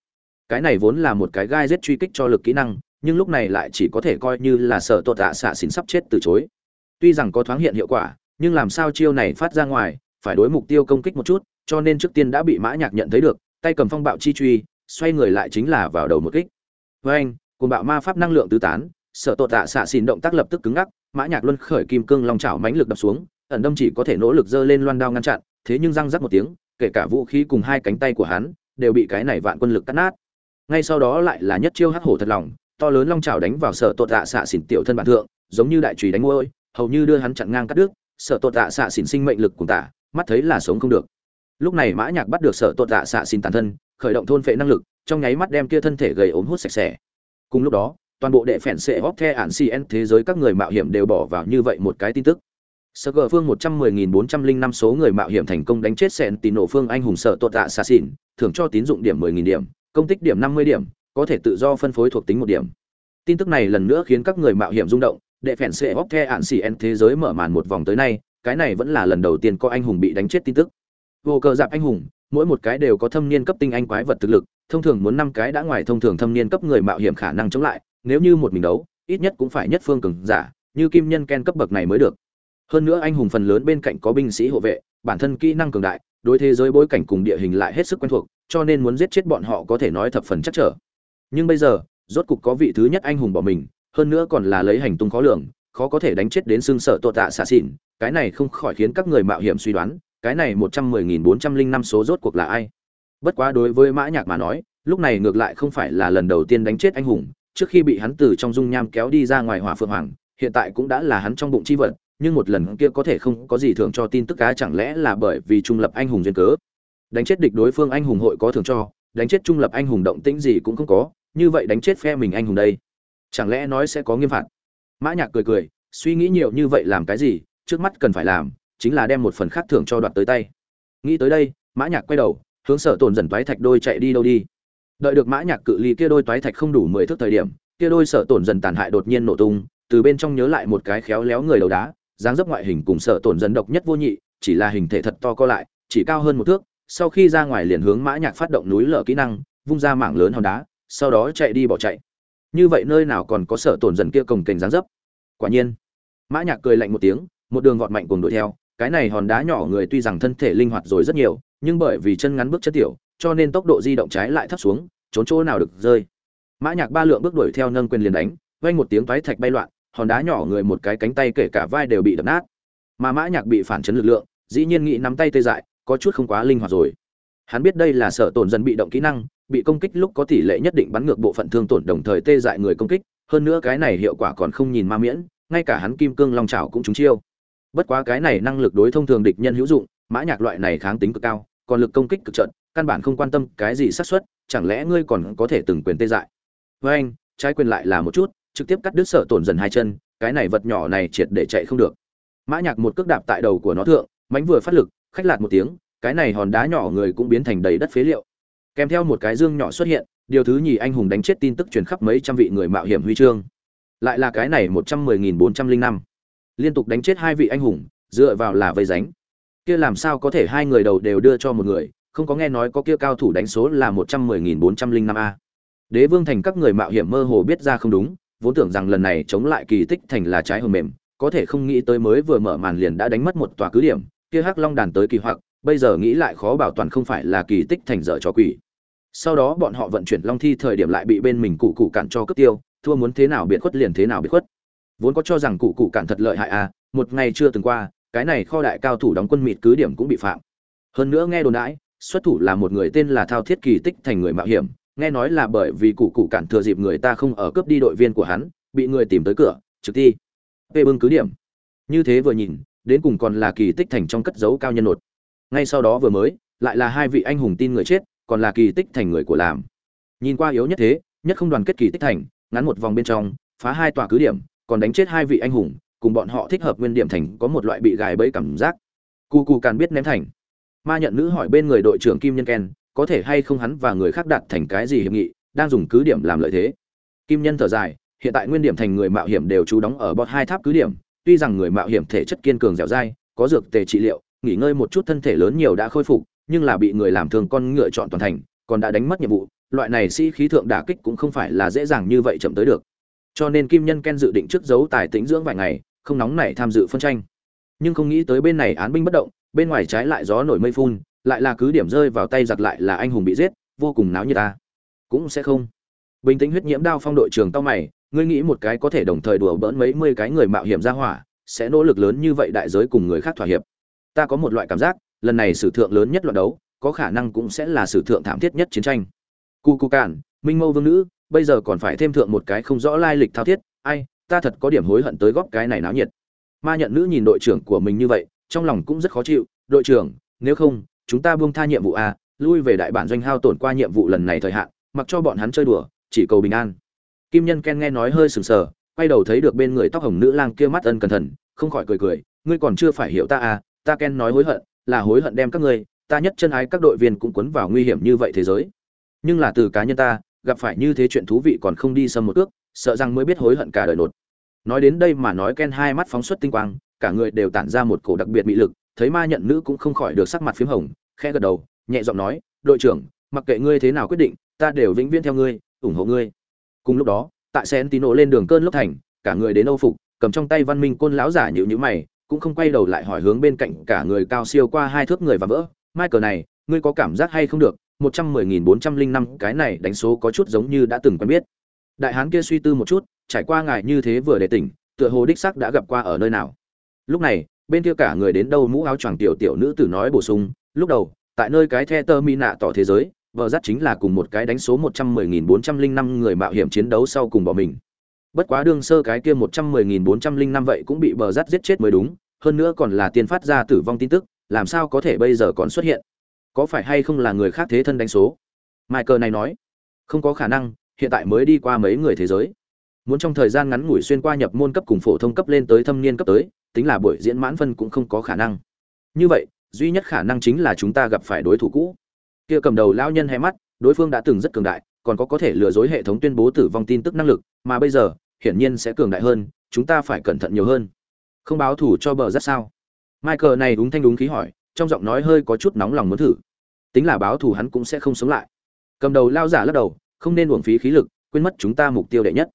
A: cái này vốn là một cái gai giết truy kích cho lực kỹ năng, nhưng lúc này lại chỉ có thể coi như là sợ tột tạ xạ xin sắp chết từ chối. Tuy rằng có thoáng hiện hiệu quả, nhưng làm sao chiêu này phát ra ngoài, phải đối mục tiêu công kích một chút, cho nên trước tiên đã bị mã nhạc nhận thấy được, tay cầm phong bạo chi truy, xoay người lại chính là vào đầu một kích. Với anh cùng bạo ma pháp năng lượng tứ tán, sợ tột tạ xạ xỉn động tác lập tức cứng ngắc, mã nhạc luân khởi kim cương long chảo mãnh lực đập xuống, ẩn đâm chỉ có thể nỗ lực dơ lên loan đao ngăn chặn, thế nhưng răng rắc một tiếng, kể cả vũ khí cùng hai cánh tay của hắn, đều bị cái này vạn quân lực cắt nát ngay sau đó lại là nhất chiêu hắc hổ thật lòng to lớn long chảo đánh vào Sở tột tạ xạ xỉn tiểu thân bản thượng giống như đại chùy đánh ngôi hầu như đưa hắn chặn ngang cắt đứt Sở tột tạ xạ xỉn sinh mệnh lực cùng tả mắt thấy là sống không được. Lúc này mã nhạc bắt được Sở tột tạ xạ xỉn tàn thân khởi động thôn phệ năng lực trong nháy mắt đem kia thân thể gầy ốm hút sạch sẽ. Cùng lúc đó toàn bộ đệ phèn sệ hóc the ản cn thế giới các người mạo hiểm đều bỏ vào như vậy một cái tin tức. Sở gờ Phương 110.405 số người mạo hiểm thành công đánh chết sẹn tín nổ phương anh hùng sở tột tạ xạ xỉn, thưởng cho tín dụng điểm mười nghìn điểm, công tích điểm 50 điểm, có thể tự do phân phối thuộc tính một điểm. Tin tức này lần nữa khiến các người mạo hiểm rung động, đệ phèn sẽ hóc the ạn xỉ en thế giới mở màn một vòng tới nay, cái này vẫn là lần đầu tiên có anh hùng bị đánh chết tin tức. Vô cờ dạp anh hùng, mỗi một cái đều có thâm niên cấp tinh anh quái vật thực lực, thông thường muốn năm cái đã ngoài thông thường thâm niên cấp người mạo hiểm khả năng chống lại, nếu như một mình đấu, ít nhất cũng phải nhất phương cường giả, như kim nhân ken cấp bậc này mới được. Hơn nữa anh hùng phần lớn bên cạnh có binh sĩ hộ vệ, bản thân kỹ năng cường đại, đối thế giới bối cảnh cùng địa hình lại hết sức quen thuộc, cho nên muốn giết chết bọn họ có thể nói thập phần chắc trở. Nhưng bây giờ, rốt cục có vị thứ nhất anh hùng bỏ mình, hơn nữa còn là lấy hành tung khó lường, khó có thể đánh chết đến xương sợ tội tạ xạ xỉn, cái này không khỏi khiến các người mạo hiểm suy đoán, cái này một trăm mười nghìn bốn trăm linh năm số rốt cuộc là ai. Bất quá đối với Mã Nhạc mà nói, lúc này ngược lại không phải là lần đầu tiên đánh chết anh hùng, trước khi bị hắn từ trong dung nham kéo đi ra ngoài hỏa phượng hoàng, hiện tại cũng đã là hắn trong bụng chi vật, nhưng một lần kia có thể không có gì thưởng cho tin tức cá chẳng lẽ là bởi vì trung lập anh hùng duyên cớ. Đánh chết địch đối phương anh hùng hội có thưởng cho, đánh chết trung lập anh hùng động tĩnh gì cũng không có, như vậy đánh chết phe mình anh hùng đây, chẳng lẽ nói sẽ có nghiêm phạt. Mã Nhạc cười cười, suy nghĩ nhiều như vậy làm cái gì, trước mắt cần phải làm chính là đem một phần khác thưởng cho đoạt tới tay. Nghĩ tới đây, Mã Nhạc quay đầu, hướng Sở Tồn dần toái thạch đôi chạy đi đâu đi đợi được mã nhạc cự ly kia đôi toái thạch không đủ mười thước thời điểm kia đôi sở tổn dần tàn hại đột nhiên nổ tung từ bên trong nhớ lại một cái khéo léo người đầu đá dáng dấp ngoại hình cùng sở tổn dần độc nhất vô nhị, chỉ là hình thể thật to co lại, chỉ cao hơn một thước, sau khi ra ngoài liền hướng mã nhạc phát động núi lở kỹ năng, vung ra mảng lớn hòn đá, sau đó chạy đi bỏ chạy. Như vậy nơi nào còn có sở tổn dần kia cồng kềnh dáng dấp? Quả nhiên, mã nhạc cười lạnh một tiếng, một đường vọt mạnh cùng đuổi theo, cái này hòn đá nhỏ người tuy rằng thân thể linh hoạt rồi rất nhiều, nhưng bởi vì chân ngắn bước chân tiểu, cho nên tốc độ di động trái lại thấp xuống, trốn chỗ nào được rơi. Mã nhạc ba lượng bước đuổi theo nâng quyền liền đánh, vang một tiếng toái thạch bay loạn hòn đá nhỏ người một cái cánh tay kể cả vai đều bị đập nát. Mà mã nhạc bị phản chấn lực lượng, dĩ nhiên nghĩ nắm tay tê dại, có chút không quá linh hoạt rồi. Hắn biết đây là sở tổn dần bị động kỹ năng, bị công kích lúc có tỷ lệ nhất định bắn ngược bộ phận thương tổn đồng thời tê dại người công kích, hơn nữa cái này hiệu quả còn không nhìn ma miễn, ngay cả hắn kim cương long chảo cũng trúng chiêu. Bất quá cái này năng lực đối thông thường địch nhân hữu dụng, mã nhạc loại này kháng tính cực cao, còn lực công kích cực trận, căn bản không quan tâm cái gì xác suất, chẳng lẽ ngươi còn có thể từng quyền tê dại? Với anh, trái quyền lại là một chút trực tiếp cắt đứt sở tổn dần hai chân, cái này vật nhỏ này triệt để chạy không được. Mã nhạc một cước đạp tại đầu của nó thượng mánh vừa phát lực, khách lạt một tiếng, cái này hòn đá nhỏ người cũng biến thành đầy đất phế liệu. Kèm theo một cái dương nhỏ xuất hiện, điều thứ nhì anh hùng đánh chết tin tức truyền khắp mấy trăm vị người mạo hiểm huy chương. Lại là cái này một trăm mười nghìn bốn trăm linh năm. Liên tục đánh chết hai vị anh hùng, dựa vào là vây ránh. Kia làm sao có thể hai người đầu đều đưa cho một người, không có nghe nói có kia cao thủ đánh số là một trăm mười nghìn bốn trăm linh năm a. Đế vương thành các người mạo hiểm mơ hồ biết ra không đúng vốn tưởng rằng lần này chống lại kỳ tích thành là trái hầm mềm, có thể không nghĩ tới mới vừa mở màn liền đã đánh mất một tòa cứ điểm, kia hắc long đàn tới kỳ hoặc, bây giờ nghĩ lại khó bảo toàn không phải là kỳ tích thành dở cho quỷ. Sau đó bọn họ vận chuyển long thi thời điểm lại bị bên mình cụ cụ cản cho cướp tiêu, thua muốn thế nào biệt khuất liền thế nào biệt khuất. Vốn có cho rằng cụ cụ cản thật lợi hại à một ngày chưa từng qua, cái này kho đại cao thủ đóng quân mịt cứ điểm cũng bị phạm. Hơn nữa nghe đồn đãi, xuất thủ là một người tên là thao thiết kỳ tích thành người mạo hiểm nghe nói là bởi vì cụ cụ cản thừa dịp người ta không ở cướp đi đội viên của hắn, bị người tìm tới cửa, trực ti p bưng cứ điểm. Như thế vừa nhìn, đến cùng còn là kỳ tích thành trong cất dấu cao nhân nột. Ngay sau đó vừa mới, lại là hai vị anh hùng tin người chết, còn là kỳ tích thành người của làm. Nhìn qua yếu nhất thế, nhất không đoàn kết kỳ tích thành, ngắn một vòng bên trong, phá hai tòa cứ điểm, còn đánh chết hai vị anh hùng, cùng bọn họ thích hợp nguyên điểm thành có một loại bị gài bẫy cảm giác. Cu cu càn biết ném thành. Ma nhận nữ hỏi bên người đội trưởng kim nhân ken có thể hay không hắn và người khác đạt thành cái gì hiệp nghị, đang dùng cứ điểm làm lợi thế. Kim nhân thở dài, hiện tại nguyên điểm thành người mạo hiểm đều trú đóng ở bọt hai tháp cứ điểm, tuy rằng người mạo hiểm thể chất kiên cường dẻo dai, có dược tề trị liệu, nghỉ ngơi một chút thân thể lớn nhiều đã khôi phục, nhưng là bị người làm thương con ngựa chọn toàn thành, còn đã đánh mất nhiệm vụ, loại này sĩ khí thượng đả kích cũng không phải là dễ dàng như vậy chậm tới được. Cho nên kim nhân ken dự định trước giấu tài tính dưỡng vài ngày, không nóng này tham dự phân tranh. Nhưng không nghĩ tới bên này án binh bất động, bên ngoài trái lại gió nổi mây phun lại là cứ điểm rơi vào tay giặc lại là anh hùng bị giết, vô cùng náo như ta. Cũng sẽ không. Bình tĩnh huyết nhiễm đao phong đội trường tao mày, ngươi nghĩ một cái có thể đồng thời đùa bỡn mấy mươi cái người mạo hiểm ra hỏa, sẽ nỗ lực lớn như vậy đại giới cùng người khác thỏa hiệp. Ta có một loại cảm giác, lần này sử thượng lớn nhất loạt đấu, có khả năng cũng sẽ là sử thượng thảm thiết nhất chiến tranh. Cu cu cản minh mâu vương nữ, bây giờ còn phải thêm thượng một cái không rõ lai lịch thao thiết, ai, ta thật có điểm hối hận tới góp cái này náo nhiệt. Ma nhận nữ nhìn đội trưởng của mình như vậy, trong lòng cũng rất khó chịu, đội trưởng, nếu không chúng ta buông tha nhiệm vụ a, lui về đại bản doanh hao tổn qua nhiệm vụ lần này thời hạn, mặc cho bọn hắn chơi đùa, chỉ cầu bình an. Kim nhân ken nghe nói hơi sừng sờ, quay đầu thấy được bên người tóc hồng nữ lang kia mắt ân cẩn thận, không khỏi cười cười, ngươi còn chưa phải hiểu ta à ta ken nói hối hận, là hối hận đem các ngươi, ta nhất chân ái các đội viên cũng cuốn vào nguy hiểm như vậy thế giới. Nhưng là từ cá nhân ta, gặp phải như thế chuyện thú vị còn không đi xâm một ước, sợ rằng mới biết hối hận cả đời nột. Nói đến đây mà nói ken hai mắt phóng xuất tinh quang, cả người đều tản ra một cổ đặc biệt mị lực thấy ma nhận nữ cũng không khỏi được sắc mặt phím hồng, khẽ gật đầu, nhẹ giọng nói, đội trưởng, mặc kệ ngươi thế nào quyết định, ta đều vĩnh viễn theo ngươi, ủng hộ ngươi. Cùng lúc đó, tại sentino lên đường cơn lốc thành, cả người đến âu phục, cầm trong tay văn minh côn lão giả nhịu nhữ mày, cũng không quay đầu lại hỏi hướng bên cạnh cả người cao siêu qua hai thước người và vỡ, michael này, ngươi có cảm giác hay không được? Một trăm mười nghìn bốn trăm linh năm, cái này đánh số có chút giống như đã từng quen biết. Đại hán kia suy tư một chút, trải qua ngài như thế vừa để tỉnh, tựa hồ đích sắc đã gặp qua ở nơi nào. Lúc này bên kia cả người đến đâu mũ áo choàng tiểu tiểu nữ tử nói bổ sung, lúc đầu, tại nơi cái the tơ mi nạ tỏ thế giới, vợ dắt chính là cùng một cái đánh số một trăm mười nghìn bốn trăm linh năm người mạo hiểm chiến đấu sau cùng bỏ mình. Bất quá đương sơ cái kia một trăm mười nghìn bốn trăm linh năm vậy cũng bị bờ dắt giết chết mới đúng, hơn nữa còn là tiên phát ra tử vong tin tức, làm sao có thể bây giờ còn xuất hiện? Có phải hay không là người khác thế thân đánh số? Michael này nói, không có khả năng, hiện tại mới đi qua mấy người thế giới muốn trong thời gian ngắn ngủi xuyên qua nhập môn cấp cùng phổ thông cấp lên tới thâm niên cấp tới, tính là buổi diễn mãn phân cũng không có khả năng. Như vậy, duy nhất khả năng chính là chúng ta gặp phải đối thủ cũ. Kia cầm đầu lão nhân hay mắt, đối phương đã từng rất cường đại, còn có có thể lừa dối hệ thống tuyên bố tử vong tin tức năng lực, mà bây giờ, hiển nhiên sẽ cường đại hơn, chúng ta phải cẩn thận nhiều hơn. Không báo thủ cho bờ rất sao? Michael này đúng thanh đúng khí hỏi, trong giọng nói hơi có chút nóng lòng muốn thử. Tính là báo thù hắn cũng sẽ không sống lại. Cầm đầu lao giả lắc đầu, không nên uổng phí khí lực, quên mất chúng ta mục tiêu đệ nhất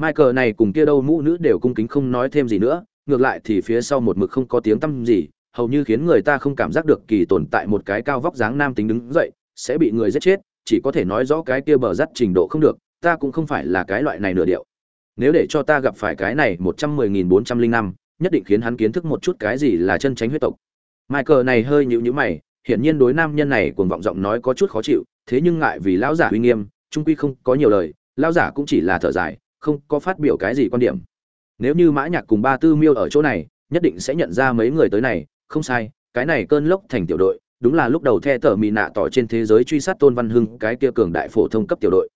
A: michael này cùng kia đâu mũ nữ đều cung kính không nói thêm gì nữa, ngược lại thì phía sau một mực không có tiếng tăm gì, hầu như khiến người ta không cảm giác được kỳ tồn tại một cái cao vóc dáng nam tính đứng dậy, sẽ bị người giết chết, chỉ có thể nói rõ cái kia bờ rắt trình độ không được, ta cũng không phải là cái loại này nửa điệu. Nếu để cho ta gặp phải cái này một trăm mười nghìn bốn trăm linh năm, nhất định khiến hắn kiến thức một chút cái gì là chân tránh huyết tộc. Michael này hơi nhíu nhíu mày, hiển nhiên đối nam nhân này cuồng vọng giọng nói có chút khó chịu, thế nhưng ngại vì lão giả uy nghiêm, trung quy không có nhiều lời, lão giả cũng chỉ là thở dài không có phát biểu cái gì quan điểm. Nếu như mã nhạc cùng ba tư miêu ở chỗ này, nhất định sẽ nhận ra mấy người tới này. Không sai, cái này cơn lốc thành tiểu đội, đúng là lúc đầu the tờ mì nạ tỏ trên thế giới truy sát tôn văn hưng, cái kia cường đại phổ thông cấp tiểu đội.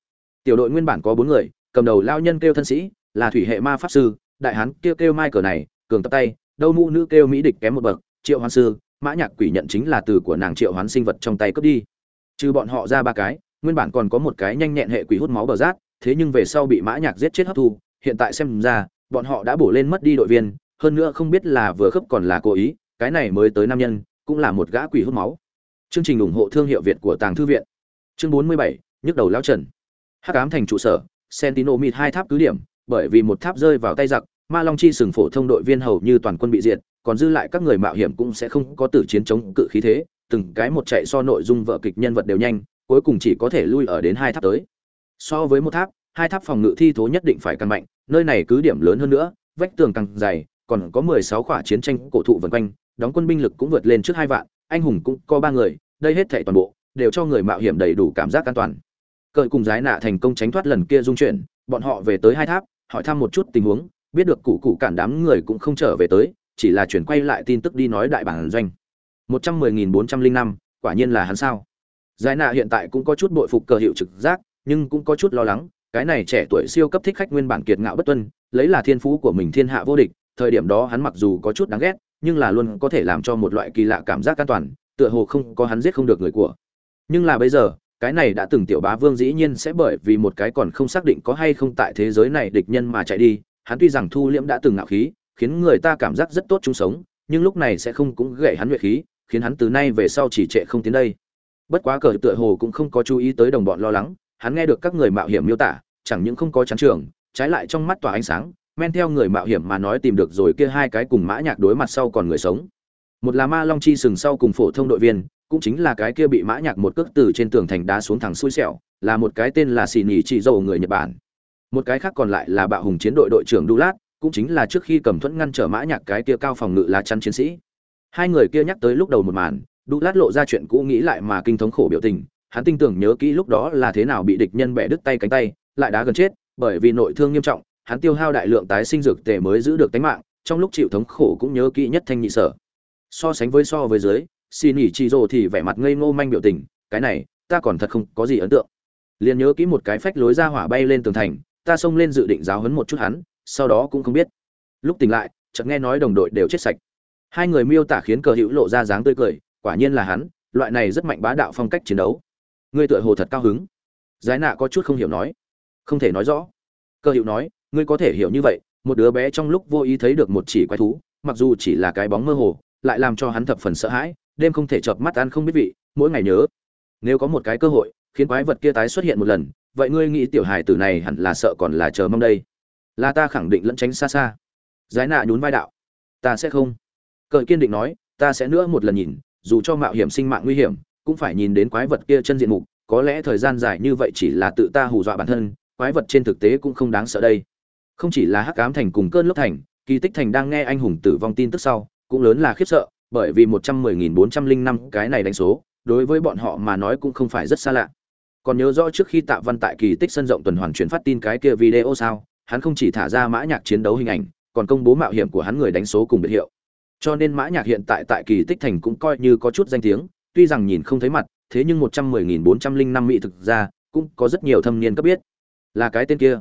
A: Tiểu đội nguyên bản có bốn người, cầm đầu lao nhân kêu thân sĩ, là thủy hệ ma pháp sư, đại hán kia kêu mai cờ này, cường tập tay, đâu mũ nữ kêu mỹ địch kém một bậc, triệu hoan sư, mã nhạc quỷ nhận chính là từ của nàng triệu hoán sinh vật trong tay cướp đi. Trừ bọn họ ra ba cái, nguyên bản còn có một cái nhanh nhẹn hệ quỷ hút máu bờ rát thế nhưng về sau bị mã nhạc giết chết hấp thu hiện tại xem ra bọn họ đã bổ lên mất đi đội viên hơn nữa không biết là vừa khớp còn là cố ý cái này mới tới nam nhân cũng là một gã quỷ hút máu. Chương trình ủng hộ thương hiệu việt của tàng thư viện. Chương 47, nhức đầu lão trần. Hắc ám thành trụ sở Sentinel mịt hai tháp cứ điểm bởi vì một tháp rơi vào tay giặc ma long chi sừng phổ thông đội viên hầu như toàn quân bị diệt còn dư lại các người mạo hiểm cũng sẽ không có tử chiến chống cự khí thế từng cái một chạy so nội dung vợ kịch nhân vật đều nhanh cuối cùng chỉ có thể lui ở đến hai tháp tới so với một tháp, hai tháp phòng ngự thi thố nhất định phải căn mạnh, nơi này cứ điểm lớn hơn nữa, vách tường càng dày, còn có mười sáu khỏa chiến tranh cổ thụ vần quanh, đóng quân binh lực cũng vượt lên trước hai vạn, anh hùng cũng có ba người, đây hết thảy toàn bộ đều cho người mạo hiểm đầy đủ cảm giác an toàn. Cợi cùng giái nạ thành công tránh thoát lần kia dung chuyển, bọn họ về tới hai tháp, hỏi thăm một chút tình huống, biết được cụ cụ cản đám người cũng không trở về tới, chỉ là chuyển quay lại tin tức đi nói đại bản doanh. Một trăm mười nghìn bốn trăm linh năm, quả nhiên là hắn sao? Giải nạ hiện tại cũng có chút bội phục cờ hiệu trực giác nhưng cũng có chút lo lắng, cái này trẻ tuổi siêu cấp thích khách nguyên bản kiệt ngạo bất tuân, lấy là thiên phú của mình thiên hạ vô địch, thời điểm đó hắn mặc dù có chút đáng ghét, nhưng là luôn có thể làm cho một loại kỳ lạ cảm giác an toàn, tựa hồ không có hắn giết không được người của. Nhưng là bây giờ, cái này đã từng tiểu bá vương dĩ nhiên sẽ bởi vì một cái còn không xác định có hay không tại thế giới này địch nhân mà chạy đi, hắn tuy rằng thu liễm đã từng ngạo khí, khiến người ta cảm giác rất tốt chung sống, nhưng lúc này sẽ không cũng gậy hắn nguyệt khí, khiến hắn từ nay về sau chỉ trệ không tiến đây. Bất quá cờ tựa hồ cũng không có chú ý tới đồng bọn lo lắng hắn nghe được các người mạo hiểm miêu tả, chẳng những không có chán trường, trái lại trong mắt tỏa ánh sáng, men theo người mạo hiểm mà nói tìm được rồi kia hai cái cùng mã nhạc đối mặt sau còn người sống. Một là ma long chi sừng sau cùng phổ thông đội viên, cũng chính là cái kia bị mã nhạc một cước từ trên tường thành đá xuống thẳng xui xẻo, là một cái tên là xì nhì chỉ dầu người nhật bản. Một cái khác còn lại là bạo hùng chiến đội đội trưởng đu lát cũng chính là trước khi cầm thuẫn ngăn trở mã nhạc cái kia cao phòng ngự lá chắn chiến sĩ. Hai người kia nhắc tới lúc đầu một màn đu lát lộ ra chuyện cũ nghĩ lại mà kinh thống khổ biểu tình hắn tin tưởng nhớ kỹ lúc đó là thế nào bị địch nhân bẻ đứt tay cánh tay, lại đá gần chết, bởi vì nội thương nghiêm trọng, hắn tiêu hao đại lượng tái sinh dược tề mới giữ được tính mạng, trong lúc chịu thống khổ cũng nhớ kỹ nhất thanh nhị sở. So sánh với so với dưới xin nghỉ chi rồ thì vẻ mặt ngây ngô manh biểu tình, cái này, ta còn thật không có gì ấn tượng. Liền nhớ kỹ một cái phách lối ra hỏa bay lên tường thành, ta xông lên dự định giáo huấn một chút hắn, sau đó cũng không biết. Lúc tỉnh lại, chợt nghe nói đồng đội đều chết sạch. Hai người miêu tả khiến cờ hữu lộ ra dáng tươi cười, quả nhiên là hắn, loại này rất mạnh bá đạo phong cách chiến đấu ngươi tựa hồ thật cao hứng. Giải nạ có chút không hiểu nói. Không thể nói rõ. Cơ hữu nói, ngươi có thể hiểu như vậy, một đứa bé trong lúc vô ý thấy được một chỉ quái thú, mặc dù chỉ là cái bóng mơ hồ, lại làm cho hắn thập phần sợ hãi, đêm không thể chợp mắt ăn không biết vị, mỗi ngày nhớ. Nếu có một cái cơ hội, khiến quái vật kia tái xuất hiện một lần, vậy ngươi nghĩ tiểu hài tử này hẳn là sợ còn là chờ mong đây? Là ta khẳng định lẫn tránh xa xa. Giải nạ nhún vai đạo. Ta sẽ không. Cờ kiên định nói, ta sẽ nữa một lần nhìn, dù cho mạo hiểm sinh mạng nguy hiểm cũng phải nhìn đến quái vật kia chân diện mục, có lẽ thời gian dài như vậy chỉ là tự ta hù dọa bản thân, quái vật trên thực tế cũng không đáng sợ đây. Không chỉ là hắc ám thành cùng cơn lốc thành, kỳ tích thành đang nghe anh hùng tử vong tin tức sau, cũng lớn là khiếp sợ, bởi vì một trăm mười nghìn bốn trăm linh năm cái này đánh số, đối với bọn họ mà nói cũng không phải rất xa lạ. Còn nhớ rõ trước khi tạ văn tại kỳ tích sân rộng tuần hoàn chuyển phát tin cái kia video sao, hắn không chỉ thả ra mã nhạc chiến đấu hình ảnh, còn công bố mạo hiểm của hắn người đánh số cùng biệt hiệu. Cho nên mã nhạc hiện tại tại kỳ tích thành cũng coi như có chút danh tiếng tuy rằng nhìn không thấy mặt, thế nhưng một trăm mười nghìn bốn trăm linh năm mỹ thực ra cũng có rất nhiều thâm niên cấp biết. Là cái tên kia.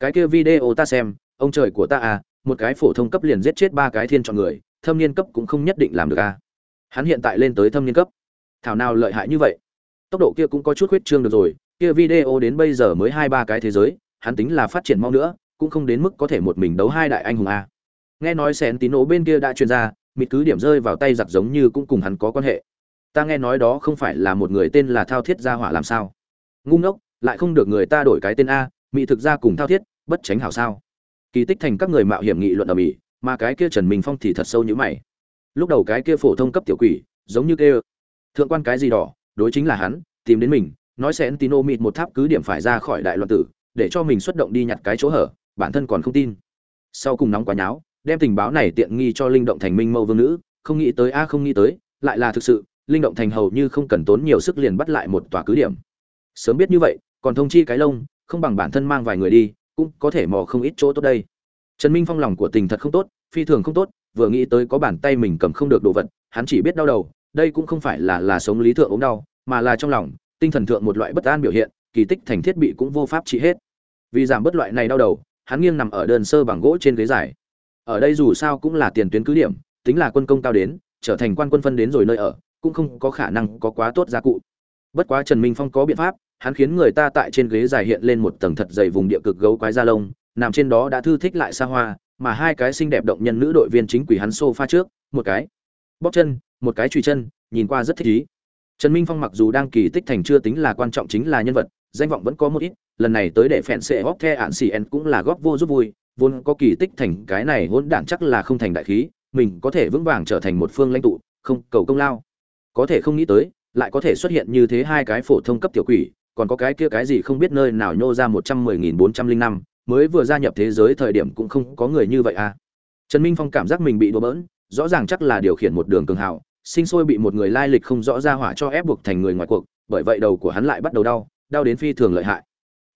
A: Cái kia video ta xem, ông trời của ta à một cái phổ thông cấp liền giết chết ba cái thiên chọn người, thâm niên cấp cũng không nhất định làm được à. Hắn hiện tại lên tới thâm niên cấp. Thảo nào lợi hại như vậy? Tốc độ kia cũng có chút huyết trương được rồi, kia video đến bây giờ mới hai ba cái thế giới, hắn tính là phát triển mau nữa, cũng không đến mức có thể một mình đấu hai đại anh hùng a nghe nói sẹn tín Ổ bên kia đã truyền ra, mịt cứ điểm rơi vào tay giặc giống như cũng cùng hắn có quan hệ ta nghe nói đó không phải là một người tên là thao thiết gia hỏa làm sao? Ngu ngốc, lại không được người ta đổi cái tên a, mỹ thực ra cùng thao thiết, bất tránh hảo sao? Kỳ tích thành các người mạo hiểm nghị luận ở mỹ, mà cái kia trần minh phong thì thật sâu như mày. Lúc đầu cái kia phổ thông cấp tiểu quỷ, giống như kia thượng quan cái gì đỏ, đối chính là hắn, tìm đến mình, nói sẽ tino mịt một tháp cứ điểm phải ra khỏi đại loạn tử, để cho mình xuất động đi nhặt cái chỗ hở, bản thân còn không tin. Sau cùng nóng quá nháo, đem tình báo này tiện nghi cho linh động thành minh mâu vương nữ, không nghĩ tới a, không nghĩ tới, lại là thực sự linh động thành hầu như không cần tốn nhiều sức liền bắt lại một tòa cứ điểm. Sớm biết như vậy, còn thông chi cái lông, không bằng bản thân mang vài người đi, cũng có thể mò không ít chỗ tốt đây. Trần minh phong lòng của tình thật không tốt, phi thường không tốt, vừa nghĩ tới có bàn tay mình cầm không được đồ vật, hắn chỉ biết đau đầu, đây cũng không phải là là sống lý thượng ốm đau, mà là trong lòng, tinh thần thượng một loại bất an biểu hiện, kỳ tích thành thiết bị cũng vô pháp trị hết. Vì giảm bất loại này đau đầu, hắn nghiêng nằm ở đơn sơ bằng gỗ trên ghế dài. Ở đây dù sao cũng là tiền tuyến cứ điểm, tính là quân công cao đến, trở thành quan quân phân đến rồi nơi ở cũng không có khả năng có quá tốt gia cụ. Bất quá trần minh phong có biện pháp, hắn khiến người ta tại trên ghế dài hiện lên một tầng thật dày vùng địa cực gấu quái da lông, nằm trên đó đã thư thích lại xa hoa, mà hai cái xinh đẹp động nhân nữ đội viên chính quỷ hắn sofa trước, một cái bóp chân, một cái truy chân, nhìn qua rất thích ý. Trần minh phong mặc dù đang kỳ tích thành chưa tính là quan trọng chính là nhân vật, danh vọng vẫn có một ít, lần này tới để phèn xệ góp the ạn xì en cũng là góp vô giúp vui, vốn có kỳ tích thành cái này hỗn đản chắc là không thành đại khí, mình có thể vững vàng trở thành một phương lãnh tụ, không cầu công lao có thể không nghĩ tới, lại có thể xuất hiện như thế hai cái phổ thông cấp tiểu quỷ, còn có cái kia cái gì không biết nơi nào nhô ra một trăm mười nghìn bốn trăm linh năm, mới vừa gia nhập thế giới thời điểm cũng không có người như vậy à. Trần minh phong cảm giác mình bị đổ bỡn, rõ ràng chắc là điều khiển một đường cường hào, sinh sôi bị một người lai lịch không rõ ra hỏa cho ép buộc thành người ngoài cuộc, bởi vậy đầu của hắn lại bắt đầu đau đau đến phi thường lợi hại.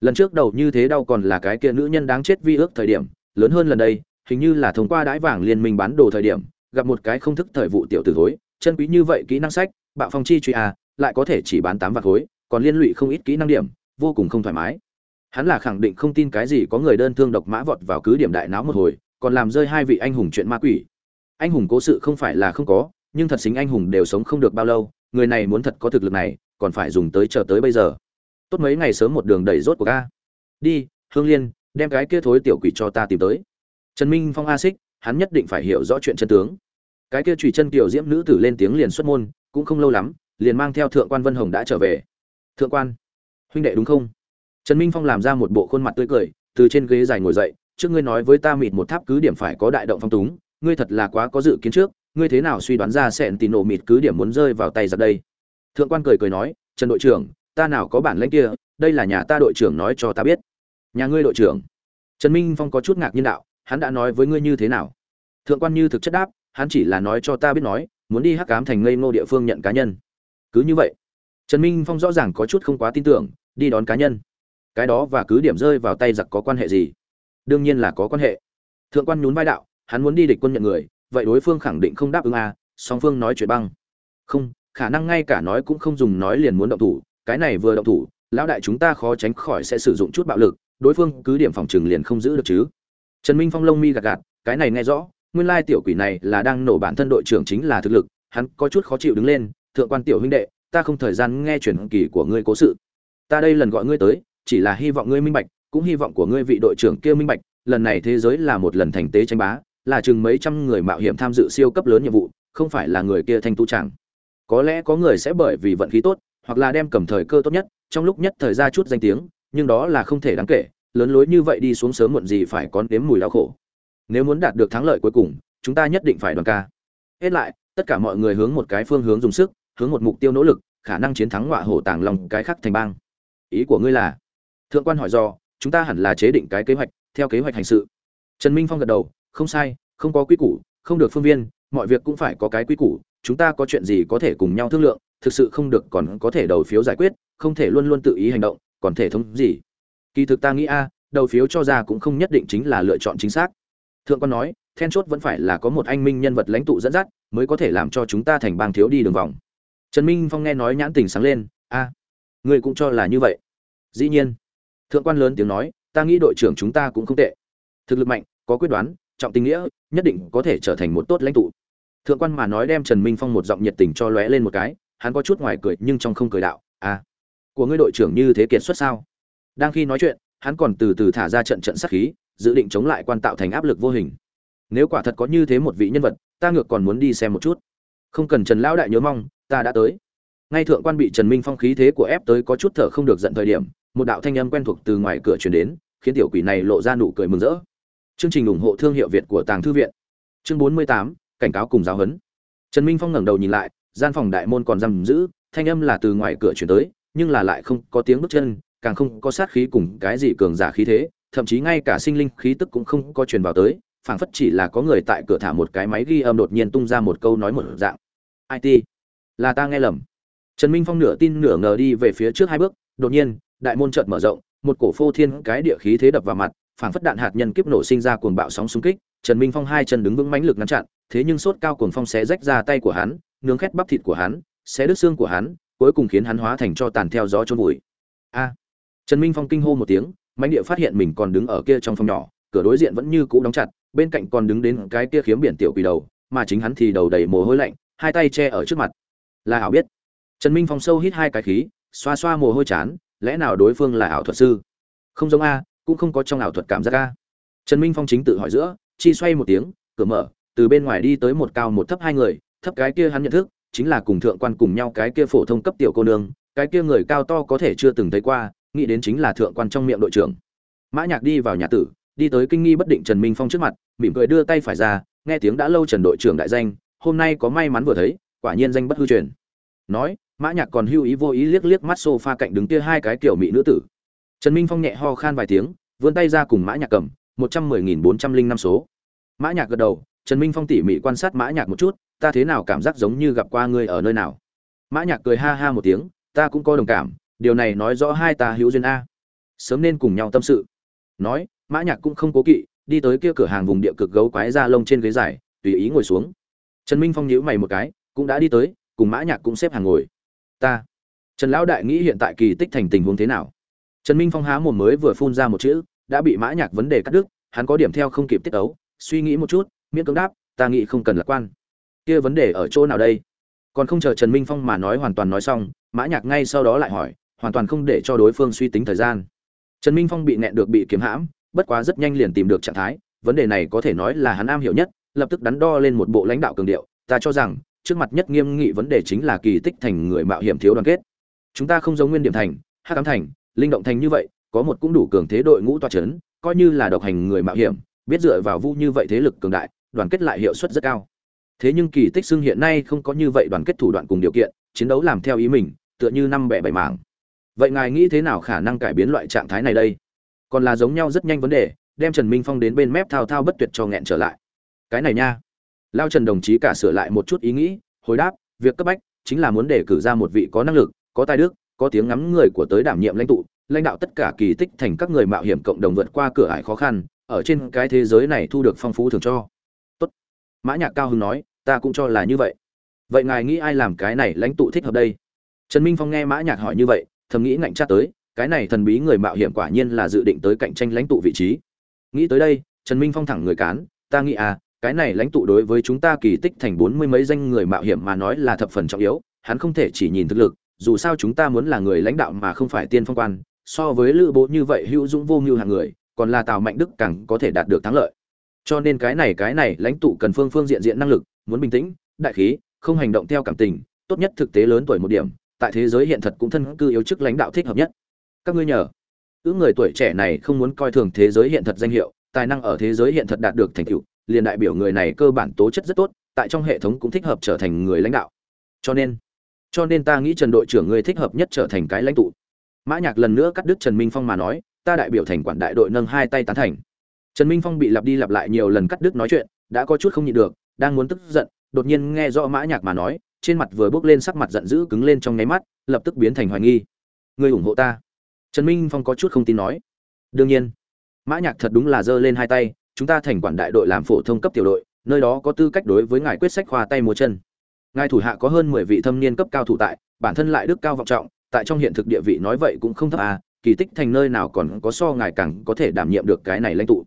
A: Lần trước đầu như thế đau còn là cái kia nữ nhân đáng chết vi ước thời điểm, lớn hơn lần đây, hình như là thông qua đãi vàng liên minh bán đồ thời điểm, gặp một cái không thức thời vụ tiểu tử thối chân quý như vậy kỹ năng sách, bạo phong chi truy à lại có thể chỉ bán tám vạn khối, còn liên lụy không ít kỹ năng điểm, vô cùng không thoải mái. Hắn là khẳng định không tin cái gì có người đơn thương độc mã vọt vào cứ điểm đại náo một hồi, còn làm rơi hai vị anh hùng chuyện ma quỷ. Anh hùng cố sự không phải là không có, nhưng thật xính anh hùng đều sống không được bao lâu, người này muốn thật có thực lực này, còn phải dùng tới chờ tới bây giờ. Tốt mấy ngày sớm một đường đẩy rốt của ca đi, hương liên, đem cái kia thối tiểu quỷ cho ta tìm tới. Trần minh phong a xích, hắn nhất định phải hiểu rõ chuyện chân tướng cái kia chủy chân tiểu diễm nữ tử lên tiếng liền xuất môn, cũng không lâu lắm, liền mang theo thượng quan vân hồng đã trở về. Thượng quan, huynh đệ đúng không? Trần minh phong làm ra một bộ khuôn mặt tươi cười, từ trên ghế dài ngồi dậy, trước ngươi nói với ta mịt một tháp cứ điểm phải có đại động phong túng, ngươi thật là quá có dự kiến trước, ngươi thế nào suy đoán ra sẹn tì nổ mịt cứ điểm muốn rơi vào tay giặc đây? Thượng quan cười cười nói, trần đội trưởng, ta nào có bản lãnh kia, đây là nhà ta đội trưởng nói cho ta biết. Nhà ngươi đội trưởng. Trần minh phong có chút ngạc nhiên đạo, hắn đã nói với ngươi như thế nào? Thượng quan như thực chất đáp hắn chỉ là nói cho ta biết nói, muốn đi hắc cám thành ngây ngô địa phương nhận cá nhân. Cứ như vậy, trần minh phong rõ ràng có chút không quá tin tưởng, đi đón cá nhân. Cái đó và cứ điểm rơi vào tay giặc có quan hệ gì? Đương nhiên là có quan hệ. Thượng quan nhún vai đạo, hắn muốn đi địch quân nhận người, vậy đối phương khẳng định không đáp ứng à song phương nói chuyện băng. Không, khả năng ngay cả nói cũng không dùng nói liền muốn động thủ, cái này vừa động thủ, lão đại chúng ta khó tránh khỏi sẽ sử dụng chút bạo lực, đối phương cứ điểm phòng trừng liền không giữ được chứ. Trần minh phong lông mi gạt gạt, cái này nghe rõ nguyên lai tiểu quỷ này là đang nổ bản thân đội trưởng chính là thực lực, hắn có chút khó chịu đứng lên, thượng quan tiểu huynh đệ, ta không thời gian nghe truyền kỳ của ngươi cố sự. Ta đây lần gọi ngươi tới, chỉ là hy vọng ngươi minh bạch, cũng hy vọng của ngươi vị đội trưởng kia minh bạch, lần này thế giới là một lần thành tế tranh bá, là chừng mấy trăm người mạo hiểm tham dự siêu cấp lớn nhiệm vụ, không phải là người kia thanh tu chẳng có lẽ có người sẽ bởi vì vận khí tốt, hoặc là đem cầm thời cơ tốt nhất, trong lúc nhất thời ra chút danh tiếng, nhưng đó là không thể đáng kể, lớn lối như vậy đi xuống sớm muộn gì phải có nếm mùi đau khổ nếu muốn đạt được thắng lợi cuối cùng, chúng ta nhất định phải đoàn ca. Hết lại, tất cả mọi người hướng một cái phương hướng dùng sức, hướng một mục tiêu nỗ lực, khả năng chiến thắng ngọa hổ tàng lòng cái khác thành bang. Ý của ngươi là? Thượng quan hỏi do, chúng ta hẳn là chế định cái kế hoạch, theo kế hoạch hành sự. Trần minh phong gật đầu, không sai, không có quy củ, không được phương viên, mọi việc cũng phải có cái quy củ, chúng ta có chuyện gì có thể cùng nhau thương lượng, thực sự không được còn có thể đầu phiếu giải quyết, không thể luôn luôn tự ý hành động, còn thể thống gì? Kỳ thực ta nghĩ a, đầu phiếu cho ra cũng không nhất định chính là lựa chọn chính xác thượng quan nói then chốt vẫn phải là có một anh minh nhân vật lãnh tụ dẫn dắt mới có thể làm cho chúng ta thành bang thiếu đi đường vòng. Trần minh phong nghe nói nhãn tình sáng lên a à, người cũng cho là như vậy. Dĩ nhiên thượng quan lớn tiếng nói ta nghĩ đội trưởng chúng ta cũng không tệ. Thực lực mạnh có quyết đoán trọng tình nghĩa nhất định có thể trở thành một tốt lãnh tụ. Thượng quan mà nói đem trần minh phong một giọng nhiệt tình cho lóe lên một cái hắn có chút ngoài cười nhưng trong không cười đạo à của ngươi đội trưởng như thế kiệt xuất sao? Đang khi nói chuyện hắn còn từ từ thả ra trận trận sát khí dự định chống lại quan tạo thành áp lực vô hình. Nếu quả thật có như thế một vị nhân vật, ta ngược còn muốn đi xem một chút. Không cần trần lão đại nhớ mong, ta đã tới. Ngay thượng quan bị trần minh phong khí thế của ép tới có chút thở không được giận thời điểm, một đạo thanh âm quen thuộc từ ngoài cửa truyền đến, khiến tiểu quỷ này lộ ra nụ cười mừng rỡ. Chương trình ủng hộ thương hiệu việt của tàng thư viện. Chương bốn mươi tám, cảnh cáo cùng giáo huấn. Trần minh phong ngẩng đầu nhìn lại, gian phòng đại môn còn giam giữ, thanh âm là từ ngoài cửa truyền tới, nhưng là lại không có tiếng bước chân, càng không có sát khí cùng cái gì cường giả khí thế thậm chí ngay cả sinh linh khí tức cũng không có truyền vào tới, phảng phất chỉ là có người tại cửa thả một cái máy ghi âm đột nhiên tung ra một câu nói một dạng. It là ta nghe lầm. Trần minh phong nửa tin nửa ngờ đi về phía trước hai bước, đột nhiên, đại môn chợt mở rộng, một cổ phô thiên cái địa khí thế đập vào mặt, phảng phất đạn hạt nhân kiếp nổ sinh ra cuồng bạo sóng xung kích. Trần minh phong hai chân đứng vững mãnh lực ngăn chặn, thế nhưng sốt cao cuồng phong xé rách ra tay của hắn, nướng khét bắp thịt của hắn xé đứt xương của hắn, cuối cùng khiến hắn hóa thành cho tàn theo gió trôn vùi. A! Trần minh phong kinh hô một tiếng mãnh địa phát hiện mình còn đứng ở kia trong phòng nhỏ, cửa đối diện vẫn như cũ đóng chặt, bên cạnh còn đứng đến cái kia khiếm biển tiểu quỷ đầu, mà chính hắn thì đầu đầy mồ hôi lạnh, hai tay che ở trước mặt. Là ảo biết. Trần minh phong sâu hít hai cái khí, xoa xoa mồ hôi chán, lẽ nào đối phương là ảo thuật sư? Không giống a, cũng không có trong ảo thuật cảm giác a. Trần minh phong chính tự hỏi giữa, chi xoay một tiếng, cửa mở, từ bên ngoài đi tới một cao một thấp hai người, thấp cái kia hắn nhận thức, chính là cùng thượng quan cùng nhau cái kia phổ thông cấp tiểu cô nương, cái kia người cao to có thể chưa từng thấy qua nghĩ đến chính là thượng quan trong miệng đội trưởng. Mã nhạc đi vào nhà tử, đi tới kinh nghi bất định trần minh phong trước mặt, mỉm cười đưa tay phải ra, nghe tiếng đã lâu trần đội trưởng đại danh, hôm nay có may mắn vừa thấy, quả nhiên danh bất hư truyền. Nói, mã nhạc còn hưu ý vô ý liếc liếc mắt sofa cạnh đứng kia hai cái kiểu mỹ nữ tử. Trần minh phong nhẹ ho khan vài tiếng, vươn tay ra cùng mã nhạc cầm, một trăm mười nghìn bốn trăm linh năm số. Mã nhạc gật đầu, trần minh phong tỉ mỉ quan sát mã nhạc một chút, ta thế nào cảm giác giống như gặp qua ngươi ở nơi nào? Mã nhạc cười ha ha một tiếng, ta cũng có đồng cảm điều này nói rõ hai ta hữu duyên a. Sớm nên cùng nhau tâm sự. Nói, mã nhạc cũng không cố kỵ, đi tới kia cửa hàng vùng địa cực gấu quái da lông trên ghế dài, tùy ý ngồi xuống. Trần minh phong nhíu mày một cái, cũng đã đi tới, cùng mã nhạc cũng xếp hàng ngồi. Ta, trần lão đại nghĩ hiện tại kỳ tích thành tình huống thế nào? Trần minh phong há mồm mới vừa phun ra một chữ, đã bị mã nhạc vấn đề cắt đứt, hắn có điểm theo không kịp tiết ấu, suy nghĩ một chút, miễn cưỡng đáp, ta nghĩ không cần lạc quan. Kia vấn đề ở chỗ nào đây? Còn không chờ trần minh phong mà nói hoàn toàn nói xong, mã nhạc ngay sau đó lại hỏi hoàn toàn không để cho đối phương suy tính thời gian. Trần minh phong bị nẹn được bị kiếm hãm, bất quá rất nhanh liền tìm được trạng thái, vấn đề này có thể nói là hắn am hiểu nhất, lập tức đắn đo lên một bộ lãnh đạo cường điệu, ta cho rằng, trước mặt nhất nghiêm nghị vấn đề chính là kỳ tích thành người mạo hiểm thiếu đoàn kết. Chúng ta không giống nguyên điểm thành Hà Cám thành, linh động thành như vậy, có một cũng đủ cường thế đội ngũ toa chấn, coi như là độc hành người mạo hiểm, biết dựa vào vu như vậy thế lực cường đại, đoàn kết lại hiệu suất rất cao. Thế nhưng kỳ tích xưng hiện nay không có như vậy đoàn kết thủ đoạn cùng điều kiện, chiến đấu làm theo ý mình, tựa như năm bẻ bảy mảng vậy ngài nghĩ thế nào khả năng cải biến loại trạng thái này đây? Còn là giống nhau rất nhanh vấn đề, đem trần minh phong đến bên mép thao thao bất tuyệt cho nghẹn trở lại. Cái này nha. Lao trần đồng chí cả sửa lại một chút ý nghĩ, hồi đáp, việc cấp bách chính là muốn đề cử ra một vị có năng lực, có tài đức, có tiếng ngắm người của tới đảm nhiệm lãnh tụ, lãnh đạo tất cả kỳ tích thành các người mạo hiểm cộng đồng vượt qua cửa ải khó khăn, ở trên cái thế giới này thu được phong phú thường cho. Tốt. Mã nhạc cao hưng nói, ta cũng cho là như vậy. Vậy ngài nghĩ ai làm cái này lãnh tụ thích hợp đây? Trần minh phong nghe mã nhạc hỏi như vậy thầm nghĩ ngạnh chắc tới, cái này thần bí người mạo hiểm quả nhiên là dự định tới cạnh tranh lãnh tụ vị trí. Nghĩ tới đây, trần minh phong thẳng người cán, ta nghĩ à cái này lãnh tụ đối với chúng ta kỳ tích thành bốn mươi mấy danh người mạo hiểm mà nói là thập phần trọng yếu, hắn không thể chỉ nhìn thực lực, dù sao chúng ta muốn là người lãnh đạo mà không phải tiên phong quan, so với lữ bố như vậy hữu dũng vô mưu hàng người, còn là tào mạnh đức càng có thể đạt được thắng lợi. Cho nên cái này cái này, lãnh tụ cần phương phương diện diện năng lực, muốn bình tĩnh, đại khí, không hành động theo cảm tình, tốt nhất thực tế lớn tuổi một điểm tại thế giới hiện thật cũng thân cư yếu chức lãnh đạo thích hợp nhất. Các ngươi nhờ. Ứ người tuổi trẻ này không muốn coi thường thế giới hiện thật danh hiệu, tài năng ở thế giới hiện thật đạt được thành tựu, liền đại biểu người này cơ bản tố chất rất tốt, tại trong hệ thống cũng thích hợp trở thành người lãnh đạo. Cho nên cho nên ta nghĩ trần đội trưởng ngươi thích hợp nhất trở thành cái lãnh tụ. Mã nhạc lần nữa cắt đứt trần minh phong mà nói, ta đại biểu thành quản đại đội nâng hai tay tán thành. Trần minh phong bị lặp đi lặp lại nhiều lần cắt đứt nói chuyện, đã có chút không nhịn được, đang muốn tức giận, đột nhiên nghe rõ mã nhạc mà nói trên mặt vừa bước lên sắc mặt giận dữ cứng lên trong nháy mắt, lập tức biến thành hoài nghi. Ngươi ủng hộ ta. Trần minh phong có chút không tin nói. Đương nhiên, mã nhạc thật đúng là giơ lên hai tay, chúng ta thành quản đại đội làm phổ thông cấp tiểu đội, nơi đó có tư cách đối với ngài quyết sách khoa tay múa chân. Ngài thủ hạ có hơn mười vị thâm niên cấp cao thủ tại, bản thân lại đức cao vọng trọng, tại trong hiện thực địa vị nói vậy cũng không thấp à kỳ tích thành nơi nào còn có so ngài càng có thể đảm nhiệm được cái này lãnh tụ.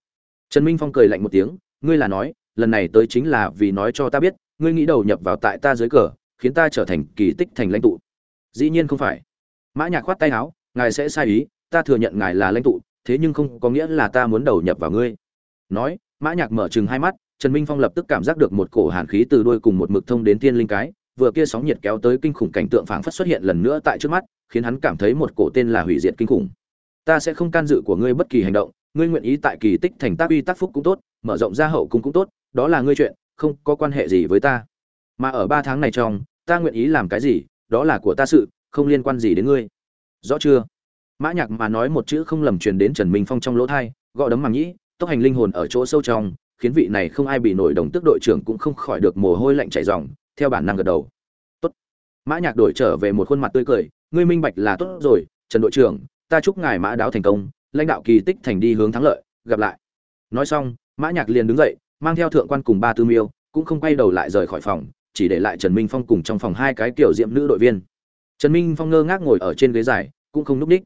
A: Trần minh phong cười lạnh một tiếng, ngươi là nói, lần này tới chính là vì nói cho ta biết, ngươi nghĩ đầu nhập vào tại ta dưới cờ khiến ta trở thành kỳ tích thành lãnh tụ. Dĩ nhiên không phải. Mã nhạc khoát tay áo, ngài sẽ sai ý, ta thừa nhận ngài là lãnh tụ, thế nhưng không có nghĩa là ta muốn đầu nhập vào ngươi. Nói, mã nhạc mở trừng hai mắt, trần minh phong lập tức cảm giác được một cổ hàn khí từ đuôi cùng một mực thông đến thiên linh cái, vừa kia sóng nhiệt kéo tới kinh khủng cảnh tượng phảng phất xuất hiện lần nữa tại trước mắt, khiến hắn cảm thấy một cổ tên là hủy diệt kinh khủng. Ta sẽ không can dự của ngươi bất kỳ hành động, ngươi nguyện ý tại kỳ tích thành tác uy tác phúc cũng tốt, mở rộng ra hậu cung cũng tốt, đó là ngươi chuyện, không có quan hệ gì với ta mà ở ba tháng này trong, ta nguyện ý làm cái gì, đó là của ta sự, không liên quan gì đến ngươi. Rõ chưa? Mã nhạc mà nói một chữ không lầm truyền đến trần minh phong trong lỗ thay gõ đấm màng nhĩ, tốc hành linh hồn ở chỗ sâu trong, khiến vị này không ai bị nổi đồng tức đội trưởng cũng không khỏi được mồ hôi lạnh chảy ròng, theo bản năng gật đầu. Tốt. Mã nhạc đổi trở về một khuôn mặt tươi cười, ngươi minh bạch là tốt rồi, trần đội trưởng, ta chúc ngài mã đáo thành công, lãnh đạo kỳ tích thành đi hướng thắng lợi, gặp lại. Nói xong, mã nhạc liền đứng dậy, mang theo thượng quan cùng ba tư miêu, cũng không quay đầu lại rời khỏi phòng chỉ để lại trần minh phong cùng trong phòng hai cái kiểu diệm nữ đội viên. Trần minh phong ngơ ngác ngồi ở trên ghế dài, cũng không núp ních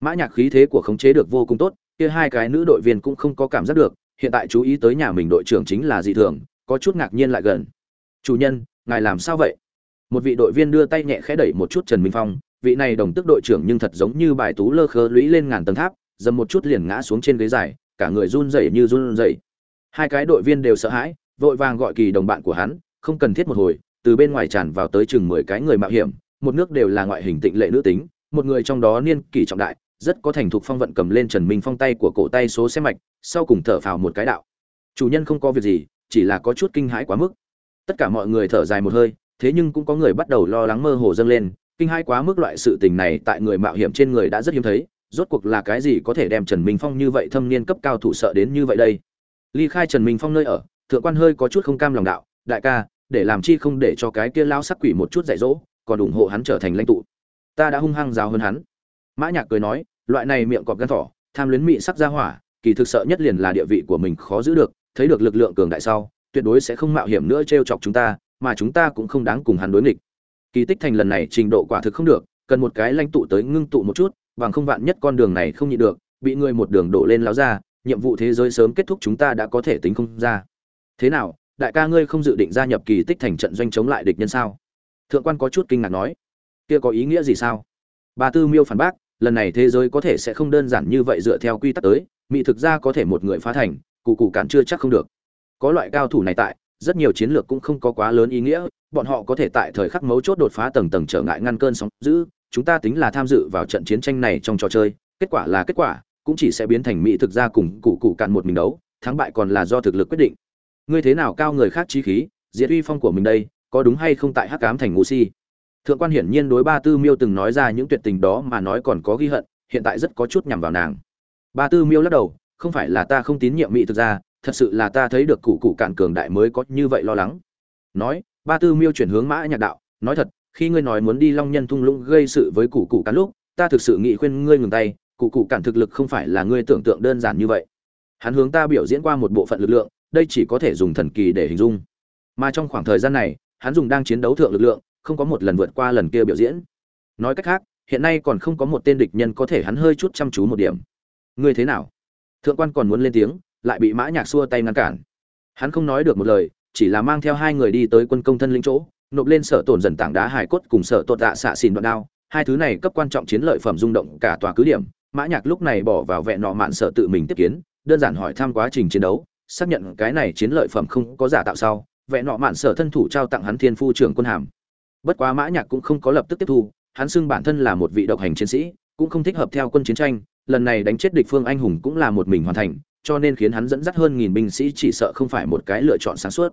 A: mã nhạc khí thế của khống chế được vô cùng tốt, kia hai cái nữ đội viên cũng không có cảm giác được, hiện tại chú ý tới nhà mình đội trưởng chính là dị thường, có chút ngạc nhiên lại gần. Chủ nhân, ngài làm sao vậy? Một vị đội viên đưa tay nhẹ khẽ đẩy một chút trần minh phong, vị này đồng tức đội trưởng nhưng thật giống như bài tú lơ khơ lũy lên ngàn tầng tháp, dầm một chút liền ngã xuống trên ghế dài, cả người run rẩy như run rẩy. Hai cái đội viên đều sợ hãi, vội vàng gọi kỳ đồng bạn của hắn không cần thiết một hồi, từ bên ngoài tràn vào tới chừng mười cái người mạo hiểm, một nước đều là ngoại hình tịnh lệ nữ tính, một người trong đó niên kỷ trọng đại, rất có thành thục phong vận cầm lên trần minh phong tay của cổ tay số xe mạch, sau cùng thở phào một cái đạo. Chủ nhân không có việc gì, chỉ là có chút kinh hãi quá mức. Tất cả mọi người thở dài một hơi, thế nhưng cũng có người bắt đầu lo lắng mơ hồ dâng lên, kinh hãi quá mức loại sự tình này tại người mạo hiểm trên người đã rất hiếm thấy, rốt cuộc là cái gì có thể đem trần minh phong như vậy thâm niên cấp cao thủ sợ đến như vậy đây? Ly khai trần minh phong nơi ở, thượng quan hơi có chút không cam lòng đạo đại ca, để làm chi không để cho cái kia lao sắc quỷ một chút dạy dỗ, còn ủng hộ hắn trở thành lãnh tụ. Ta đã hung hăng giáo hơn hắn. Mã nhạc cười nói, loại này miệng cọp gan thỏ, tham luyến mị sắc ra hỏa, kỳ thực sợ nhất liền là địa vị của mình khó giữ được, thấy được lực lượng cường đại sau, tuyệt đối sẽ không mạo hiểm nữa treo chọc chúng ta, mà chúng ta cũng không đáng cùng hắn đối nghịch. Kỳ tích thành lần này trình độ quả thực không được, cần một cái lãnh tụ tới ngưng tụ một chút, bằng không vạn nhất con đường này không nhịn được, bị người một đường đổ lên láo ra, nhiệm vụ thế giới sớm kết thúc chúng ta đã có thể tính không ra. Thế nào đại ca ngươi không dự định gia nhập kỳ tích thành trận doanh chống lại địch nhân sao? Thượng quan có chút kinh ngạc nói. Kia có ý nghĩa gì sao? Ba tư miêu phản bác, lần này thế giới có thể sẽ không đơn giản như vậy dựa theo quy tắc tới, mỹ thực ra có thể một người phá thành cụ cụ cản chưa chắc không được. Có loại cao thủ này tại, rất nhiều chiến lược cũng không có quá lớn ý nghĩa, bọn họ có thể tại thời khắc mấu chốt đột phá tầng tầng trở ngại ngăn cơn sóng dữ, chúng ta tính là tham dự vào trận chiến tranh này trong trò chơi, kết quả là kết quả, cũng chỉ sẽ biến thành mỹ thực ra cùng cụ cụ cản một mình đấu, thắng bại còn là do thực lực quyết định ngươi thế nào cao người khác trí khí, diệt uy phong của mình đây, có đúng hay không tại hắc cám thành ngũ si? Thượng quan hiển nhiên đối ba tư miêu từng nói ra những tuyệt tình đó mà nói còn có ghi hận, hiện tại rất có chút nhằm vào nàng. Ba tư miêu lắc đầu, không phải là ta không tín nhiệm mỹ thực ra thật sự là ta thấy được cụ cụ cạn cường đại mới có như vậy lo lắng. Nói, ba tư miêu chuyển hướng mã nhạc đạo, nói thật, khi ngươi nói muốn đi long nhân thung lũng gây sự với cụ cụ cạn lúc, ta thực sự nghĩ khuyên ngươi ngừng tay, cụ cụ cạn thực lực không phải là ngươi tưởng tượng đơn giản như vậy. Hắn hướng ta biểu diễn qua một bộ phận lực lượng đây chỉ có thể dùng thần kỳ để hình dung. Mà trong khoảng thời gian này, hắn dùng đang chiến đấu thượng lực lượng, không có một lần vượt qua lần kia biểu diễn. Nói cách khác, hiện nay còn không có một tên địch nhân có thể hắn hơi chút chăm chú một điểm. Ngươi thế nào? Thượng quan còn muốn lên tiếng, lại bị mã nhạc xua tay ngăn cản. Hắn không nói được một lời, chỉ là mang theo hai người đi tới quân công thân linh chỗ, nộp lên sở tổn dần tảng đá hải cốt cùng sở tột dạ xạ xìn đoạn đao. Hai thứ này cấp quan trọng chiến lợi phẩm rung động cả tòa cứ điểm. Mã nhạc lúc này bỏ vào vẹn nọ mạn sở tự mình tiếp kiến, đơn giản hỏi thăm quá trình chiến đấu xác nhận cái này chiến lợi phẩm không có giả tạo sau, vẽ nọ mạn sở thân thủ trao tặng hắn thiên phu trưởng quân hàm. Bất quá mã nhạc cũng không có lập tức tiếp thu, hắn xưng bản thân là một vị độc hành chiến sĩ, cũng không thích hợp theo quân chiến tranh, lần này đánh chết địch phương anh hùng cũng là một mình hoàn thành, cho nên khiến hắn dẫn dắt hơn nghìn binh sĩ chỉ sợ không phải một cái lựa chọn sáng suốt.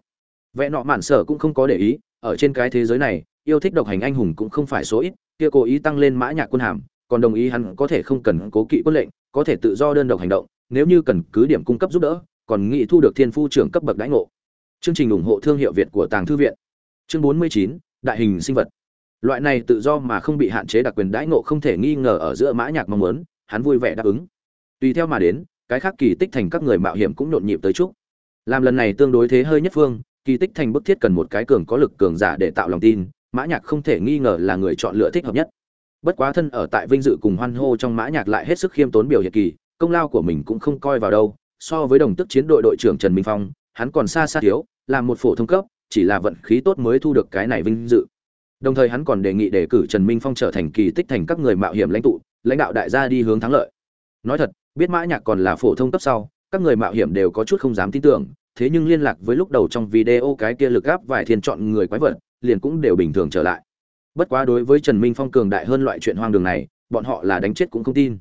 A: Vẽ nọ mạn sở cũng không có để ý, ở trên cái thế giới này, yêu thích độc hành anh hùng cũng không phải số ít, kia cố ý tăng lên mã nhạc quân hàm, còn đồng ý hắn có thể không cần cố kỵ quân lệnh, có thể tự do đơn độc hành động, nếu như cần cứ điểm cung cấp giúp đỡ còn nghĩ thu được thiên phu trưởng cấp bậc đãi ngộ. Chương trình ủng hộ thương hiệu việt của tàng thư viện. Chương 49, đại hình sinh vật. Loại này tự do mà không bị hạn chế đặc quyền đãi ngộ không thể nghi ngờ ở giữa mã nhạc mong muốn hắn vui vẻ đáp ứng. Tùy theo mà đến cái khác kỳ tích thành các người mạo hiểm cũng nhộn nhịp tới chúc. Làm lần này tương đối thế hơi nhất phương kỳ tích thành bức thiết cần một cái cường có lực cường giả để tạo lòng tin mã nhạc không thể nghi ngờ là người chọn lựa thích hợp nhất. Bất quá thân ở tại vinh dự cùng hoan hô trong mã nhạc lại hết sức khiêm tốn biểu hiện kỳ công lao của mình cũng không coi vào đâu so với đồng tức chiến đội đội trưởng trần minh phong, hắn còn xa xa thiếu làm một phổ thông cấp, chỉ là vận khí tốt mới thu được cái này vinh dự. Đồng thời hắn còn đề nghị đề cử trần minh phong trở thành kỳ tích thành các người mạo hiểm lãnh tụ, lãnh đạo đại gia đi hướng thắng lợi. Nói thật, biết mã nhạc còn là phổ thông cấp sau, các người mạo hiểm đều có chút không dám tin tưởng, thế nhưng liên lạc với lúc đầu trong video cái kia lực áp vài thiên chọn người quái vật, liền cũng đều bình thường trở lại. Bất quá đối với trần minh phong cường đại hơn loại chuyện hoang đường này, bọn họ là đánh chết cũng không tin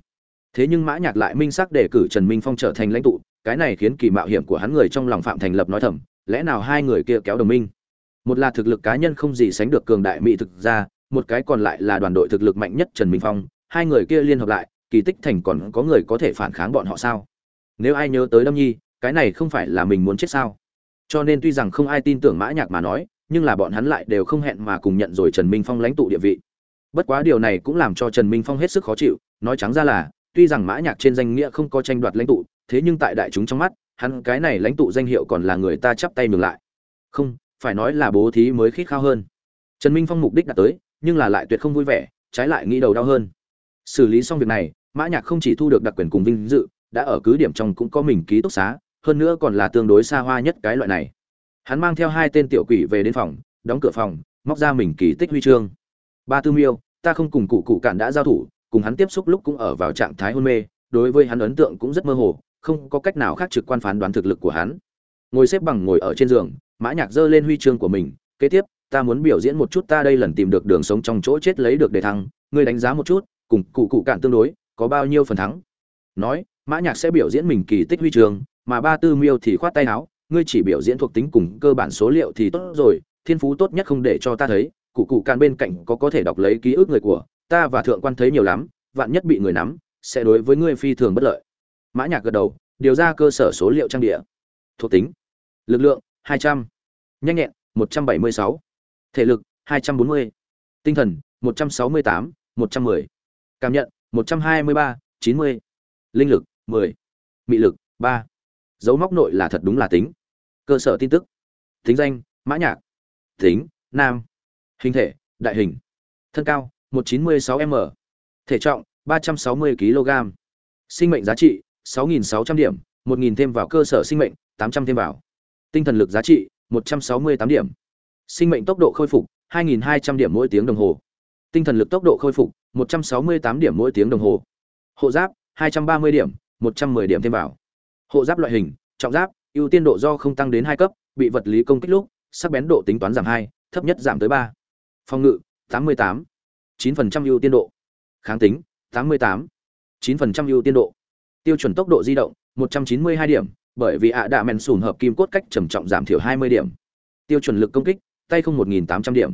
A: thế nhưng mã nhạc lại minh xác đề cử trần minh phong trở thành lãnh tụ, cái này khiến kỳ mạo hiểm của hắn người trong lòng phạm thành lập nói thầm, lẽ nào hai người kia kéo đồng minh? Một là thực lực cá nhân không gì sánh được cường đại mỹ thực ra một cái còn lại là đoàn đội thực lực mạnh nhất trần minh phong, hai người kia liên hợp lại, kỳ tích thành còn có người có thể phản kháng bọn họ sao? Nếu ai nhớ tới lâm nhi, cái này không phải là mình muốn chết sao? Cho nên tuy rằng không ai tin tưởng mã nhạc mà nói, nhưng là bọn hắn lại đều không hẹn mà cùng nhận rồi trần minh phong lãnh tụ địa vị. Bất quá điều này cũng làm cho trần minh phong hết sức khó chịu, nói trắng ra là tuy rằng mã nhạc trên danh nghĩa không có tranh đoạt lãnh tụ, thế nhưng tại đại chúng trong mắt, hắn cái này lãnh tụ danh hiệu còn là người ta chắp tay mừng lại. Không, phải nói là bố thí mới khít khao hơn. Trần minh phong mục đích đạt tới, nhưng là lại tuyệt không vui vẻ, trái lại nghĩ đầu đau hơn. Xử lý xong việc này, mã nhạc không chỉ thu được đặc quyền cùng vinh dự, đã ở cứ điểm trong cũng có mình ký túc xá, hơn nữa còn là tương đối xa hoa nhất cái loại này. Hắn mang theo hai tên tiểu quỷ về đến phòng, đóng cửa phòng, móc ra mình kỳ tích huy chương. Ba tư miêu, ta không cùng cụ cụ cản đã giao thủ cùng hắn tiếp xúc lúc cũng ở vào trạng thái hôn mê, đối với hắn ấn tượng cũng rất mơ hồ, không có cách nào khác trực quan phán đoán thực lực của hắn. Ngồi xếp bằng ngồi ở trên giường, mã nhạc giơ lên huy chương của mình, kế tiếp, ta muốn biểu diễn một chút, ta đây lần tìm được đường sống trong chỗ chết lấy được đề thăng, ngươi đánh giá một chút, cùng cụ cụ cản tương đối, có bao nhiêu phần thắng? Nói, mã nhạc sẽ biểu diễn mình kỳ tích huy chương, mà ba tư miêu thì khoát tay áo, ngươi chỉ biểu diễn thuộc tính cùng cơ bản số liệu thì tốt rồi, thiên phú tốt nhất không để cho ta thấy, cụ cụ cản bên cạnh có có thể đọc lấy ký ức người của ta và thượng quan thấy nhiều lắm vạn nhất bị người nắm sẽ đối với ngươi phi thường bất lợi. Mã nhạc gật đầu điều ra cơ sở số liệu trang địa. Thuộc tính lực lượng 200, nhanh nhẹn 176, thể lực 240, tinh thần 168, 110, cảm nhận 123, 90, linh lực 10, mị lực 3. dấu móc nội là thật đúng là tính. Cơ sở tin tức tính danh mã nhạc. Tính nam. Hình thể đại hình. Thân cao 196 m. Thể trọng 360 kg sinh mệnh giá trị 6.600 điểm 1.000 thêm vào cơ sở sinh mệnh 800 thêm vào. Tinh thần lực giá trị 168 điểm. Sinh mệnh tốc độ khôi phục 2.200 điểm mỗi tiếng đồng hồ. Tinh thần lực tốc độ khôi phục 168 điểm mỗi tiếng đồng hồ. Hộ giáp 230 điểm 110 điểm thêm vào. Hộ giáp loại hình, trọng giáp, ưu tiên độ do không tăng đến hai cấp, bị vật lý công kích lúc, sắc bén độ tính toán giảm hai, thấp nhất giảm tới ba. Phòng ngự 88 9% ưu tiên độ. Kháng tính 88 9% ưu tiên độ. Tiêu chuẩn tốc độ di động 192 điểm, bởi vì ạ đạ mèn sùn hợp kim cốt cách trầm trọng giảm thiểu 20 điểm. Tiêu chuẩn lực công kích, tay không 1.800 điểm.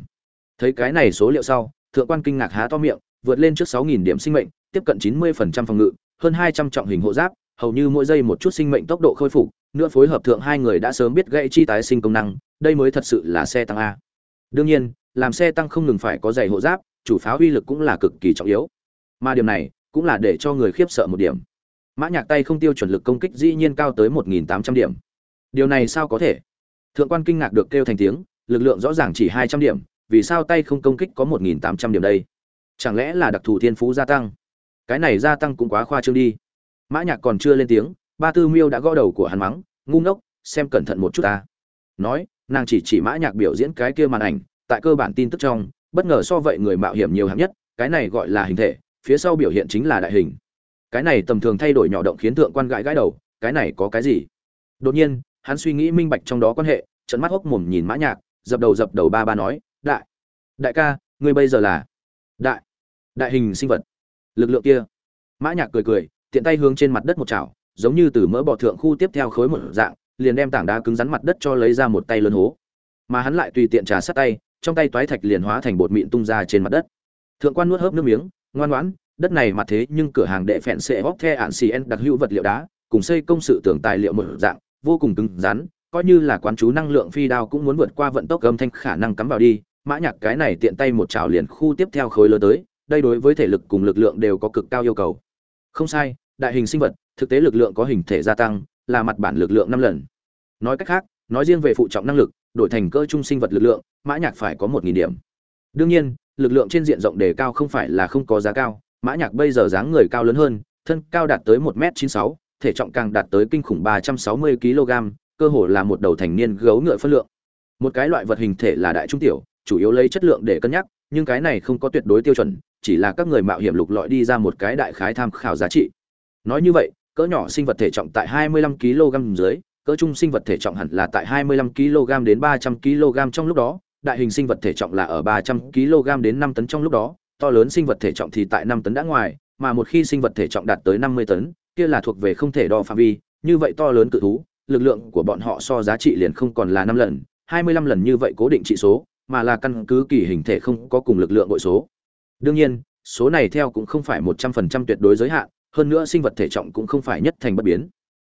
A: Thấy cái này số liệu sau, thượng quan kinh ngạc há to miệng, vượt lên trước 6.000 điểm sinh mệnh, tiếp cận 90% phòng ngự, hơn 200 trọng hình hộ giáp, hầu như mỗi giây một chút sinh mệnh tốc độ khôi phục, nữa phối hợp thượng hai người đã sớm biết gãy chi tái sinh công năng, đây mới thật sự là xe tăng a. Đương nhiên, làm xe tăng không ngừng phải có giày hộ giáp chủ pháo uy lực cũng là cực kỳ trọng yếu. Mà điểm này cũng là để cho người khiếp sợ một điểm. Mã nhạc tay không tiêu chuẩn lực công kích dĩ nhiên cao tới 1.800 điểm. Điều này sao có thể? Thượng quan kinh ngạc được kêu thành tiếng, lực lượng rõ ràng chỉ 200 điểm, vì sao tay không công kích có 1.800 điểm đây? Chẳng lẽ là đặc thù thiên phú gia tăng? Cái này gia tăng cũng quá khoa trương đi. Mã nhạc còn chưa lên tiếng, ba tư miêu đã gõ đầu của hắn mắng, ngu ngốc, xem cẩn thận một chút ta. Nói, nàng chỉ chỉ mã nhạc biểu diễn cái kia màn ảnh, tại cơ bản tin tức trong bất ngờ so vậy người mạo hiểm nhiều hạng nhất, cái này gọi là hình thể, phía sau biểu hiện chính là đại hình. Cái này tầm thường thay đổi nhỏ động khiến thượng quan gãi gãi đầu, cái này có cái gì? Đột nhiên, hắn suy nghĩ minh bạch trong đó quan hệ trận mắt hốc mồm nhìn mã nhạc, dập đầu dập đầu ba ba nói, đại đại ca, ngươi bây giờ là đại đại hình sinh vật, lực lượng kia. Mã nhạc cười cười, tiện tay hướng trên mặt đất một chảo, giống như từ mỡ bò thượng khu tiếp theo khối một dạng, liền đem tảng đá cứng rắn mặt đất cho lấy ra một tay lớn hố. Mà hắn lại tùy tiện trà sát tay trong tay toái thạch liền hóa thành bột mịn tung ra trên mặt đất. Thượng quan nuốt hớp nước miếng, ngoan ngoãn, đất này mặt thế nhưng cửa hàng đệ phèn sẽ bóp the ạn cn đặc hữu vật liệu đá, cùng xây công sự tưởng tài liệu một dạng, vô cùng cứng rắn, coi như là quán chú năng lượng phi đao cũng muốn vượt qua vận tốc âm thanh khả năng cắm vào đi. Mã nhạc cái này tiện tay một chảo liền khu tiếp theo khối lớn tới, đây đối với thể lực cùng lực lượng đều có cực cao yêu cầu. Không sai, đại hình sinh vật, thực tế lực lượng có hình thể gia tăng, là mặt bản lực lượng năm lần. Nói cách khác, nói riêng về phụ trọng năng lực đổi thành cơ trung sinh vật lực lượng, mã nhạc phải có một nghìn điểm. Đương nhiên, lực lượng trên diện rộng đề cao không phải là không có giá cao, mã nhạc bây giờ dáng người cao lớn hơn, thân cao đạt tới một m chín sáu, thể trọng càng đạt tới kinh khủng ba trăm sáu mươi kg, cơ hồ là một đầu thành niên gấu ngựa phân lượng. Một cái loại vật hình thể là đại trung tiểu, chủ yếu lấy chất lượng để cân nhắc, nhưng cái này không có tuyệt đối tiêu chuẩn, chỉ là các người mạo hiểm lục lọi đi ra một cái đại khái tham khảo giá trị. Nói như vậy, cỡ nhỏ sinh vật thể trọng tại 25 kg dưới cỡ trung sinh vật thể trọng hẳn là tại 25 kg đến 300 kg trong lúc đó, đại hình sinh vật thể trọng là ở 300 kg đến 5 tấn trong lúc đó, to lớn sinh vật thể trọng thì tại 5 tấn đã ngoài, mà một khi sinh vật thể trọng đạt tới 50 tấn, kia là thuộc về không thể đo phạm vi, như vậy to lớn cự thú, lực lượng của bọn họ so giá trị liền không còn là 5 lần 25 lần như vậy cố định trị số, mà là căn cứ kỳ hình thể không có cùng lực lượng bội số. Đương nhiên, số này theo cũng không phải 100% tuyệt đối giới hạn, hơn nữa sinh vật thể trọng cũng không phải nhất thành bất biến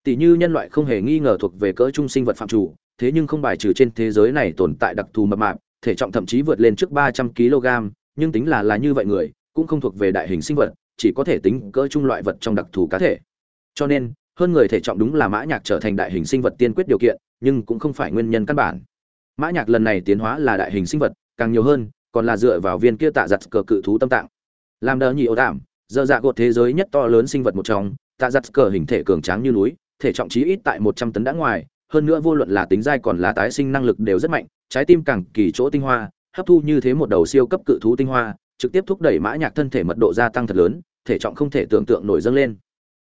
A: tỷ như nhân loại không hề nghi ngờ thuộc về cỡ trung sinh vật phạm chủ, thế nhưng không bài trừ trên thế giới này tồn tại đặc thù mập mạp, thể trọng thậm chí vượt lên trước 300 kg, nhưng tính là là như vậy người, cũng không thuộc về đại hình sinh vật, chỉ có thể tính cỡ trung loại vật trong đặc thù cá thể. Cho nên, hơn người thể trọng đúng là mã nhạc trở thành đại hình sinh vật tiên quyết điều kiện, nhưng cũng không phải nguyên nhân căn bản. Mã nhạc lần này tiến hóa là đại hình sinh vật, càng nhiều hơn, còn là dựa vào viên kia tạ giật cờ cự thú tâm tạng. Làm đỡ nhị ấu đảm giờ dạ gột thế giới nhất to lớn sinh vật một trong, tạ giật cờ hình thể cường tráng như núi thể trọng chí ít tại một trăm tấn đã ngoài, hơn nữa vô luận là tính dai còn là tái sinh năng lực đều rất mạnh, trái tim càng kỳ chỗ tinh hoa, hấp thu như thế một đầu siêu cấp cự thú tinh hoa, trực tiếp thúc đẩy mã nhạc thân thể mật độ gia tăng thật lớn, thể trọng không thể tưởng tượng nổi dâng lên.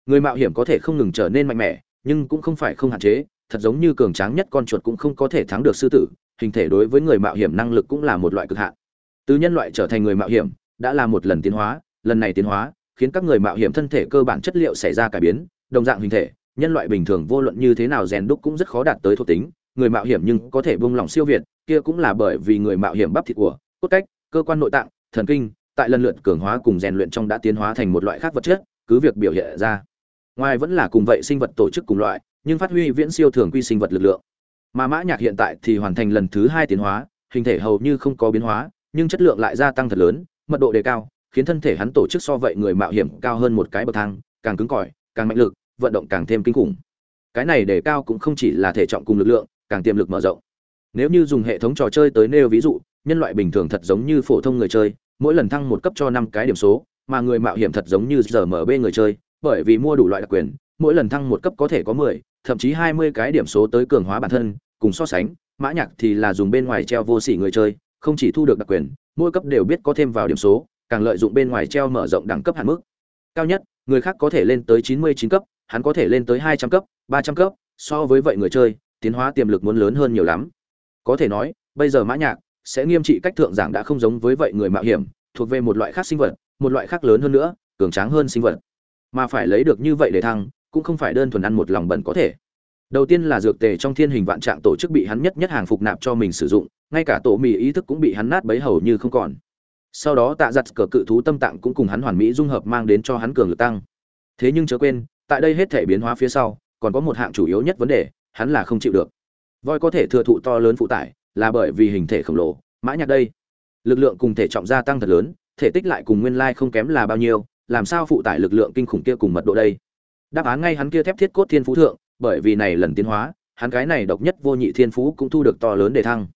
A: Người mạo hiểm có thể không ngừng trở nên mạnh mẽ, nhưng cũng không phải không hạn chế, thật giống như cường tráng nhất con chuột cũng không có thể thắng được sư tử, hình thể đối với người mạo hiểm năng lực cũng là một loại cực hạn. Từ nhân loại trở thành người mạo hiểm, đã là một lần tiến hóa, lần này tiến hóa, khiến các người mạo hiểm thân thể cơ bản chất liệu xảy ra cải biến, đồng dạng hình thể nhân loại bình thường vô luận như thế nào rèn đúc cũng rất khó đạt tới thuộc tính, người mạo hiểm nhưng có thể buông lỏng siêu việt, kia cũng là bởi vì người mạo hiểm bắp thịt của, cốt cách, cơ quan nội tạng, thần kinh, tại lần lượt cường hóa cùng rèn luyện trong đã tiến hóa thành một loại khác vật chất, cứ việc biểu hiện ra. Ngoài vẫn là cùng vậy sinh vật tổ chức cùng loại, nhưng phát huy viễn siêu thường quy sinh vật lực lượng. Mà mã nhạc hiện tại thì hoàn thành lần thứ hai tiến hóa, hình thể hầu như không có biến hóa, nhưng chất lượng lại gia tăng thật lớn, mật độ đề cao, khiến thân thể hắn tổ chức so vậy người mạo hiểm cao hơn một cái bậc thang, càng cứng cỏi, càng mạnh lực vận động càng thêm kinh khủng. Cái này đề cao cũng không chỉ là thể trọng cùng lực lượng, càng tiềm lực mở rộng. Nếu như dùng hệ thống trò chơi tới nêu ví dụ, nhân loại bình thường thật giống như phổ thông người chơi, mỗi lần thăng một cấp cho năm cái điểm số, mà người mạo hiểm thật giống như giờ mở bên người chơi, bởi vì mua đủ loại đặc quyền, mỗi lần thăng một cấp có thể có mười, thậm chí hai mươi cái điểm số tới cường hóa bản thân, cùng so sánh, mã nhạc thì là dùng bên ngoài treo vô sỉ người chơi, không chỉ thu được đặc quyền, mỗi cấp đều biết có thêm vào điểm số, càng lợi dụng bên ngoài treo mở rộng đẳng cấp hạn mức. Cao nhất, người khác có thể lên tới chín mươi chín cấp hắn có thể lên tới hai trăm cấp, ba trăm cấp, so với vậy người chơi, tiến hóa tiềm lực muốn lớn hơn nhiều lắm. Có thể nói, bây giờ mã nhạc sẽ nghiêm trị cách thượng giảng đã không giống với vậy người mạo hiểm, thuộc về một loại khác sinh vật, một loại khác lớn hơn nữa, cường tráng hơn sinh vật. Mà phải lấy được như vậy để thăng, cũng không phải đơn thuần ăn một lòng bẩn có thể. Đầu tiên là dược tề trong thiên hình vạn trạng tổ chức bị hắn nhất nhất hàng phục nạp cho mình sử dụng, ngay cả tổ mì ý thức cũng bị hắn nát bấy hầu như không còn. Sau đó tạ giặt cờ cự thú tâm tạng cũng cùng hắn hoàn mỹ dung hợp mang đến cho hắn cường lực tăng. Thế nhưng chớ quên tại đây hết thể biến hóa phía sau, còn có một hạng chủ yếu nhất vấn đề, hắn là không chịu được. Voi có thể thừa thụ to lớn phụ tải, là bởi vì hình thể khổng lồ, mã nhạc đây. Lực lượng cùng thể trọng gia tăng thật lớn, thể tích lại cùng nguyên lai không kém là bao nhiêu, làm sao phụ tải lực lượng kinh khủng kia cùng mật độ đây? Đáp án ngay hắn kia thép thiết cốt thiên phú thượng, bởi vì này lần tiến hóa, hắn cái này độc nhất vô nhị thiên phú cũng thu được to lớn để thăng.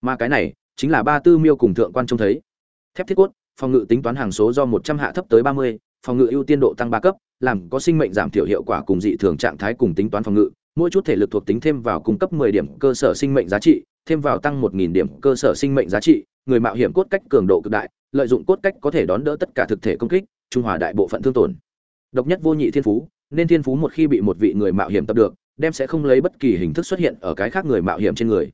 A: Mà cái này, chính là ba tư miêu cùng thượng quan trông thấy. Thép thiết cốt, phòng ngự tính toán hàng số do một trăm hạ thấp tới ba mươi, phòng ngự ưu tiên độ tăng ba cấp làm có sinh mệnh giảm thiểu hiệu quả cùng dị thường trạng thái cùng tính toán phòng ngự, mỗi chút thể lực thuộc tính thêm vào cung cấp mười điểm cơ sở sinh mệnh giá trị, thêm vào tăng một nghìn điểm cơ sở sinh mệnh giá trị, người mạo hiểm cốt cách cường độ cực đại, lợi dụng cốt cách có thể đón đỡ tất cả thực thể công kích, trung hòa đại bộ phận thương tổn. Độc nhất vô nhị thiên phú, nên thiên phú một khi bị một vị người mạo hiểm tập được, đem sẽ không lấy bất kỳ hình thức xuất hiện ở cái khác người mạo hiểm trên người.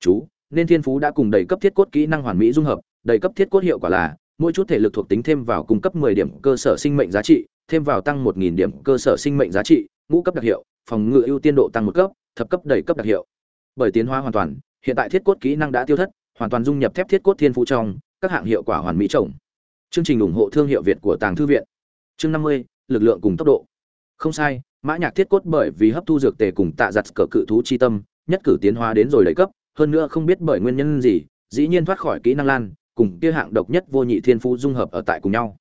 A: Chú, nên thiên phú đã cùng đầy cấp thiết cốt kỹ năng hoàn mỹ dung hợp, đầy cấp thiết cốt hiệu quả là, mỗi chút thể lực thuộc tính thêm vào cung cấp 10 điểm cơ sở sinh mệnh giá trị thêm vào tăng 1000 điểm cơ sở sinh mệnh giá trị ngũ cấp đặc hiệu phòng ngự ưu tiên độ tăng một cấp thập cấp đầy cấp đặc hiệu. Bởi tiến hóa hoàn toàn hiện tại thiết cốt kỹ năng đã tiêu thất hoàn toàn dung nhập thép thiết cốt thiên phú trong các hạng hiệu quả hoàn mỹ trồng chương trình ủng hộ thương hiệu việt của tàng thư viện. Chương 50, lực lượng cùng tốc độ. Không sai mã nhạc thiết cốt bởi vì hấp thu dược tề cùng tạ giật cờ cự thú chi tâm nhất cử tiến hóa đến rồi đầy cấp hơn nữa không biết bởi nguyên nhân gì dĩ nhiên thoát khỏi kỹ năng lan cùng kia hạng độc nhất vô nhị thiên phú dung hợp ở tại cùng nhau.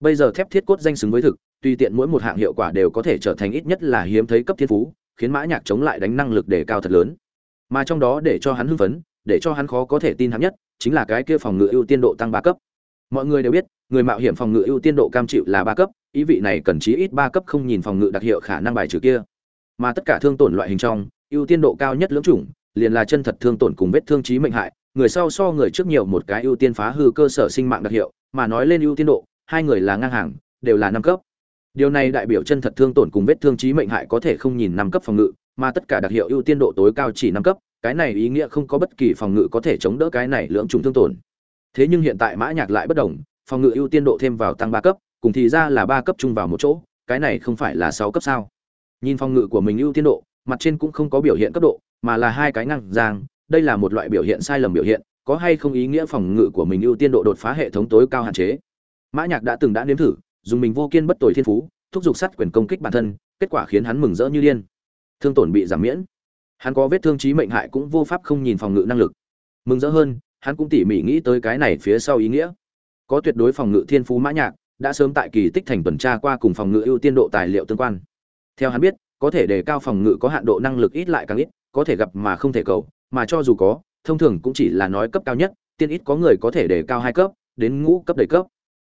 A: Bây giờ thép thiết cốt danh xứng với thực tùy tiện mỗi một hạng hiệu quả đều có thể trở thành ít nhất là hiếm thấy cấp thiên phú, khiến mã nhạc chống lại đánh năng lực đề cao thật lớn. Mà trong đó để cho hắn hưng phấn, để cho hắn khó có thể tin hắn nhất, chính là cái kia phòng ngự ưu tiên độ tăng ba cấp. Mọi người đều biết, người mạo hiểm phòng ngự ưu tiên độ cam chịu là ba cấp, ý vị này cần chí ít ba cấp không nhìn phòng ngự đặc hiệu khả năng bài trừ kia. Mà tất cả thương tổn loại hình trong, ưu tiên độ cao nhất lưỡng chủng, liền là chân thật thương tổn cùng vết thương chí mệnh hại, người sau so người trước nhiều một cái ưu tiên phá hư cơ sở sinh mạng đặc hiệu, mà nói lên ưu tiên độ, hai người là ngang hàng, đều là năm cấp điều này đại biểu chân thật thương tổn cùng vết thương trí mệnh hại có thể không nhìn năm cấp phòng ngự, mà tất cả đặc hiệu ưu tiên độ tối cao chỉ năm cấp, cái này ý nghĩa không có bất kỳ phòng ngự có thể chống đỡ cái này lưỡng trùng thương tổn. Thế nhưng hiện tại mã nhạc lại bất đồng, phòng ngự ưu tiên độ thêm vào tăng ba cấp, cùng thì ra là ba cấp chung vào một chỗ, cái này không phải là sáu cấp sao? Nhìn phòng ngự của mình ưu tiên độ, mặt trên cũng không có biểu hiện cấp độ, mà là hai cái ngang giang đây là một loại biểu hiện sai lầm biểu hiện, có hay không ý nghĩa phòng ngự của mình ưu tiên độ đột phá hệ thống tối cao hạn chế? Mã nhạc đã từng đã nếm thử dùng mình vô kiên bất tồi thiên phú, thúc giục sát quyền công kích bản thân, kết quả khiến hắn mừng rỡ như điên. Thương tổn bị giảm miễn. Hắn có vết thương trí mệnh hại cũng vô pháp không nhìn phòng ngự năng lực. Mừng rỡ hơn, hắn cũng tỉ mỉ nghĩ tới cái này phía sau ý nghĩa. Có tuyệt đối phòng ngự thiên phú mã nhạc, đã sớm tại kỳ tích thành tuần tra qua cùng phòng ngự ưu tiên độ tài liệu tương quan. Theo hắn biết, có thể đề cao phòng ngự có hạn độ năng lực ít lại càng ít, có thể gặp mà không thể cầu, mà cho dù có, thông thường cũng chỉ là nói cấp cao nhất, tiên ít có người có thể đề cao hai cấp, đến ngũ cấp đầy cấp.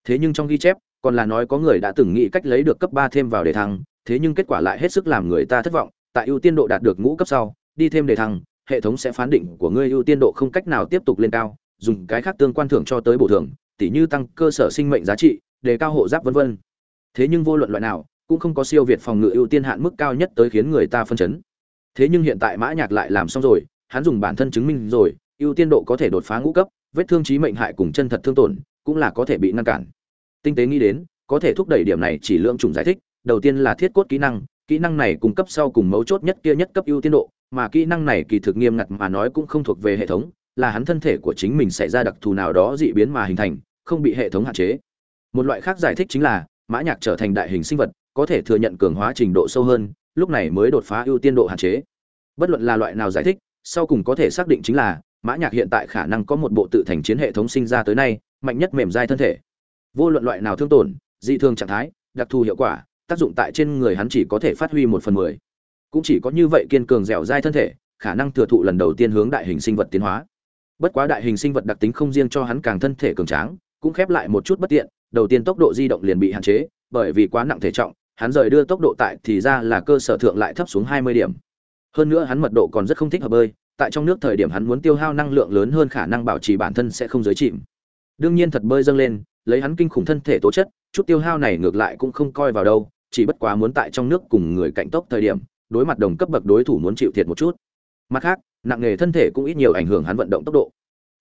A: Thế nhưng trong ghi chép còn là nói có người đã từng nghĩ cách lấy được cấp ba thêm vào đề thăng, thế nhưng kết quả lại hết sức làm người ta thất vọng, tại ưu tiên độ đạt được ngũ cấp sau, đi thêm đề thăng, hệ thống sẽ phán định của ngươi ưu tiên độ không cách nào tiếp tục lên cao, dùng cái khác tương quan thưởng cho tới bổ thưởng, tỉ như tăng cơ sở sinh mệnh giá trị, đề cao hộ giáp vân vân. Thế nhưng vô luận loại nào, cũng không có siêu việt phòng ngự ưu tiên hạn mức cao nhất tới khiến người ta phân chấn. Thế nhưng hiện tại mã nhạc lại làm xong rồi, hắn dùng bản thân chứng minh rồi, ưu tiên độ có thể đột phá ngũ cấp, vết thương chí mệnh hại cùng chân thật thương tổn, cũng là có thể bị ngăn cản tinh tế nghĩ đến, có thể thúc đẩy điểm này chỉ lượng trùng giải thích. Đầu tiên là thiết cốt kỹ năng kỹ năng này cung cấp sau cùng mấu chốt nhất kia nhất cấp ưu tiên độ, mà kỹ năng này kỳ thực nghiêm ngặt mà nói cũng không thuộc về hệ thống, là hắn thân thể của chính mình xảy ra đặc thù nào đó dị biến mà hình thành, không bị hệ thống hạn chế. Một loại khác giải thích chính là, mã nhạc trở thành đại hình sinh vật, có thể thừa nhận cường hóa trình độ sâu hơn, lúc này mới đột phá ưu tiên độ hạn chế. Bất luận là loại nào giải thích, sau cùng có thể xác định chính là, mã nhạc hiện tại khả năng có một bộ tự thành chiến hệ thống sinh ra tới nay, mạnh nhất mềm dai thân thể vô luận loại nào thương tổn, dị thường trạng thái, đặc thù hiệu quả, tác dụng tại trên người hắn chỉ có thể phát huy một phần mười. Cũng chỉ có như vậy kiên cường dẻo dai thân thể, khả năng thừa thụ lần đầu tiên hướng đại hình sinh vật tiến hóa. Bất quá đại hình sinh vật đặc tính không riêng cho hắn càng thân thể cường tráng, cũng khép lại một chút bất tiện, đầu tiên tốc độ di động liền bị hạn chế, bởi vì quá nặng thể trọng, hắn rời đưa tốc độ tại thì ra là cơ sở thượng lại thấp xuống hai mươi điểm. Hơn nữa hắn mật độ còn rất không thích hợp bơi, tại trong nước thời điểm hắn muốn tiêu hao năng lượng lớn hơn khả năng bảo trì bản thân sẽ không giới chìm. Đương nhiên thật bơi dâng lên lấy hắn kinh khủng thân thể tố chất, chút tiêu hao này ngược lại cũng không coi vào đâu, chỉ bất quá muốn tại trong nước cùng người cạnh tốc thời điểm, đối mặt đồng cấp bậc đối thủ muốn chịu thiệt một chút. Mặt khác, nặng nghề thân thể cũng ít nhiều ảnh hưởng hắn vận động tốc độ.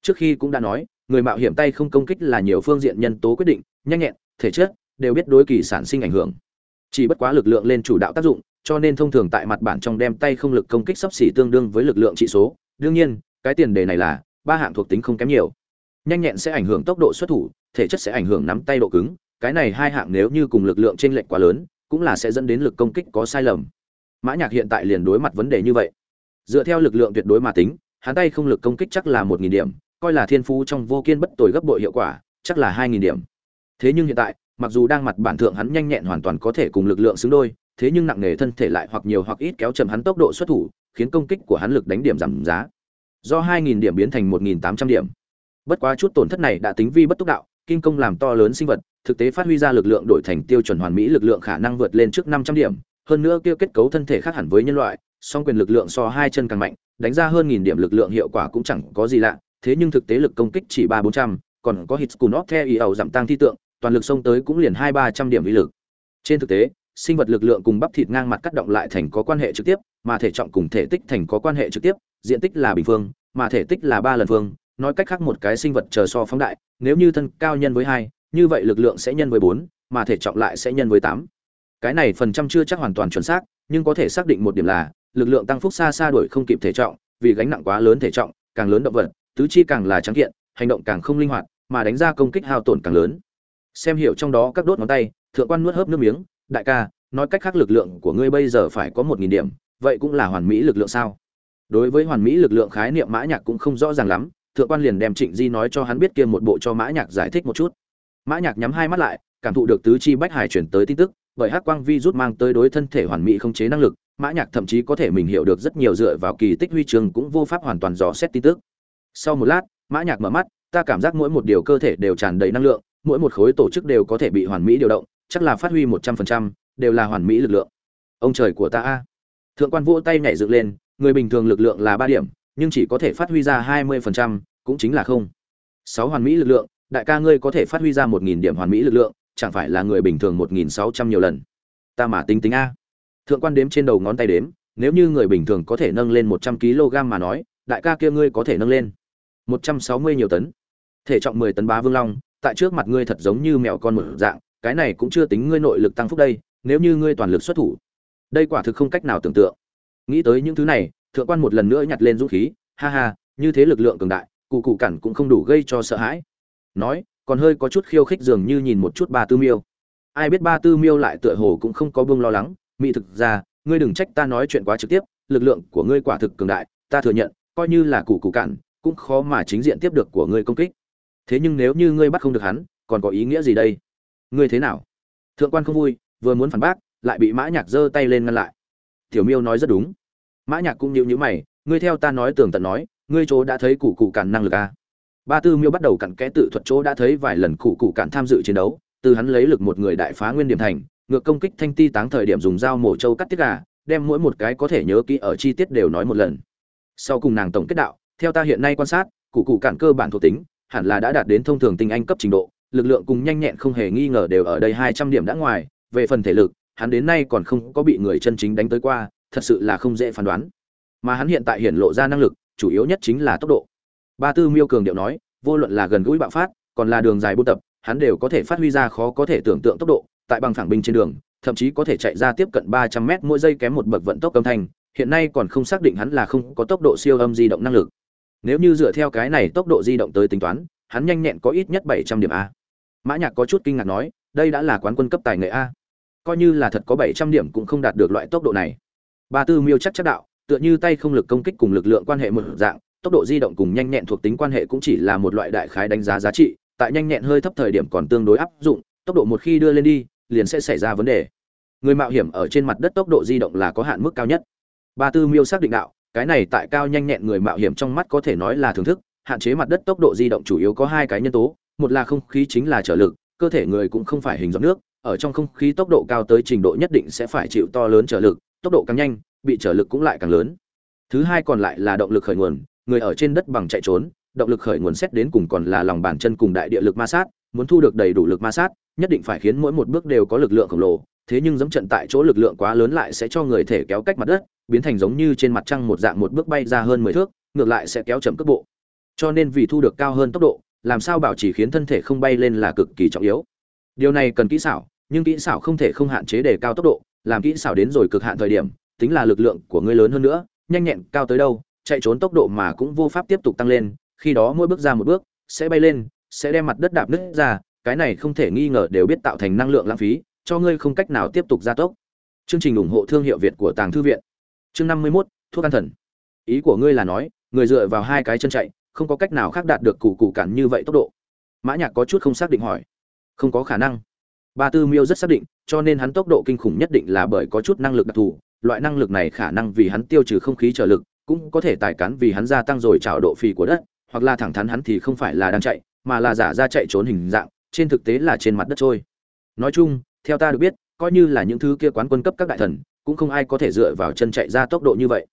A: Trước khi cũng đã nói, người mạo hiểm tay không công kích là nhiều phương diện nhân tố quyết định, nhanh nhẹn, thể chất, đều biết đối kỳ sản sinh ảnh hưởng. Chỉ bất quá lực lượng lên chủ đạo tác dụng, cho nên thông thường tại mặt bản trong đem tay không lực công kích sắp xỉ tương đương với lực lượng trị số. Đương nhiên, cái tiền đề này là, ba hạng thuộc tính không kém nhiều. Nhanh nhẹn sẽ ảnh hưởng tốc độ xuất thủ thể chất sẽ ảnh hưởng nắm tay độ cứng, cái này hai hạng nếu như cùng lực lượng trên lệch quá lớn, cũng là sẽ dẫn đến lực công kích có sai lầm. Mã nhạc hiện tại liền đối mặt vấn đề như vậy. Dựa theo lực lượng tuyệt đối mà tính, hắn tay không lực công kích chắc là một nghìn điểm, coi là thiên phú trong vô kiên bất tồi gấp bội hiệu quả, chắc là hai nghìn điểm. Thế nhưng hiện tại, mặc dù đang mặt bản thượng hắn nhanh nhẹn hoàn toàn có thể cùng lực lượng xứng đôi, thế nhưng nặng nề thân thể lại hoặc nhiều hoặc ít kéo chậm hắn tốc độ xuất thủ, khiến công kích của hắn lực đánh điểm giảm giá. Do hai nghìn điểm biến thành một nghìn tám trăm điểm. Bất quá chút tổn thất này đã tính vi bất túc đạo kinh công làm to lớn sinh vật, thực tế phát huy ra lực lượng đổi thành tiêu chuẩn hoàn mỹ lực lượng khả năng vượt lên trước năm trăm điểm. Hơn nữa kia kết cấu thân thể khác hẳn với nhân loại, song quyền lực lượng so hai chân càng mạnh, đánh ra hơn nghìn điểm lực lượng hiệu quả cũng chẳng có gì lạ. Thế nhưng thực tế lực công kích chỉ ba bốn trăm, còn có hit cunot theo ý ẩu giảm tăng thi tượng, toàn lực xông tới cũng liền hai ba trăm điểm uy lực. Trên thực tế, sinh vật lực lượng cùng bắp thịt ngang mặt cắt động lại thành có quan hệ trực tiếp, mà thể trọng cùng thể tích thành có quan hệ trực tiếp, diện tích là bình phương, mà thể tích là ba lần phương. Nói cách khác một cái sinh vật chờ so phóng đại nếu như thân cao nhân với hai, như vậy lực lượng sẽ nhân với bốn, mà thể trọng lại sẽ nhân với tám. Cái này phần trăm chưa chắc hoàn toàn chuẩn xác, nhưng có thể xác định một điểm là, lực lượng tăng phúc xa xa đuổi không kịp thể trọng, vì gánh nặng quá lớn thể trọng, càng lớn động vật, tứ chi càng là trắng kiện, hành động càng không linh hoạt, mà đánh ra công kích hao tổn càng lớn. Xem hiểu trong đó các đốt ngón tay, thượng quan nuốt hớp nước miếng, đại ca, nói cách khác lực lượng của ngươi bây giờ phải có một nghìn điểm, vậy cũng là hoàn mỹ lực lượng sao? Đối với hoàn mỹ lực lượng khái niệm mã nhạc cũng không rõ ràng lắm thượng quan liền đem trịnh di nói cho hắn biết kia một bộ cho mã nhạc giải thích một chút. Mã nhạc nhắm hai mắt lại, cảm thụ được tứ chi bách hải chuyển tới tin tức, bởi hắc quang vi rút mang tới đối thân thể hoàn mỹ không chế năng lực, mã nhạc thậm chí có thể mình hiểu được rất nhiều dựa vào kỳ tích huy chương cũng vô pháp hoàn toàn dò xét tin tức. Sau một lát, mã nhạc mở mắt, ta cảm giác mỗi một điều cơ thể đều tràn đầy năng lượng, mỗi một khối tổ chức đều có thể bị hoàn mỹ điều động, chắc là phát huy một trăm phần trăm, đều là hoàn mỹ lực lượng. Ông trời của ta a. Thượng quan vỗ tay nhảy dựng lên, người bình thường lực lượng là ba điểm nhưng chỉ có thể phát huy ra hai mươi phần trăm, cũng chính là không. Sáu hoàn mỹ lực lượng, đại ca ngươi có thể phát huy ra một nghìn điểm hoàn mỹ lực lượng, chẳng phải là người bình thường một nghìn sáu trăm nhiều lần. Ta mà tính tính a. Thượng quan đếm trên đầu ngón tay đếm, nếu như người bình thường có thể nâng lên một trăm kg mà nói, đại ca kia ngươi có thể nâng lên một trăm sáu mươi nhiều tấn. Thể trọng mười tấn bá vương long, tại trước mặt ngươi thật giống như mèo con một dạng, cái này cũng chưa tính ngươi nội lực tăng phúc đây, nếu như ngươi toàn lực xuất thủ. Đây quả thực không cách nào tưởng tượng. Nghĩ tới những thứ này thượng quan một lần nữa nhặt lên dũng khí, ha ha, như thế lực lượng cường đại cụ cụ cản cũng không đủ gây cho sợ hãi. Nói, còn hơi có chút khiêu khích dường như nhìn một chút ba tư miêu. Ai biết ba tư miêu lại tựa hồ cũng không có buông lo lắng mỹ thực ra, ngươi đừng trách ta nói chuyện quá trực tiếp, lực lượng của ngươi quả thực cường đại, ta thừa nhận, coi như là cụ cụ cản, cũng khó mà chính diện tiếp được của ngươi công kích. Thế nhưng nếu như ngươi bắt không được hắn, còn có ý nghĩa gì đây? Ngươi thế nào? Thượng quan không vui, vừa muốn phản bác, lại bị mã nhạc giơ tay lên ngăn lại. Tiểu miêu nói rất đúng mã nhạc cũng nhíu nhíu mày, ngươi theo ta nói tường tận nói, ngươi chỗ đã thấy cụ cụ cản năng lực à ba tư miêu bắt đầu cặn kẽ tự thuật chỗ đã thấy vài lần cụ cụ cản tham dự chiến đấu, từ hắn lấy lực một người đại phá nguyên điểm thành, ngược công kích thanh ti táng thời điểm dùng dao mổ trâu cắt tiết gà, đem mỗi một cái có thể nhớ kỹ ở chi tiết đều nói một lần. Sau cùng nàng tổng kết đạo, theo ta hiện nay quan sát cụ cụ cản cơ bản thuộc tính, hẳn là đã đạt đến thông thường tinh anh cấp trình độ, lực lượng cùng nhanh nhẹn không hề nghi ngờ đều ở đây hai trăm điểm đã ngoài, về phần thể lực, hắn đến nay còn không có bị người chân chính đánh tới qua thật sự là không dễ phán đoán. Mà hắn hiện tại hiện lộ ra năng lực, chủ yếu nhất chính là tốc độ. Ba tư miêu cường điệu nói, vô luận là gần gũi bạo phát, còn là đường dài buôn tập, hắn đều có thể phát huy ra khó có thể tưởng tượng tốc độ, tại bằng phẳng binh trên đường, thậm chí có thể chạy ra tiếp cận ba trăm mét mỗi giây kém một bậc vận tốc âm thanh, hiện nay còn không xác định hắn là không có tốc độ siêu âm di động năng lực. Nếu như dựa theo cái này tốc độ di động tới tính toán, hắn nhanh nhẹn có ít nhất bảy trăm điểm a. Mã nhạc có chút kinh ngạc nói, đây đã là quán quân cấp tài nghệ a. Coi như là thật có bảy trăm điểm cũng không đạt được loại tốc độ này ba tư miêu chắc chắc đạo, tựa như tay không lực công kích cùng lực lượng quan hệ một dạng, tốc độ di động cùng nhanh nhẹn thuộc tính quan hệ cũng chỉ là một loại đại khái đánh giá giá trị, tại nhanh nhẹn hơi thấp thời điểm còn tương đối áp dụng, tốc độ một khi đưa lên đi, liền sẽ xảy ra vấn đề. Người mạo hiểm ở trên mặt đất tốc độ di động là có hạn mức cao nhất. Ba tư miêu xác định đạo, cái này tại cao nhanh nhẹn người mạo hiểm trong mắt có thể nói là thưởng thức, hạn chế mặt đất tốc độ di động chủ yếu có hai cái nhân tố, một là không khí chính là trở lực, cơ thể người cũng không phải hình giọt nước, ở trong không khí tốc độ cao tới trình độ nhất định sẽ phải chịu to lớn trở lực tốc độ càng nhanh, bị trở lực cũng lại càng lớn. Thứ hai còn lại là động lực khởi nguồn, người ở trên đất bằng chạy trốn, động lực khởi nguồn xét đến cùng còn là lòng bàn chân cùng đại địa lực ma sát, muốn thu được đầy đủ lực ma sát, nhất định phải khiến mỗi một bước đều có lực lượng khổng lồ, thế nhưng dẫm trận tại chỗ lực lượng quá lớn lại sẽ cho người thể kéo cách mặt đất, biến thành giống như trên mặt trăng một dạng một bước bay ra hơn mười thước, ngược lại sẽ kéo chậm cước bộ. Cho nên vì thu được cao hơn tốc độ, làm sao bảo trì khiến thân thể không bay lên là cực kỳ trọng yếu. Điều này cần kỹ xảo, nhưng kỹ xảo không thể không hạn chế để cao tốc độ làm kỹ xảo đến rồi cực hạn thời điểm tính là lực lượng của ngươi lớn hơn nữa nhanh nhẹn cao tới đâu chạy trốn tốc độ mà cũng vô pháp tiếp tục tăng lên khi đó mỗi bước ra một bước sẽ bay lên sẽ đem mặt đất đạp nứt ra cái này không thể nghi ngờ đều biết tạo thành năng lượng lãng phí cho ngươi không cách nào tiếp tục gia tốc. Chương trình ủng hộ thương hiệu việt của tàng thư viện. Chương năm mươi 51, thuốc an thần. Ý của ngươi là nói người dựa vào hai cái chân chạy không có cách nào khác đạt được củ củ cản như vậy tốc độ. Mã nhạc có chút không xác định hỏi. Không có khả năng. Ba tư miêu rất xác định cho nên hắn tốc độ kinh khủng nhất định là bởi có chút năng lực đặc thù. Loại năng lực này khả năng vì hắn tiêu trừ không khí trở lực, cũng có thể tài cán vì hắn gia tăng rồi trào độ phì của đất, hoặc là thẳng thắn hắn thì không phải là đang chạy, mà là giả ra chạy trốn hình dạng, trên thực tế là trên mặt đất trôi. Nói chung, theo ta được biết, coi như là những thứ kia quán quân cấp các đại thần, cũng không ai có thể dựa vào chân chạy ra tốc độ như vậy.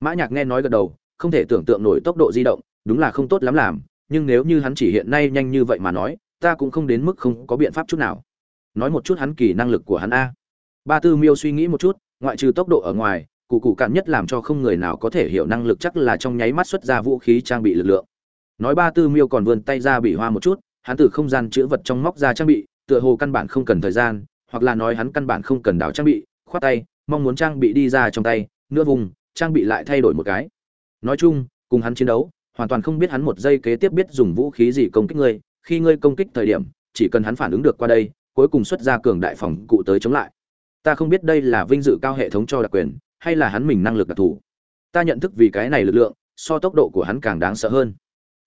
A: Mã nhạc nghe nói gật đầu, không thể tưởng tượng nổi tốc độ di động, đúng là không tốt lắm làm, nhưng nếu như hắn chỉ hiện nay nhanh như vậy mà nói, ta cũng không đến mức không có biện pháp chút nào nói một chút hắn kỳ năng lực của hắn a. Ba tư miêu suy nghĩ một chút, ngoại trừ tốc độ ở ngoài, cụ cụ cạn nhất làm cho không người nào có thể hiểu năng lực chắc là trong nháy mắt xuất ra vũ khí trang bị lực lượng. Nói ba tư miêu còn vươn tay ra bị hoa một chút, hắn từ không gian chữ vật trong móc ra trang bị, tựa hồ căn bản không cần thời gian, hoặc là nói hắn căn bản không cần đảo trang bị, khoát tay, mong muốn trang bị đi ra trong tay, nửa vùng, trang bị lại thay đổi một cái. Nói chung, cùng hắn chiến đấu, hoàn toàn không biết hắn một giây kế tiếp biết dùng vũ khí gì công kích ngươi khi ngươi công kích thời điểm, chỉ cần hắn phản ứng được qua đây cuối cùng xuất ra cường đại phòng cụ tới chống lại. Ta không biết đây là vinh dự cao hệ thống cho đặc quyền, hay là hắn mình năng lực đặc thù. Ta nhận thức vì cái này lực lượng, so tốc độ của hắn càng đáng sợ hơn.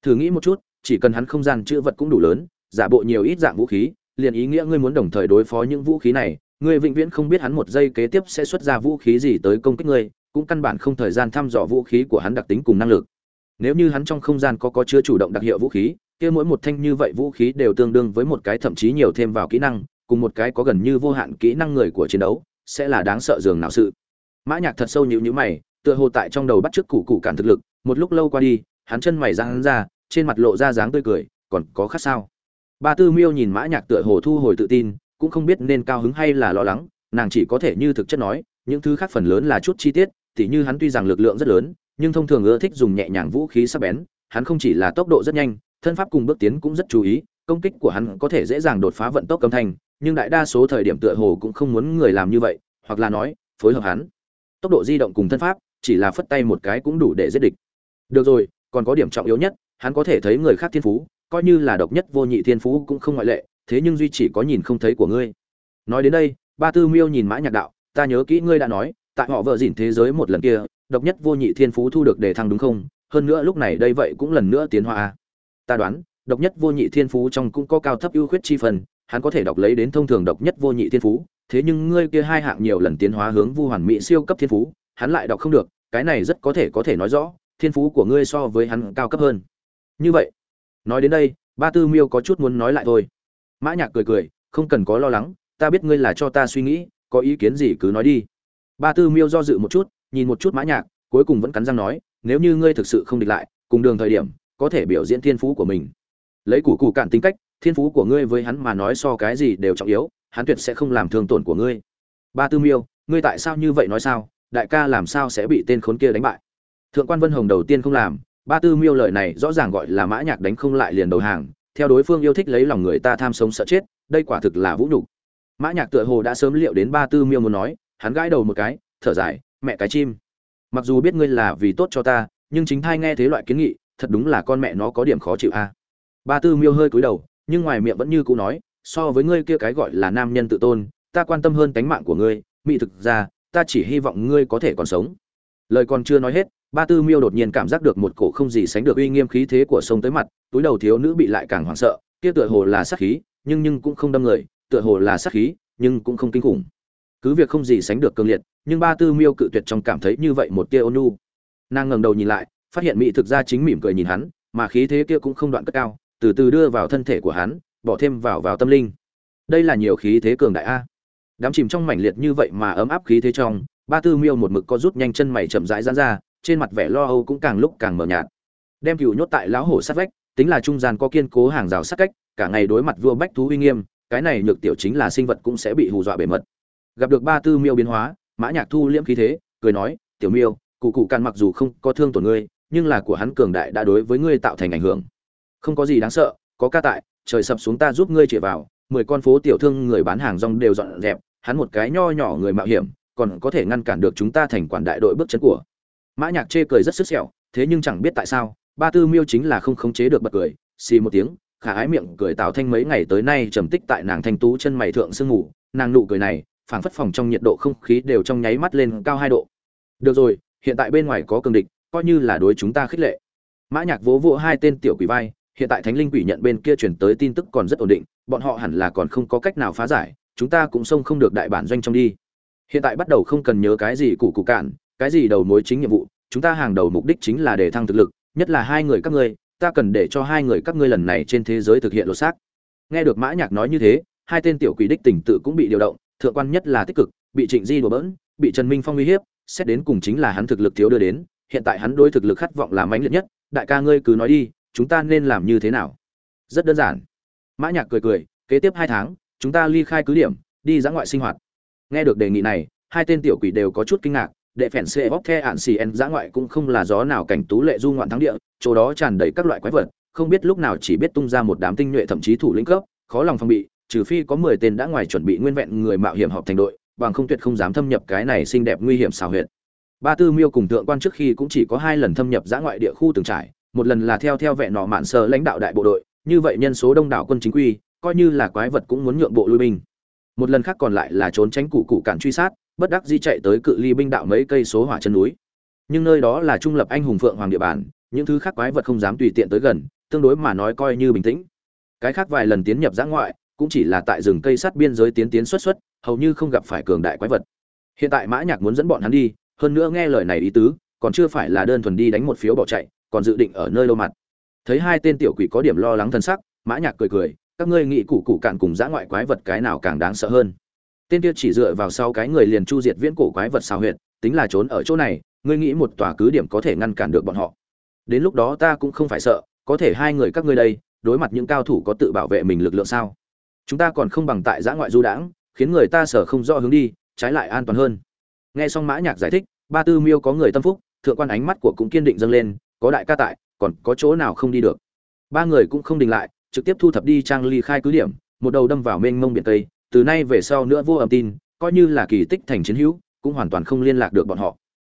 A: Thử nghĩ một chút, chỉ cần hắn không gian chữ vật cũng đủ lớn, giả bộ nhiều ít dạng vũ khí, liền ý nghĩa ngươi muốn đồng thời đối phó những vũ khí này, ngươi vĩnh viễn không biết hắn một giây kế tiếp sẽ xuất ra vũ khí gì tới công kích ngươi, cũng căn bản không thời gian thăm dò vũ khí của hắn đặc tính cùng năng lực. Nếu như hắn trong không gian có có chứa chủ động đặc hiệu vũ khí kia mỗi một thanh như vậy vũ khí đều tương đương với một cái thậm chí nhiều thêm vào kỹ năng, cùng một cái có gần như vô hạn kỹ năng người của chiến đấu, sẽ là đáng sợ dường nào sự. Mã nhạc thật sâu nhíu nhíu mày, tựa hồ tại trong đầu bắt trước cụ cụ cản thực lực, một lúc lâu qua đi, hắn chân mày giãn ra, trên mặt lộ ra dáng tươi cười, còn có khác sao? Ba tư miêu nhìn mã nhạc tựa hồ thu hồi tự tin, cũng không biết nên cao hứng hay là lo lắng, nàng chỉ có thể như thực chất nói, những thứ khác phần lớn là chút chi tiết, tỉ như hắn tuy rằng lực lượng rất lớn, nhưng thông thường ưa thích dùng nhẹ nhàng vũ khí sắc bén, hắn không chỉ là tốc độ rất nhanh thân pháp cùng bước tiến cũng rất chú ý, công kích của hắn có thể dễ dàng đột phá vận tốc cấm thanh, nhưng đại đa số thời điểm tựa hồ cũng không muốn người làm như vậy, hoặc là nói, phối hợp hắn. Tốc độ di động cùng thân pháp, chỉ là phất tay một cái cũng đủ để giết địch. Được rồi, còn có điểm trọng yếu nhất, hắn có thể thấy người khác thiên phú, coi như là độc nhất vô nhị thiên phú cũng không ngoại lệ, thế nhưng duy chỉ có nhìn không thấy của ngươi. Nói đến đây, ba tư miêu nhìn mã nhạc đạo, ta nhớ kỹ ngươi đã nói, tại họ vợ dỉn thế giới một lần kia, độc nhất vô nhị thiên phú thu được đề thăng đúng không? Hơn nữa lúc này đây vậy cũng lần nữa tiến hóa à ta đoán, độc nhất vô nhị thiên phú trong cũng có cao thấp ưu khuyết chi phần, hắn có thể đọc lấy đến thông thường độc nhất vô nhị thiên phú, thế nhưng ngươi kia hai hạng nhiều lần tiến hóa hướng vu hoàn mỹ siêu cấp thiên phú, hắn lại đọc không được, cái này rất có thể có thể nói rõ, thiên phú của ngươi so với hắn cao cấp hơn. Như vậy, nói đến đây, ba tư miêu có chút muốn nói lại thôi. Mã nhạc cười cười, không cần có lo lắng, ta biết ngươi là cho ta suy nghĩ, có ý kiến gì cứ nói đi. Ba tư miêu do dự một chút, nhìn một chút mã nhạc, cuối cùng vẫn cắn răng nói, nếu như ngươi thực sự không địch lại, cùng đường thời điểm có thể biểu diễn thiên phú của mình. Lấy củ cụ cạn tính cách, thiên phú của ngươi với hắn mà nói so cái gì đều trọng yếu, hắn tuyệt sẽ không làm thương tổn của ngươi. Ba tư miêu, ngươi tại sao như vậy nói sao? Đại ca làm sao sẽ bị tên khốn kia đánh bại? Thượng quan vân hồng đầu tiên không làm, ba tư miêu lời này rõ ràng gọi là mã nhạc đánh không lại liền đầu hàng, theo đối phương yêu thích lấy lòng người ta tham sống sợ chết, đây quả thực là vũ nhục. Mã nhạc tựa hồ đã sớm liệu đến ba tư miêu muốn nói, hắn gãi đầu một cái, thở dài, mẹ cái chim, mặc dù biết ngươi là vì tốt cho ta, nhưng chính thai nghe thế loại kiến nghị thật đúng là con mẹ nó có điểm khó chịu a. Ba tư miêu hơi cúi đầu, nhưng ngoài miệng vẫn như cũ nói, so với ngươi kia cái gọi là nam nhân tự tôn, ta quan tâm hơn tánh mạng của ngươi, mỹ thực ra, ta chỉ hy vọng ngươi có thể còn sống. Lời còn chưa nói hết, ba tư miêu đột nhiên cảm giác được một cổ không gì sánh được uy nghiêm khí thế của sông tới mặt, túi đầu thiếu nữ bị lại càng hoảng sợ, kia tựa hồ là sát khí, nhưng nhưng cũng không đâm người, tựa hồ là sát khí, nhưng cũng không kinh khủng. Cứ việc không gì sánh được cường liệt, nhưng ba tư miêu cự tuyệt trong cảm thấy như vậy một tia ôn nhu. Nàng ngẩng đầu nhìn lại phát hiện mỹ thực ra chính mỉm cười nhìn hắn, mà khí thế kia cũng không đoạn cất cao, từ từ đưa vào thân thể của hắn, bỏ thêm vào vào tâm linh. Đây là nhiều khí thế cường đại a. Đám chìm trong mảnh liệt như vậy mà ấm áp khí thế trong, ba tư miêu một mực có rút nhanh chân mày chậm rãi giãn ra, trên mặt vẻ lo âu cũng càng lúc càng mờ nhạt. Đem cựu nhốt tại lão hổ sát vách, tính là trung gian có kiên cố hàng rào sát cách, cả ngày đối mặt vua bách thú uy nghiêm, cái này nhược tiểu chính là sinh vật cũng sẽ bị hù dọa bề mật. Gặp được ba tư miêu biến hóa, mã nhạc thu liễm khí thế, cười nói, tiểu miêu, cụ cụ càn mặc dù không có thương tổn ngươi nhưng là của hắn cường đại đã đối với ngươi tạo thành ảnh hưởng. Không có gì đáng sợ, có ca tại, trời sập xuống ta giúp ngươi chĩa vào, mười con phố tiểu thương người bán hàng rong đều dọn dẹp, hắn một cái nho nhỏ người mạo hiểm, còn có thể ngăn cản được chúng ta thành quản đại đội bước chân của. Mã nhạc chê cười rất sức sẹo, thế nhưng chẳng biết tại sao, ba tư miêu chính là không khống chế được bật cười, xì một tiếng, khả ái miệng cười tạo thanh mấy ngày tới nay trầm tích tại nàng thanh tú chân mày thượng sương ngủ nàng nụ cười này, phảng phất phòng trong nhiệt độ không khí đều trong nháy mắt lên cao hai độ. Được rồi, hiện tại bên ngoài có cường địch coi như là đối chúng ta khích lệ. Mã nhạc vỗ vỗ hai tên tiểu quỷ vai, hiện tại thánh linh quỷ nhận bên kia truyền tới tin tức còn rất ổn định, bọn họ hẳn là còn không có cách nào phá giải, chúng ta cũng xông không được đại bản doanh trong đi. Hiện tại bắt đầu không cần nhớ cái gì củ cụ cạn, cái gì đầu mối chính nhiệm vụ, chúng ta hàng đầu mục đích chính là để thăng thực lực, nhất là hai người các ngươi, ta cần để cho hai người các ngươi lần này trên thế giới thực hiện lột xác. Nghe được mã nhạc nói như thế, hai tên tiểu quỷ đích tỉnh tự cũng bị điều động, thượng quan nhất là tích cực, bị trịnh di đùa bỡn, bị trần minh phong uy hiếp, xét đến cùng chính là hắn thực lực thiếu đưa đến hiện tại hắn đối thực lực khát vọng là mãnh liệt nhất, đại ca ngươi cứ nói đi, chúng ta nên làm như thế nào? Rất đơn giản. Mã nhạc cười cười, kế tiếp hai tháng, chúng ta ly khai cứ điểm, đi dã ngoại sinh hoạt. Nghe được đề nghị này, hai tên tiểu quỷ đều có chút kinh ngạc, đệ phèn xe bóp the ản xì en dã ngoại cũng không là gió nào cảnh tú lệ du ngoạn thắng địa, chỗ đó tràn đầy các loại quái vật, không biết lúc nào chỉ biết tung ra một đám tinh nhuệ thậm chí thủ lĩnh cấp, khó lòng phòng bị, trừ phi có mười tên đã ngoài chuẩn bị nguyên vẹn người mạo hiểm họp thành đội, bằng không tuyệt không dám thâm nhập cái này xinh đẹp nguy hiểm xào huyệt ba tư miêu cùng thượng quan trước khi cũng chỉ có hai lần thâm nhập giã ngoại địa khu từng trải, một lần là theo theo vẹn nọ mạn sơ lãnh đạo đại bộ đội, như vậy nhân số đông đảo quân chính quy, coi như là quái vật cũng muốn nhượng bộ lui binh. Một lần khác còn lại là trốn tránh cụ cụ cản truy sát, bất đắc di chạy tới cự ly binh đạo mấy cây số hỏa chân núi. Nhưng nơi đó là trung lập anh hùng phượng hoàng địa bàn, những thứ khác quái vật không dám tùy tiện tới gần, tương đối mà nói coi như bình tĩnh. Cái khác vài lần tiến nhập giã ngoại, cũng chỉ là tại rừng cây sát biên giới tiến tiến xuất xuất, hầu như không gặp phải cường đại quái vật. Hiện tại mã nhạc muốn dẫn bọn hắn đi hơn nữa nghe lời này ý tứ, còn chưa phải là đơn thuần đi đánh một phiếu bỏ chạy, còn dự định ở nơi lâu mặt. Thấy hai tên tiểu quỷ có điểm lo lắng thân sắc, mã nhạc cười cười, các ngươi nghĩ cụ cụ cạn cùng dã ngoại quái vật cái nào càng đáng sợ hơn? Tên kia chỉ dựa vào sau cái người liền chu diệt viễn cổ quái vật xào huyệt, tính là trốn ở chỗ này, ngươi nghĩ một tòa cứ điểm có thể ngăn cản được bọn họ. Đến lúc đó ta cũng không phải sợ, có thể hai người các ngươi đây, đối mặt những cao thủ có tự bảo vệ mình lực lượng sao? Chúng ta còn không bằng tại giã ngoại du đãng, khiến người ta sở không rõ hướng đi, trái lại an toàn hơn nghe xong mã nhạc giải thích, ba tư miêu có người tâm phúc, thượng quan ánh mắt của cũng kiên định dâng lên, có đại ca tại, còn có chỗ nào không đi được. Ba người cũng không đình lại, trực tiếp thu thập đi trang ly khai cứ điểm, một đầu đâm vào mênh mông biển tây, từ nay về sau nữa vô âm tin, coi như là kỳ tích thành chiến hữu, cũng hoàn toàn không liên lạc được bọn họ.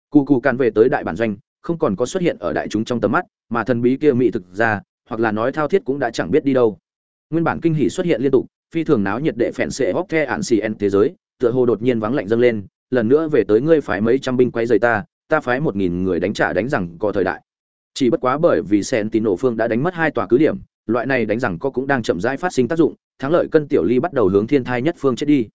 A: Cù cù càn về tới đại bản doanh, không còn có xuất hiện ở đại chúng trong tầm mắt, mà thần bí kia mỹ thực ra, hoặc là nói thao thiết cũng đã chẳng biết đi đâu. Nguyên bản kinh hỉ xuất hiện liên tục, phi thường náo nhiệt đệ phèn sệ hóc the ạn xì en thế giới, tựa hồ đột nhiên vắng lạnh dâng lên lần nữa về tới ngươi phái mấy trăm binh quay rời ta ta phái một nghìn người đánh trả đánh rằng có thời đại. Chỉ bất quá bởi vì sen tín nổ phương đã đánh mất hai tòa cứ điểm, loại này đánh rằng có cũng đang chậm rãi phát sinh tác dụng, thắng lợi cân tiểu ly bắt đầu hướng thiên thai nhất phương chết đi.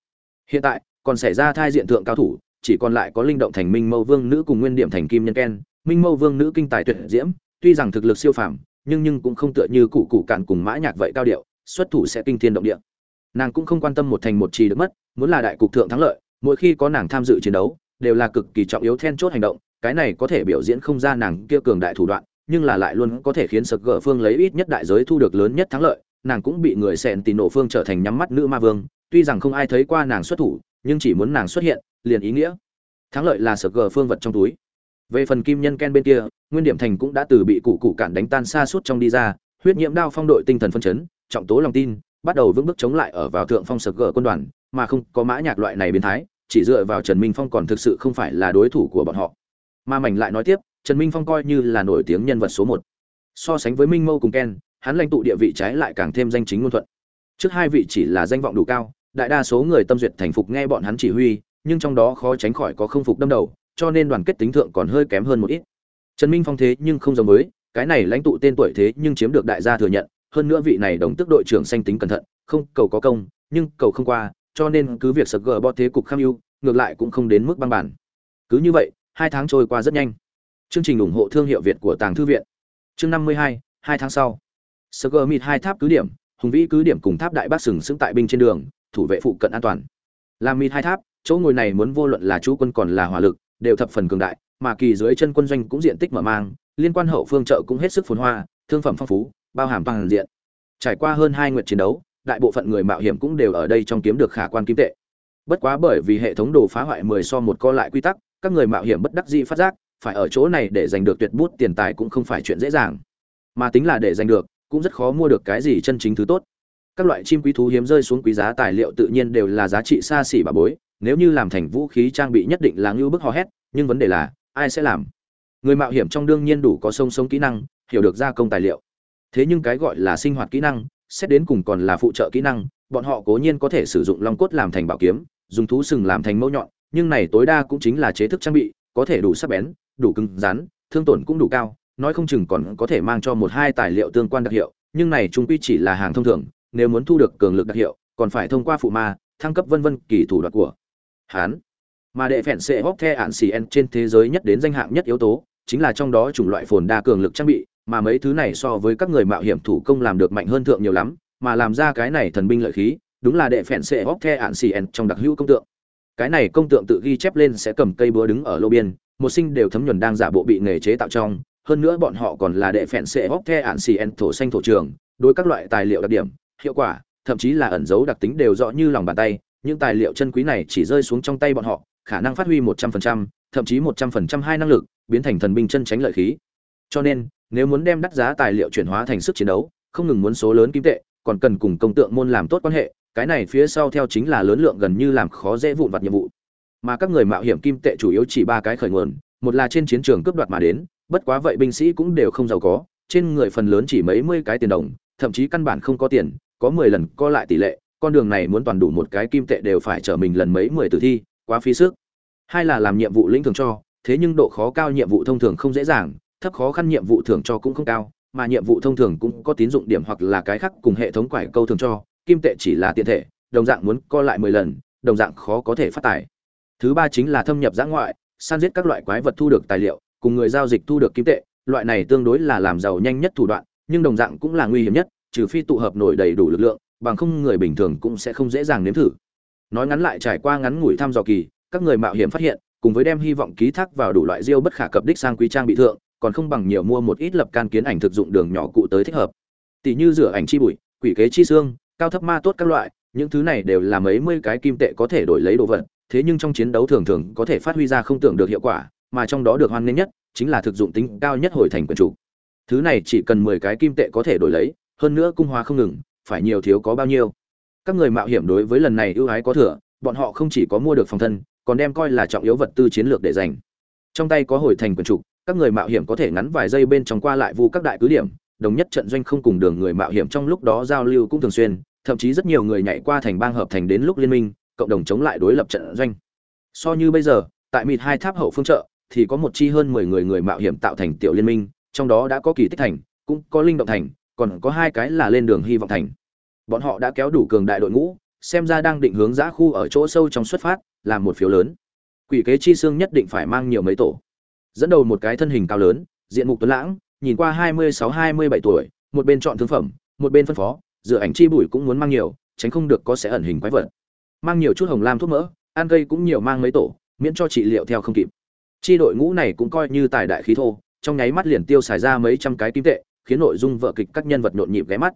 A: Hiện tại, còn xảy ra thai diện thượng cao thủ, chỉ còn lại có linh động thành minh mâu vương nữ cùng nguyên điểm thành kim nhân ken. Minh mâu vương nữ kinh tài tuyệt diễm, tuy rằng thực lực siêu phàm, nhưng nhưng cũng không tựa như cụ cụ cạn cùng mã nhạc vậy cao điệu, xuất thủ sẽ kinh thiên động địa. Nàng cũng không quan tâm một thành một trì được mất, muốn là đại cục thượng thắng lợi mỗi khi có nàng tham dự chiến đấu, đều là cực kỳ trọng yếu then chốt hành động, cái này có thể biểu diễn không ra nàng kia cường đại thủ đoạn, nhưng là lại luôn có thể khiến sực gỡ phương lấy ít nhất đại giới thu được lớn nhất thắng lợi, nàng cũng bị người xẹn tì nổ phương trở thành nhắm mắt nữ ma vương, tuy rằng không ai thấy qua nàng xuất thủ, nhưng chỉ muốn nàng xuất hiện, liền ý nghĩa. Thắng lợi là sực gỡ phương vật trong túi. Về phần kim nhân ken bên kia, nguyên điểm thành cũng đã từ bị cụ cụ cản đánh tan xa suốt trong đi ra, huyết nhiễm đao phong đội tinh thần phân chấn, trọng tố lòng tin, bắt đầu vững bước chống lại ở vào thượng phong sực gỡ quân đoàn mà không có mã nhạc loại này biến thái, chỉ dựa vào trần minh phong còn thực sự không phải là đối thủ của bọn họ. Mà mảnh lại nói tiếp, trần minh phong coi như là nổi tiếng nhân vật số một. So sánh với minh mâu cùng ken, hắn lãnh tụ địa vị trái lại càng thêm danh chính ngôn thuận. Trước hai vị chỉ là danh vọng đủ cao, đại đa số người tâm duyệt thành phục nghe bọn hắn chỉ huy, nhưng trong đó khó tránh khỏi có không phục đâm đầu, cho nên đoàn kết tính thượng còn hơi kém hơn một ít. Trần minh phong thế nhưng không giống với, cái này lãnh tụ tên tuổi thế nhưng chiếm được đại gia thừa nhận, hơn nữa vị này đồng tức đội trưởng xanh tính cẩn thận, không cầu có công, nhưng cầu không qua cho nên cứ việc sập gờ bọt thế cục kham ưu, ngược lại cũng không đến mức băng bản. Cứ như vậy, hai tháng trôi qua rất nhanh. Chương trình ủng hộ thương hiệu việt của tàng thư viện. Chương năm mươi hai hai tháng sau. Sập gờ mịt hai tháp cứ điểm, hùng vĩ cứ điểm cùng tháp đại bác sừng sững tại binh trên đường, thủ vệ phụ cận an toàn. Làm mịt hai tháp, chỗ ngồi này muốn vô luận là chú quân còn là hỏa lực, đều thập phần cường đại, mà kỳ dưới chân quân doanh cũng diện tích mở mang, liên quan hậu phương trợ cũng hết sức phồn hoa, thương phẩm phong phú, bao hàm toàn diện. Trải qua hơn hai nguyện chiến đấu đại bộ phận người mạo hiểm cũng đều ở đây trong kiếm được khả quan kim tệ. Bất quá bởi vì hệ thống đồ phá hoại mười so một co lại quy tắc, các người mạo hiểm bất đắc dĩ phát giác, phải ở chỗ này để giành được tuyệt bút tiền tài cũng không phải chuyện dễ dàng. Mà tính là để giành được, cũng rất khó mua được cái gì chân chính thứ tốt. Các loại chim quý thú hiếm rơi xuống quý giá tài liệu tự nhiên đều là giá trị xa xỉ bà bối, nếu như làm thành vũ khí trang bị nhất định là ngưu bức hò hét, nhưng vấn đề là, ai sẽ làm? Người mạo hiểm trong đương nhiên đủ có sông sống kỹ năng, hiểu được gia công tài liệu. Thế nhưng cái gọi là sinh hoạt kỹ năng xét đến cùng còn là phụ trợ kỹ năng, bọn họ cố nhiên có thể sử dụng long cốt làm thành bảo kiếm, dùng thú sừng làm thành mẫu nhọn, nhưng này tối đa cũng chính là chế thức trang bị, có thể đủ sắc bén, đủ cứng rắn, thương tổn cũng đủ cao, nói không chừng còn có thể mang cho một hai tài liệu tương quan đặc hiệu, nhưng này chúng quy chỉ là hàng thông thường, nếu muốn thu được cường lực đặc hiệu, còn phải thông qua phụ ma, thăng cấp vân vân kỳ thủ đoạn của hán mà đệ phèn sẽ góp the ạn xì en trên thế giới nhất đến danh hạng nhất yếu tố, chính là trong đó chủng loại phồn đa cường lực trang bị mà mấy thứ này so với các người mạo hiểm thủ công làm được mạnh hơn thượng nhiều lắm, mà làm ra cái này thần binh lợi khí, đúng là đệ phèn sẽ hóc the ạn xì trong đặc hữu công tượng. Cái này công tượng tự ghi chép lên sẽ cầm cây búa đứng ở lô biên, một sinh đều thấm nhuần đang giả bộ bị nghề chế tạo trong, hơn nữa bọn họ còn là đệ phèn sẽ hóc the ạn xì thổ xanh thổ trường, đối các loại tài liệu đặc điểm, hiệu quả, thậm chí là ẩn dấu đặc tính đều rõ như lòng bàn tay, những tài liệu chân quý này chỉ rơi xuống trong tay bọn họ, khả năng phát huy một trăm phần trăm, thậm chí một trăm phần trăm hai năng lực, biến thành thần binh chân tránh lợi khí. Cho nên nếu muốn đem đắt giá tài liệu chuyển hóa thành sức chiến đấu, không ngừng muốn số lớn kim tệ, còn cần cùng công tượng môn làm tốt quan hệ, cái này phía sau theo chính là lớn lượng gần như làm khó dễ vụn vặt nhiệm vụ. Mà các người mạo hiểm kim tệ chủ yếu chỉ ba cái khởi nguồn, một là trên chiến trường cướp đoạt mà đến, bất quá vậy binh sĩ cũng đều không giàu có, trên người phần lớn chỉ mấy mươi cái tiền đồng, thậm chí căn bản không có tiền, có mười lần co lại tỷ lệ, con đường này muốn toàn đủ một cái kim tệ đều phải trở mình lần mấy mười tử thi, quá phí sức. Hai là làm nhiệm vụ lĩnh thường cho, thế nhưng độ khó cao nhiệm vụ thông thường không dễ dàng thấp khó khăn nhiệm vụ thưởng cho cũng không cao, mà nhiệm vụ thông thường cũng có tín dụng điểm hoặc là cái khác cùng hệ thống quải câu thường cho, kim tệ chỉ là tiện thể, đồng dạng muốn co lại mười lần, đồng dạng khó có thể phát tài. Thứ ba chính là thâm nhập giã ngoại, san giết các loại quái vật thu được tài liệu, cùng người giao dịch thu được kim tệ, loại này tương đối là làm giàu nhanh nhất thủ đoạn, nhưng đồng dạng cũng là nguy hiểm nhất, trừ phi tụ hợp nổi đầy đủ lực lượng, bằng không người bình thường cũng sẽ không dễ dàng nếm thử. Nói ngắn lại trải qua ngắn ngủi thăm dò kỳ, các người mạo hiểm phát hiện, cùng với đem hy vọng ký thác vào đủ loại diêu bất khả cập đích sang quý trang bị thượng còn không bằng nhiều mua một ít lập can kiến ảnh thực dụng đường nhỏ cụ tới thích hợp. Tỷ như rửa ảnh chi bụi, quỷ kế chi xương, cao thấp ma tốt các loại, những thứ này đều là mấy mươi cái kim tệ có thể đổi lấy đồ vật, thế nhưng trong chiến đấu thường thường có thể phát huy ra không tưởng được hiệu quả, mà trong đó được hoan nghênh nhất chính là thực dụng tính cao nhất hồi thành quần chủ. Thứ này chỉ cần mười cái kim tệ có thể đổi lấy, hơn nữa cung hóa không ngừng, phải nhiều thiếu có bao nhiêu. Các người mạo hiểm đối với lần này ưu ái có thừa, bọn họ không chỉ có mua được phòng thân, còn đem coi là trọng yếu vật tư chiến lược để dành trong tay có hồi thành quần trục các người mạo hiểm có thể ngắn vài giây bên trong qua lại vu các đại cứ điểm, đồng nhất trận doanh không cùng đường người mạo hiểm trong lúc đó giao lưu cũng thường xuyên, thậm chí rất nhiều người nhảy qua thành bang hợp thành đến lúc liên minh, cộng đồng chống lại đối lập trận doanh. So như bây giờ, tại mịt hai tháp hậu phương trợ thì có một chi hơn mười người người mạo hiểm tạo thành tiểu liên minh, trong đó đã có kỳ tích thành, cũng có linh động thành, còn có hai cái là lên đường hy vọng thành. Bọn họ đã kéo đủ cường đại đội ngũ, xem ra đang định hướng giã khu ở chỗ sâu trong xuất phát làm một phiếu lớn. Quỷ kế chi xương nhất định phải mang nhiều mấy tổ dẫn đầu một cái thân hình cao lớn, diện mục tuấn lãng, nhìn qua hai mươi sáu, hai mươi bảy tuổi, một bên chọn thương phẩm, một bên phân phó, dựa ảnh chi bụi cũng muốn mang nhiều, tránh không được có sẽ ẩn hình quái vật. Mang nhiều chút hồng lam thuốc mỡ, ăn cây cũng nhiều mang mấy tổ, miễn cho trị liệu theo không kịp. Chi đội ngũ này cũng coi như tài đại khí thô, trong nháy mắt liền tiêu xài ra mấy trăm cái kim tệ, khiến nội dung vợ kịch các nhân vật nhộn nhịp ghé mắt.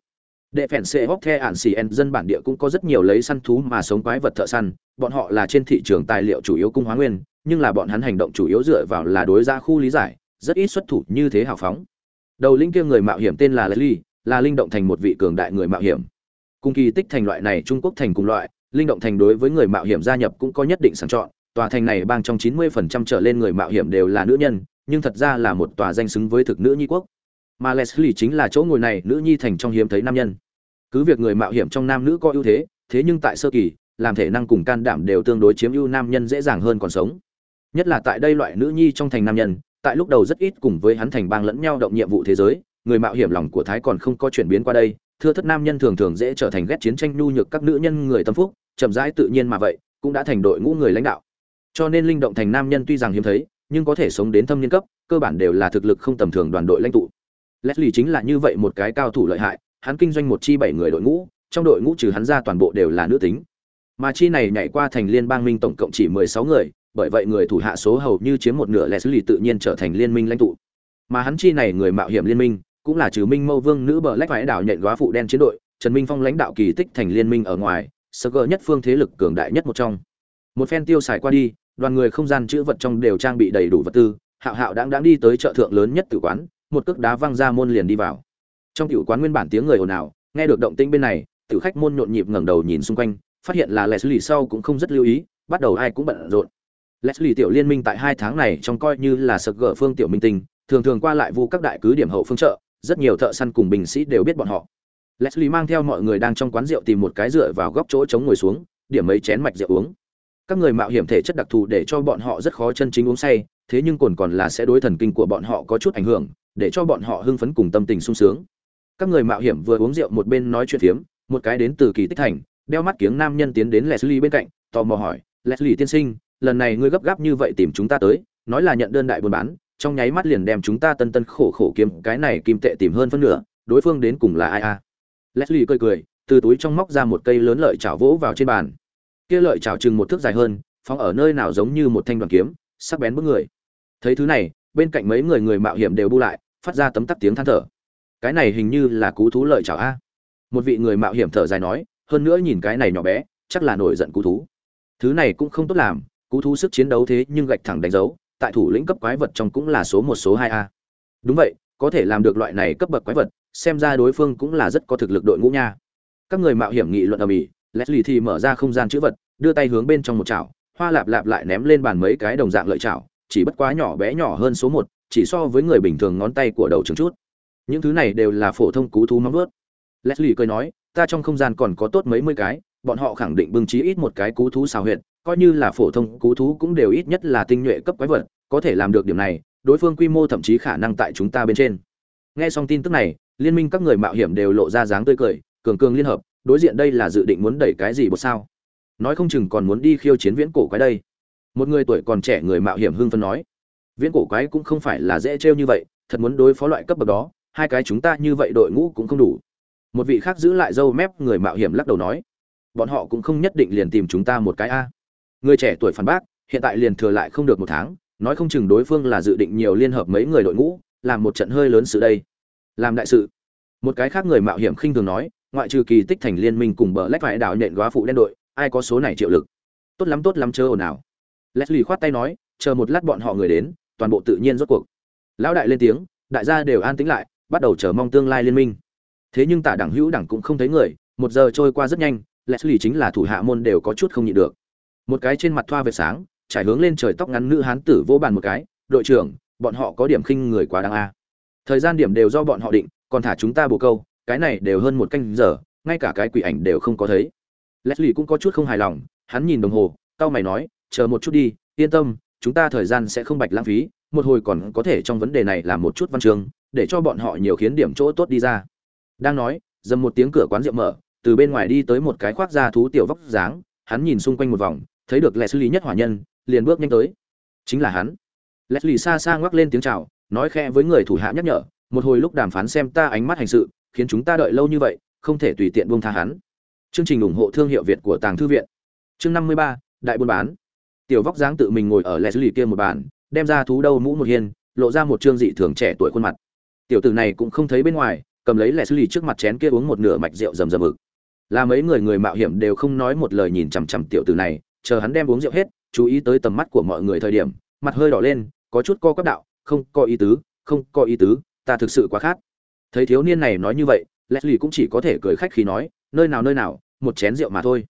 A: Đệ phèn xê hóc the ạn xì en dân bản địa cũng có rất nhiều lấy săn thú mà sống quái vật thợ săn, bọn họ là trên thị trường tài liệu chủ yếu cung hóa nguyên nhưng là bọn hắn hành động chủ yếu dựa vào là đối ra khu lý giải, rất ít xuất thủ như thế hào phóng. Đầu linh kia người mạo hiểm tên là leslie, là linh động thành một vị cường đại người mạo hiểm. Cùng kỳ tích thành loại này, trung quốc thành cùng loại, linh động thành đối với người mạo hiểm gia nhập cũng có nhất định sàng chọn, tòa thành này bang trong 90% trở lên người mạo hiểm đều là nữ nhân, nhưng thật ra là một tòa danh xứng với thực nữ nhi quốc. Mà leslie chính là chỗ ngồi này, nữ nhi thành trong hiếm thấy nam nhân. Cứ việc người mạo hiểm trong nam nữ có ưu thế thế nhưng tại sơ kỳ, làm thể năng cùng can đảm đều tương đối chiếm ưu nam nhân dễ dàng hơn còn sống nhất là tại đây loại nữ nhi trong thành nam nhân, tại lúc đầu rất ít cùng với hắn thành bang lẫn nhau động nhiệm vụ thế giới, người mạo hiểm lòng của thái còn không có chuyển biến qua đây, thưa thất nam nhân thường thường dễ trở thành ghét chiến tranh nhu nhược các nữ nhân người tâm phúc, chậm rãi tự nhiên mà vậy, cũng đã thành đội ngũ người lãnh đạo. Cho nên linh động thành nam nhân tuy rằng hiếm thấy, nhưng có thể sống đến thâm niên cấp, cơ bản đều là thực lực không tầm thường đoàn đội lãnh tụ. Leslie chính là như vậy một cái cao thủ lợi hại, hắn kinh doanh một chi bảy người đội ngũ, trong đội ngũ trừ hắn ra toàn bộ đều là nữ tính. Mà chi này nhảy qua thành liên bang minh tổng cộng chỉ mười sáu người bởi vậy người thủ hạ số hầu như chiếm một nửa leslie tự nhiên trở thành liên minh lãnh tụ. Mà hắn chi này người mạo hiểm liên minh, cũng là trừ minh mâu vương nữ bờ lách vải đảo nhận góa phụ đen chiến đội, trần minh phong lãnh đạo kỳ tích thành liên minh ở ngoài, sơ gỡ nhất phương thế lực cường đại nhất một trong. Một phen tiêu xài qua đi, đoàn người không gian chữ vật trong đều trang bị đầy đủ vật tư, hạo hạo đáng đáng đi tới chợ thượng lớn nhất tử quán, một cước đá văng ra môn liền đi vào. Trong tiểu quán nguyên bản tiếng người ồn ào, nghe được động tĩnh bên này, tiểu khách môn nhộn nhịp ngẩng đầu nhìn xung quanh, phát hiện là leslie sau cũng không rất lưu ý, bắt đầu ai cũng bận rộn leslie tiểu liên minh tại hai tháng này trong coi như là sực gỡ phương tiểu minh tinh thường thường qua lại vu các đại cứ điểm hậu phương trợ, rất nhiều thợ săn cùng binh sĩ đều biết bọn họ. Leslie mang theo mọi người đang trong quán rượu tìm một cái dựa vào góc chỗ chống ngồi xuống điểm mấy chén mạch rượu uống. Các người mạo hiểm thể chất đặc thù để cho bọn họ rất khó chân chính uống say thế nhưng còn còn là sẽ đối thần kinh của bọn họ có chút ảnh hưởng để cho bọn họ hưng phấn cùng tâm tình sung sướng. Các người mạo hiểm vừa uống rượu một bên nói chuyện phiếm một cái đến từ kỳ tích thành đeo mắt kiếng nam nhân tiến đến leslie bên cạnh tò mò hỏi leslie tiên sinh lần này ngươi gấp gáp như vậy tìm chúng ta tới, nói là nhận đơn đại buôn bán, trong nháy mắt liền đem chúng ta tân tân khổ khổ kiếm, cái này kim tệ tìm hơn phân nửa, đối phương đến cùng là ai a leslie cười cười, từ túi trong móc ra một cây lớn lợi chảo vỗ vào trên bàn. Kia lợi chảo chừng một thước dài hơn, phóng ở nơi nào giống như một thanh đoàn kiếm, sắc bén bức người. Thấy thứ này, bên cạnh mấy người người mạo hiểm đều bu lại, phát ra tấm tắc tiếng than thở. Cái này hình như là cú thú lợi chảo a. Một vị người mạo hiểm thở dài nói, hơn nữa nhìn cái này nhỏ bé, chắc là nổi giận cú thú. Thứ này cũng không tốt làm cú thú sức chiến đấu thế nhưng gạch thẳng đánh dấu, tại thủ lĩnh cấp quái vật trong cũng là số một, số hai a. Đúng vậy, có thể làm được loại này cấp bậc quái vật, xem ra đối phương cũng là rất có thực lực đội ngũ nha. Các người mạo hiểm nghị luận ở mỹ, leslie thì mở ra không gian chữ vật, đưa tay hướng bên trong một chảo, hoa lạp lạp lại ném lên bàn mấy cái đồng dạng lợi chảo, chỉ bất quá nhỏ bé nhỏ hơn số một, chỉ so với người bình thường ngón tay của đầu trứng chút. Những thứ này đều là phổ thông cú thú móng vớt leslie cười nói, ta trong không gian còn có tốt mấy mươi cái, bọn họ khẳng định bưng chí ít một cái cú thú xào huyệt coi như là phổ thông cú thú cũng đều ít nhất là tinh nhuệ cấp quái vật, có thể làm được điểm này, đối phương quy mô thậm chí khả năng tại chúng ta bên trên. Nghe xong tin tức này, liên minh các người mạo hiểm đều lộ ra dáng tươi cười, cường cường liên hợp, đối diện đây là dự định muốn đẩy cái gì bột sao? Nói không chừng còn muốn đi khiêu chiến viễn cổ quái đây. Một người tuổi còn trẻ người mạo hiểm hưng phân nói, viễn cổ quái cũng không phải là dễ trêu như vậy, thật muốn đối phó loại cấp bậc đó, hai cái chúng ta như vậy đội ngũ cũng không đủ. Một vị khác giữ lại dâu mép người mạo hiểm lắc đầu nói, bọn họ cũng không nhất định liền tìm chúng ta một cái a người trẻ tuổi phản bác, hiện tại liền thừa lại không được một tháng, nói không chừng đối phương là dự định nhiều liên hợp mấy người đội ngũ, làm một trận hơi lớn sự đây. Làm đại sự. Một cái khác người mạo hiểm khinh thường nói, ngoại trừ kỳ tích thành liên minh cùng bờ lách phải đảo nhện góa phụ đen đội, ai có số này triệu lực? Tốt lắm tốt lắm, chớ ồn ào. Leslie khoát tay nói, chờ một lát bọn họ người đến, toàn bộ tự nhiên rốt cuộc. Lão đại lên tiếng, đại gia đều an tĩnh lại, bắt đầu chờ mong tương lai liên minh. Thế nhưng tả đẳng hữu đẳng cũng không thấy người, một giờ trôi qua rất nhanh, leslie chính là thủ hạ môn đều có chút không nhịn được một cái trên mặt thoa về sáng, trải hướng lên trời tóc ngắn nữ hán tử vô bàn một cái, đội trưởng, bọn họ có điểm khinh người quá đáng a. Thời gian điểm đều do bọn họ định, còn thả chúng ta bồ câu, cái này đều hơn một canh giờ, ngay cả cái quỷ ảnh đều không có thấy. Leslie cũng có chút không hài lòng, hắn nhìn đồng hồ tao mày nói, chờ một chút đi, yên tâm, chúng ta thời gian sẽ không bạch lãng phí, một hồi còn có thể trong vấn đề này làm một chút văn chương, để cho bọn họ nhiều khiến điểm chỗ tốt đi ra. Đang nói, dầm một tiếng cửa quán rượu mở, từ bên ngoài đi tới một cái khoác da thú tiểu vóc dáng, hắn nhìn xung quanh một vòng thấy được Leslie nhất hỏa nhân, liền bước nhanh tới. Chính là hắn. Leslie xa xa ngoắc lên tiếng chào, nói khẽ với người thủ hạ nhắc nhở, một hồi lúc đàm phán xem ta ánh mắt hành sự, khiến chúng ta đợi lâu như vậy, không thể tùy tiện buông tha hắn. Chương trình ủng hộ thương hiệu Việt của Tàng thư viện. Chương 53, đại buôn bán. Tiểu vóc dáng tự mình ngồi ở Leslie kia một bàn, đem ra thú đâu mũ một hiên, lộ ra một trương dị thường trẻ tuổi khuôn mặt tiểu tử này cũng không thấy bên ngoài cầm lấy Leslie trước mặt chén kia uống một nửa mạch rượu rầm rầm ực là mấy người người mạo hiểm đều không nói một lời nhìn chằm chằm tiểu tử này chờ hắn đem uống rượu hết, chú ý tới tầm mắt của mọi người thời điểm, mặt hơi đỏ lên, có chút co quắp đạo, không có ý tứ, không có ý tứ, ta thực sự quá khát. Thấy thiếu niên này nói như vậy, leslie cũng chỉ có thể cười khách khi nói, nơi nào nơi nào, một chén rượu mà thôi.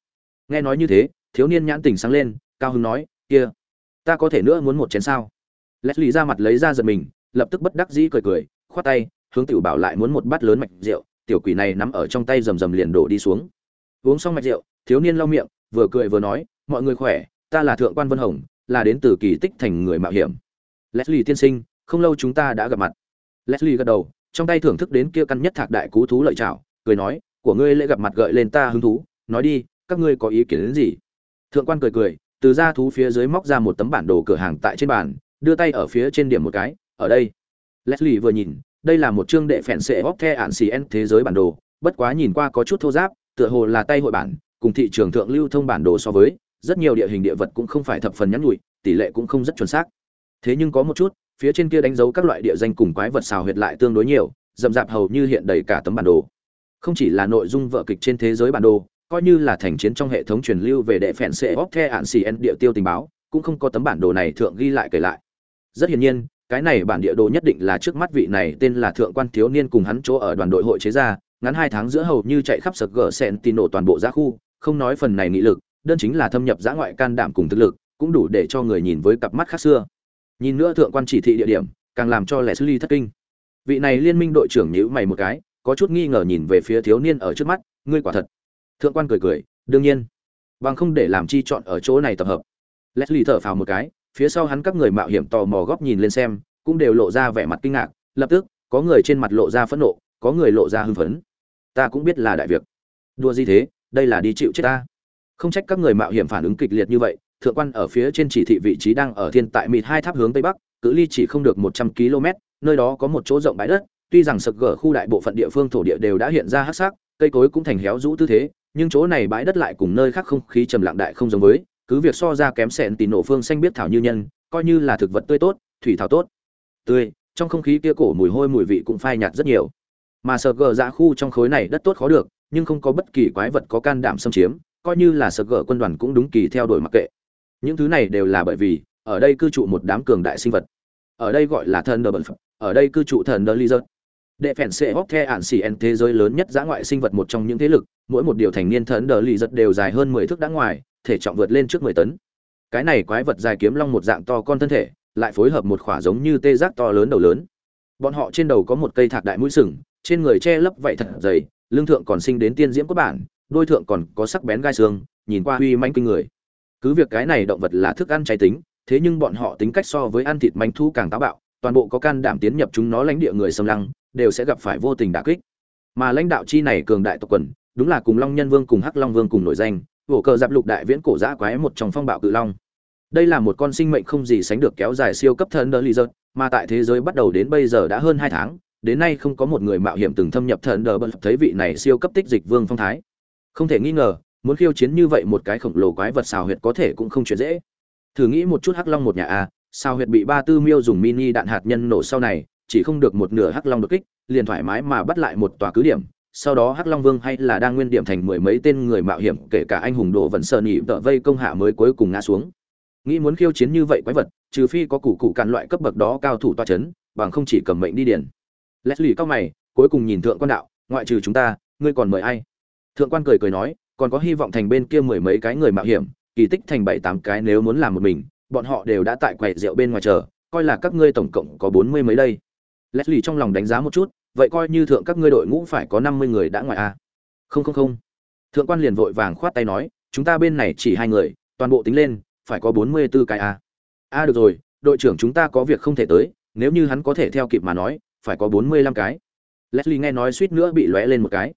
A: Nghe nói như thế, thiếu niên nhãn tình sáng lên, cao hứng nói, kia, ta có thể nữa muốn một chén sao? Leslie ra mặt lấy ra giật mình, lập tức bất đắc dĩ cười cười, khoát tay, hướng tiểu bảo lại muốn một bát lớn mạch rượu, tiểu quỷ này nắm ở trong tay rầm rầm liền đổ đi xuống. Uống xong mạch rượu, thiếu niên lau miệng, vừa cười vừa nói mọi người khỏe, ta là thượng quan vân hồng, là đến từ kỳ tích thành người mạo hiểm. Leslie tiên sinh, không lâu chúng ta đã gặp mặt. Leslie gật đầu, trong tay thưởng thức đến kia căn nhất thạc đại cú thú lợi chảo, cười nói, của ngươi lễ gặp mặt gợi lên ta hứng thú, nói đi, các ngươi có ý kiến đến gì? Thượng quan cười cười, từ ra thú phía dưới móc ra một tấm bản đồ cửa hàng tại trên bàn, đưa tay ở phía trên điểm một cái, ở đây. Leslie vừa nhìn, đây là một chương đệ phèn sệ bóp the ạn xì en thế giới bản đồ, bất quá nhìn qua có chút thô giáp, tựa hồ là tay hội bản, cùng thị trường thượng lưu thông bản đồ so với rất nhiều địa hình địa vật cũng không phải thập phần nhắn nhủi, tỷ lệ cũng không rất chuẩn xác. Thế nhưng có một chút, phía trên kia đánh dấu các loại địa danh cùng quái vật xào huyệt lại tương đối nhiều, rậm rạp hầu như hiện đầy cả tấm bản đồ. Không chỉ là nội dung vợ kịch trên thế giới bản đồ, coi như là thành chiến trong hệ thống truyền lưu về đệ phèn xệ bóc the ạn xì en địa tiêu tình báo, cũng không có tấm bản đồ này thượng ghi lại kể lại. Rất hiển nhiên, cái này bản địa đồ nhất định là trước mắt vị này tên là thượng quan thiếu niên cùng hắn chỗ ở đoàn đội hội chế ra, ngắn hai tháng giữa hầu như chạy khắp sực gờ sen tin nổ toàn bộ giã khu, không nói phần này nghị lực đơn chính là thâm nhập giã ngoại can đảm cùng thực lực, cũng đủ để cho người nhìn với cặp mắt khác xưa. Nhìn nữa thượng quan chỉ thị địa điểm, càng làm cho leslie thất kinh. Vị này liên minh đội trưởng nhíu mày một cái, có chút nghi ngờ nhìn về phía thiếu niên ở trước mắt, ngươi quả thật. Thượng quan cười cười, đương nhiên. Bằng không để làm chi chọn ở chỗ này tập hợp. Leslie thở phào một cái, phía sau hắn các người mạo hiểm tò mò góc nhìn lên xem, cũng đều lộ ra vẻ mặt kinh ngạc, lập tức, có người trên mặt lộ ra phẫn nộ, có người lộ ra hưng phấn. Ta cũng biết là đại việc. Đua gì thế? Đây là đi chịu chết ta không trách các người mạo hiểm phản ứng kịch liệt như vậy, thượng quan ở phía trên chỉ thị vị trí đang ở thiên tại mịt hai tháp hướng tây bắc, cự ly chỉ không được một trăm km, nơi đó có một chỗ rộng bãi đất, tuy rằng sực gở khu đại bộ phận địa phương thổ địa đều đã hiện ra hắc sắc, cây cối cũng thành héo rũ tư thế, nhưng chỗ này bãi đất lại cùng nơi khác không khí trầm lặng đại không giống với, cứ việc so ra kém sẹn tìm nổ phương xanh biết thảo như nhân, coi như là thực vật tươi tốt, thủy thảo tốt. Tươi, trong không khí kia cổ mùi hôi mùi vị cũng phai nhạt rất nhiều. Mà sờ gờ dạ khu trong khối này đất tốt khó được, nhưng không có bất kỳ quái vật có can đảm xâm chiếm coi như là sờ gỡ quân đoàn cũng đúng kỳ theo đuổi mặc kệ. Những thứ này đều là bởi vì, ở đây cư trụ một đám cường đại sinh vật. Ở đây gọi là thần đờ bẩn ở đây cư trụ thần đờ lizard đệ phèn xệ hóc the ản xì en thế giới lớn nhất giã ngoại sinh vật một trong những thế lực, mỗi một điều thành niên thần đờ lizard đều dài hơn mười thước đã ngoài, thể trọng vượt lên trước mười tấn. Cái này quái vật dài kiếm long một dạng to con thân thể, lại phối hợp một khỏa giống như tê giác to lớn đầu lớn. Bọn họ trên đầu có một cây thạc đại mũi sừng, trên người che lấp vậy thật dày, lưng thượng còn sinh đến tiên diễm cốt bản đôi thượng còn có sắc bén gai xương nhìn qua uy manh kinh người. Cứ việc cái này động vật là thức ăn cháy tính thế nhưng bọn họ tính cách so với ăn thịt manh thu càng táo bạo toàn bộ có can đảm tiến nhập chúng nó lãnh địa người xâm lăng đều sẽ gặp phải vô tình đả kích. Mà lãnh đạo chi này cường đại tộc quần đúng là cùng long nhân vương cùng hắc long vương cùng nổi danh vỗ cờ giáp lục đại viễn cổ dã quái một trong phong bạo cự long. Đây là một con sinh mệnh không gì sánh được kéo dài siêu cấp thần đờ lì giật, mà tại thế giới bắt đầu đến bây giờ đã hơn hai tháng đến nay không có một người mạo hiểm từng thâm nhập thần đờ bật thấy vị này siêu cấp tích dịch vương phong thái không thể nghi ngờ, muốn khiêu chiến như vậy một cái khổng lồ quái vật xào huyệt có thể cũng không chuyện dễ. Thử nghĩ một chút hắc long một nhà a sao huyệt bị ba tư miêu dùng mini đạn hạt nhân nổ sau này, chỉ không được một nửa hắc long đột kích, liền thoải mái mà bắt lại một tòa cứ điểm. Sau đó hắc long vương hay là đang nguyên điểm thành mười mấy tên người mạo hiểm, kể cả anh hùng đồ vẫn sợ nhị tợ vây công hạ mới cuối cùng ngã xuống. Nghĩ muốn khiêu chiến như vậy quái vật, trừ phi có củ cụ càn loại cấp bậc đó cao thủ toa chấn, bằng không chỉ cầm mệnh đi điển leslie cao mày, cuối cùng nhìn thượng quan đạo, ngoại trừ chúng ta, ngươi còn mời ai? Thượng quan cười cười nói còn có hy vọng thành bên kia mười mấy cái người mạo hiểm kỳ tích thành bảy tám cái nếu muốn làm một mình bọn họ đều đã tại quầy rượu bên ngoài chờ coi là các ngươi tổng cộng có bốn mươi mấy đây leslie trong lòng đánh giá một chút vậy coi như thượng các ngươi đội ngũ phải có năm mươi người đã ngoài a không không không thượng quan liền vội vàng khoát tay nói chúng ta bên này chỉ hai người toàn bộ tính lên phải có bốn mươi 44 cái a. A được rồi, đội trưởng chúng ta có việc không thể tới, nếu như hắn có thể theo kịp mà nói, phải có bốn mươi lăm cái. Leslie nghe nói suýt nữa bị lóe lên một cái.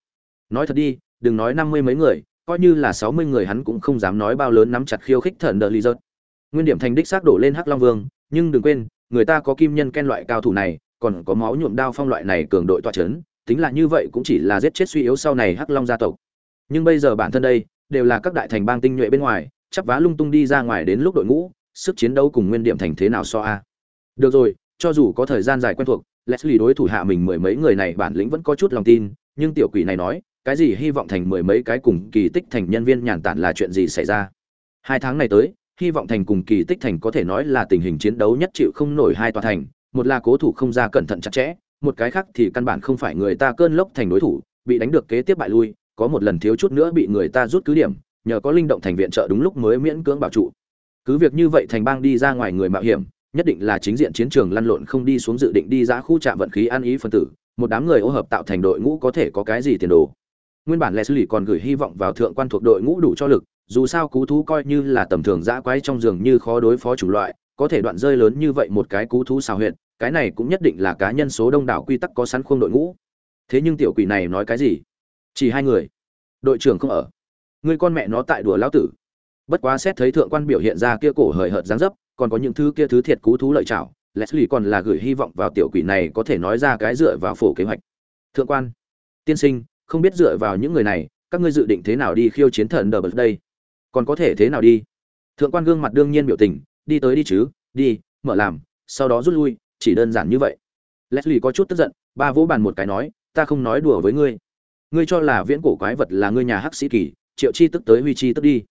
A: Nói thật đi, đừng nói năm mươi mấy người, coi như là sáu mươi người hắn cũng không dám nói bao lớn nắm chặt khiêu khích thần đờ Lizard. Nguyên điểm thành đích xác đổ lên Hắc Long Vương, nhưng đừng quên, người ta có kim nhân ken loại cao thủ này, còn có máu nhuộm đao phong loại này cường đội tọa chấn, tính là như vậy cũng chỉ là giết chết suy yếu sau này Hắc Long gia tộc. Nhưng bây giờ bản thân đây, đều là các đại thành bang tinh nhuệ bên ngoài, chắp vá lung tung đi ra ngoài đến lúc đội ngũ sức chiến đấu cùng nguyên điểm thành thế nào so a được rồi cho dù có thời gian dài quen thuộc leslie đối thủ hạ mình mười mấy người này bản lĩnh vẫn có chút lòng tin nhưng tiểu quỷ này nói cái gì hy vọng thành mười mấy cái cùng kỳ tích thành nhân viên nhàn tản là chuyện gì xảy ra? Hai tháng này tới, hy vọng thành cùng kỳ tích thành có thể nói là tình hình chiến đấu nhất chịu không nổi hai tòa thành, một là cố thủ không ra cẩn thận chặt chẽ, một cái khác thì căn bản không phải người ta cơn lốc thành đối thủ, bị đánh được kế tiếp bại lui, có một lần thiếu chút nữa bị người ta rút cứ điểm, nhờ có linh động thành viện trợ đúng lúc mới miễn cưỡng bảo trụ. Cứ việc như vậy thành bang đi ra ngoài người mạo hiểm, nhất định là chính diện chiến trường lăn lộn không đi xuống dự định đi ra khu trạm vận khí an ý phân tử, một đám người ô hợp tạo thành đội ngũ có thể có cái gì tiền đồ nguyên bản leslie còn gửi hy vọng vào thượng quan thuộc đội ngũ đủ cho lực, dù sao cú thú coi như là tầm thường dã quái trong giường như khó đối phó chủng loại, có thể đoạn rơi lớn như vậy một cái cú thú xào huyệt, cái này cũng nhất định là cá nhân số đông đảo quy tắc có sẵn khuôn đội ngũ. Thế nhưng tiểu quỷ này nói cái gì? Chỉ hai người. Đội trưởng không ở. Người con mẹ nó tại đùa lão tử. Bất quá xét thấy thượng quan biểu hiện ra kia cổ hời hợt dáng dấp, còn có những thứ kia thứ thiệt cú thú lợi chảo, leslie còn là gửi hy vọng vào tiểu quỷ này có thể nói ra cái dựa vào phổ kế hoạch. Thượng quan. Tiên sinh không biết dựa vào những người này, các ngươi dự định thế nào đi khiêu chiến thần đờ bật đây còn có thể thế nào đi? Thượng quan gương mặt đương nhiên biểu tình, đi tới đi chứ, đi, mở làm, sau đó rút lui, chỉ đơn giản như vậy. Leslie có chút tức giận, ba vỗ bàn một cái nói, ta không nói đùa với ngươi. Ngươi cho là viễn cổ quái vật là ngươi nhà hắc sĩ kỳ, triệu chi tức tới huy chi tức đi.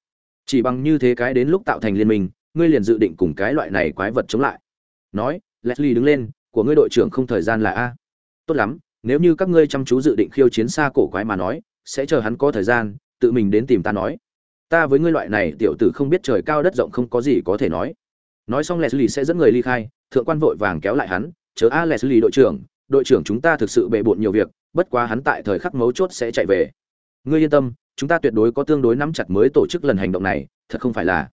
A: Chỉ bằng như thế cái đến lúc tạo thành liên minh, ngươi liền dự định cùng cái loại này quái vật chống lại. Nói, leslie đứng lên, của ngươi đội trưởng không thời gian là a. Tốt lắm nếu như các ngươi chăm chú dự định khiêu chiến xa cổ quái mà nói, sẽ chờ hắn có thời gian, tự mình đến tìm ta nói. Ta với ngươi loại này tiểu tử không biết trời cao đất rộng không có gì có thể nói. Nói xong leslie sẽ dẫn người ly khai, thượng quan vội vàng kéo lại hắn chớ a leslie đội trưởng đội trưởng chúng ta thực sự bề bộn nhiều việc, bất quá hắn tại thời khắc mấu chốt sẽ chạy về. Ngươi yên tâm, chúng ta tuyệt đối có tương đối nắm chặt mới tổ chức lần hành động này, thật không phải là.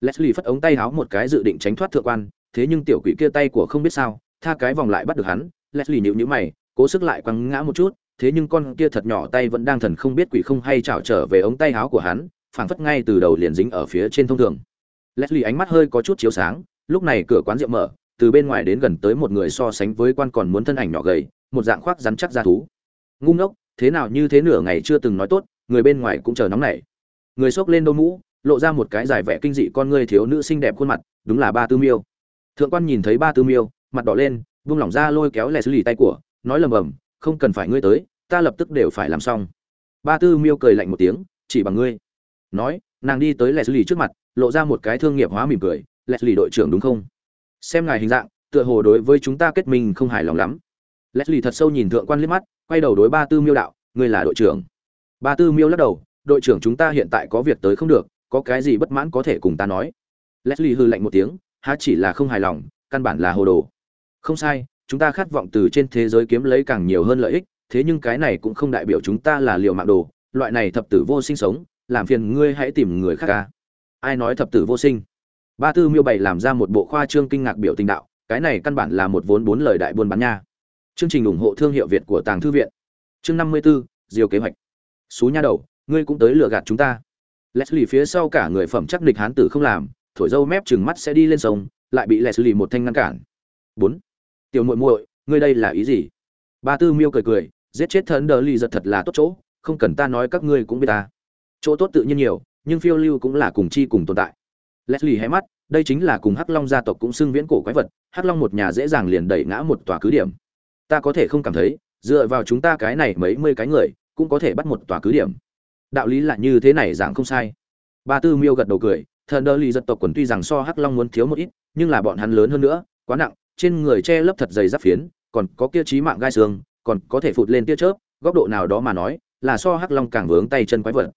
A: Leslie phất ống tay háo một cái dự định tránh thoát thượng quan, thế nhưng tiểu quỷ kia tay của không biết sao, tha cái vòng lại bắt được hắn. Leslie nhịu nhữ mày cố sức lại quăng ngã một chút, thế nhưng con kia thật nhỏ tay vẫn đang thần không biết quỷ không hay chảo trở về ống tay áo của hắn, phảng phất ngay từ đầu liền dính ở phía trên thông thường. Leslie ánh mắt hơi có chút chiếu sáng, lúc này cửa quán rượu mở, từ bên ngoài đến gần tới một người so sánh với quan còn muốn thân ảnh nhỏ gầy, một dạng khoác rắn chắc ra thú. Ngu ngốc, thế nào như thế nửa ngày chưa từng nói tốt, người bên ngoài cũng chờ nóng nảy. Người xốc lên đôi mũ, lộ ra một cái dài vẻ kinh dị con người thiếu nữ xinh đẹp khuôn mặt, đúng là ba tư miêu. Thượng quan nhìn thấy ba tư miêu, mặt đỏ lên vung lỏng ra lôi kéo lẻ xử lý tay của nói lầm bầm, không cần phải ngươi tới, ta lập tức đều phải làm xong. Ba tư miêu cười lạnh một tiếng, chỉ bằng ngươi. Nói, nàng đi tới lẻ lì trước mặt, lộ ra một cái thương nghiệp hóa mỉm cười lẻ lì đội trưởng đúng không? Xem ngài hình dạng, tựa hồ đối với chúng ta kết minh không hài lòng lắm. Leslie thật sâu nhìn thượng quan liếc mắt, quay đầu đối ba tư miêu đạo, ngươi là đội trưởng. Ba tư miêu lắc đầu, đội trưởng chúng ta hiện tại có việc tới không được, có cái gì bất mãn có thể cùng ta nói. Leslie hư lạnh một tiếng, há chỉ là không hài lòng, căn bản là hồ đồ. Không sai chúng ta khát vọng từ trên thế giới kiếm lấy càng nhiều hơn lợi ích thế nhưng cái này cũng không đại biểu chúng ta là liều mạng đồ loại này thập tử vô sinh sống làm phiền ngươi hãy tìm người khác ca ai nói thập tử vô sinh? Ba tư miêu bày làm ra một bộ khoa trương kinh ngạc biểu tình đạo cái này căn bản là một vốn bốn lời đại buôn bán nha. Chương trình ủng hộ thương hiệu việt của tàng thư viện. Chương năm mươi 54, diều kế hoạch. Xú nha đầu ngươi cũng tới lừa gạt chúng ta. Leslie phía sau cả người phẩm chắc địch hán tử không làm thổi dâu mép chừng mắt sẽ đi lên sông lại bị leslie một thanh ngăn cản. Bốn tiểu muội muội, ngươi đây là ý gì? Ba tư miêu cười cười, giết chết thần đờ lì giật thật là tốt chỗ, không cần ta nói các ngươi cũng biết ta. Chỗ tốt tự nhiên nhiều, nhưng phiêu lưu cũng là cùng chi cùng tồn tại. Leslie hé mắt, đây chính là cùng hắc long gia tộc cũng xưng viễn cổ quái vật, hắc long một nhà dễ dàng liền đẩy ngã một tòa cứ điểm. Ta có thể không cảm thấy, dựa vào chúng ta cái này mấy mươi cái người, cũng có thể bắt một tòa cứ điểm. Đạo lý là như thế này dạng không sai. Ba tư miêu gật đầu cười, thần đơ lì giật tộc quần tuy rằng so hắc long muốn thiếu một ít, nhưng là bọn hắn lớn hơn nữa, quá nặng trên người che lấp thật dày giáp phiến, còn có kia trí mạng gai xương, còn có thể phụt lên tia chớp, góc độ nào đó mà nói, là so hắc long càng vướng tay chân quái vật.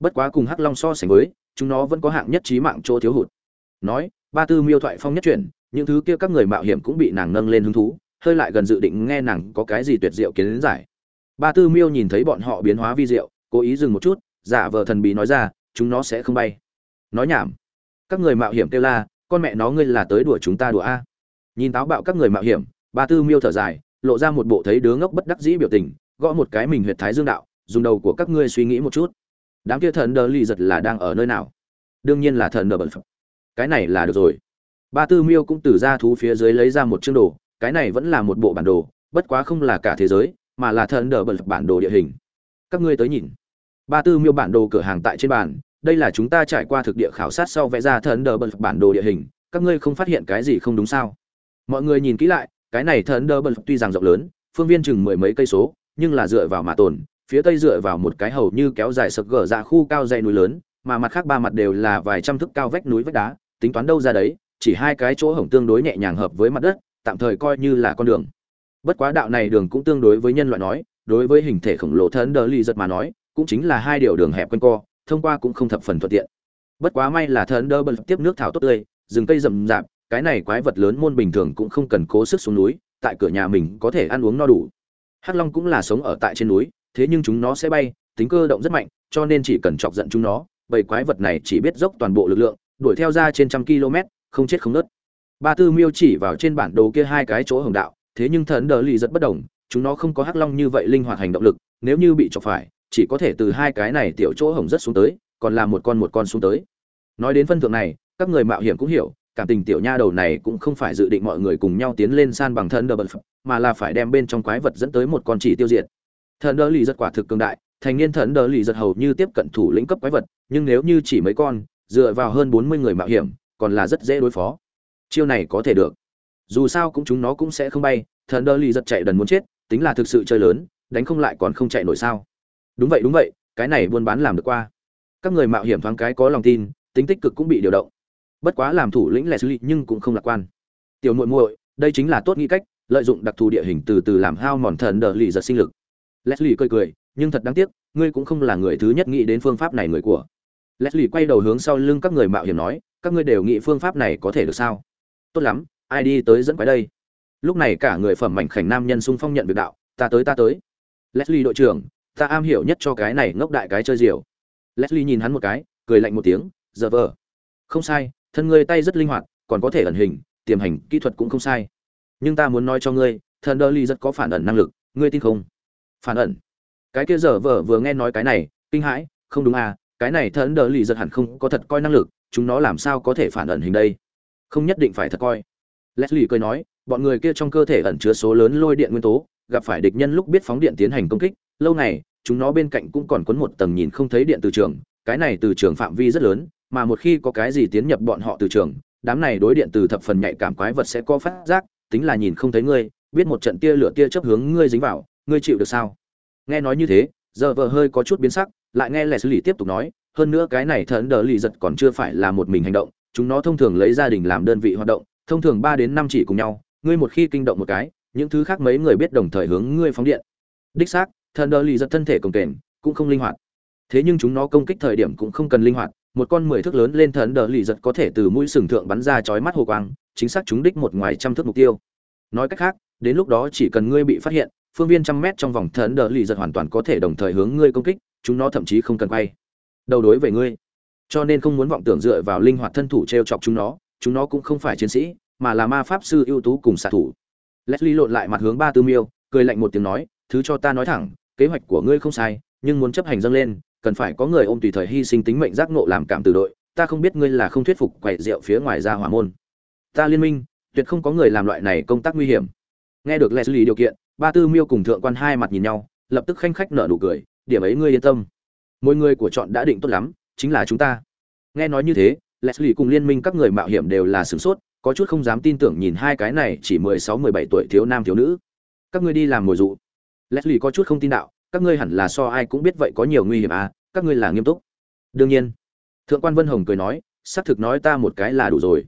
A: Bất quá cùng hắc long so sánh với, chúng nó vẫn có hạng nhất trí mạng chỗ thiếu hụt. Nói, ba tư miêu thoại phong nhất chuyển, những thứ kia các người mạo hiểm cũng bị nàng nâng lên hứng thú, hơi lại gần dự định nghe nàng có cái gì tuyệt diệu kiến giải. Ba tư miêu nhìn thấy bọn họ biến hóa vi diệu, cố ý dừng một chút, giả vờ thần bí nói ra, chúng nó sẽ không bay. Nói nhảm. Các người mạo hiểm kêu la, con mẹ nó ngươi là tới đùa chúng ta đùa a nhìn táo bạo các người mạo hiểm, ba tư miêu thở dài, lộ ra một bộ thấy đứa ngốc bất đắc dĩ biểu tình, gõ một cái mình huyệt thái dương đạo, dùng đầu của các ngươi suy nghĩ một chút. Đám kia thần đờ lì giật là đang ở nơi nào? Đương nhiên là thần đờ bẩn cái này là được rồi. Ba tư miêu cũng từ ra thú phía dưới lấy ra một chương đồ, cái này vẫn là một bộ bản đồ, bất quá không là cả thế giới, mà là thần đờ bẩn bản đồ địa hình. Các ngươi tới nhìn. Ba tư miêu bản đồ cửa hàng tại trên bàn, đây là chúng ta trải qua thực địa khảo sát sau vẽ ra thần đờ bẩn bản đồ địa hình, các ngươi không phát hiện cái gì không đúng sao? Mọi người nhìn kỹ lại, cái này thần đơ bật tuy rằng rộng lớn, phương viên chừng mười mấy cây số, nhưng là dựa vào mà tồn, phía tây dựa vào một cái hầu như kéo dài sập gở ra khu cao dãy núi lớn, mà mặt khác ba mặt đều là vài trăm thước cao vách núi vách đá, tính toán đâu ra đấy, chỉ hai cái chỗ hổng tương đối nhẹ nhàng hợp với mặt đất, tạm thời coi như là con đường. Bất quá đạo này đường cũng tương đối với nhân loại nói, đối với hình thể khổng lồ thần đơ lì giật mà nói, cũng chính là hai điều đường hẹp quanh co, thông qua cũng không thập phần thuận tiện. Bất quá may là thần đơ bật tiếp nước thảo tốt tươi, rừng cây rậm rạp cái này quái vật lớn môn bình thường cũng không cần cố sức xuống núi, tại cửa nhà mình có thể ăn uống no đủ. Hắc long cũng là sống ở tại trên núi, thế nhưng chúng nó sẽ bay, tính cơ động rất mạnh, cho nên chỉ cần chọc giận chúng nó, bầy quái vật này chỉ biết dốc toàn bộ lực lượng, đuổi theo ra trên trăm km, không chết không nớt ba tư miêu chỉ vào trên bản đồ kia hai cái chỗ hồng đạo, thế nhưng thần đờ lì rất bất đồng, chúng nó không có hắc long như vậy linh hoạt hành động lực, nếu như bị chọc phải, chỉ có thể từ hai cái này tiểu chỗ hồng rất xuống tới, còn là một con một con xuống tới. Nói đến phân thượng này, các người mạo hiểm cũng hiểu cảm tình tiểu nha đầu này cũng không phải dự định mọi người cùng nhau tiến lên san bằng thân đờ bật mà là phải đem bên trong quái vật dẫn tới một con chỉ tiêu diệt. Thần đờ lì rất quả thực cường đại, thành niên thần đờ lì rất hầu như tiếp cận thủ lĩnh cấp quái vật, nhưng nếu như chỉ mấy con, dựa vào hơn bốn mươi người mạo hiểm, còn là rất dễ đối phó. Chiêu này có thể được. Dù sao cũng chúng nó cũng sẽ không bay thần đờ lì giật chạy đần muốn chết, tính là thực sự chơi lớn, đánh không lại còn không chạy nổi sao. Đúng vậy đúng vậy, cái này buôn bán làm được qua. Các người mạo hiểm thoáng cái có lòng tin, tính tích cực cũng bị điều động bất quá làm thủ lĩnh lệ xử lý nhưng cũng không lạc quan. Tiểu muội muội, đây chính là tốt nghĩ cách, lợi dụng đặc thù địa hình từ từ làm hao mòn thần đờ lì giật sinh lực. Leslie cười cười, nhưng thật đáng tiếc, ngươi cũng không là người thứ nhất nghĩ đến phương pháp này người của. Leslie quay đầu hướng sau lưng các người mạo hiểm nói, các ngươi đều nghĩ phương pháp này có thể được sao? Tốt lắm, ai đi tới dẫn quái đây? Lúc này cả người phẩm mảnh khảnh nam nhân sung phong nhận việc đạo, ta tới ta tới. Leslie đội trưởng, ta am hiểu nhất cho cái này ngốc đại cái chơi diều. Leslie nhìn hắn một cái, cười lạnh một tiếng giờ vờ. Không sai thân ngươi tay rất linh hoạt, còn có thể ẩn hình, tiềm hành, kỹ thuật cũng không sai. Nhưng ta muốn nói cho ngươi, thần đơ ly rất có phản ẩn năng lực, ngươi tin không? Phản ẩn? Cái kia giờ vợ vừa nghe nói cái này, kinh hãi, không đúng à cái này thần đơ ly rất hẳn không có thật coi năng lực, chúng nó làm sao có thể phản ẩn hình đây? Không nhất định phải thật coi. Leslie cười nói, bọn người kia trong cơ thể ẩn chứa số lớn lôi điện nguyên tố, gặp phải địch nhân lúc biết phóng điện tiến hành công kích, lâu này chúng nó bên cạnh cũng còn quấn một tầng nhìn không thấy điện từ trường, cái này từ trường phạm vi rất lớn mà một khi có cái gì tiến nhập bọn họ từ trường, đám này đối điện từ thập phần nhạy cảm quái vật sẽ có phát giác, tính là nhìn không thấy ngươi, biết một trận tia lửa tia chớp hướng ngươi dính vào, ngươi chịu được sao? Nghe nói như thế, giờ vợ hơi có chút biến sắc, lại nghe lẻ xử lý tiếp tục nói, hơn nữa cái này thần đờ lì giật còn chưa phải là một mình hành động, chúng nó thông thường lấy gia đình làm đơn vị hoạt động, thông thường ba đến năm chỉ cùng nhau, ngươi một khi kinh động một cái, những thứ khác mấy người biết đồng thời hướng ngươi phóng điện. Đích xác, thần đờ lì giật thân thể cồng kềnh, cũng không linh hoạt. Thế nhưng chúng nó công kích thời điểm cũng không cần linh hoạt một con mười thước lớn lên thần đờ lì giật có thể từ mũi sừng thượng bắn ra chói mắt hồ quang, chính xác chúng đích một ngoài trăm thước mục tiêu. Nói cách khác, đến lúc đó chỉ cần ngươi bị phát hiện, phương viên trăm mét trong vòng thần đờ lì giật hoàn toàn có thể đồng thời hướng ngươi công kích, chúng nó thậm chí không cần quay. Đầu đối về ngươi. Cho nên không muốn vọng tưởng dựa vào linh hoạt thân thủ t r e o chọc chúng nó chúng nó cũng không phải chiến sĩ, mà là ma pháp sư ưu tú cùng xạ thủ. Leslie lộn lại mặt hướng ba tư miêu, cười lạnh một tiếng nói, thứ cho ta nói thẳng, kế hoạch của ngươi không sai, nhưng muốn chấp hành dâng lên cần phải có người ôm tùy thời hy sinh tính mệnh giác ngộ làm cảm từ đội, ta không biết ngươi là không thuyết phục quậy rượu phía ngoài ra hỏa môn. Ta liên minh, tuyệt không có người làm loại này công tác nguy hiểm. Nghe được leslie điều kiện, ba tư miêu cùng thượng quan hai mặt nhìn nhau, lập tức khanh khách nở nụ cười, điểm ấy ngươi yên tâm. Mỗi người của chọn đã định tốt lắm, chính là chúng ta. Nghe nói như thế, leslie cùng liên minh các người mạo hiểm đều là sửng sốt, có chút không dám tin tưởng nhìn hai cái này chỉ mười sáu mười bảy tuổi thiếu nam thiếu nữ. Các ngươi đi làm mồi dụ. Leslie có chút không tin đạo các ngươi hẳn là so ai cũng biết vậy có nhiều nguy hiểm à các ngươi là nghiêm túc. Đương nhiên, thượng quan vân hồng cười nói, xác thực nói ta một cái là đủ rồi.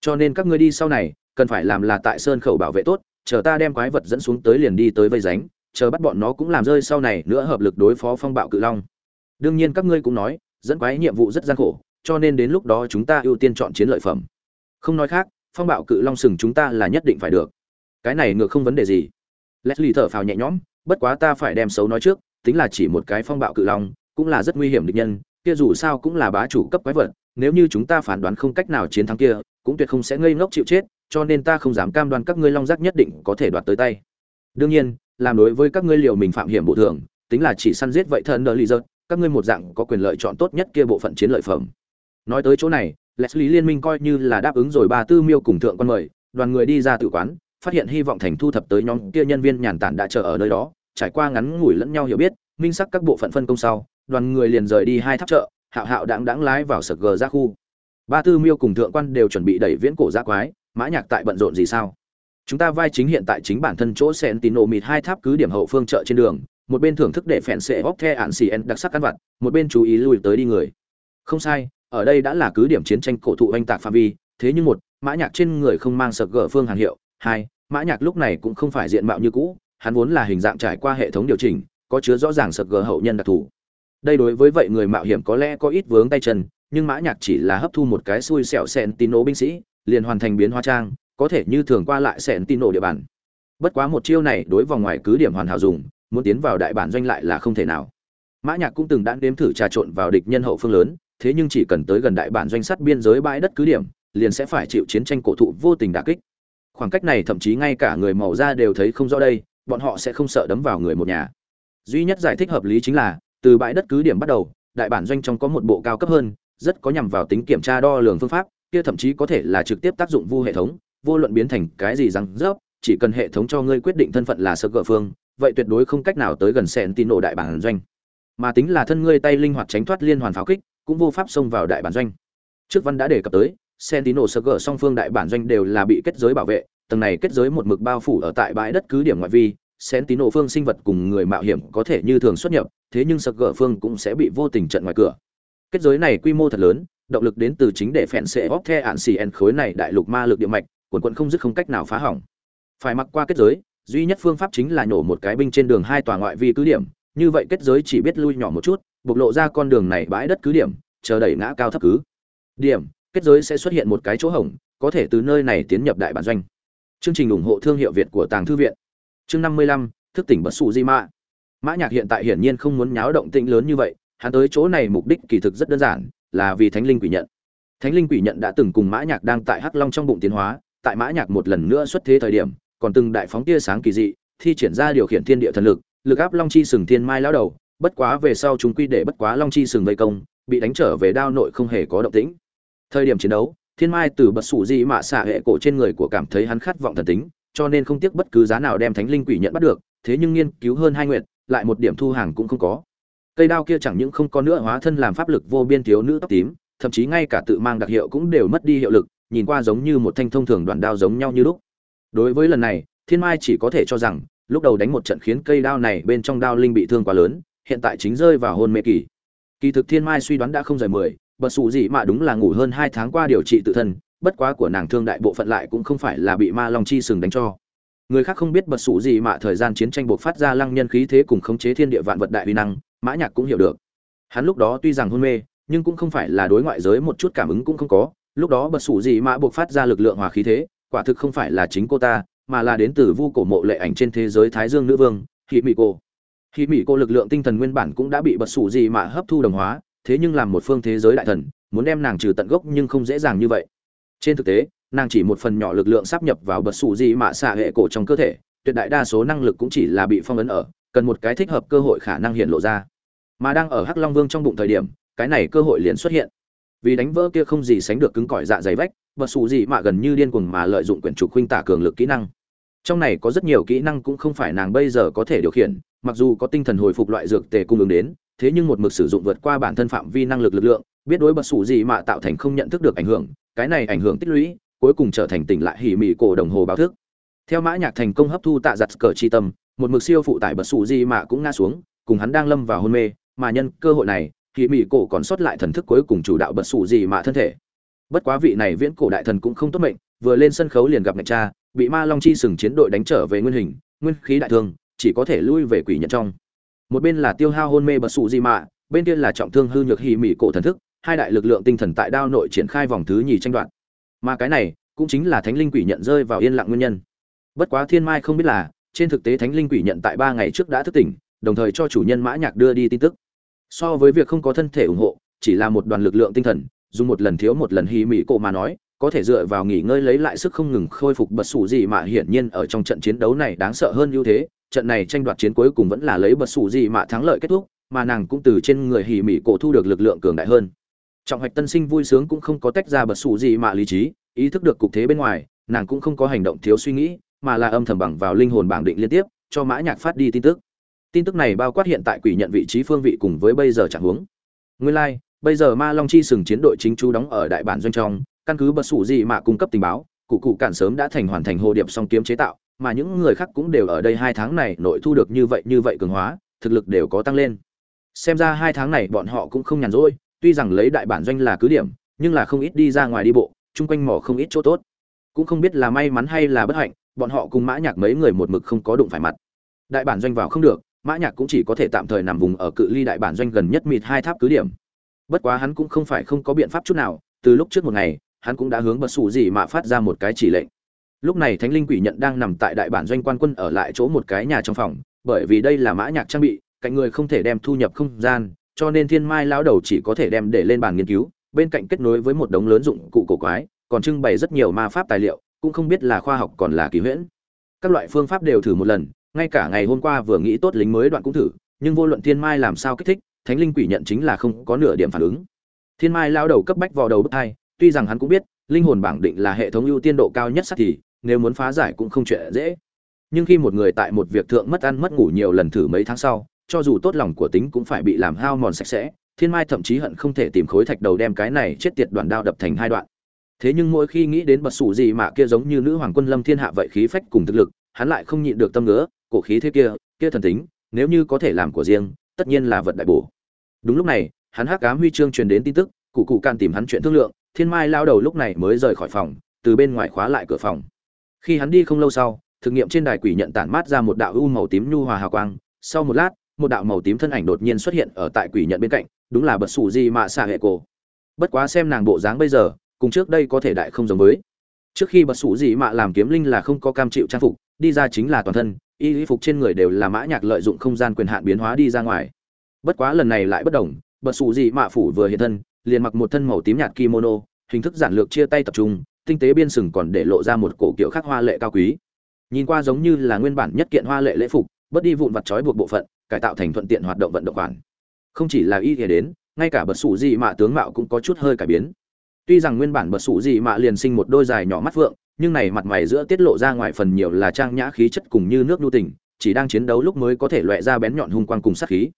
A: Cho nên các ngươi đi sau này, cần phải làm là tại sơn khẩu bảo vệ tốt, chờ ta đem quái vật dẫn xuống tới liền đi tới vây ránh, chờ bắt bọn nó cũng làm rơi sau này nữa hợp lực đối phó phong bạo cự long. Đương nhiên các ngươi cũng nói, dẫn quái nhiệm vụ rất gian khổ, cho nên đến lúc đó chúng ta ưu tiên chọn chiến lợi phẩm. Không nói khác, phong bạo cự long sừng chúng ta là nhất định phải được. Cái này ngược không vấn đề gì. Leslie thở phào nhẹ nhõm bất quá ta phải đem xấu nói trước, tính là chỉ một cái phong bạo cự long, cũng là rất nguy hiểm địch nhân, kia dù sao cũng là bá chủ cấp quái vật, nếu như chúng ta phán đoán không cách nào chiến thắng kia, cũng tuyệt không sẽ ngây ngốc chịu chết, cho nên ta không dám cam đoan các ngươi long giác nhất định có thể đoạt tới tay. Đương nhiên, làm đối với các ngươi liều mình phạm hiểm bộ thường, tính là chỉ săn giết vậy thân đỡ lý giật, các ngươi một dạng có quyền lợi chọn tốt nhất kia bộ phận chiến lợi phẩm. Nói tới chỗ này, leslie liên minh coi như là đáp ứng rồi ba tư miêu cùng thượng quan mời, đoàn người đi ra tự quán, phát hiện hy vọng thành thu thập tới nhóm kia nhân viên nhàn tản đã chờ ở nơi đó trải qua ngắn ngủi lẫn nhau hiểu biết, minh sắc các bộ phận phân công sau, đoàn người liền rời đi hai tháp chợ, hạo hạo đáng đáng lái vào sực gờ ra khu. Ba tư miêu cùng thượng quan đều chuẩn bị đẩy viễn cổ ra quái, mã nhạc tại bận rộn gì sao? Chúng ta vai chính hiện tại chính bản thân chỗ sen tín ổ mịt hai tháp cứ điểm hậu phương chợ trên đường, một bên thưởng thức để phèn sệ hóc the ạn xì en đặc sắc căn vặt, một bên chú ý lùi tới đi người. Không sai, ở đây đã là cứ điểm chiến tranh cổ thụ oanh tạc phạm vi, thế nhưng một, mã nhạc trên người không mang sập gờ phương hàng hiệu, hai, mã nhạc lúc này cũng không phải diện mạo như cũ hắn vốn là hình dạng trải qua hệ thống điều chỉnh, có chứa rõ ràng sực gờ hậu nhân đặc thù. Đây đối với vậy người mạo hiểm có lẽ có ít vướng tay chân, nhưng mã nhạc chỉ là hấp thu một cái xui xẻo sen tín nổ binh sĩ, liền hoàn thành biến hóa trang, có thể như thường qua lại sen tín nổ địa bàn. Bất quá một chiêu này đối vòng ngoài cứ điểm hoàn hảo dùng, muốn tiến vào đại bản doanh lại là không thể nào. Mã nhạc cũng từng đã đếm thử trà trộn vào địch nhân hậu phương lớn, thế nhưng chỉ cần tới gần đại bản doanh sắt biên giới bãi đất cứ điểm, liền sẽ phải chịu chiến tranh cổ thụ vô tình đả kích. Khoảng cách này thậm chí ngay cả người màu da đều thấy không rõ đây bọn họ sẽ không sợ đấm vào người một nhà. Duy nhất giải thích hợp lý chính là từ bãi đất cứ điểm bắt đầu đại bản doanh trong có một bộ cao cấp hơn rất có nhằm vào tính kiểm tra đo lường phương pháp kia thậm chí có thể là trực tiếp tác dụng vu hệ thống vô luận biến thành cái gì rằng rớp chỉ cần hệ thống cho ngươi quyết định thân phận là sơ gợ phương vậy tuyệt đối không cách nào tới gần sẹn tín nổ đại bản doanh. Mà tính là thân ngươi tay linh hoạt tránh thoát liên hoàn pháo kích cũng vô pháp xông vào đại bản doanh. Trước văn đã đề cập tới Sentinel Sugar song phương đại bản doanh đều là bị kết giới bảo vệ, tầng này kết giới một mực bao phủ ở tại bãi đất cứ điểm ngoại vi, xén tí nổ phương sinh vật cùng người mạo hiểm có thể như thường xuất nhập, thế nhưng Sugar phương cũng sẽ bị vô tình trận ngoài cửa. Kết giới này quy mô thật lớn, động lực đến từ chính để phèn sẽ bóp the ạn xì en khối này đại lục ma lực địa mạch, quần quận không dứt không cách nào phá hỏng. Phải mặc qua kết giới, duy nhất phương pháp chính là nổ một cái binh trên đường hai tòa ngoại vi cứ điểm, như vậy kết giới chỉ biết lui nhỏ một chút, bộc lộ ra con đường này bãi đất cứ điểm, chờ đẩy ngã cao thấp cứ. Điểm, kết giới sẽ xuất hiện một cái chỗ hỏng, có thể từ nơi này tiến nhập đại bản doanh. Chương trình ủng hộ thương hiệu Việt của Tàng thư viện. Chương 55, thức tỉnh bất sụ di mã. Mã Nhạc hiện tại hiển nhiên không muốn nháo động tĩnh lớn như vậy, hắn tới chỗ này mục đích kỳ thực rất đơn giản, là vì Thánh linh quỷ nhận. Thánh linh quỷ nhận đã từng cùng Mã Nhạc đang tại Hắc Long trong bụng tiến hóa, tại Mã Nhạc một lần nữa xuất thế thời điểm, còn từng đại phóng tia sáng kỳ dị, thi triển ra điều khiển thiên địa thần lực, lực áp Long chi sừng thiên mai lão đầu, bất quá về sau chúng quy để bất quá Long chi sừng vây công, bị đánh trở về đao nội không hề có động tĩnh thời điểm chiến đấu thiên mai từ bật sủ gì mà xạ hệ cổ trên người của cảm thấy hắn khát vọng thần tính, cho nên không tiếc bất cứ giá nào đem thánh linh quỷ nhận bắt được, thế nhưng nghiên cứu hơn hai nguyện lại một điểm thu hàng cũng không có. Cây đao kia chẳng những không có nữa hóa thân làm pháp lực vô biên thiếu nữ tóc tím, thậm chí ngay cả tự mang đặc hiệu cũng đều mất đi hiệu lực, nhìn qua giống như một thanh thông thường đoạn đao giống nhau như lúc. Đối với lần này, thiên mai chỉ có thể cho rằng, lúc đầu đánh một trận khiến cây đao này bên trong đao linh bị thương quá lớn, hiện tại chính rơi vào hôn mê kỳ. Kỳ thực thiên mai suy đoán đã không rời mười bật xù gì mà đúng là ngủ hơn hai tháng qua điều trị tự thân, bất quá của nàng thương đại bộ phận lại cũng không phải là bị ma long chi sừng đánh cho. Người khác không biết bật xù gì mà thời gian chiến tranh buộc phát ra lăng nhân khí thế cùng khống chế thiên địa vạn vật đại uy năng, mã nhạc cũng hiểu được. Hắn lúc đó tuy rằng hôn mê, nhưng cũng không phải là đối ngoại giới một chút cảm ứng cũng không có, lúc đó bật xù gì mà buộc phát ra lực lượng hòa khí thế, quả thực không phải là chính cô ta, mà là đến từ vu cổ mộ lệ ảnh trên thế giới thái dương nữ vương, hỉ mỹ cô. Hỉ mỹ cô lực lượng tinh thần nguyên bản cũng đã bị bật xù gì mà hấp thu đồng hóa thế nhưng làm một phương thế giới đại thần, muốn đem nàng trừ tận gốc nhưng không dễ dàng như vậy. Trên thực tế, nàng chỉ một phần nhỏ lực lượng sắp nhập vào bật sụ gì mà xạ hệ cổ trong cơ thể, tuyệt đại đa số năng lực cũng chỉ là bị phong ấn ở, cần một cái thích hợp cơ hội khả năng hiện lộ ra. Mà đang ở hắc long vương trong bụng thời điểm, cái này cơ hội liền xuất hiện. Vì đánh vỡ kia không gì sánh được cứng cỏi dạ dày vách, bật sụ gì mà gần như điên cuồng mà lợi dụng quyển trục huynh tả cường lực kỹ năng. Trong này có rất nhiều kỹ năng cũng không phải nàng bây giờ có thể điều khiển, mặc dù có tinh thần hồi phục loại dược tề cung ứng đến thế nhưng một mực sử dụng vượt qua bản thân phạm vi năng lực lực lượng, biết đối bật sủ gì mà tạo thành không nhận thức được ảnh hưởng, cái này ảnh hưởng tích lũy, cuối cùng trở thành tỉnh lại hỉ mị cổ đồng hồ báo thức. Theo mã nhạc thành công hấp thu tạ giặt cờ chi tâm, một mực siêu phụ tải bật sủ gì mà cũng ngã xuống, cùng hắn đang lâm vào hôn mê, mà nhân cơ hội này, hỉ mị cổ còn sót lại thần thức cuối cùng chủ đạo bật sủ gì mà thân thể. Bất quá vị này viễn cổ đại thần cũng không tốt mệnh, vừa lên sân khấu liền gặp ngạch cha, bị ma long chi sừng chiến đội đánh trở về nguyên hình, nguyên khí đại thương, chỉ có thể lui về quỷ nhận trong một bên là tiêu hao hôn mê bật sụ di mạ bên kia là trọng thương hư nhược hì mị cổ thần thức, hai đại lực lượng tinh thần tại đao nội triển khai vòng thứ nhì tranh đoạt. Mà cái này, cũng chính là thánh linh quỷ nhận rơi vào yên lặng nguyên nhân. Bất quá thiên mai không biết là, trên thực tế thánh linh quỷ nhận tại ba ngày trước đã thức tỉnh, đồng thời cho chủ nhân mã nhạc đưa đi tin tức. So với việc không có thân thể ủng hộ, chỉ là một đoàn lực lượng tinh thần, dùng một lần thiếu một lần hì mị cổ mà nói, có thể dựa vào nghỉ ngơi lấy lại sức không ngừng khôi phục bật sủ gì mà hiển nhiên ở trong trận chiến đấu này đáng sợ hơn ưu thế trận này tranh đoạt chiến cuối cùng vẫn là lấy bật sủ gì mà thắng lợi kết thúc mà nàng cũng từ trên người hỉ mỉ cổ thu được lực lượng cường đại hơn. Trọng hoạch tân sinh vui sướng cũng không có tách ra bật sủ gì mà lý trí ý thức được cục thế bên ngoài nàng cũng không có hành động thiếu suy nghĩ mà là âm thầm bằng vào linh hồn bảng định liên tiếp cho mã nhạc phát đi tin tức. Tin tức này bao quát hiện tại quỷ nhận vị trí phương vị cùng với bây giờ trạng huống. Nguyên lai like, bây giờ ma long chi sừng chiến đội chính chú đóng ở đại bản doanh trong căn cứ bất sủ gì mà cung cấp tình báo cụ cụ cản sớm đã thành hoàn thành hồ điệp song kiếm chế tạo mà những người khác cũng đều ở đây hai tháng này nội thu được như vậy như vậy cường hóa, thực lực đều có tăng lên. Xem ra hai tháng này bọn họ cũng không nhàn rỗi, tuy rằng lấy đại bản doanh là cứ điểm, nhưng là không ít đi ra ngoài đi bộ, chung quanh mỏ không ít chỗ tốt. Cũng không biết là may mắn hay là bất hạnh, bọn họ cùng mã nhạc mấy người một mực không có đụng phải mặt. Đại bản doanh vào không được, mã nhạc cũng chỉ có thể tạm thời nằm vùng ở cự ly đại bản doanh gần nhất mịt hai tháp cứ điểm. Bất quá hắn cũng không phải không có biện pháp chút nào, từ lúc trước một ngày, hắn cũng đã hướng bật sủ gì mà phát ra một cái chỉ lệnh lúc này thánh linh quỷ nhận đang nằm tại đại bản doanh quan quân ở lại chỗ một cái nhà trong phòng, bởi vì đây là mã nhạc trang bị, cạnh người không thể đem thu nhập không gian, cho nên thiên mai lão đầu chỉ có thể đem để lên bàn nghiên cứu, bên cạnh kết nối với một đống lớn dụng cụ cổ quái, còn trưng bày rất nhiều ma pháp tài liệu, cũng không biết là khoa học còn là kỳ huyễn. Các loại phương pháp đều thử một lần, ngay cả ngày hôm qua vừa nghĩ tốt lính mới đoạn cũng thử, nhưng vô luận thiên mai làm sao kích thích, thánh linh quỷ nhận chính là không có nửa điểm phản ứng. Thiên mai lao đầu cấp bách vào đầu bức thai tuy rằng hắn cũng biết, linh hồn bảng định là hệ thống ưu tiên độ cao nhất sát thì nếu muốn phá giải cũng không chuyện dễ. Nhưng khi một người tại một việc thượng mất ăn mất ngủ nhiều lần thử mấy tháng sau, cho dù tốt lòng của tính cũng phải bị làm hao mòn sạch sẽ, thiên mai thậm chí hận không thể tìm khối thạch đầu đem cái này chết tiệt đoạn đao đập thành hai đoạn. Thế nhưng mỗi khi nghĩ đến bật sủ gì mà kia giống như nữ hoàng quân lâm thiên hạ vậy khí phách cùng thực lực, hắn lại không nhịn được tâm ngứa, cổ khí thế kia kia thần tính, nếu như có thể làm của riêng, tất nhiên là vật đại bổ. Đúng lúc này, hắn hắc ám huy chương truyền đến tin tức, cụ cụ can tìm hắn chuyện thương lượng, thiên mai lao đầu lúc này mới rời khỏi phòng, từ bên ngoài khóa lại cửa phòng khi hắn đi không lâu sau, thực nghiệm trên đài quỷ nhận tản mát ra một đạo u màu tím nhu hòa hào quang. Sau một lát, một đạo màu tím thân ảnh đột nhiên xuất hiện ở tại quỷ nhận bên cạnh, đúng là bật sủ gì mà xạ hệ cổ. Bất quá xem nàng bộ dáng bây giờ, cùng trước đây có thể đại không giống với. Trước khi bật sủ gì mà làm kiếm linh là không có cam chịu trang phục, đi ra chính là toàn thân, y phục trên người đều là mã nhạc lợi dụng không gian quyền hạn biến hóa đi ra ngoài. Bất quá lần này lại bất đồng, bật sủ gì mạ phủ vừa hiện thân, liền mặc một thân màu tím nhạt kimono, hình thức giản lược chia tay tập trung tinh tế biên sừng còn để lộ ra một cổ kiểu khắc hoa lệ cao quý. Nhìn qua giống như là nguyên bản nhất kiện hoa lệ lễ phục bất đi vụn vặt trói buộc bộ phận, cải tạo thành thuận tiện hoạt động vận động khoản. Không chỉ là y thể đến, ngay cả bật sủ gì mạ tướng mạo cũng có chút hơi cải biến. Tuy rằng nguyên bản bật sủ gì mạ liền sinh một đôi dài nhỏ mắt phượng, nhưng này mặt mày giữa tiết lộ ra ngoài phần nhiều là trang nhã khí chất cùng như nước nhu tình, chỉ đang chiến đấu lúc mới có thể loại ra bén nhọn hung quang cùng sát khí.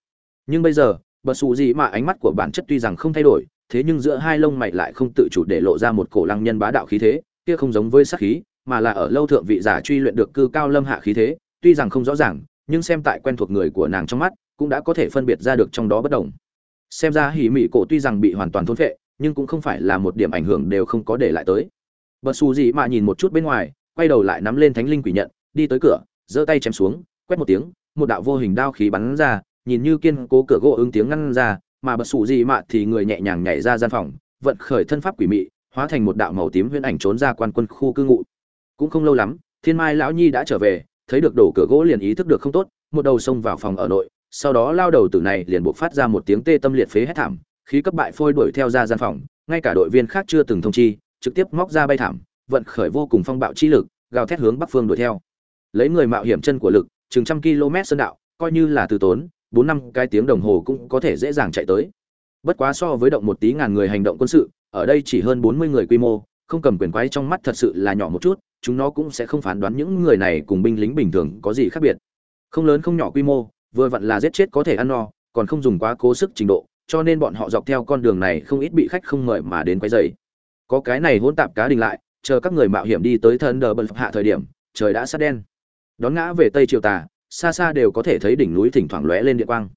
A: Nhưng bây giờ, bật sủ gì mạ ánh mắt của bản chất tuy rằng không thay đổi thế nhưng giữa hai lông mày lại không tự chủ để lộ ra một cổ lăng nhân bá đạo khí thế, kia không giống với sát khí, mà là ở lâu thượng vị giả truy luyện được cư cao lâm hạ khí thế, tuy rằng không rõ ràng, nhưng xem tại quen thuộc người của nàng trong mắt, cũng đã có thể phân biệt ra được trong đó bất đồng. Xem ra hỉ mị cổ tuy rằng bị hoàn toàn thôn phệ, nhưng cũng không phải là một điểm ảnh hưởng đều không có để lại tới. Bất su gì mà nhìn một chút bên ngoài, quay đầu lại nắm lên thánh linh quỷ nhận, đi tới cửa, giơ tay chém xuống, quét một tiếng, một đạo vô hình đao khí bắn ra, nhìn như kiên cố cửa gỗ ứng tiếng ngăn ra mà bật xù gì mạ thì người nhẹ nhàng nhảy ra gian phòng, vận khởi thân pháp quỷ mị, hóa thành một đạo màu tím huyễn ảnh trốn ra quan quân khu cư ngụ. Cũng không lâu lắm, thiên mai lão nhi đã trở về, thấy được đổ cửa gỗ liền ý thức được không tốt, một đầu xông vào phòng ở nội, sau đó lao đầu tử này liền buộc phát ra một tiếng tê tâm liệt phế hét thảm, khí cấp bại phôi đuổi theo ra gian phòng, ngay cả đội viên khác chưa từng thông chi, trực tiếp móc ra bay thảm, vận khởi vô cùng phong bạo chi lực, gào thét hướng bắc phương đuổi theo. Lấy người mạo hiểm chân của lực, chừng trăm km sơn đạo, coi như là từ tốn bốn năm cái tiếng đồng hồ cũng có thể dễ dàng chạy tới. Bất quá so với động một tí ngàn người hành động quân sự, ở đây chỉ hơn bốn mươi người quy mô, không cầm quyền quái trong mắt thật sự là nhỏ một chút, chúng nó cũng sẽ không phán đoán những người này cùng binh lính bình thường có gì khác biệt. Không lớn không nhỏ quy mô, vừa vặn là giết chết có thể ăn no, còn không dùng quá cố sức trình độ, cho nên bọn họ dọc theo con đường này không ít bị khách không mời mà đến quấy rầy. Có cái này hỗn tạp cá đình lại, chờ các người mạo hiểm đi tới thân đờ bật hạ thời điểm, trời đã sát đen. Đón ngã về tây triều tà xa xa đều có thể thấy đỉnh núi thỉnh thoảng lóe lên điện quang.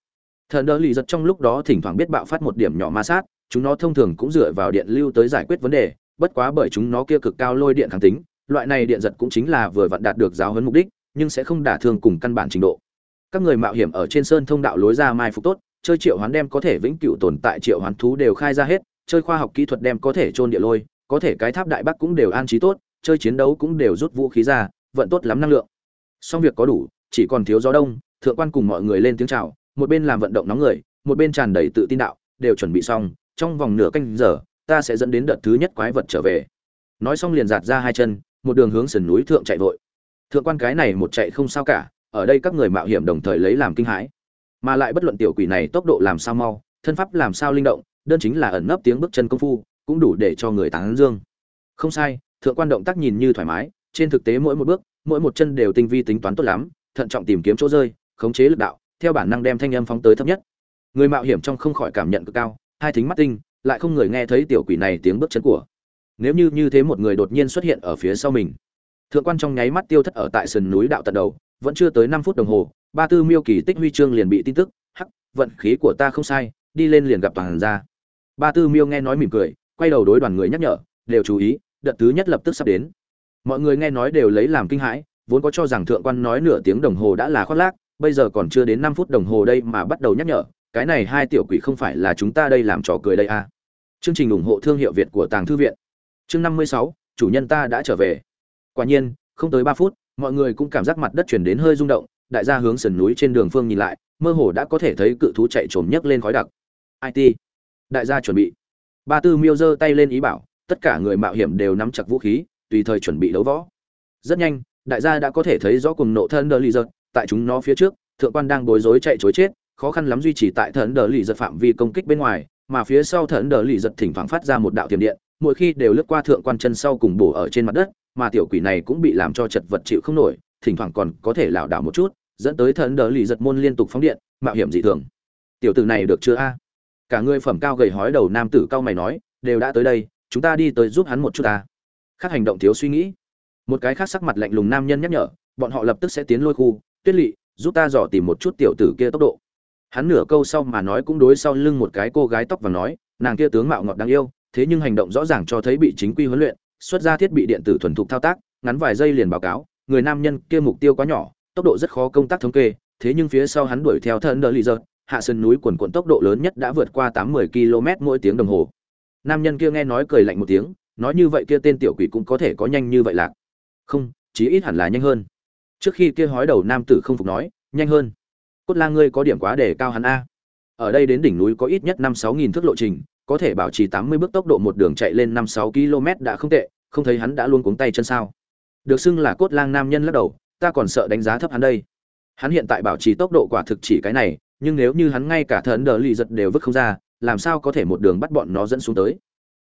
A: Thần đỡ lì giật trong lúc đó thỉnh thoảng biết bạo phát một điểm nhỏ ma sát, chúng nó thông thường cũng dựa vào điện lưu tới giải quyết vấn đề, bất quá bởi chúng nó kia cực cao lôi điện kháng tính, loại này điện giật cũng chính là vừa vặn đạt được giáo huấn mục đích, nhưng sẽ không đả thương cùng căn bản trình độ. Các người mạo hiểm ở trên sơn thông đạo lối ra mai phục tốt, chơi triệu hoán đem có thể vĩnh cửu tồn tại triệu hoán thú đều khai ra hết, chơi khoa học kỹ thuật đem có thể trôn địa lôi, có thể cái tháp đại bắc cũng đều an trí tốt, chơi chiến đấu cũng đều rút vũ khí ra, vận tốt lắm năng lượng. Xong việc có đủ chỉ còn thiếu gió đông, thượng quan cùng mọi người lên tiếng chào, một bên làm vận động nóng người, một bên tràn đầy tự tin đạo, đều chuẩn bị xong, trong vòng nửa canh giờ, ta sẽ dẫn đến đợt thứ nhất quái vật trở về. Nói xong liền giạt ra hai chân, một đường hướng sườn núi thượng chạy vội. Thượng quan cái này một chạy không sao cả, ở đây các người mạo hiểm đồng thời lấy làm kinh hãi. Mà lại bất luận tiểu quỷ này tốc độ làm sao mau, thân pháp làm sao linh động, đơn chính là ẩn nấp tiếng bước chân công phu, cũng đủ để cho người tán dương. Không sai, thượng quan động tác nhìn như thoải mái, trên thực tế mỗi một bước, mỗi một chân đều tinh vi tính toán tốt lắm thận trọng tìm kiếm chỗ rơi, khống chế lực đạo, theo bản năng đem thanh âm phóng tới thấp nhất. Người mạo hiểm trong không khỏi cảm nhận cực cao, hai thính mắt tinh, lại không người nghe thấy tiểu quỷ này tiếng bước chân của. Nếu như như thế một người đột nhiên xuất hiện ở phía sau mình. Thượng quan trong nháy mắt tiêu thất ở tại sườn núi đạo tận đầu, vẫn chưa tới năm phút đồng hồ, ba tư miêu kỳ tích huy chương liền bị tin tức, hắc, vận khí của ta không sai, đi lên liền gặp toàn ra. Ba tư miêu nghe nói mỉm cười, quay đầu đối đoàn người nhắc nhở, đều chú ý, đợt thứ nhất lập tức sắp đến. Mọi người nghe nói đều lấy làm kinh hãi vốn có cho rằng thượng quan nói nửa tiếng đồng hồ đã là khoác lác, bây giờ còn chưa đến năm phút đồng hồ đây mà bắt đầu nhắc nhở, cái này hai tiểu quỷ không phải là chúng ta đây làm trò cười đây à. chương trình ủng hộ thương hiệu việt của tàng thư viện. Chương năm mươi sáu, chủ nhân ta đã trở về. Quả nhiên, không tới ba phút, mọi người cũng cảm giác mặt đất chuyển đến hơi rung động, đại gia hướng sườn núi trên đường phương nhìn lại, mơ hồ đã có thể thấy cự thú chạy trồm nhấc lên khói đặc. It đại gia chuẩn bị. Ba tư miêu giơ tay lên ý bảo, tất cả người mạo hiểm đều nắm chặt vũ khí, tùy thời chuẩn bị đấu võ. Rất nhanh đại gia đã có thể thấy rõ cùng nộ thân đờ lì giật, tại chúng nó phía trước, thượng quan đang bối rối chạy chối chết, khó khăn lắm duy trì tại thần đờ lì giật phạm vi công kích bên ngoài, mà phía sau thần đờ lì giật thỉnh thoảng phát ra một đạo tiềm điện, mỗi khi đều lướt qua thượng quan chân sau cùng bổ ở trên mặt đất, mà tiểu quỷ này cũng bị làm cho chật vật chịu không nổi, thỉnh thoảng còn có thể lảo đảo một chút, dẫn tới thần đờ lì giật môn liên tục phóng điện, mạo hiểm dị thường. Tiểu tử này được chưa a? Cả người phẩm cao gầy hói đầu nam tử cao mày nói, đều đã tới đây, chúng ta đi tới giúp hắn một chút ta khác hành động thiếu suy nghĩ một cái khác sắc mặt lạnh lùng nam nhân nhắc nhở, bọn họ lập tức sẽ tiến lôi khu. Tuyết lỵ giúp ta dò tìm một chút tiểu tử kia tốc độ. Hắn nửa câu sau mà nói cũng đối sau lưng một cái cô gái tóc và nói, nàng kia tướng mạo ngọt đáng yêu, thế nhưng hành động rõ ràng cho thấy bị chính quy huấn luyện, xuất ra thiết bị điện tử thuần thục thao tác, ngắn vài giây liền báo cáo, người nam nhân kia mục tiêu quá nhỏ, tốc độ rất khó công tác thống kê, thế nhưng phía sau hắn đuổi theo thân đỡ lì giật hạ sân núi quần quận tốc độ lớn nhất đã vượt qua tám mươi km mỗi tiếng đồng hồ. Nam nhân kia nghe nói cười lạnh một tiếng, nói như vậy kia tên tiểu quỷ cũng có thể có nhanh như vậy lạc không, chí ít hẳn là nhanh hơn. Trước khi kia hói đầu nam tử không phục nói, nhanh hơn. Cốt lang ngươi có điểm quá để cao hắn a. Ở đây đến đỉnh núi có ít nhất năm sáu nghìn thước lộ trình, có thể bảo trì tám mươi bước tốc độ một đường chạy lên năm sáu km đã không tệ, không thấy hắn đã luôn cuống tay chân sao. Được xưng là cốt lang nam nhân lắc đầu, ta còn sợ đánh giá thấp hắn đây. Hắn hiện tại bảo trì tốc độ quả thực chỉ cái này, nhưng nếu như hắn ngay cả thần đờ lì giật đều vứt không ra, làm sao có thể một đường bắt bọn nó dẫn xuống tới?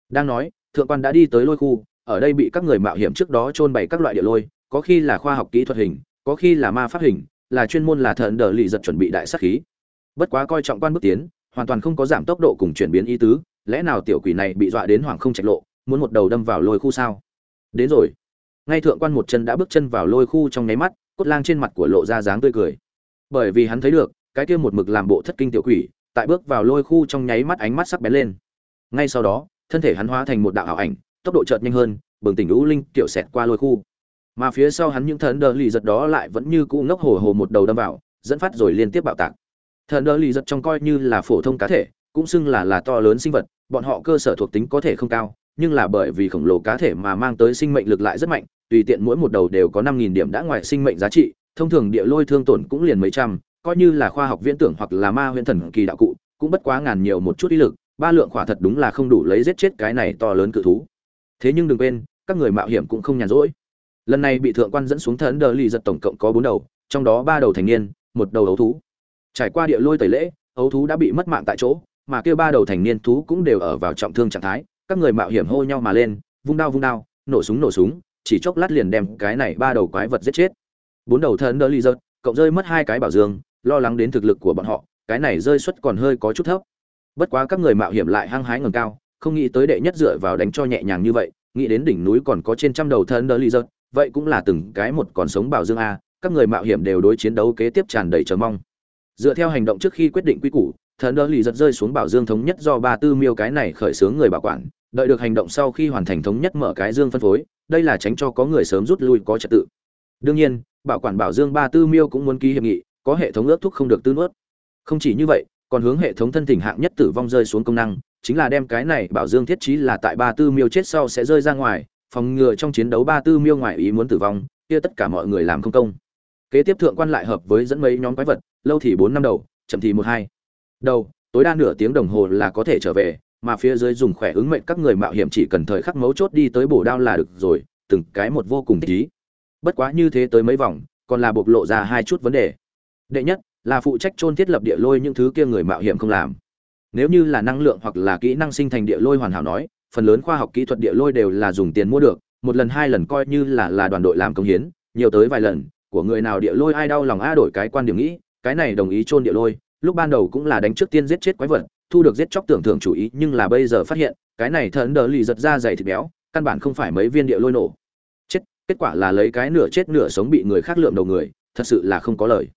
A: Đang nói, thượng quan đã đi tới lôi khu ở đây bị các người mạo hiểm trước đó trôn bày các loại địa lôi, có khi là khoa học kỹ thuật hình, có khi là ma pháp hình, là chuyên môn là thần đờ lì giật chuẩn bị đại sát khí. Bất quá coi trọng quan bước tiến, hoàn toàn không có giảm tốc độ cùng chuyển biến ý tứ, lẽ nào tiểu quỷ này bị dọa đến hoàng không trạch lộ, muốn một đầu đâm vào lôi khu sao? Đến rồi. Ngay thượng quan một chân đã bước chân vào lôi khu trong nháy mắt, cốt lang trên mặt của lộ ra dáng tươi cười. Bởi vì hắn thấy được, cái kia một mực làm bộ thất kinh tiểu quỷ, tại bước vào lôi khu trong nháy mắt ánh mắt sắc bén lên. Ngay sau đó, thân thể hắn hóa thành một đạo ảo ảnh tốc độ chợt nhanh hơn, bừng tỉnh lũ linh tiểu xẹt qua lôi khu. Mà phía sau hắn những thần đờ lì giật đó lại vẫn như cũ ngốc hồ hồ một đầu đâm vào, dẫn phát rồi liên tiếp bạo tạc. Thần đờ lì giật trong coi như là phổ thông cá thể, cũng xưng là là to lớn sinh vật, bọn họ cơ sở thuộc tính có thể không cao, nhưng là bởi vì khổng lồ cá thể mà mang tới sinh mệnh lực lại rất mạnh, tùy tiện mỗi một đầu đều có năm nghìn điểm đã ngoài sinh mệnh giá trị, thông thường địa lôi thương tổn cũng liền mấy trăm, coi như là khoa học viễn tưởng hoặc là ma huyễn thần kỳ đạo cụ, cũng bất quá ngàn nhiều một chút ý lực, ba lượng khỏa thật đúng là không đủ lấy giết chết cái này to lớn cự thú thế nhưng đừng quên, các người mạo hiểm cũng không nhàn rỗi. Lần này bị thượng quan dẫn xuống thần đờ lì giật tổng cộng có bốn đầu, trong đó ba đầu thành niên, một đầu ấu thú. Trải qua địa lôi tẩy lễ, ấu thú đã bị mất mạng tại chỗ, mà kêu ba đầu thành niên thú cũng đều ở vào trọng thương trạng thái, các người mạo hiểm hô nhau mà lên, vung đao vung đao, nổ súng nổ súng, chỉ chốc lát liền đem cái này ba đầu quái vật giết chết. Bốn đầu thần đờ lì giật, cộng rơi mất hai cái bảo dương, lo lắng đến thực lực của bọn họ, cái này rơi suất còn hơi có chút thấp. Bất quá các người mạo hiểm lại hăng hái ngầm cao không nghĩ tới đệ nhất dựa vào đánh cho nhẹ nhàng như vậy, nghĩ đến đỉnh núi còn có trên trăm đầu thân đỡ ly giật vậy cũng là từng cái một còn sống bảo dương a, các người mạo hiểm đều đối chiến đấu kế tiếp tràn đầy chờ mong. Dựa theo hành động trước khi quyết định quy củ thần đỡ lì giật rơi xuống bảo dương thống nhất do ba tư miêu cái này khởi xướng người bảo quản, đợi được hành động sau khi hoàn thành thống nhất mở cái dương phân phối, đây là tránh cho có người sớm rút lui có trật tự. Đương nhiên, bảo quản bảo dương ba tư miêu cũng muốn ký hiệp nghị, có hệ thống ước thúc không được tư nuốt. Không chỉ như vậy, còn hướng hệ thống thân thỉnh hạng nhất tử vong rơi xuống công năng chính là đem cái này bảo dương thiết trí là tại ba tư miêu chết sau sẽ rơi ra ngoài, phòng ngừa trong chiến đấu ba tư miêu ngoài ý muốn tử vong, kia tất cả mọi người làm không công. Kế tiếp thượng quan lại hợp với dẫn mấy nhóm quái vật, lâu thì bốn năm đầu, chậm thì một hai. Đầu, tối đa nửa tiếng đồng hồ là có thể trở về, mà phía dưới dùng khỏe ứng mệnh các người mạo hiểm chỉ cần thời khắc mấu chốt đi tới bổ đao là được rồi, từng cái một vô cùng thích bất quá như thế tới mấy vòng, còn là bộc lộ ra hai chút vấn đề. Đệ nhất, là phụ trách chôn thiết lập địa lôi những thứ kia người mạo hiểm không làm nếu như là năng lượng hoặc là kỹ năng sinh thành địa lôi hoàn hảo nói, phần lớn khoa học kỹ thuật địa lôi đều là dùng tiền mua được, một lần hai lần coi như là là đoàn đội làm công hiến, nhiều tới vài lần, của người nào địa lôi ai đau lòng a đổi cái quan điểm nghĩ, cái này đồng ý chôn địa lôi, lúc ban đầu cũng là đánh trước tiên giết chết quái vật, thu được giết chóc tưởng thưởng chủ ý, nhưng là bây giờ phát hiện, cái này thần đỡ lì giật ra dày thịt béo, căn bản không phải mấy viên địa lôi nổ. Chết, kết quả là lấy cái nửa chết nửa sống bị người khác lượm đầu người, thật sự là không có lời.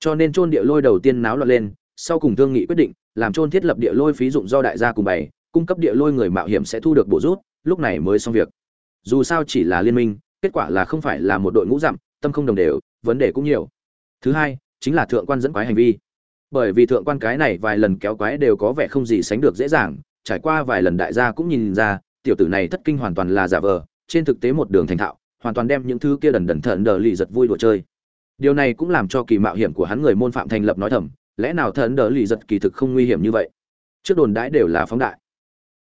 A: Cho nên chôn địa lôi đầu tiên náo loạn lên, sau cùng thương nghị quyết định làm trôn thiết lập địa lôi phí dụng do đại gia cùng bày, cung cấp địa lôi người mạo hiểm sẽ thu được bổ rút, lúc này mới xong việc. Dù sao chỉ là liên minh, kết quả là không phải là một đội ngũ dặm, tâm không đồng đều, vấn đề cũng nhiều. Thứ hai, chính là thượng quan dẫn quái hành vi. Bởi vì thượng quan cái này vài lần kéo quái đều có vẻ không gì sánh được dễ dàng, trải qua vài lần đại gia cũng nhìn ra, tiểu tử này thất kinh hoàn toàn là giả vờ, trên thực tế một đường thành thạo, hoàn toàn đem những thứ kia đần đần thận đờ lì giật vui đùa chơi. Điều này cũng làm cho kỳ mạo hiểm của hắn người môn phạm thành lập nói thầm lẽ nào thần đỡ lì giật kỳ thực không nguy hiểm như vậy? Trước đồn đãi đều là phóng đại.